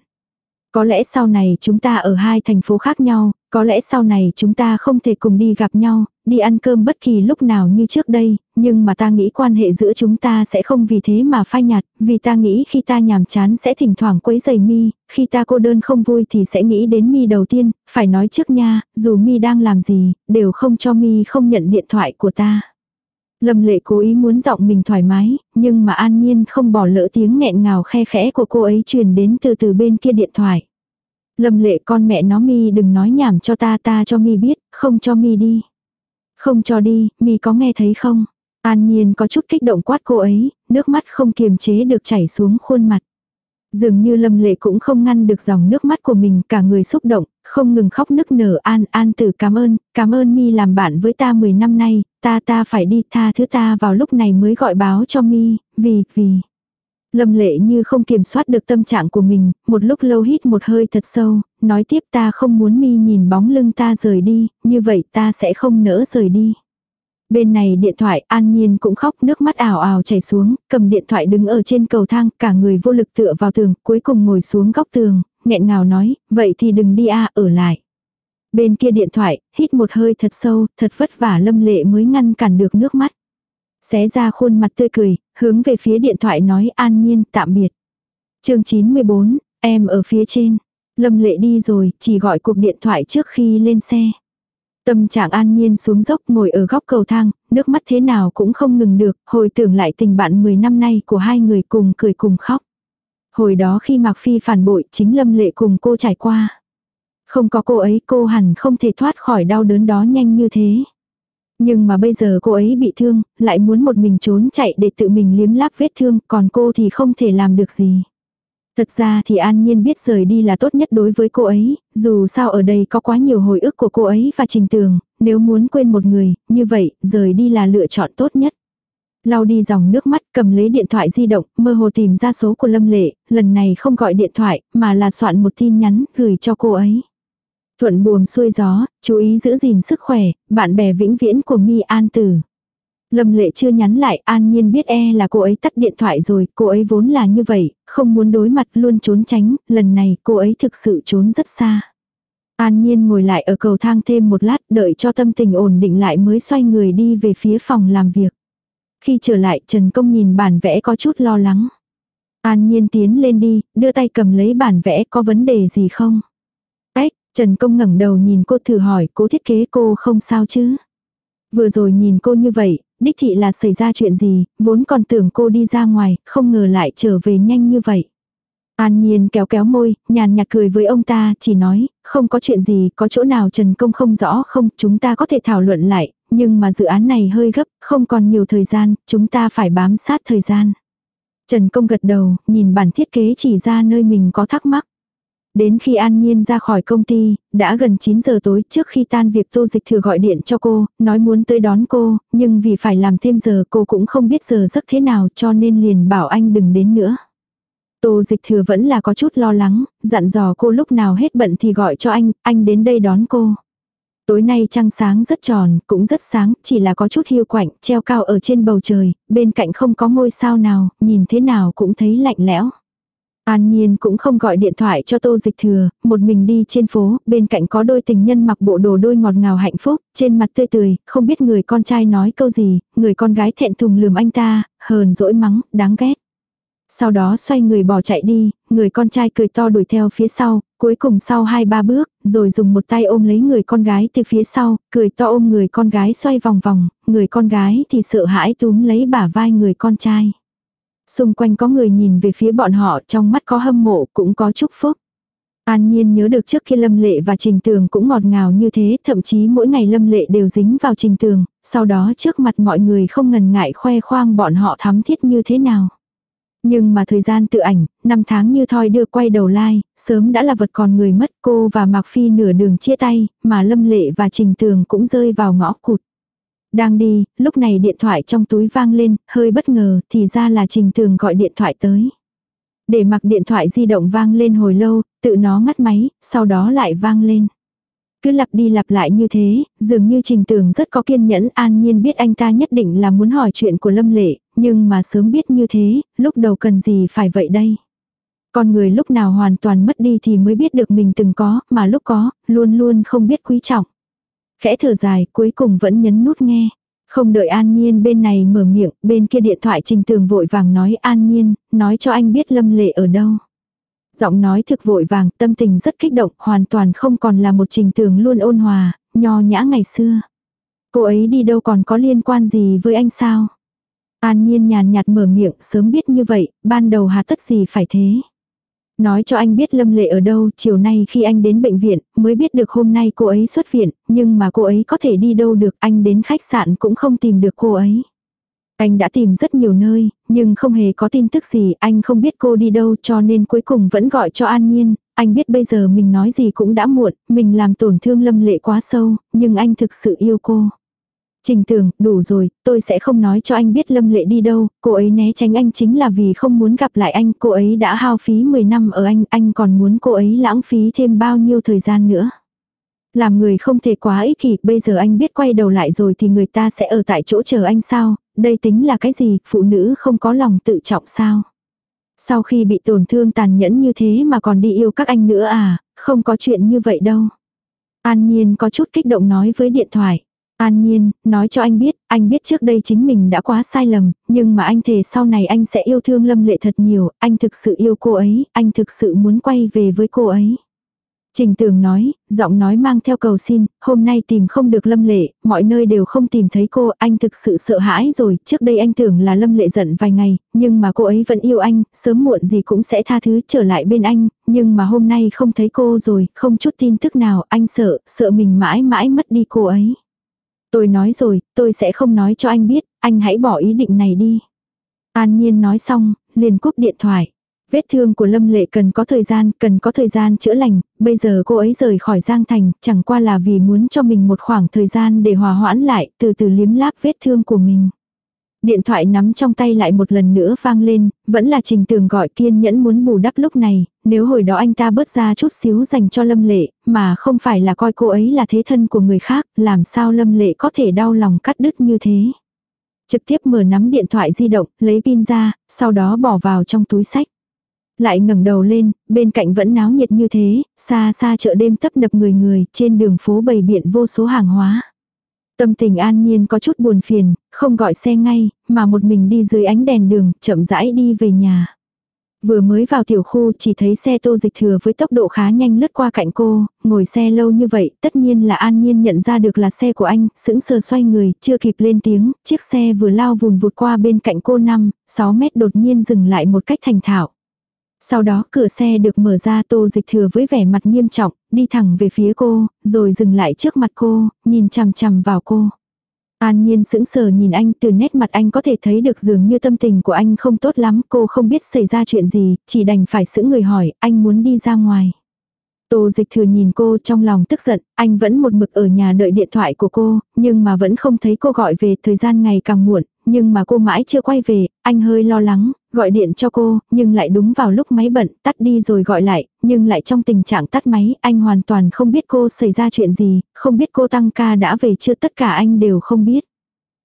Có lẽ sau này chúng ta ở hai thành phố khác nhau, có lẽ sau này chúng ta không thể cùng đi gặp nhau, đi ăn cơm bất kỳ lúc nào như trước đây, nhưng mà ta nghĩ quan hệ giữa chúng ta sẽ không vì thế mà phai nhạt, vì ta nghĩ khi ta nhàm chán sẽ thỉnh thoảng quấy giày mi, khi ta cô đơn không vui thì sẽ nghĩ đến mi đầu tiên, phải nói trước nha, dù mi đang làm gì, đều không cho mi không nhận điện thoại của ta. Lâm lệ cố ý muốn giọng mình thoải mái, nhưng mà an nhiên không bỏ lỡ tiếng nghẹn ngào khe khẽ của cô ấy truyền đến từ từ bên kia điện thoại. Lâm lệ con mẹ nó mi đừng nói nhảm cho ta ta cho mi biết, không cho mi đi. Không cho đi, mi có nghe thấy không? An nhiên có chút kích động quát cô ấy, nước mắt không kiềm chế được chảy xuống khuôn mặt. Dường như lâm lệ cũng không ngăn được dòng nước mắt của mình, cả người xúc động, không ngừng khóc nức nở an an tử cảm ơn, cảm ơn mi làm bạn với ta 10 năm nay, ta ta phải đi tha thứ ta vào lúc này mới gọi báo cho mi, vì, vì. Lâm lệ như không kiểm soát được tâm trạng của mình, một lúc lâu hít một hơi thật sâu, nói tiếp ta không muốn mi nhìn bóng lưng ta rời đi, như vậy ta sẽ không nỡ rời đi. Bên này điện thoại an nhiên cũng khóc nước mắt ảo ảo chảy xuống, cầm điện thoại đứng ở trên cầu thang, cả người vô lực tựa vào tường, cuối cùng ngồi xuống góc tường, nghẹn ngào nói, vậy thì đừng đi a ở lại. Bên kia điện thoại, hít một hơi thật sâu, thật vất vả lâm lệ mới ngăn cản được nước mắt. Xé ra khuôn mặt tươi cười, hướng về phía điện thoại nói an nhiên tạm biệt. chương 94, em ở phía trên. Lâm lệ đi rồi, chỉ gọi cuộc điện thoại trước khi lên xe. Tâm trạng an nhiên xuống dốc ngồi ở góc cầu thang, nước mắt thế nào cũng không ngừng được, hồi tưởng lại tình bạn 10 năm nay của hai người cùng cười cùng khóc. Hồi đó khi Mạc Phi phản bội chính Lâm Lệ cùng cô trải qua. Không có cô ấy cô hẳn không thể thoát khỏi đau đớn đó nhanh như thế. Nhưng mà bây giờ cô ấy bị thương, lại muốn một mình trốn chạy để tự mình liếm láp vết thương, còn cô thì không thể làm được gì. Thật ra thì An Nhiên biết rời đi là tốt nhất đối với cô ấy, dù sao ở đây có quá nhiều hồi ức của cô ấy và Trình Tường, nếu muốn quên một người, như vậy, rời đi là lựa chọn tốt nhất. Lau đi dòng nước mắt cầm lấy điện thoại di động, mơ hồ tìm ra số của Lâm Lệ, lần này không gọi điện thoại, mà là soạn một tin nhắn gửi cho cô ấy. Thuận buồm xuôi gió, chú ý giữ gìn sức khỏe, bạn bè vĩnh viễn của Mi An Tử. Lâm lệ chưa nhắn lại, an nhiên biết e là cô ấy tắt điện thoại rồi, cô ấy vốn là như vậy, không muốn đối mặt luôn trốn tránh, lần này cô ấy thực sự trốn rất xa. An nhiên ngồi lại ở cầu thang thêm một lát, đợi cho tâm tình ổn định lại mới xoay người đi về phía phòng làm việc. Khi trở lại, Trần Công nhìn bản vẽ có chút lo lắng. An nhiên tiến lên đi, đưa tay cầm lấy bản vẽ có vấn đề gì không? Ếch, Trần Công ngẩng đầu nhìn cô thử hỏi, cô thiết kế cô không sao chứ? Vừa rồi nhìn cô như vậy, đích thị là xảy ra chuyện gì, vốn còn tưởng cô đi ra ngoài, không ngờ lại trở về nhanh như vậy. An Nhiên kéo kéo môi, nhàn nhạt cười với ông ta, chỉ nói, không có chuyện gì, có chỗ nào Trần Công không rõ không, chúng ta có thể thảo luận lại, nhưng mà dự án này hơi gấp, không còn nhiều thời gian, chúng ta phải bám sát thời gian. Trần Công gật đầu, nhìn bản thiết kế chỉ ra nơi mình có thắc mắc. Đến khi An Nhiên ra khỏi công ty, đã gần 9 giờ tối trước khi tan việc Tô Dịch Thừa gọi điện cho cô, nói muốn tới đón cô, nhưng vì phải làm thêm giờ cô cũng không biết giờ giấc thế nào cho nên liền bảo anh đừng đến nữa. Tô Dịch Thừa vẫn là có chút lo lắng, dặn dò cô lúc nào hết bận thì gọi cho anh, anh đến đây đón cô. Tối nay trăng sáng rất tròn, cũng rất sáng, chỉ là có chút hiu quạnh, treo cao ở trên bầu trời, bên cạnh không có ngôi sao nào, nhìn thế nào cũng thấy lạnh lẽo. An Nhiên cũng không gọi điện thoại cho Tô Dịch Thừa, một mình đi trên phố, bên cạnh có đôi tình nhân mặc bộ đồ đôi ngọt ngào hạnh phúc, trên mặt tươi tươi, không biết người con trai nói câu gì, người con gái thẹn thùng lườm anh ta, hờn dỗi mắng, đáng ghét. Sau đó xoay người bỏ chạy đi, người con trai cười to đuổi theo phía sau, cuối cùng sau hai ba bước, rồi dùng một tay ôm lấy người con gái từ phía sau, cười to ôm người con gái xoay vòng vòng, người con gái thì sợ hãi túm lấy bả vai người con trai. Xung quanh có người nhìn về phía bọn họ trong mắt có hâm mộ cũng có chúc phúc. An Nhiên nhớ được trước khi Lâm Lệ và Trình Tường cũng ngọt ngào như thế, thậm chí mỗi ngày Lâm Lệ đều dính vào Trình Tường, sau đó trước mặt mọi người không ngần ngại khoe khoang bọn họ thắm thiết như thế nào. Nhưng mà thời gian tự ảnh, năm tháng như thoi đưa quay đầu lai, sớm đã là vật còn người mất cô và Mạc Phi nửa đường chia tay, mà Lâm Lệ và Trình Tường cũng rơi vào ngõ cụt. Đang đi, lúc này điện thoại trong túi vang lên, hơi bất ngờ, thì ra là Trình Tường gọi điện thoại tới. Để mặc điện thoại di động vang lên hồi lâu, tự nó ngắt máy, sau đó lại vang lên. Cứ lặp đi lặp lại như thế, dường như Trình Tường rất có kiên nhẫn an nhiên biết anh ta nhất định là muốn hỏi chuyện của Lâm Lệ, nhưng mà sớm biết như thế, lúc đầu cần gì phải vậy đây. Con người lúc nào hoàn toàn mất đi thì mới biết được mình từng có, mà lúc có, luôn luôn không biết quý trọng. Khẽ thở dài, cuối cùng vẫn nhấn nút nghe. Không đợi An Nhiên bên này mở miệng, bên kia điện thoại Trình Tường vội vàng nói An Nhiên, nói cho anh biết Lâm Lệ ở đâu. Giọng nói thực vội vàng, tâm tình rất kích động, hoàn toàn không còn là một Trình Tường luôn ôn hòa, nho nhã ngày xưa. Cô ấy đi đâu còn có liên quan gì với anh sao? An Nhiên nhàn nhạt mở miệng, sớm biết như vậy, ban đầu hà tất gì phải thế. Nói cho anh biết Lâm Lệ ở đâu, chiều nay khi anh đến bệnh viện, mới biết được hôm nay cô ấy xuất viện, nhưng mà cô ấy có thể đi đâu được, anh đến khách sạn cũng không tìm được cô ấy. Anh đã tìm rất nhiều nơi, nhưng không hề có tin tức gì, anh không biết cô đi đâu cho nên cuối cùng vẫn gọi cho An Nhiên, anh biết bây giờ mình nói gì cũng đã muộn, mình làm tổn thương Lâm Lệ quá sâu, nhưng anh thực sự yêu cô. Trình tường, đủ rồi, tôi sẽ không nói cho anh biết Lâm Lệ đi đâu, cô ấy né tránh anh chính là vì không muốn gặp lại anh, cô ấy đã hao phí 10 năm ở anh, anh còn muốn cô ấy lãng phí thêm bao nhiêu thời gian nữa. Làm người không thể quá ích kỷ, bây giờ anh biết quay đầu lại rồi thì người ta sẽ ở tại chỗ chờ anh sao, đây tính là cái gì, phụ nữ không có lòng tự trọng sao. Sau khi bị tổn thương tàn nhẫn như thế mà còn đi yêu các anh nữa à, không có chuyện như vậy đâu. An Nhiên có chút kích động nói với điện thoại. An nhiên, nói cho anh biết, anh biết trước đây chính mình đã quá sai lầm, nhưng mà anh thề sau này anh sẽ yêu thương Lâm Lệ thật nhiều, anh thực sự yêu cô ấy, anh thực sự muốn quay về với cô ấy. Trình tường nói, giọng nói mang theo cầu xin, hôm nay tìm không được lâm lệ, mọi nơi đều không tìm thấy cô, anh thực sự sợ hãi rồi, trước đây anh tưởng là lâm lệ giận vài ngày, nhưng mà cô ấy vẫn yêu anh, sớm muộn gì cũng sẽ tha thứ trở lại bên anh, nhưng mà hôm nay không thấy cô rồi, không chút tin tức nào, anh sợ, sợ mình mãi mãi mất đi cô ấy. Tôi nói rồi, tôi sẽ không nói cho anh biết, anh hãy bỏ ý định này đi. An Nhiên nói xong, liền cúp điện thoại. Vết thương của Lâm Lệ cần có thời gian, cần có thời gian chữa lành, bây giờ cô ấy rời khỏi Giang Thành, chẳng qua là vì muốn cho mình một khoảng thời gian để hòa hoãn lại, từ từ liếm láp vết thương của mình. Điện thoại nắm trong tay lại một lần nữa vang lên, vẫn là trình tường gọi kiên nhẫn muốn bù đắp lúc này, nếu hồi đó anh ta bớt ra chút xíu dành cho Lâm Lệ, mà không phải là coi cô ấy là thế thân của người khác, làm sao Lâm Lệ có thể đau lòng cắt đứt như thế. Trực tiếp mở nắm điện thoại di động, lấy pin ra, sau đó bỏ vào trong túi sách. Lại ngẩng đầu lên, bên cạnh vẫn náo nhiệt như thế, xa xa chợ đêm tấp nập người người, trên đường phố bày biện vô số hàng hóa. Tâm tình an nhiên có chút buồn phiền, không gọi xe ngay, mà một mình đi dưới ánh đèn đường, chậm rãi đi về nhà. Vừa mới vào tiểu khu chỉ thấy xe tô dịch thừa với tốc độ khá nhanh lướt qua cạnh cô, ngồi xe lâu như vậy, tất nhiên là an nhiên nhận ra được là xe của anh, sững sờ xoay người, chưa kịp lên tiếng, chiếc xe vừa lao vùn vụt qua bên cạnh cô 5, 6 mét đột nhiên dừng lại một cách thành thạo. Sau đó cửa xe được mở ra tô dịch thừa với vẻ mặt nghiêm trọng, đi thẳng về phía cô, rồi dừng lại trước mặt cô, nhìn chằm chằm vào cô. An nhiên sững sờ nhìn anh từ nét mặt anh có thể thấy được dường như tâm tình của anh không tốt lắm, cô không biết xảy ra chuyện gì, chỉ đành phải sững người hỏi, anh muốn đi ra ngoài. Tô dịch thừa nhìn cô trong lòng tức giận, anh vẫn một mực ở nhà đợi điện thoại của cô, nhưng mà vẫn không thấy cô gọi về thời gian ngày càng muộn, nhưng mà cô mãi chưa quay về, anh hơi lo lắng, gọi điện cho cô, nhưng lại đúng vào lúc máy bận, tắt đi rồi gọi lại, nhưng lại trong tình trạng tắt máy, anh hoàn toàn không biết cô xảy ra chuyện gì, không biết cô tăng ca đã về chưa tất cả anh đều không biết.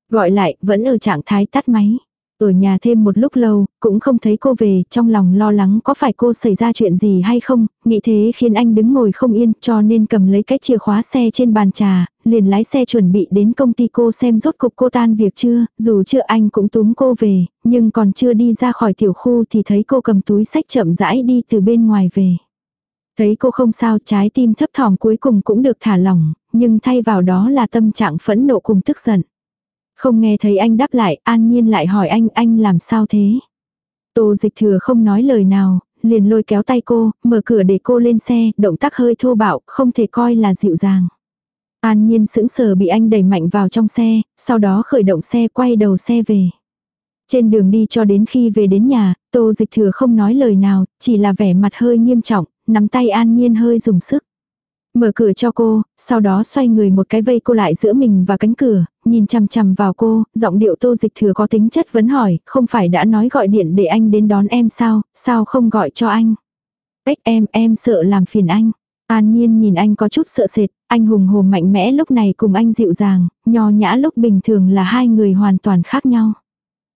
Gọi lại, vẫn ở trạng thái tắt máy. Ở nhà thêm một lúc lâu, cũng không thấy cô về, trong lòng lo lắng có phải cô xảy ra chuyện gì hay không, nghĩ thế khiến anh đứng ngồi không yên cho nên cầm lấy cái chìa khóa xe trên bàn trà, liền lái xe chuẩn bị đến công ty cô xem rốt cục cô tan việc chưa, dù chưa anh cũng túm cô về, nhưng còn chưa đi ra khỏi tiểu khu thì thấy cô cầm túi sách chậm rãi đi từ bên ngoài về. Thấy cô không sao trái tim thấp thỏm cuối cùng cũng được thả lỏng, nhưng thay vào đó là tâm trạng phẫn nộ cùng tức giận. Không nghe thấy anh đáp lại, an nhiên lại hỏi anh, anh làm sao thế? Tô dịch thừa không nói lời nào, liền lôi kéo tay cô, mở cửa để cô lên xe, động tác hơi thô bạo, không thể coi là dịu dàng. An nhiên sững sờ bị anh đẩy mạnh vào trong xe, sau đó khởi động xe quay đầu xe về. Trên đường đi cho đến khi về đến nhà, tô dịch thừa không nói lời nào, chỉ là vẻ mặt hơi nghiêm trọng, nắm tay an nhiên hơi dùng sức. Mở cửa cho cô, sau đó xoay người một cái vây cô lại giữa mình và cánh cửa, nhìn chằm chằm vào cô, giọng điệu tô dịch thừa có tính chất vấn hỏi, không phải đã nói gọi điện để anh đến đón em sao, sao không gọi cho anh. Ếch em, em sợ làm phiền anh. An nhiên nhìn anh có chút sợ sệt, anh hùng hồn mạnh mẽ lúc này cùng anh dịu dàng, nho nhã lúc bình thường là hai người hoàn toàn khác nhau.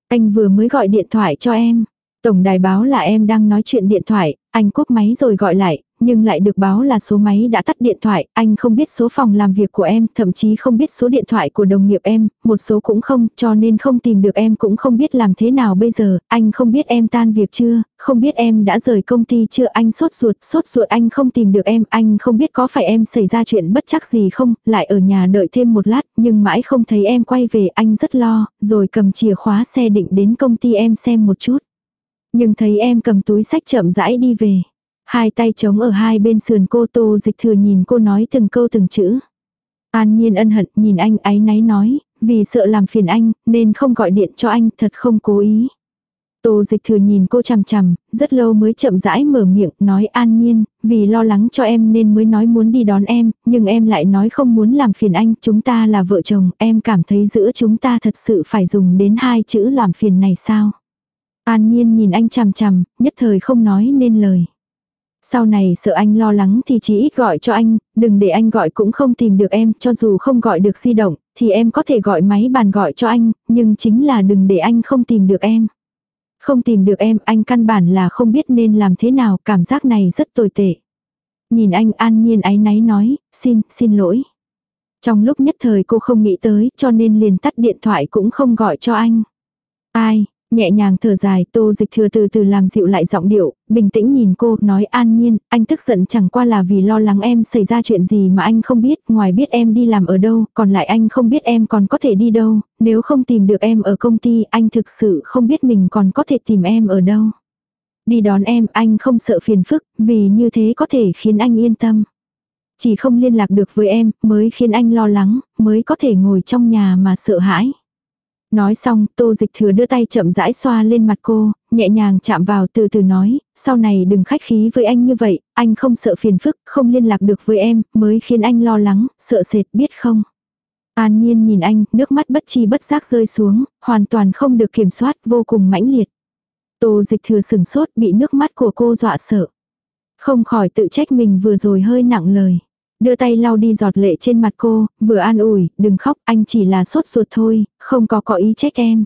Anh vừa mới gọi điện thoại cho em. Tổng đài báo là em đang nói chuyện điện thoại, anh cúp máy rồi gọi lại, nhưng lại được báo là số máy đã tắt điện thoại, anh không biết số phòng làm việc của em, thậm chí không biết số điện thoại của đồng nghiệp em, một số cũng không, cho nên không tìm được em cũng không biết làm thế nào bây giờ, anh không biết em tan việc chưa, không biết em đã rời công ty chưa, anh sốt ruột, sốt ruột anh không tìm được em, anh không biết có phải em xảy ra chuyện bất chắc gì không, lại ở nhà đợi thêm một lát, nhưng mãi không thấy em quay về, anh rất lo, rồi cầm chìa khóa xe định đến công ty em xem một chút. Nhưng thấy em cầm túi sách chậm rãi đi về. Hai tay trống ở hai bên sườn cô tô dịch thừa nhìn cô nói từng câu từng chữ. An nhiên ân hận nhìn anh áy náy nói, vì sợ làm phiền anh, nên không gọi điện cho anh, thật không cố ý. Tô dịch thừa nhìn cô chằm chằm, rất lâu mới chậm rãi mở miệng, nói an nhiên, vì lo lắng cho em nên mới nói muốn đi đón em, nhưng em lại nói không muốn làm phiền anh, chúng ta là vợ chồng, em cảm thấy giữa chúng ta thật sự phải dùng đến hai chữ làm phiền này sao. An nhiên nhìn anh chằm chằm, nhất thời không nói nên lời. Sau này sợ anh lo lắng thì chỉ ít gọi cho anh, đừng để anh gọi cũng không tìm được em, cho dù không gọi được di động, thì em có thể gọi máy bàn gọi cho anh, nhưng chính là đừng để anh không tìm được em. Không tìm được em, anh căn bản là không biết nên làm thế nào, cảm giác này rất tồi tệ. Nhìn anh an nhiên áy náy nói, xin, xin lỗi. Trong lúc nhất thời cô không nghĩ tới, cho nên liền tắt điện thoại cũng không gọi cho anh. Ai, Nhẹ nhàng thở dài, tô dịch thừa từ từ làm dịu lại giọng điệu, bình tĩnh nhìn cô, nói an nhiên, anh tức giận chẳng qua là vì lo lắng em xảy ra chuyện gì mà anh không biết, ngoài biết em đi làm ở đâu, còn lại anh không biết em còn có thể đi đâu, nếu không tìm được em ở công ty, anh thực sự không biết mình còn có thể tìm em ở đâu. Đi đón em, anh không sợ phiền phức, vì như thế có thể khiến anh yên tâm. Chỉ không liên lạc được với em, mới khiến anh lo lắng, mới có thể ngồi trong nhà mà sợ hãi. Nói xong, tô dịch thừa đưa tay chậm rãi xoa lên mặt cô, nhẹ nhàng chạm vào từ từ nói, sau này đừng khách khí với anh như vậy, anh không sợ phiền phức, không liên lạc được với em, mới khiến anh lo lắng, sợ sệt biết không. An nhiên nhìn anh, nước mắt bất chi bất giác rơi xuống, hoàn toàn không được kiểm soát, vô cùng mãnh liệt. Tô dịch thừa sừng sốt bị nước mắt của cô dọa sợ. Không khỏi tự trách mình vừa rồi hơi nặng lời. Đưa tay lau đi giọt lệ trên mặt cô, vừa an ủi, đừng khóc, anh chỉ là sốt ruột thôi, không có có ý trách em.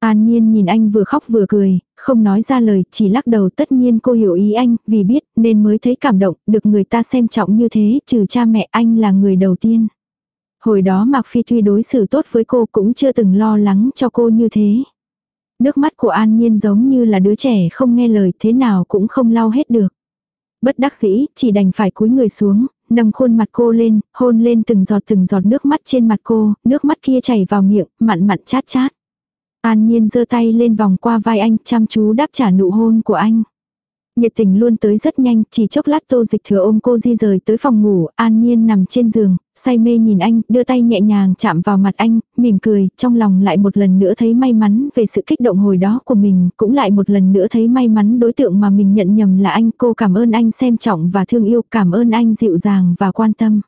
An Nhiên nhìn anh vừa khóc vừa cười, không nói ra lời, chỉ lắc đầu tất nhiên cô hiểu ý anh, vì biết nên mới thấy cảm động, được người ta xem trọng như thế, trừ cha mẹ anh là người đầu tiên. Hồi đó Mạc Phi tuy đối xử tốt với cô cũng chưa từng lo lắng cho cô như thế. Nước mắt của An Nhiên giống như là đứa trẻ không nghe lời thế nào cũng không lau hết được. Bất đắc dĩ, chỉ đành phải cúi người xuống, nâng khuôn mặt cô lên, hôn lên từng giọt từng giọt nước mắt trên mặt cô, nước mắt kia chảy vào miệng, mặn mặn chát chát. An Nhiên giơ tay lên vòng qua vai anh, chăm chú đáp trả nụ hôn của anh. Nhiệt tình luôn tới rất nhanh, chỉ chốc lát tô dịch thừa ôm cô di rời tới phòng ngủ, an nhiên nằm trên giường, say mê nhìn anh, đưa tay nhẹ nhàng chạm vào mặt anh, mỉm cười, trong lòng lại một lần nữa thấy may mắn về sự kích động hồi đó của mình, cũng lại một lần nữa thấy may mắn đối tượng mà mình nhận nhầm là anh, cô cảm ơn anh xem trọng và thương yêu, cảm ơn anh dịu dàng và quan tâm.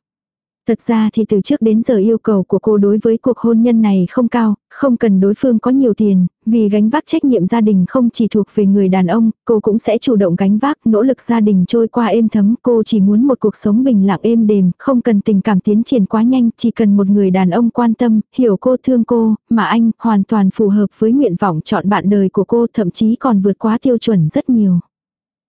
Thật ra thì từ trước đến giờ yêu cầu của cô đối với cuộc hôn nhân này không cao, không cần đối phương có nhiều tiền, vì gánh vác trách nhiệm gia đình không chỉ thuộc về người đàn ông, cô cũng sẽ chủ động gánh vác, nỗ lực gia đình trôi qua êm thấm, cô chỉ muốn một cuộc sống bình lặng êm đềm, không cần tình cảm tiến triển quá nhanh, chỉ cần một người đàn ông quan tâm, hiểu cô thương cô, mà anh hoàn toàn phù hợp với nguyện vọng chọn bạn đời của cô, thậm chí còn vượt quá tiêu chuẩn rất nhiều.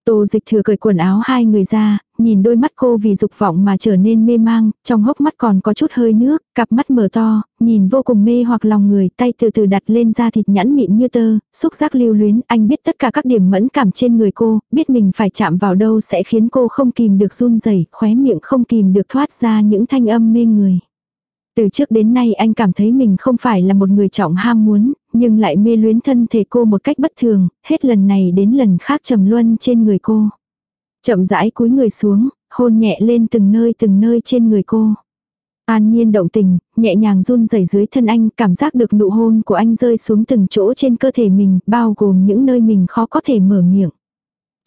Tô dịch thừa cởi quần áo hai người ra, nhìn đôi mắt cô vì dục vọng mà trở nên mê mang, trong hốc mắt còn có chút hơi nước, cặp mắt mở to, nhìn vô cùng mê hoặc lòng người, tay từ từ đặt lên da thịt nhẵn mịn như tơ, xúc giác lưu luyến, anh biết tất cả các điểm mẫn cảm trên người cô, biết mình phải chạm vào đâu sẽ khiến cô không kìm được run rẩy, khóe miệng không kìm được thoát ra những thanh âm mê người. Từ trước đến nay anh cảm thấy mình không phải là một người trọng ham muốn, nhưng lại mê luyến thân thể cô một cách bất thường, hết lần này đến lần khác trầm luân trên người cô. Chậm rãi cúi người xuống, hôn nhẹ lên từng nơi từng nơi trên người cô. An nhiên động tình, nhẹ nhàng run rẩy dưới thân anh, cảm giác được nụ hôn của anh rơi xuống từng chỗ trên cơ thể mình, bao gồm những nơi mình khó có thể mở miệng.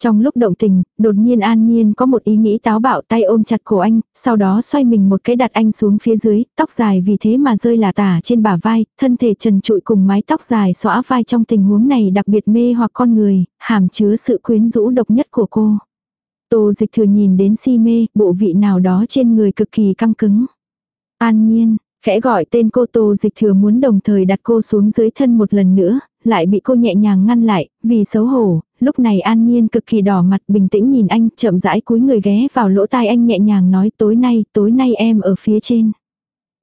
Trong lúc động tình, đột nhiên an nhiên có một ý nghĩ táo bạo tay ôm chặt cổ anh, sau đó xoay mình một cái đặt anh xuống phía dưới, tóc dài vì thế mà rơi là tả trên bả vai, thân thể trần trụi cùng mái tóc dài xõa vai trong tình huống này đặc biệt mê hoặc con người, hàm chứa sự quyến rũ độc nhất của cô. Tô dịch thừa nhìn đến si mê, bộ vị nào đó trên người cực kỳ căng cứng. An nhiên, khẽ gọi tên cô tô dịch thừa muốn đồng thời đặt cô xuống dưới thân một lần nữa, lại bị cô nhẹ nhàng ngăn lại, vì xấu hổ, lúc này an nhiên cực kỳ đỏ mặt bình tĩnh nhìn anh chậm rãi cúi người ghé vào lỗ tai anh nhẹ nhàng nói tối nay, tối nay em ở phía trên.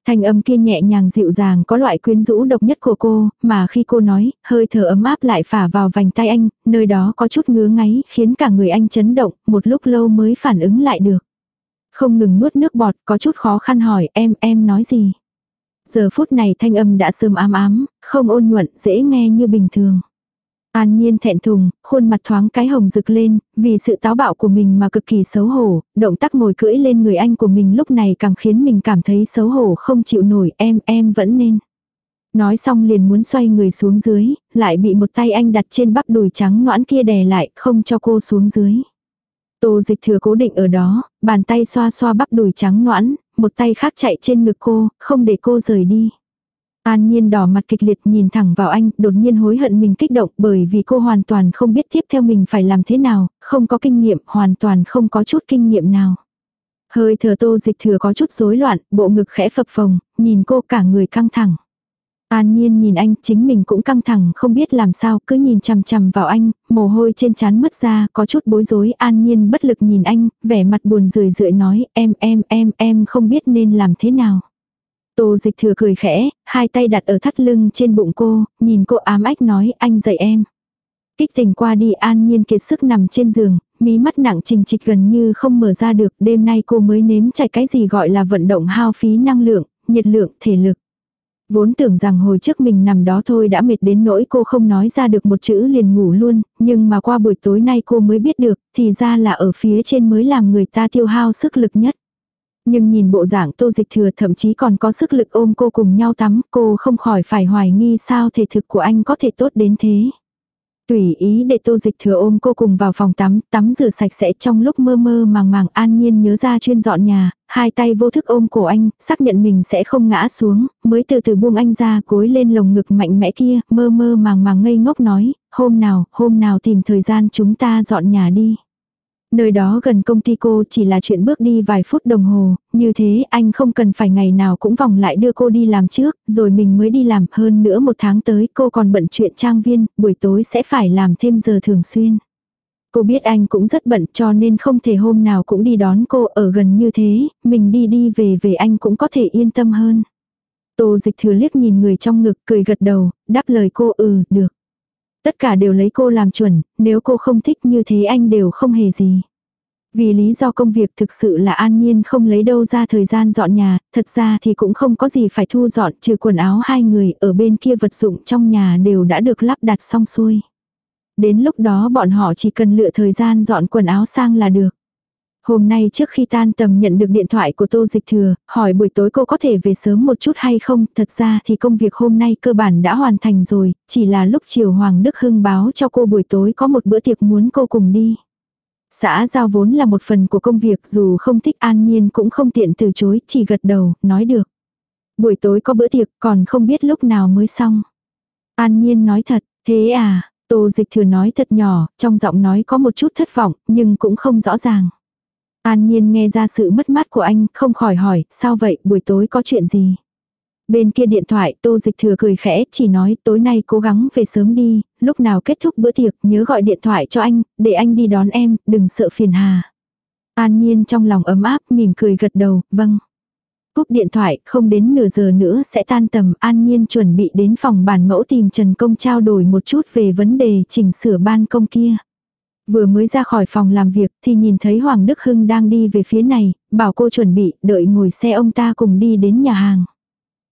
Thanh âm kia nhẹ nhàng dịu dàng có loại quyến rũ độc nhất của cô, mà khi cô nói, hơi thở ấm áp lại phả vào vành tay anh, nơi đó có chút ngứa ngáy, khiến cả người anh chấn động, một lúc lâu mới phản ứng lại được. Không ngừng nuốt nước bọt, có chút khó khăn hỏi em, em nói gì. Giờ phút này thanh âm đã sớm ám ám, không ôn nhuận, dễ nghe như bình thường. An nhiên thẹn thùng, khuôn mặt thoáng cái hồng rực lên, vì sự táo bạo của mình mà cực kỳ xấu hổ, động tác ngồi cưỡi lên người anh của mình lúc này càng khiến mình cảm thấy xấu hổ không chịu nổi, em, em vẫn nên. Nói xong liền muốn xoay người xuống dưới, lại bị một tay anh đặt trên bắp đùi trắng noãn kia đè lại, không cho cô xuống dưới. Tô dịch thừa cố định ở đó, bàn tay xoa xoa bắp đùi trắng noãn, một tay khác chạy trên ngực cô, không để cô rời đi. An Nhiên đỏ mặt kịch liệt nhìn thẳng vào anh, đột nhiên hối hận mình kích động bởi vì cô hoàn toàn không biết tiếp theo mình phải làm thế nào, không có kinh nghiệm, hoàn toàn không có chút kinh nghiệm nào. Hơi thở tô dịch thừa có chút rối loạn, bộ ngực khẽ phập phồng, nhìn cô cả người căng thẳng. An nhiên nhìn anh, chính mình cũng căng thẳng không biết làm sao, cứ nhìn chằm chằm vào anh, mồ hôi trên trán mất ra, có chút bối rối, an nhiên bất lực nhìn anh, vẻ mặt buồn rười rượi nói, em em em em không biết nên làm thế nào. Tô dịch thừa cười khẽ, hai tay đặt ở thắt lưng trên bụng cô, nhìn cô ám ách nói anh dạy em. Kích tình qua đi an nhiên kiệt sức nằm trên giường, mí mắt nặng trình trịch gần như không mở ra được, đêm nay cô mới nếm trải cái gì gọi là vận động hao phí năng lượng, nhiệt lượng, thể lực. Vốn tưởng rằng hồi trước mình nằm đó thôi đã mệt đến nỗi cô không nói ra được một chữ liền ngủ luôn, nhưng mà qua buổi tối nay cô mới biết được, thì ra là ở phía trên mới làm người ta tiêu hao sức lực nhất. Nhưng nhìn bộ dạng tô dịch thừa thậm chí còn có sức lực ôm cô cùng nhau tắm, cô không khỏi phải hoài nghi sao thể thực của anh có thể tốt đến thế. Tùy ý để tô dịch thừa ôm cô cùng vào phòng tắm, tắm rửa sạch sẽ trong lúc mơ mơ màng màng an nhiên nhớ ra chuyên dọn nhà, hai tay vô thức ôm cổ anh, xác nhận mình sẽ không ngã xuống, mới từ từ buông anh ra cối lên lồng ngực mạnh mẽ kia, mơ mơ màng màng ngây ngốc nói, hôm nào, hôm nào tìm thời gian chúng ta dọn nhà đi. Nơi đó gần công ty cô chỉ là chuyện bước đi vài phút đồng hồ, như thế anh không cần phải ngày nào cũng vòng lại đưa cô đi làm trước, rồi mình mới đi làm hơn nữa một tháng tới cô còn bận chuyện trang viên, buổi tối sẽ phải làm thêm giờ thường xuyên. Cô biết anh cũng rất bận cho nên không thể hôm nào cũng đi đón cô ở gần như thế, mình đi đi về về anh cũng có thể yên tâm hơn. Tô dịch thừa liếc nhìn người trong ngực cười gật đầu, đáp lời cô ừ, được. Tất cả đều lấy cô làm chuẩn, nếu cô không thích như thế anh đều không hề gì. Vì lý do công việc thực sự là an nhiên không lấy đâu ra thời gian dọn nhà, thật ra thì cũng không có gì phải thu dọn trừ quần áo hai người ở bên kia vật dụng trong nhà đều đã được lắp đặt xong xuôi. Đến lúc đó bọn họ chỉ cần lựa thời gian dọn quần áo sang là được. Hôm nay trước khi tan tầm nhận được điện thoại của Tô Dịch Thừa, hỏi buổi tối cô có thể về sớm một chút hay không, thật ra thì công việc hôm nay cơ bản đã hoàn thành rồi, chỉ là lúc chiều Hoàng Đức Hưng báo cho cô buổi tối có một bữa tiệc muốn cô cùng đi. Xã giao vốn là một phần của công việc dù không thích an nhiên cũng không tiện từ chối, chỉ gật đầu, nói được. Buổi tối có bữa tiệc còn không biết lúc nào mới xong. An nhiên nói thật, thế à, tô dịch thừa nói thật nhỏ, trong giọng nói có một chút thất vọng, nhưng cũng không rõ ràng. An nhiên nghe ra sự mất mát của anh, không khỏi hỏi, sao vậy, buổi tối có chuyện gì? Bên kia điện thoại tô dịch thừa cười khẽ chỉ nói tối nay cố gắng về sớm đi, lúc nào kết thúc bữa tiệc nhớ gọi điện thoại cho anh, để anh đi đón em, đừng sợ phiền hà. An nhiên trong lòng ấm áp mỉm cười gật đầu, vâng. Cúp điện thoại, không đến nửa giờ nữa sẽ tan tầm, An Nhiên chuẩn bị đến phòng bản mẫu tìm Trần Công trao đổi một chút về vấn đề chỉnh sửa ban công kia. Vừa mới ra khỏi phòng làm việc thì nhìn thấy Hoàng Đức Hưng đang đi về phía này, bảo cô chuẩn bị, đợi ngồi xe ông ta cùng đi đến nhà hàng.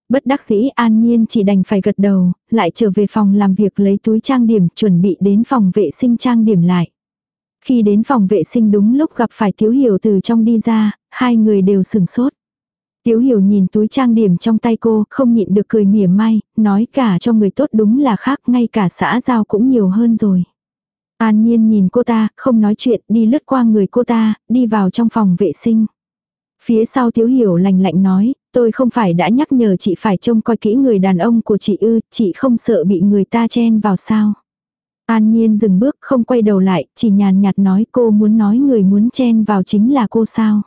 Bất đắc dĩ an nhiên chỉ đành phải gật đầu, lại trở về phòng làm việc lấy túi trang điểm chuẩn bị đến phòng vệ sinh trang điểm lại. Khi đến phòng vệ sinh đúng lúc gặp phải Tiếu Hiểu từ trong đi ra, hai người đều sừng sốt. Tiếu Hiểu nhìn túi trang điểm trong tay cô, không nhịn được cười mỉa mai, nói cả cho người tốt đúng là khác, ngay cả xã giao cũng nhiều hơn rồi. An Nhiên nhìn cô ta, không nói chuyện, đi lướt qua người cô ta, đi vào trong phòng vệ sinh. Phía sau Tiếu Hiểu lạnh lạnh nói, tôi không phải đã nhắc nhở chị phải trông coi kỹ người đàn ông của chị ư, chị không sợ bị người ta chen vào sao. An Nhiên dừng bước không quay đầu lại, chỉ nhàn nhạt nói cô muốn nói người muốn chen vào chính là cô sao.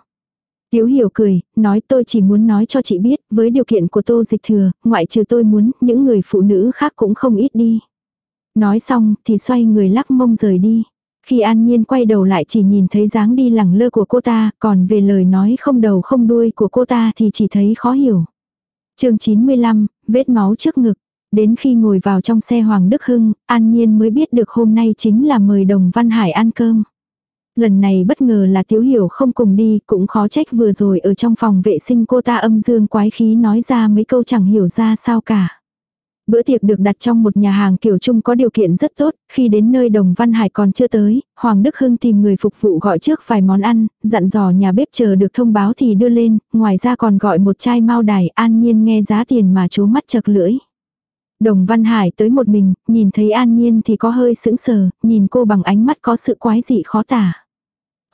Tiếu hiểu cười, nói tôi chỉ muốn nói cho chị biết, với điều kiện của tô dịch thừa, ngoại trừ tôi muốn, những người phụ nữ khác cũng không ít đi. Nói xong thì xoay người lắc mông rời đi. Khi An Nhiên quay đầu lại chỉ nhìn thấy dáng đi lẳng lơ của cô ta, còn về lời nói không đầu không đuôi của cô ta thì chỉ thấy khó hiểu. chương 95, vết máu trước ngực. Đến khi ngồi vào trong xe Hoàng Đức Hưng, An Nhiên mới biết được hôm nay chính là mời Đồng Văn Hải ăn cơm. Lần này bất ngờ là Tiếu Hiểu không cùng đi, cũng khó trách vừa rồi ở trong phòng vệ sinh cô ta âm dương quái khí nói ra mấy câu chẳng hiểu ra sao cả. Bữa tiệc được đặt trong một nhà hàng kiểu chung có điều kiện rất tốt, khi đến nơi Đồng Văn Hải còn chưa tới, Hoàng Đức Hưng tìm người phục vụ gọi trước vài món ăn, dặn dò nhà bếp chờ được thông báo thì đưa lên, ngoài ra còn gọi một chai mao đài an nhiên nghe giá tiền mà chố mắt chật lưỡi. Đồng Văn Hải tới một mình, nhìn thấy an nhiên thì có hơi sững sờ, nhìn cô bằng ánh mắt có sự quái dị khó tả.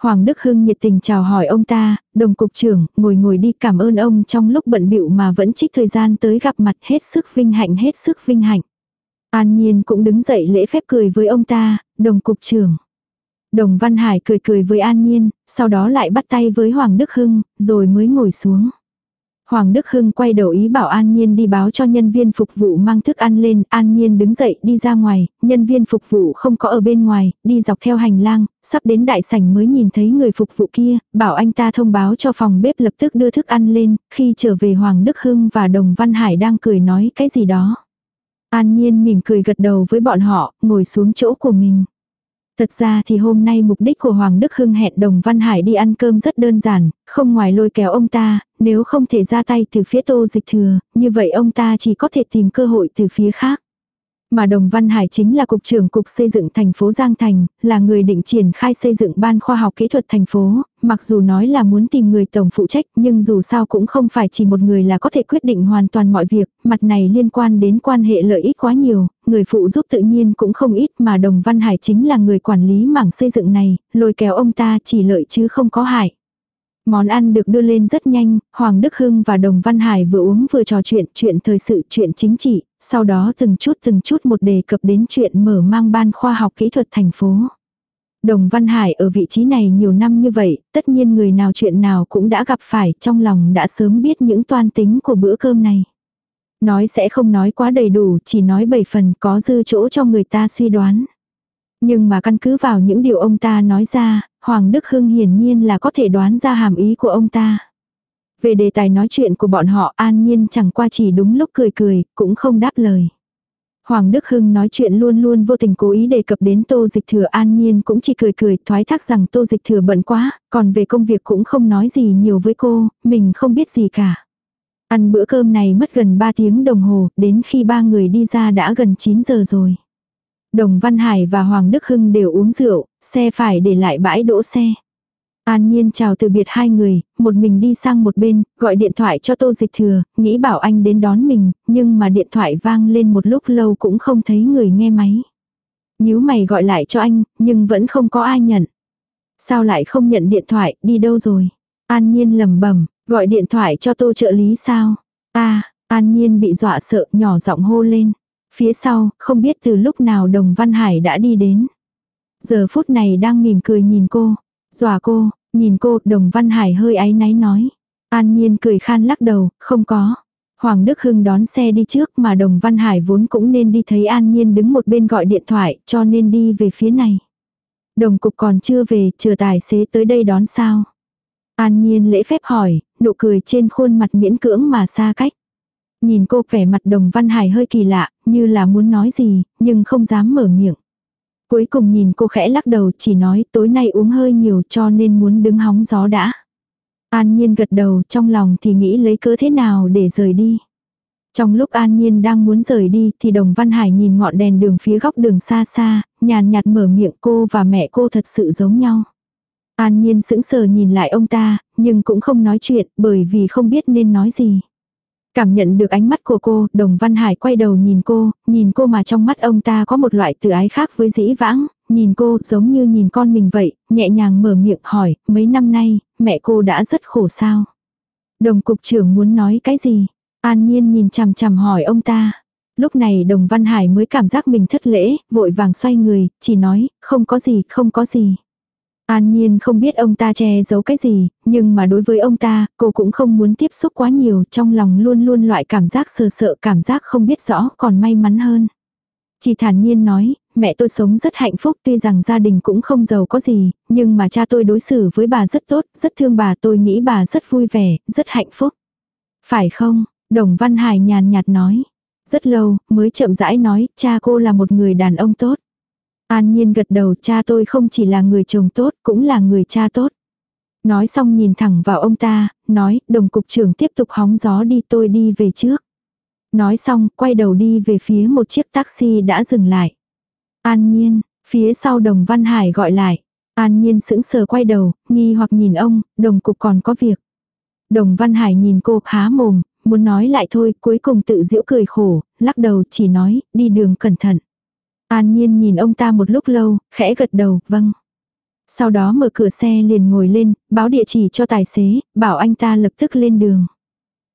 Hoàng Đức Hưng nhiệt tình chào hỏi ông ta, đồng cục trưởng, ngồi ngồi đi cảm ơn ông trong lúc bận bịu mà vẫn trích thời gian tới gặp mặt hết sức vinh hạnh hết sức vinh hạnh. An Nhiên cũng đứng dậy lễ phép cười với ông ta, đồng cục trưởng. Đồng Văn Hải cười cười với An Nhiên, sau đó lại bắt tay với Hoàng Đức Hưng, rồi mới ngồi xuống. Hoàng Đức Hưng quay đầu ý bảo An Nhiên đi báo cho nhân viên phục vụ mang thức ăn lên, An Nhiên đứng dậy đi ra ngoài, nhân viên phục vụ không có ở bên ngoài, đi dọc theo hành lang, sắp đến đại sảnh mới nhìn thấy người phục vụ kia, bảo anh ta thông báo cho phòng bếp lập tức đưa thức ăn lên, khi trở về Hoàng Đức Hưng và Đồng Văn Hải đang cười nói cái gì đó. An Nhiên mỉm cười gật đầu với bọn họ, ngồi xuống chỗ của mình. Thật ra thì hôm nay mục đích của Hoàng Đức Hưng hẹn Đồng Văn Hải đi ăn cơm rất đơn giản, không ngoài lôi kéo ông ta, nếu không thể ra tay từ phía tô dịch thừa, như vậy ông ta chỉ có thể tìm cơ hội từ phía khác. Mà Đồng Văn Hải chính là Cục trưởng Cục Xây dựng thành phố Giang Thành, là người định triển khai xây dựng ban khoa học kỹ thuật thành phố, mặc dù nói là muốn tìm người tổng phụ trách nhưng dù sao cũng không phải chỉ một người là có thể quyết định hoàn toàn mọi việc, mặt này liên quan đến quan hệ lợi ích quá nhiều, người phụ giúp tự nhiên cũng không ít mà Đồng Văn Hải chính là người quản lý mảng xây dựng này, lôi kéo ông ta chỉ lợi chứ không có hại. Món ăn được đưa lên rất nhanh, Hoàng Đức Hưng và Đồng Văn Hải vừa uống vừa trò chuyện, chuyện thời sự, chuyện chính trị, sau đó từng chút từng chút một đề cập đến chuyện mở mang ban khoa học kỹ thuật thành phố. Đồng Văn Hải ở vị trí này nhiều năm như vậy, tất nhiên người nào chuyện nào cũng đã gặp phải, trong lòng đã sớm biết những toan tính của bữa cơm này. Nói sẽ không nói quá đầy đủ, chỉ nói bảy phần có dư chỗ cho người ta suy đoán. Nhưng mà căn cứ vào những điều ông ta nói ra, Hoàng Đức Hưng hiển nhiên là có thể đoán ra hàm ý của ông ta. Về đề tài nói chuyện của bọn họ an nhiên chẳng qua chỉ đúng lúc cười cười, cũng không đáp lời. Hoàng Đức Hưng nói chuyện luôn luôn vô tình cố ý đề cập đến tô dịch thừa an nhiên cũng chỉ cười cười thoái thác rằng tô dịch thừa bận quá, còn về công việc cũng không nói gì nhiều với cô, mình không biết gì cả. Ăn bữa cơm này mất gần 3 tiếng đồng hồ, đến khi ba người đi ra đã gần 9 giờ rồi. Đồng Văn Hải và Hoàng Đức Hưng đều uống rượu, xe phải để lại bãi đỗ xe. An Nhiên chào từ biệt hai người, một mình đi sang một bên, gọi điện thoại cho Tô Dịch Thừa, nghĩ bảo anh đến đón mình, nhưng mà điện thoại vang lên một lúc lâu cũng không thấy người nghe máy. Nhíu mày gọi lại cho anh, nhưng vẫn không có ai nhận. Sao lại không nhận điện thoại, đi đâu rồi? An Nhiên lầm bẩm gọi điện thoại cho Tô trợ lý sao? Ta, An Nhiên bị dọa sợ, nhỏ giọng hô lên. Phía sau, không biết từ lúc nào Đồng Văn Hải đã đi đến. Giờ phút này đang mỉm cười nhìn cô. Dọa cô, nhìn cô, Đồng Văn Hải hơi áy náy nói. An Nhiên cười khan lắc đầu, không có. Hoàng Đức Hưng đón xe đi trước mà Đồng Văn Hải vốn cũng nên đi thấy An Nhiên đứng một bên gọi điện thoại cho nên đi về phía này. Đồng cục còn chưa về, chờ tài xế tới đây đón sao. An Nhiên lễ phép hỏi, nụ cười trên khuôn mặt miễn cưỡng mà xa cách. Nhìn cô vẻ mặt đồng văn hải hơi kỳ lạ, như là muốn nói gì, nhưng không dám mở miệng. Cuối cùng nhìn cô khẽ lắc đầu chỉ nói tối nay uống hơi nhiều cho nên muốn đứng hóng gió đã. An Nhiên gật đầu trong lòng thì nghĩ lấy cớ thế nào để rời đi. Trong lúc An Nhiên đang muốn rời đi thì Đồng Văn Hải nhìn ngọn đèn đường phía góc đường xa xa, nhàn nhạt mở miệng cô và mẹ cô thật sự giống nhau. An Nhiên sững sờ nhìn lại ông ta, nhưng cũng không nói chuyện bởi vì không biết nên nói gì. Cảm nhận được ánh mắt của cô, Đồng Văn Hải quay đầu nhìn cô, nhìn cô mà trong mắt ông ta có một loại tự ái khác với dĩ vãng, nhìn cô giống như nhìn con mình vậy, nhẹ nhàng mở miệng hỏi, mấy năm nay, mẹ cô đã rất khổ sao. Đồng cục trưởng muốn nói cái gì? An Nhiên nhìn chằm chằm hỏi ông ta. Lúc này Đồng Văn Hải mới cảm giác mình thất lễ, vội vàng xoay người, chỉ nói, không có gì, không có gì. An Nhiên không biết ông ta che giấu cái gì, nhưng mà đối với ông ta, cô cũng không muốn tiếp xúc quá nhiều, trong lòng luôn luôn loại cảm giác sờ sợ cảm giác không biết rõ còn may mắn hơn. Chỉ thản nhiên nói, mẹ tôi sống rất hạnh phúc tuy rằng gia đình cũng không giàu có gì, nhưng mà cha tôi đối xử với bà rất tốt, rất thương bà tôi nghĩ bà rất vui vẻ, rất hạnh phúc. Phải không? Đồng Văn Hải nhàn nhạt nói. Rất lâu, mới chậm rãi nói, cha cô là một người đàn ông tốt. An nhiên gật đầu cha tôi không chỉ là người chồng tốt cũng là người cha tốt. Nói xong nhìn thẳng vào ông ta, nói đồng cục trưởng tiếp tục hóng gió đi tôi đi về trước. Nói xong quay đầu đi về phía một chiếc taxi đã dừng lại. An nhiên, phía sau đồng Văn Hải gọi lại. An nhiên sững sờ quay đầu, nghi hoặc nhìn ông, đồng cục còn có việc. Đồng Văn Hải nhìn cô há mồm, muốn nói lại thôi, cuối cùng tự giễu cười khổ, lắc đầu chỉ nói, đi đường cẩn thận. An Nhiên nhìn ông ta một lúc lâu, khẽ gật đầu, vâng. Sau đó mở cửa xe liền ngồi lên, báo địa chỉ cho tài xế, bảo anh ta lập tức lên đường.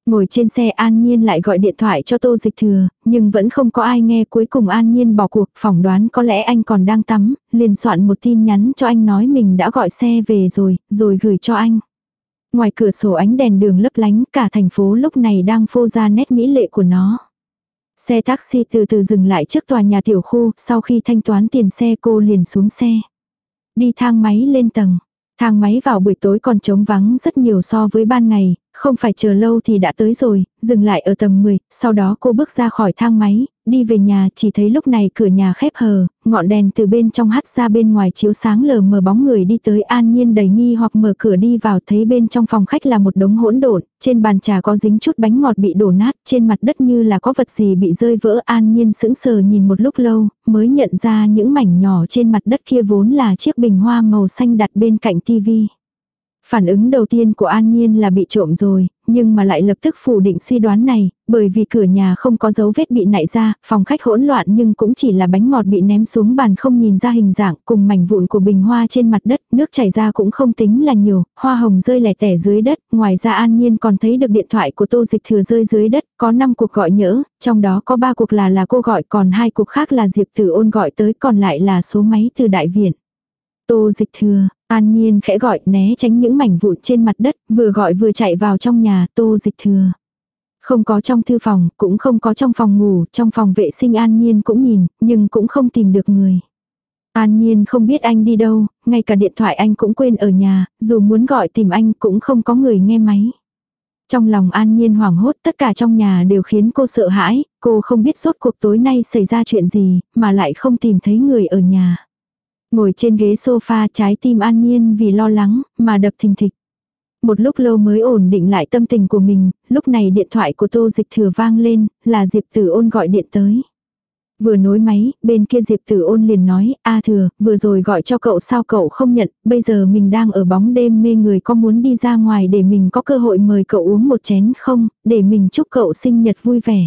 Ngồi trên xe An Nhiên lại gọi điện thoại cho Tô Dịch Thừa, nhưng vẫn không có ai nghe cuối cùng An Nhiên bỏ cuộc phỏng đoán có lẽ anh còn đang tắm, liền soạn một tin nhắn cho anh nói mình đã gọi xe về rồi, rồi gửi cho anh. Ngoài cửa sổ ánh đèn đường lấp lánh cả thành phố lúc này đang phô ra nét mỹ lệ của nó. Xe taxi từ từ dừng lại trước tòa nhà tiểu khu, sau khi thanh toán tiền xe cô liền xuống xe. Đi thang máy lên tầng. Thang máy vào buổi tối còn trống vắng rất nhiều so với ban ngày, không phải chờ lâu thì đã tới rồi, dừng lại ở tầng 10, sau đó cô bước ra khỏi thang máy, đi về nhà chỉ thấy lúc này cửa nhà khép hờ, ngọn đèn từ bên trong hắt ra bên ngoài chiếu sáng lờ mờ bóng người đi tới an nhiên đầy nghi hoặc mở cửa đi vào thấy bên trong phòng khách là một đống hỗn độn, trên bàn trà có dính chút bánh ngọt bị đổ nát, trên mặt đất như là có vật gì bị rơi vỡ an nhiên sững sờ nhìn một lúc lâu, mới nhận ra những mảnh nhỏ trên mặt đất kia vốn là chiếc bình hoa màu xanh đặt bên cạnh tivi. Phản ứng đầu tiên của An Nhiên là bị trộm rồi, nhưng mà lại lập tức phủ định suy đoán này, bởi vì cửa nhà không có dấu vết bị nại ra, phòng khách hỗn loạn nhưng cũng chỉ là bánh ngọt bị ném xuống bàn không nhìn ra hình dạng, cùng mảnh vụn của bình hoa trên mặt đất, nước chảy ra cũng không tính là nhiều, hoa hồng rơi lẻ tẻ dưới đất, ngoài ra an nhiên còn thấy được điện thoại của tô dịch thừa rơi dưới đất, có 5 cuộc gọi nhỡ, trong đó có 3 cuộc là là cô gọi còn hai cuộc khác là Diệp Tử ôn gọi tới còn lại là số máy từ đại viện. Tô dịch thừa, an nhiên khẽ gọi né tránh những mảnh vụn trên mặt đất, vừa gọi vừa chạy vào trong nhà tô dịch thừa. Không có trong thư phòng, cũng không có trong phòng ngủ, trong phòng vệ sinh an nhiên cũng nhìn, nhưng cũng không tìm được người. An nhiên không biết anh đi đâu, ngay cả điện thoại anh cũng quên ở nhà, dù muốn gọi tìm anh cũng không có người nghe máy. Trong lòng an nhiên hoảng hốt tất cả trong nhà đều khiến cô sợ hãi, cô không biết rốt cuộc tối nay xảy ra chuyện gì, mà lại không tìm thấy người ở nhà. Ngồi trên ghế sofa trái tim an nhiên vì lo lắng, mà đập thình thịch. Một lúc lâu mới ổn định lại tâm tình của mình, lúc này điện thoại của tô dịch thừa vang lên, là Diệp Tử ôn gọi điện tới. Vừa nối máy, bên kia Diệp Tử ôn liền nói, a thừa, vừa rồi gọi cho cậu sao cậu không nhận, bây giờ mình đang ở bóng đêm mê người có muốn đi ra ngoài để mình có cơ hội mời cậu uống một chén không, để mình chúc cậu sinh nhật vui vẻ.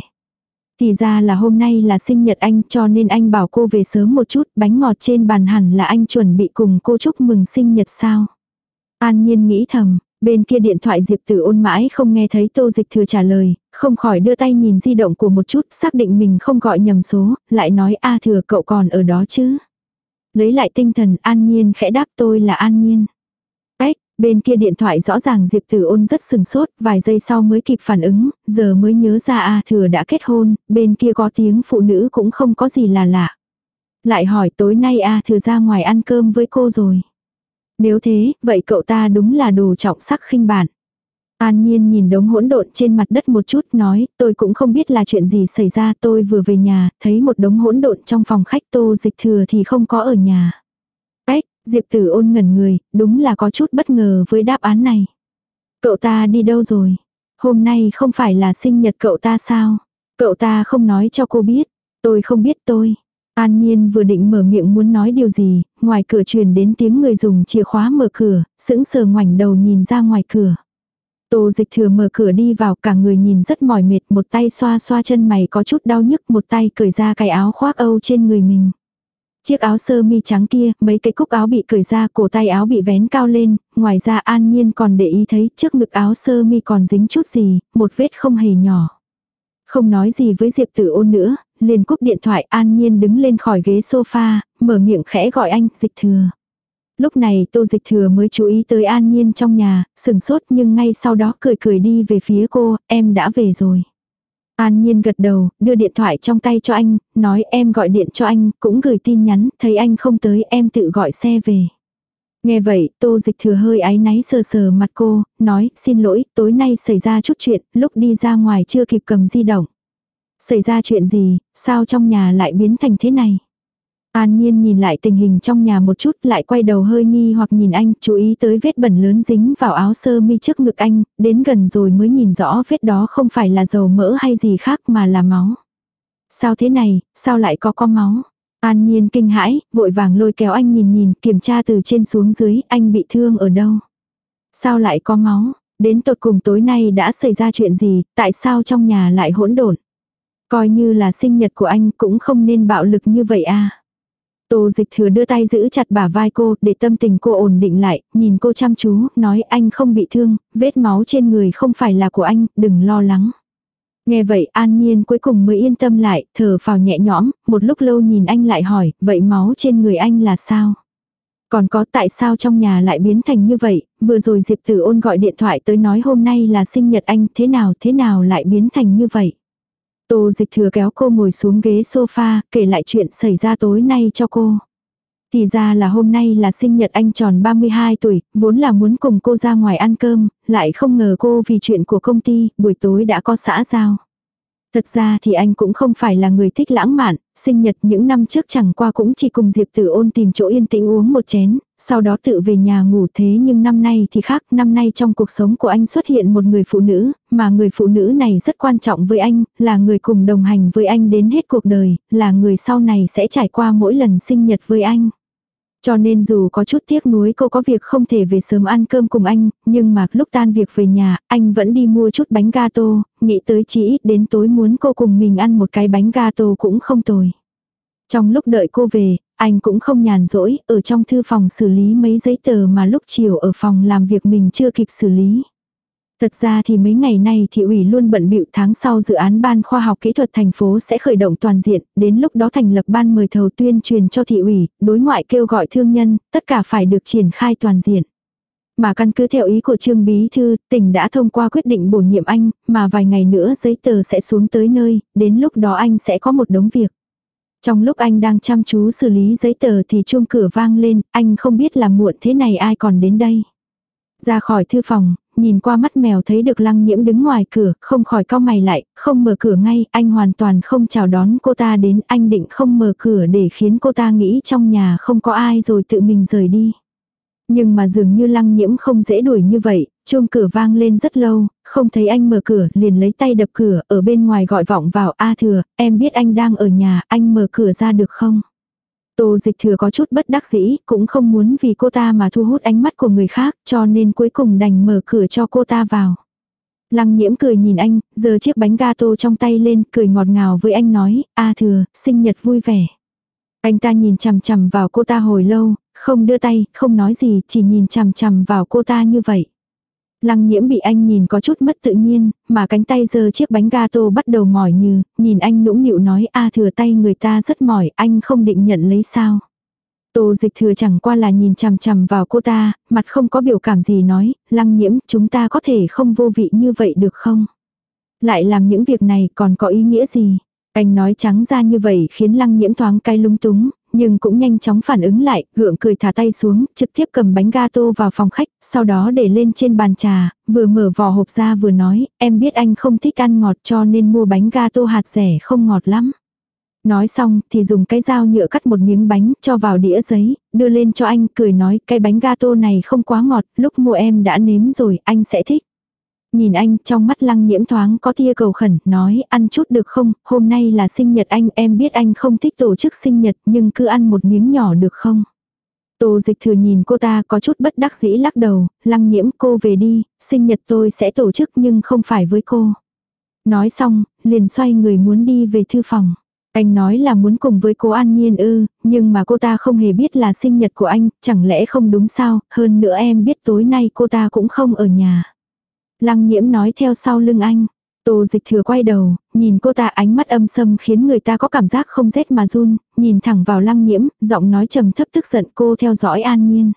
Thì ra là hôm nay là sinh nhật anh cho nên anh bảo cô về sớm một chút, bánh ngọt trên bàn hẳn là anh chuẩn bị cùng cô chúc mừng sinh nhật sao. An nhiên nghĩ thầm, bên kia điện thoại Diệp Tử ôn mãi không nghe thấy tô dịch thừa trả lời, không khỏi đưa tay nhìn di động của một chút xác định mình không gọi nhầm số, lại nói a thừa cậu còn ở đó chứ. Lấy lại tinh thần an nhiên khẽ đáp tôi là an nhiên. Bên kia điện thoại rõ ràng Diệp Tử ôn rất sừng sốt, vài giây sau mới kịp phản ứng, giờ mới nhớ ra A thừa đã kết hôn, bên kia có tiếng phụ nữ cũng không có gì là lạ. Lại hỏi tối nay A thừa ra ngoài ăn cơm với cô rồi. Nếu thế, vậy cậu ta đúng là đồ trọng sắc khinh bản. An Nhiên nhìn đống hỗn độn trên mặt đất một chút nói, tôi cũng không biết là chuyện gì xảy ra, tôi vừa về nhà, thấy một đống hỗn độn trong phòng khách tô dịch thừa thì không có ở nhà. Diệp tử ôn ngẩn người, đúng là có chút bất ngờ với đáp án này. Cậu ta đi đâu rồi? Hôm nay không phải là sinh nhật cậu ta sao? Cậu ta không nói cho cô biết. Tôi không biết tôi. An Nhiên vừa định mở miệng muốn nói điều gì, ngoài cửa truyền đến tiếng người dùng chìa khóa mở cửa, sững sờ ngoảnh đầu nhìn ra ngoài cửa. Tô dịch thừa mở cửa đi vào cả người nhìn rất mỏi mệt một tay xoa xoa chân mày có chút đau nhức một tay cởi ra cái áo khoác âu trên người mình. Chiếc áo sơ mi trắng kia, mấy cái cúc áo bị cởi ra, cổ tay áo bị vén cao lên, ngoài ra an nhiên còn để ý thấy trước ngực áo sơ mi còn dính chút gì, một vết không hề nhỏ. Không nói gì với Diệp Tử ôn nữa, liền cúp điện thoại an nhiên đứng lên khỏi ghế sofa, mở miệng khẽ gọi anh, dịch thừa. Lúc này tô dịch thừa mới chú ý tới an nhiên trong nhà, sừng sốt nhưng ngay sau đó cười cười đi về phía cô, em đã về rồi. An Nhiên gật đầu, đưa điện thoại trong tay cho anh, nói em gọi điện cho anh, cũng gửi tin nhắn, thấy anh không tới em tự gọi xe về. Nghe vậy, tô dịch thừa hơi áy náy sờ sờ mặt cô, nói, xin lỗi, tối nay xảy ra chút chuyện, lúc đi ra ngoài chưa kịp cầm di động. Xảy ra chuyện gì, sao trong nhà lại biến thành thế này? An Nhiên nhìn lại tình hình trong nhà một chút lại quay đầu hơi nghi hoặc nhìn anh, chú ý tới vết bẩn lớn dính vào áo sơ mi trước ngực anh, đến gần rồi mới nhìn rõ vết đó không phải là dầu mỡ hay gì khác mà là máu. Sao thế này, sao lại có con máu? An Nhiên kinh hãi, vội vàng lôi kéo anh nhìn nhìn, kiểm tra từ trên xuống dưới, anh bị thương ở đâu? Sao lại có máu? Đến tột cùng tối nay đã xảy ra chuyện gì, tại sao trong nhà lại hỗn độn? Coi như là sinh nhật của anh cũng không nên bạo lực như vậy à. Tô dịch thừa đưa tay giữ chặt bả vai cô, để tâm tình cô ổn định lại, nhìn cô chăm chú, nói anh không bị thương, vết máu trên người không phải là của anh, đừng lo lắng. Nghe vậy an nhiên cuối cùng mới yên tâm lại, thở phào nhẹ nhõm, một lúc lâu nhìn anh lại hỏi, vậy máu trên người anh là sao? Còn có tại sao trong nhà lại biến thành như vậy, vừa rồi Diệp Tử ôn gọi điện thoại tới nói hôm nay là sinh nhật anh, thế nào thế nào lại biến thành như vậy? Tô dịch thừa kéo cô ngồi xuống ghế sofa, kể lại chuyện xảy ra tối nay cho cô. Thì ra là hôm nay là sinh nhật anh tròn 32 tuổi, vốn là muốn cùng cô ra ngoài ăn cơm, lại không ngờ cô vì chuyện của công ty, buổi tối đã có xã giao. Thật ra thì anh cũng không phải là người thích lãng mạn, sinh nhật những năm trước chẳng qua cũng chỉ cùng Diệp Tử ôn tìm chỗ yên tĩnh uống một chén, sau đó tự về nhà ngủ thế nhưng năm nay thì khác, năm nay trong cuộc sống của anh xuất hiện một người phụ nữ, mà người phụ nữ này rất quan trọng với anh, là người cùng đồng hành với anh đến hết cuộc đời, là người sau này sẽ trải qua mỗi lần sinh nhật với anh. Cho nên dù có chút tiếc nuối cô có việc không thể về sớm ăn cơm cùng anh, nhưng mà lúc tan việc về nhà, anh vẫn đi mua chút bánh gato, nghĩ tới chỉ ít đến tối muốn cô cùng mình ăn một cái bánh gato cũng không tồi. Trong lúc đợi cô về, anh cũng không nhàn rỗi, ở trong thư phòng xử lý mấy giấy tờ mà lúc chiều ở phòng làm việc mình chưa kịp xử lý. Thật ra thì mấy ngày nay thị ủy luôn bận bịu tháng sau dự án ban khoa học kỹ thuật thành phố sẽ khởi động toàn diện, đến lúc đó thành lập ban mời thầu tuyên truyền cho thị ủy, đối ngoại kêu gọi thương nhân, tất cả phải được triển khai toàn diện. Mà căn cứ theo ý của Trương Bí Thư, tỉnh đã thông qua quyết định bổ nhiệm anh, mà vài ngày nữa giấy tờ sẽ xuống tới nơi, đến lúc đó anh sẽ có một đống việc. Trong lúc anh đang chăm chú xử lý giấy tờ thì chuông cửa vang lên, anh không biết là muộn thế này ai còn đến đây. Ra khỏi thư phòng, nhìn qua mắt mèo thấy được lăng nhiễm đứng ngoài cửa, không khỏi cau mày lại, không mở cửa ngay, anh hoàn toàn không chào đón cô ta đến, anh định không mở cửa để khiến cô ta nghĩ trong nhà không có ai rồi tự mình rời đi. Nhưng mà dường như lăng nhiễm không dễ đuổi như vậy, chuông cửa vang lên rất lâu, không thấy anh mở cửa, liền lấy tay đập cửa, ở bên ngoài gọi vọng vào, A thừa, em biết anh đang ở nhà, anh mở cửa ra được không? Tô dịch thừa có chút bất đắc dĩ, cũng không muốn vì cô ta mà thu hút ánh mắt của người khác, cho nên cuối cùng đành mở cửa cho cô ta vào. Lăng nhiễm cười nhìn anh, giơ chiếc bánh gato trong tay lên, cười ngọt ngào với anh nói, a thừa, sinh nhật vui vẻ. Anh ta nhìn chằm chằm vào cô ta hồi lâu, không đưa tay, không nói gì, chỉ nhìn chằm chằm vào cô ta như vậy. Lăng nhiễm bị anh nhìn có chút mất tự nhiên, mà cánh tay giơ chiếc bánh gato bắt đầu mỏi như, nhìn anh nũng nịu nói a thừa tay người ta rất mỏi, anh không định nhận lấy sao. Tô dịch thừa chẳng qua là nhìn chằm chằm vào cô ta, mặt không có biểu cảm gì nói, lăng nhiễm chúng ta có thể không vô vị như vậy được không? Lại làm những việc này còn có ý nghĩa gì? Anh nói trắng ra như vậy khiến lăng nhiễm thoáng cái lung túng, nhưng cũng nhanh chóng phản ứng lại, gượng cười thả tay xuống, trực tiếp cầm bánh gato vào phòng khách, sau đó để lên trên bàn trà, vừa mở vỏ hộp ra vừa nói, em biết anh không thích ăn ngọt cho nên mua bánh gato hạt rẻ không ngọt lắm. Nói xong thì dùng cái dao nhựa cắt một miếng bánh cho vào đĩa giấy, đưa lên cho anh cười nói cái bánh gato này không quá ngọt, lúc mua em đã nếm rồi, anh sẽ thích. Nhìn anh trong mắt lăng nhiễm thoáng có tia cầu khẩn, nói ăn chút được không, hôm nay là sinh nhật anh, em biết anh không thích tổ chức sinh nhật nhưng cứ ăn một miếng nhỏ được không. Tô dịch thừa nhìn cô ta có chút bất đắc dĩ lắc đầu, lăng nhiễm cô về đi, sinh nhật tôi sẽ tổ chức nhưng không phải với cô. Nói xong, liền xoay người muốn đi về thư phòng. Anh nói là muốn cùng với cô An Nhiên ư, nhưng mà cô ta không hề biết là sinh nhật của anh, chẳng lẽ không đúng sao, hơn nữa em biết tối nay cô ta cũng không ở nhà. Lăng nhiễm nói theo sau lưng anh. Tô dịch thừa quay đầu, nhìn cô ta ánh mắt âm sâm khiến người ta có cảm giác không rét mà run, nhìn thẳng vào lăng nhiễm, giọng nói trầm thấp tức giận cô theo dõi an nhiên.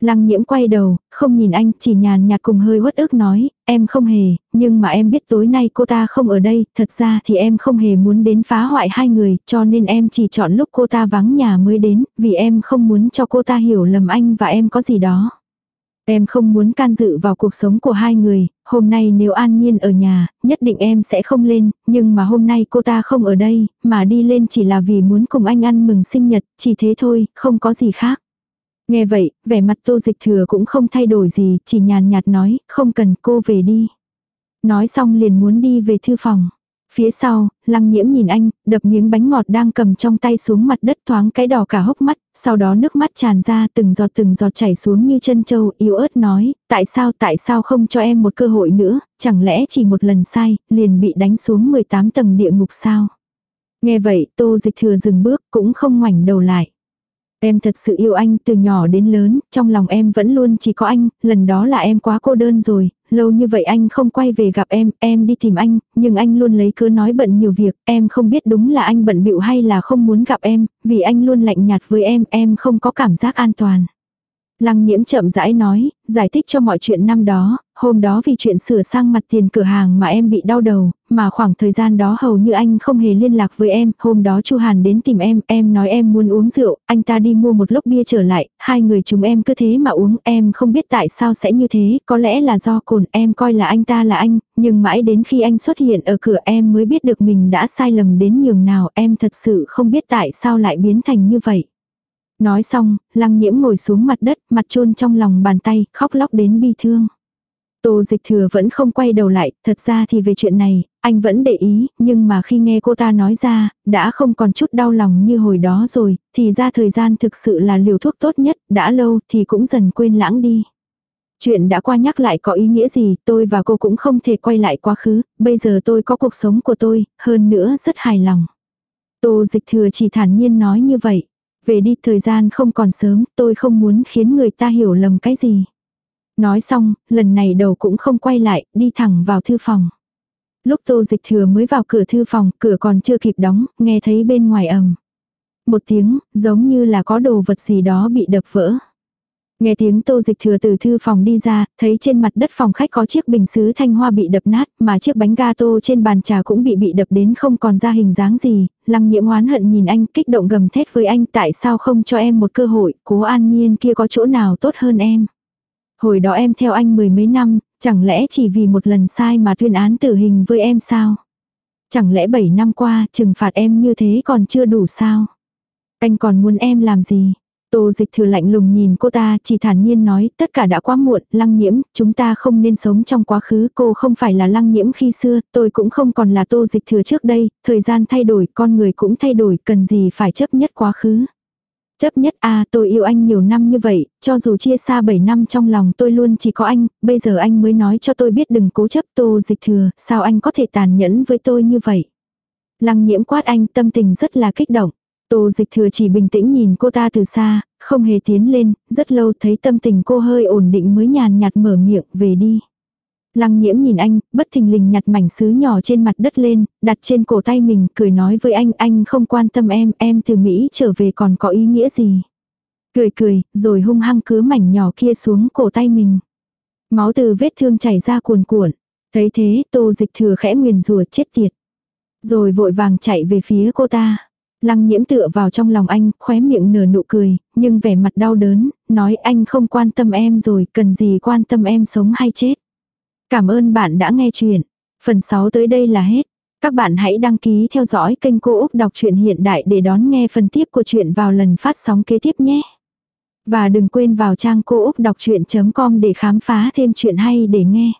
Lăng nhiễm quay đầu, không nhìn anh, chỉ nhàn nhạt cùng hơi uất ức nói, em không hề, nhưng mà em biết tối nay cô ta không ở đây, thật ra thì em không hề muốn đến phá hoại hai người, cho nên em chỉ chọn lúc cô ta vắng nhà mới đến, vì em không muốn cho cô ta hiểu lầm anh và em có gì đó. Em không muốn can dự vào cuộc sống của hai người, hôm nay nếu an nhiên ở nhà, nhất định em sẽ không lên, nhưng mà hôm nay cô ta không ở đây, mà đi lên chỉ là vì muốn cùng anh ăn mừng sinh nhật, chỉ thế thôi, không có gì khác. Nghe vậy, vẻ mặt tô dịch thừa cũng không thay đổi gì, chỉ nhàn nhạt nói, không cần cô về đi. Nói xong liền muốn đi về thư phòng. Phía sau, lăng nhiễm nhìn anh, đập miếng bánh ngọt đang cầm trong tay xuống mặt đất thoáng cái đỏ cả hốc mắt, sau đó nước mắt tràn ra từng giọt từng giọt chảy xuống như chân châu, yếu ớt nói, tại sao tại sao không cho em một cơ hội nữa, chẳng lẽ chỉ một lần sai, liền bị đánh xuống 18 tầng địa ngục sao. Nghe vậy, tô dịch thừa dừng bước, cũng không ngoảnh đầu lại. Em thật sự yêu anh từ nhỏ đến lớn, trong lòng em vẫn luôn chỉ có anh, lần đó là em quá cô đơn rồi, lâu như vậy anh không quay về gặp em, em đi tìm anh, nhưng anh luôn lấy cớ nói bận nhiều việc, em không biết đúng là anh bận bịu hay là không muốn gặp em, vì anh luôn lạnh nhạt với em, em không có cảm giác an toàn. Lăng nhiễm chậm rãi nói, giải thích cho mọi chuyện năm đó, hôm đó vì chuyện sửa sang mặt tiền cửa hàng mà em bị đau đầu, mà khoảng thời gian đó hầu như anh không hề liên lạc với em, hôm đó Chu Hàn đến tìm em, em nói em muốn uống rượu, anh ta đi mua một lốc bia trở lại, hai người chúng em cứ thế mà uống, em không biết tại sao sẽ như thế, có lẽ là do cồn em coi là anh ta là anh, nhưng mãi đến khi anh xuất hiện ở cửa em mới biết được mình đã sai lầm đến nhường nào, em thật sự không biết tại sao lại biến thành như vậy. Nói xong, lăng nhiễm ngồi xuống mặt đất, mặt chôn trong lòng bàn tay, khóc lóc đến bi thương. Tô dịch thừa vẫn không quay đầu lại, thật ra thì về chuyện này, anh vẫn để ý, nhưng mà khi nghe cô ta nói ra, đã không còn chút đau lòng như hồi đó rồi, thì ra thời gian thực sự là liều thuốc tốt nhất, đã lâu thì cũng dần quên lãng đi. Chuyện đã qua nhắc lại có ý nghĩa gì, tôi và cô cũng không thể quay lại quá khứ, bây giờ tôi có cuộc sống của tôi, hơn nữa rất hài lòng. Tô dịch thừa chỉ thản nhiên nói như vậy. Về đi thời gian không còn sớm, tôi không muốn khiến người ta hiểu lầm cái gì. Nói xong, lần này đầu cũng không quay lại, đi thẳng vào thư phòng. Lúc tô dịch thừa mới vào cửa thư phòng, cửa còn chưa kịp đóng, nghe thấy bên ngoài ầm. Một tiếng, giống như là có đồ vật gì đó bị đập vỡ. Nghe tiếng tô dịch thừa từ thư phòng đi ra, thấy trên mặt đất phòng khách có chiếc bình sứ thanh hoa bị đập nát, mà chiếc bánh ga tô trên bàn trà cũng bị bị đập đến không còn ra hình dáng gì. Lăng nhiễm oán hận nhìn anh kích động gầm thét với anh tại sao không cho em một cơ hội, cố an nhiên kia có chỗ nào tốt hơn em. Hồi đó em theo anh mười mấy năm, chẳng lẽ chỉ vì một lần sai mà tuyên án tử hình với em sao? Chẳng lẽ bảy năm qua trừng phạt em như thế còn chưa đủ sao? Anh còn muốn em làm gì? Tô dịch thừa lạnh lùng nhìn cô ta chỉ thản nhiên nói tất cả đã quá muộn, lăng nhiễm, chúng ta không nên sống trong quá khứ, cô không phải là lăng nhiễm khi xưa, tôi cũng không còn là tô dịch thừa trước đây, thời gian thay đổi, con người cũng thay đổi, cần gì phải chấp nhất quá khứ. Chấp nhất à tôi yêu anh nhiều năm như vậy, cho dù chia xa 7 năm trong lòng tôi luôn chỉ có anh, bây giờ anh mới nói cho tôi biết đừng cố chấp tô dịch thừa, sao anh có thể tàn nhẫn với tôi như vậy. Lăng nhiễm quát anh tâm tình rất là kích động. Tô dịch thừa chỉ bình tĩnh nhìn cô ta từ xa, không hề tiến lên, rất lâu thấy tâm tình cô hơi ổn định mới nhàn nhạt mở miệng về đi. Lăng nhiễm nhìn anh, bất thình lình nhặt mảnh sứ nhỏ trên mặt đất lên, đặt trên cổ tay mình, cười nói với anh, anh không quan tâm em, em từ Mỹ trở về còn có ý nghĩa gì. Cười cười, rồi hung hăng cứ mảnh nhỏ kia xuống cổ tay mình. Máu từ vết thương chảy ra cuồn cuộn. Thấy thế, tô dịch thừa khẽ nguyền rùa chết tiệt. Rồi vội vàng chạy về phía cô ta. Lăng nhiễm tựa vào trong lòng anh, khóe miệng nở nụ cười, nhưng vẻ mặt đau đớn, nói anh không quan tâm em rồi, cần gì quan tâm em sống hay chết. Cảm ơn bạn đã nghe chuyện. Phần 6 tới đây là hết. Các bạn hãy đăng ký theo dõi kênh Cô Úc Đọc truyện Hiện Đại để đón nghe phần tiếp của chuyện vào lần phát sóng kế tiếp nhé. Và đừng quên vào trang cô úc đọc chuyện.com để khám phá thêm chuyện hay để nghe.